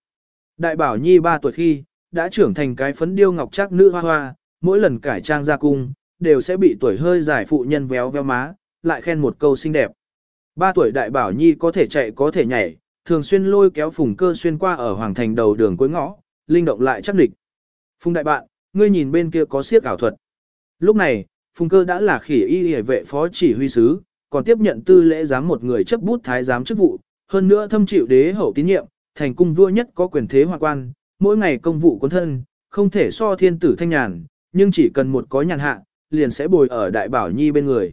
A: Đại bảo nhi 3 tuổi khi, đã trưởng thành cái phấn điêu ngọc trác nữ hoa hoa, mỗi lần cải trang ra cung, đều sẽ bị tuổi hơi giải phụ nhân véo véo má, lại khen một câu xinh đẹp. Ba tuổi đại bảo nhi có thể chạy có thể nhảy, thường xuyên lôi kéo phùng cơ xuyên qua ở hoàng thành đầu đường cuối ngõ, linh động lại chắc địch. Phùng đại bạn, ngươi nhìn bên kia có siếc ảo thuật. Lúc này, phùng cơ đã là khỉ y hề vệ phó chỉ huy sứ, còn tiếp nhận tư lễ giám một người chấp bút thái giám chức vụ, hơn nữa thâm chịu đế hậu tín nhiệm, thành cung vua nhất có quyền thế hoa quan, mỗi ngày công vụ quân thân, không thể so thiên tử thanh nhàn, nhưng chỉ cần một có nhàn hạ, liền sẽ bồi ở đại bảo nhi bên người.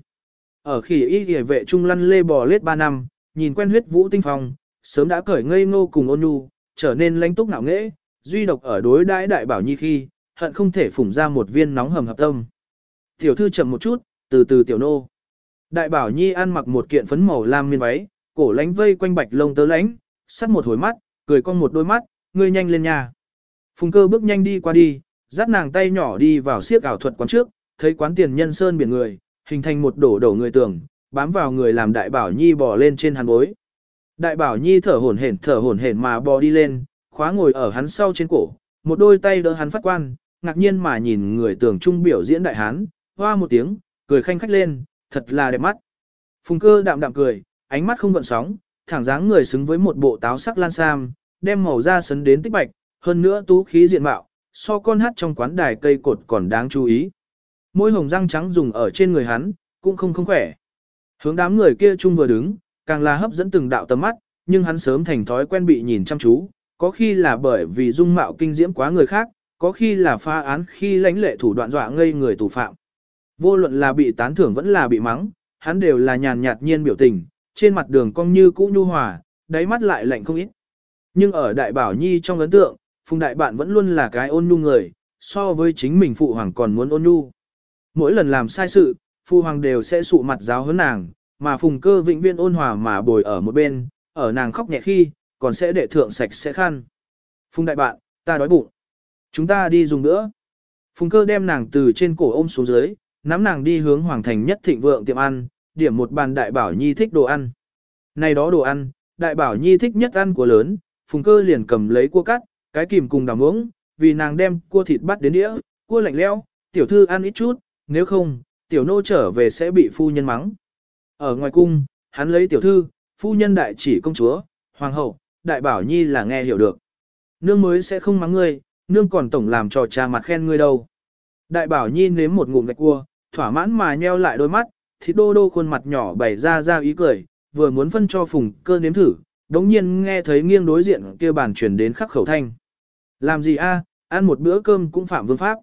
A: Ở khi y hề vệ trung lăn lê bò lết 3 năm, nhìn quen huyết vũ tinh phong, sớm đã cởi ngây ngô cùng ôn nhu, trở nên lãnh túc ngạo nghễ, duy độc ở đối đãi đại bảo nhi khi, hận không thể phủng ra một viên nóng hầm hập tâm. Tiểu thư chậm một chút, từ từ tiểu nô. Đại bảo nhi ăn mặc một kiện phấn màu lam miên váy, cổ lánh vây quanh bạch lông tớ lánh, sắt một hồi mắt, cười con một đôi mắt, ngươi nhanh lên nhà. Phùng cơ bước nhanh đi qua đi, dắt nàng tay nhỏ đi vào siếc ảo thuật quán trước, thấy quán tiền nhân sơn biển người, hình thành một đổ đổ người tường, bám vào người làm đại bảo nhi bò lên trên hắn bối. Đại bảo nhi thở hổn hển thở hổn hển mà bò đi lên, khóa ngồi ở hắn sau trên cổ, một đôi tay đỡ hắn phát quan, ngạc nhiên mà nhìn người tường trung biểu diễn đại hán, hoa một tiếng, cười khanh khách lên, thật là đẹp mắt. Phùng cơ đạm đạm cười, ánh mắt không gợn sóng, thẳng dáng người xứng với một bộ táo sắc lan sam, đem màu da sấn đến tích bạch, hơn nữa tú khí diện mạo, so con hát trong quán đài cây cột còn đáng chú ý. Môi hồng răng trắng dùng ở trên người hắn, cũng không không khỏe. Hướng đám người kia chung vừa đứng, càng là hấp dẫn từng đạo tầm mắt, nhưng hắn sớm thành thói quen bị nhìn chăm chú, có khi là bởi vì dung mạo kinh diễm quá người khác, có khi là pha án khi lãnh lệ thủ đoạn dọa ngây người tù phạm. Vô luận là bị tán thưởng vẫn là bị mắng, hắn đều là nhàn nhạt nhiên biểu tình, trên mặt đường cong như cũ nhu hòa, đáy mắt lại lạnh không ít. Nhưng ở đại bảo nhi trong ấn tượng, phùng đại bạn vẫn luôn là cái ôn nhu người, so với chính mình phụ hoàng còn muốn ôn nhu. Mỗi lần làm sai sự, Phu hoàng đều sẽ sụ mặt giáo hơn nàng, mà phùng cơ vĩnh viên ôn hòa mà bồi ở một bên, ở nàng khóc nhẹ khi, còn sẽ để thượng sạch sẽ khăn. Phùng đại bạn, ta đói bụng. Chúng ta đi dùng nữa. Phùng cơ đem nàng từ trên cổ ôm xuống dưới, nắm nàng đi hướng hoàng thành nhất thịnh vượng tiệm ăn, điểm một bàn đại bảo nhi thích đồ ăn. Này đó đồ ăn, đại bảo nhi thích nhất ăn của lớn, phùng cơ liền cầm lấy cua cắt, cái kìm cùng đào muỗng, vì nàng đem cua thịt bắt đến đĩa, cua lạnh leo, tiểu thư ăn ít chút, nếu không, tiểu nô trở về sẽ bị phu nhân mắng. Ở ngoài cung, hắn lấy tiểu thư, phu nhân đại chỉ công chúa, hoàng hậu, đại bảo nhi là nghe hiểu được. Nương mới sẽ không mắng ngươi, nương còn tổng làm trò cha mặt khen ngươi đâu. Đại bảo nhi nếm một ngụm gạch cua, thỏa mãn mà nheo lại đôi mắt, thịt đô đô khuôn mặt nhỏ bày ra ra ý cười, vừa muốn phân cho phùng cơ nếm thử, đống nhiên nghe thấy nghiêng đối diện kia bàn truyền đến khắc khẩu thanh. Làm gì a? ăn một bữa cơm cũng phạm vương pháp.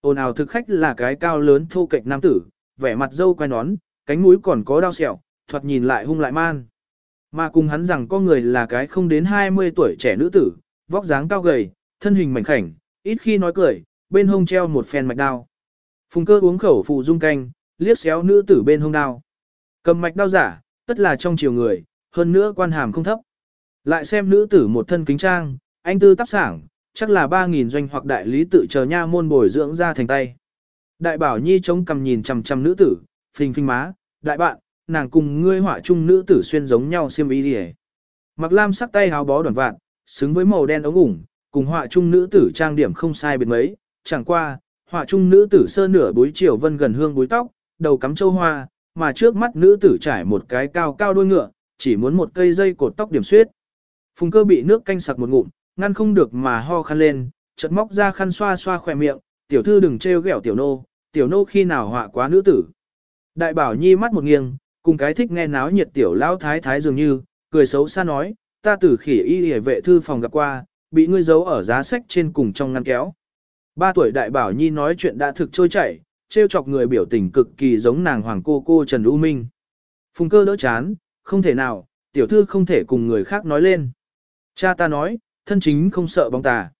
A: Ôn ào thực khách là cái cao lớn thô kệch nam tử, vẻ mặt dâu quai nón, cánh mũi còn có đau sẹo, thoạt nhìn lại hung lại man. Mà cùng hắn rằng có người là cái không đến 20 tuổi trẻ nữ tử, vóc dáng cao gầy, thân hình mảnh khảnh, ít khi nói cười, bên hông treo một phen mạch đao. Phùng cơ uống khẩu phụ dung canh, liếc xéo nữ tử bên hông đao. Cầm mạch đao giả, tất là trong chiều người, hơn nữa quan hàm không thấp. Lại xem nữ tử một thân kính trang, anh tư tác sảng, chắc là 3.000 doanh hoặc đại lý tự chờ nha môn bồi dưỡng ra thành tay. Đại bảo nhi chống cầm nhìn chằm chằm nữ tử, phình phình má, đại bạn, nàng cùng ngươi họa chung nữ tử xuyên giống nhau xiêm y đi Mặc lam sắc tay háo bó đoàn vạn, xứng với màu đen ống ủng, cùng họa chung nữ tử trang điểm không sai biệt mấy, chẳng qua, họa chung nữ tử sơ nửa búi chiều vân gần hương búi tóc, đầu cắm châu hoa, mà trước mắt nữ tử trải một cái cao cao đuôi ngựa, chỉ muốn một cây dây cột tóc điểm xuyết. Phùng cơ bị nước canh sặc một ngụm, ngăn không được mà ho khăn lên, chợt móc ra khăn xoa xoa khỏe miệng, tiểu thư đừng trêu ghẹo tiểu nô, tiểu nô khi nào họa quá nữ tử. Đại bảo nhi mắt một nghiêng, cùng cái thích nghe náo nhiệt tiểu lao thái thái dường như, cười xấu xa nói, ta tử khỉ y hề vệ thư phòng gặp qua, bị ngươi giấu ở giá sách trên cùng trong ngăn kéo. Ba tuổi đại bảo nhi nói chuyện đã thực trôi chảy, trêu chọc người biểu tình cực kỳ giống nàng hoàng cô cô Trần U Minh. Phùng cơ đỡ chán, không thể nào, tiểu thư không thể cùng người khác nói lên. Cha ta nói, thân chính không sợ bóng tà.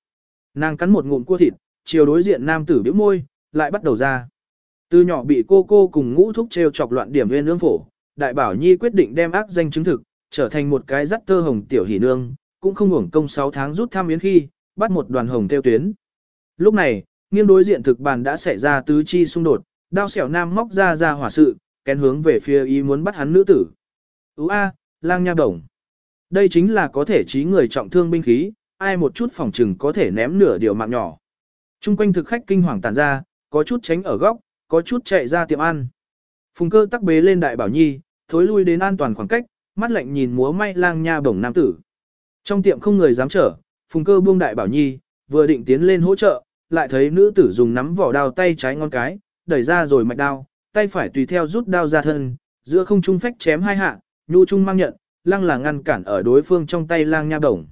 A: Nàng cắn một ngụm cua thịt, chiều đối diện nam tử bĩu môi, lại bắt đầu ra. Từ nhỏ bị cô cô cùng ngũ thúc treo chọc loạn điểm nguyên ương phổ, đại bảo nhi quyết định đem ác danh chứng thực, trở thành một cái dắt tơ hồng tiểu hỷ nương, cũng không hưởng công 6 tháng rút tham yến khi, bắt một đoàn hồng theo tuyến. Lúc này, nghiêng đối diện thực bàn đã xảy ra tứ chi xung đột, đao xẻo nam móc ra ra hỏa sự, kén hướng về phía ý muốn bắt hắn nữ tử. Ú a, lang nha đồng. Đây chính là có thể trí người trọng thương binh khí, ai một chút phòng trừng có thể ném nửa điều mạng nhỏ. Trung quanh thực khách kinh hoàng tàn ra, có chút tránh ở góc, có chút chạy ra tiệm ăn. Phùng cơ tắc bế lên đại bảo nhi, thối lui đến an toàn khoảng cách, mắt lạnh nhìn múa may lang nha bổng nam tử. Trong tiệm không người dám trở, phùng cơ buông đại bảo nhi, vừa định tiến lên hỗ trợ, lại thấy nữ tử dùng nắm vỏ đao tay trái ngón cái, đẩy ra rồi mạch đao, tay phải tùy theo rút đao ra thân, giữa không trung phách chém hai hạ, nhu trung mang nhận, lăng là ngăn cản ở đối phương trong tay lang nha đồng.